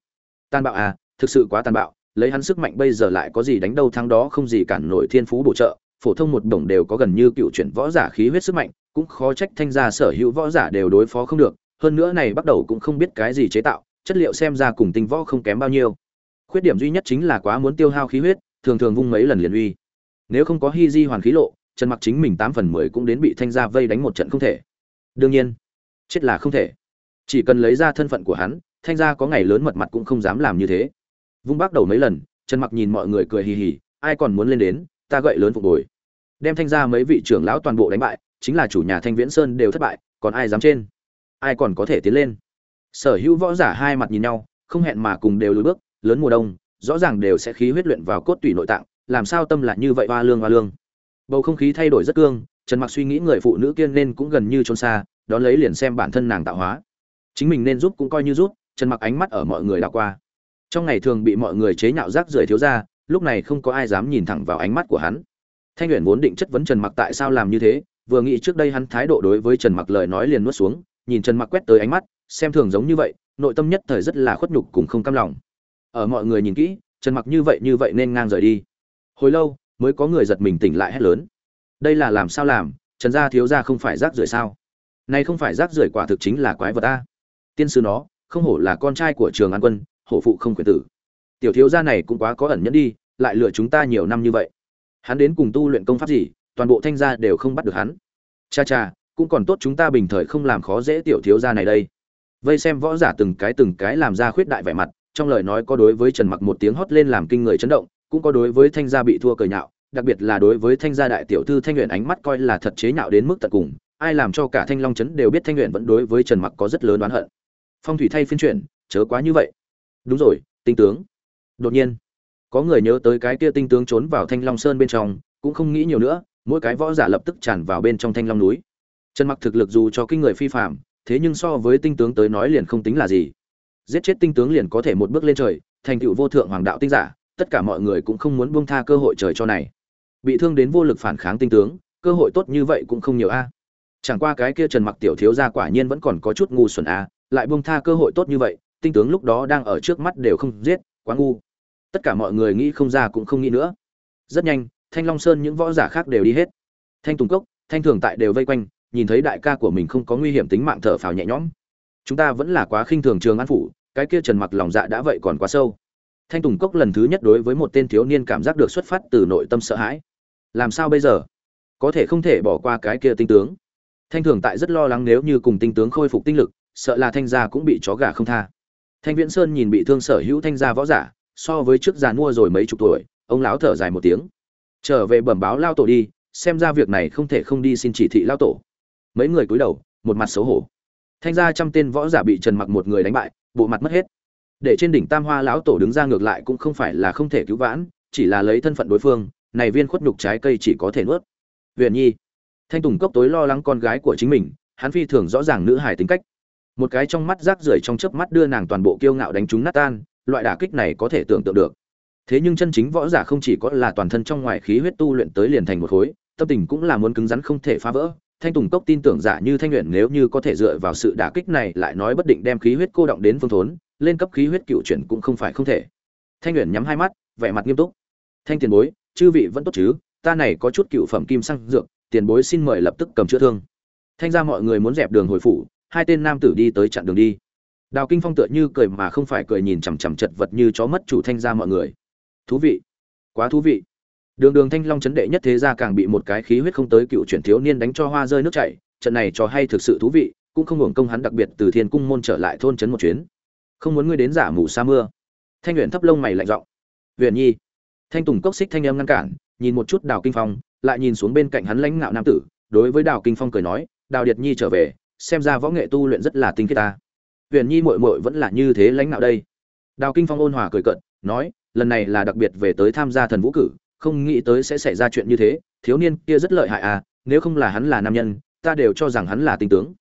Tàn bạo à thực sự quá tàn bạo, lấy hắn sức mạnh bây giờ lại có gì đánh đâu thắng đó không gì cản nổi thiên phú bổ trợ, phổ thông một đồng đều có gần như cựu chuyển võ giả khí huyết sức mạnh, cũng khó trách thanh gia sở hữu võ giả đều đối phó không được, hơn nữa này bắt đầu cũng không biết cái gì chế tạo, chất liệu xem ra cùng tinh võ không kém bao nhiêu. Khuyết điểm duy nhất chính là quá muốn tiêu hao khí huyết, thường thường vung mấy lần liền uy nếu không có hy di hoàn khí lộ, trần mặc chính mình tám phần mười cũng đến bị thanh gia vây đánh một trận không thể. Đương nhiên, chết là không thể. Chỉ cần lấy ra thân phận của hắn, thanh gia có ngày lớn mật mặt cũng không dám làm như thế. Vung bác đầu mấy lần, trần mặc nhìn mọi người cười hì hì, ai còn muốn lên đến, ta gậy lớn phục hồi. Đem thanh gia mấy vị trưởng lão toàn bộ đánh bại, chính là chủ nhà thanh viễn sơn đều thất bại, còn ai dám trên? Ai còn có thể tiến lên? Sở hữu võ giả hai mặt nhìn nhau, không hẹn mà cùng đều lùi bước, lớn mùa đông, rõ ràng đều sẽ khí huyết luyện vào cốt tủy nội tạng làm sao tâm lại như vậy hoa lương hoa lương? Bầu không khí thay đổi rất cương, trần mặc suy nghĩ người phụ nữ kiên nên cũng gần như trốn xa, đón lấy liền xem bản thân nàng tạo hóa. Chính mình nên giúp cũng coi như giúp, trần mặc ánh mắt ở mọi người đã qua. Trong ngày thường bị mọi người chế nhạo rác rưởi thiếu ra lúc này không có ai dám nhìn thẳng vào ánh mắt của hắn. Thanh nguyện vốn định chất vấn trần mặc tại sao làm như thế, vừa nghĩ trước đây hắn thái độ đối với trần mặc lời nói liền nuốt xuống, nhìn trần mặc quét tới ánh mắt, xem thường giống như vậy, nội tâm nhất thời rất là khuất nhục cùng không cam lòng. Ở mọi người nhìn kỹ, trần mặc như vậy như vậy nên ngang rời đi hồi lâu, mới có người giật mình tỉnh lại hét lớn. Đây là làm sao làm, trần gia thiếu gia không phải rác rưởi sao? Này không phải rác rưởi quả thực chính là quái vật a. Tiên sư nó, không hổ là con trai của trường an quân, hổ phụ không quyền tử. Tiểu thiếu gia này cũng quá có ẩn nhẫn đi, lại lừa chúng ta nhiều năm như vậy. Hắn đến cùng tu luyện công pháp gì, toàn bộ thanh gia đều không bắt được hắn. Cha cha, cũng còn tốt chúng ta bình thời không làm khó dễ tiểu thiếu gia này đây. Vây xem võ giả từng cái từng cái làm ra khuyết đại vẻ mặt, trong lời nói có đối với trần mặc một tiếng hót lên làm kinh người chấn động cũng có đối với thanh gia bị thua cờ nhạo, đặc biệt là đối với thanh gia đại tiểu thư thanh luyện ánh mắt coi là thật chế nhạo đến mức tận cùng, ai làm cho cả thanh long trấn đều biết thanh luyện vẫn đối với trần mặc có rất lớn oán hận. Phong thủy thay phiên chuyển, chớ quá như vậy. Đúng rồi, tinh tướng. Đột nhiên, có người nhớ tới cái kia tinh tướng trốn vào thanh long sơn bên trong, cũng không nghĩ nhiều nữa, mỗi cái võ giả lập tức tràn vào bên trong thanh long núi. Trần mặc thực lực dù cho kinh người phi phạm thế nhưng so với tinh tướng tới nói liền không tính là gì. Giết chết tinh tướng liền có thể một bước lên trời, thành tựu vô thượng hoàng đạo tinh giả tất cả mọi người cũng không muốn buông tha cơ hội trời cho này. Bị thương đến vô lực phản kháng tinh tướng, cơ hội tốt như vậy cũng không nhiều a. Chẳng qua cái kia trần mặc tiểu thiếu gia quả nhiên vẫn còn có chút ngu xuẩn a, lại buông tha cơ hội tốt như vậy, tinh tướng lúc đó đang ở trước mắt đều không giết, quá ngu. Tất cả mọi người nghĩ không ra cũng không nghĩ nữa. Rất nhanh, thanh long sơn những võ giả khác đều đi hết. Thanh tùng cốc, thanh thường tại đều vây quanh, nhìn thấy đại ca của mình không có nguy hiểm tính mạng thở phào nhẹ nhõm. Chúng ta vẫn là quá khinh thường trường an phủ, cái kia trần mặc lòng dạ đã vậy còn quá sâu thanh tùng cốc lần thứ nhất đối với một tên thiếu niên cảm giác được xuất phát từ nội tâm sợ hãi. Làm sao bây giờ? Có thể không thể bỏ qua cái kia tinh tướng. Thanh thường tại rất lo lắng nếu như cùng tinh tướng khôi phục tinh lực, sợ là thanh gia cũng bị chó gà không tha. Thanh viễn sơn nhìn bị thương sở hữu thanh gia võ giả, so với trước già mua rồi mấy chục tuổi, ông lão thở dài một tiếng. Trở về bẩm báo lao tổ đi, xem ra việc này không thể không đi xin chỉ thị lao tổ. Mấy người cúi đầu, một mặt xấu hổ. Thanh gia trăm tên võ giả bị trần mặc một người đánh bại, bộ mặt mất hết để trên đỉnh tam hoa lão tổ đứng ra ngược lại cũng không phải là không thể cứu vãn, chỉ là lấy thân phận đối phương, này viên khuất nhục trái cây chỉ có thể nuốt. Huyền nhi, thanh tùng cốc tối lo lắng con gái của chính mình, hắn phi thường rõ ràng nữ hài tính cách. Một cái trong mắt rác rưởi trong chớp mắt đưa nàng toàn bộ kiêu ngạo đánh trúng nát tan, loại đả kích này có thể tưởng tượng được. Thế nhưng chân chính võ giả không chỉ có là toàn thân trong ngoài khí huyết tu luyện tới liền thành một khối, tâm tình cũng là muốn cứng rắn không thể phá vỡ. Thanh tùng cốc tin tưởng giả như thanh luyện nếu như có thể dựa vào sự đả kích này lại nói bất định đem khí huyết cô động đến phương thốn lên cấp khí huyết cựu chuyển cũng không phải không thể. Thanh uyển nhắm hai mắt, vẻ mặt nghiêm túc. Thanh tiền bối, chư vị vẫn tốt chứ? Ta này có chút cựu phẩm kim sang dược, tiền bối xin mời lập tức cầm chữa thương. Thanh ra mọi người muốn dẹp đường hồi phủ, hai tên nam tử đi tới chặn đường đi. Đào kinh phong tựa như cười mà không phải cười nhìn chằm chằm chật vật như chó mất chủ thanh ra mọi người. Thú vị. Quá thú vị. Đường đường thanh long chấn đệ nhất thế gia càng bị một cái khí huyết không tới cựu chuyển thiếu niên đánh cho hoa rơi nước chảy. Trận này cho hay thực sự thú vị, cũng không hưởng công hắn đặc biệt từ thiên cung môn trở lại thôn trấn một chuyến không muốn ngươi đến giả mù sa mưa. Thanh luyện thấp lông mày lạnh giọng. Huyền nhi. Thanh tùng cốc xích thanh em ngăn cản, nhìn một chút đào kinh phong, lại nhìn xuống bên cạnh hắn lãnh ngạo nam tử, đối với đào kinh phong cười nói, đào điệt nhi trở về, xem ra võ nghệ tu luyện rất là tinh khiết ta. Huyền nhi muội muội vẫn là như thế lãnh ngạo đây. Đào kinh phong ôn hòa cười cận nói, lần này là đặc biệt về tới tham gia thần vũ cử, không nghĩ tới sẽ xảy ra chuyện như thế, thiếu niên kia rất lợi hại à nếu không là hắn là nam nhân, ta đều cho rằng hắn là tinh tướng.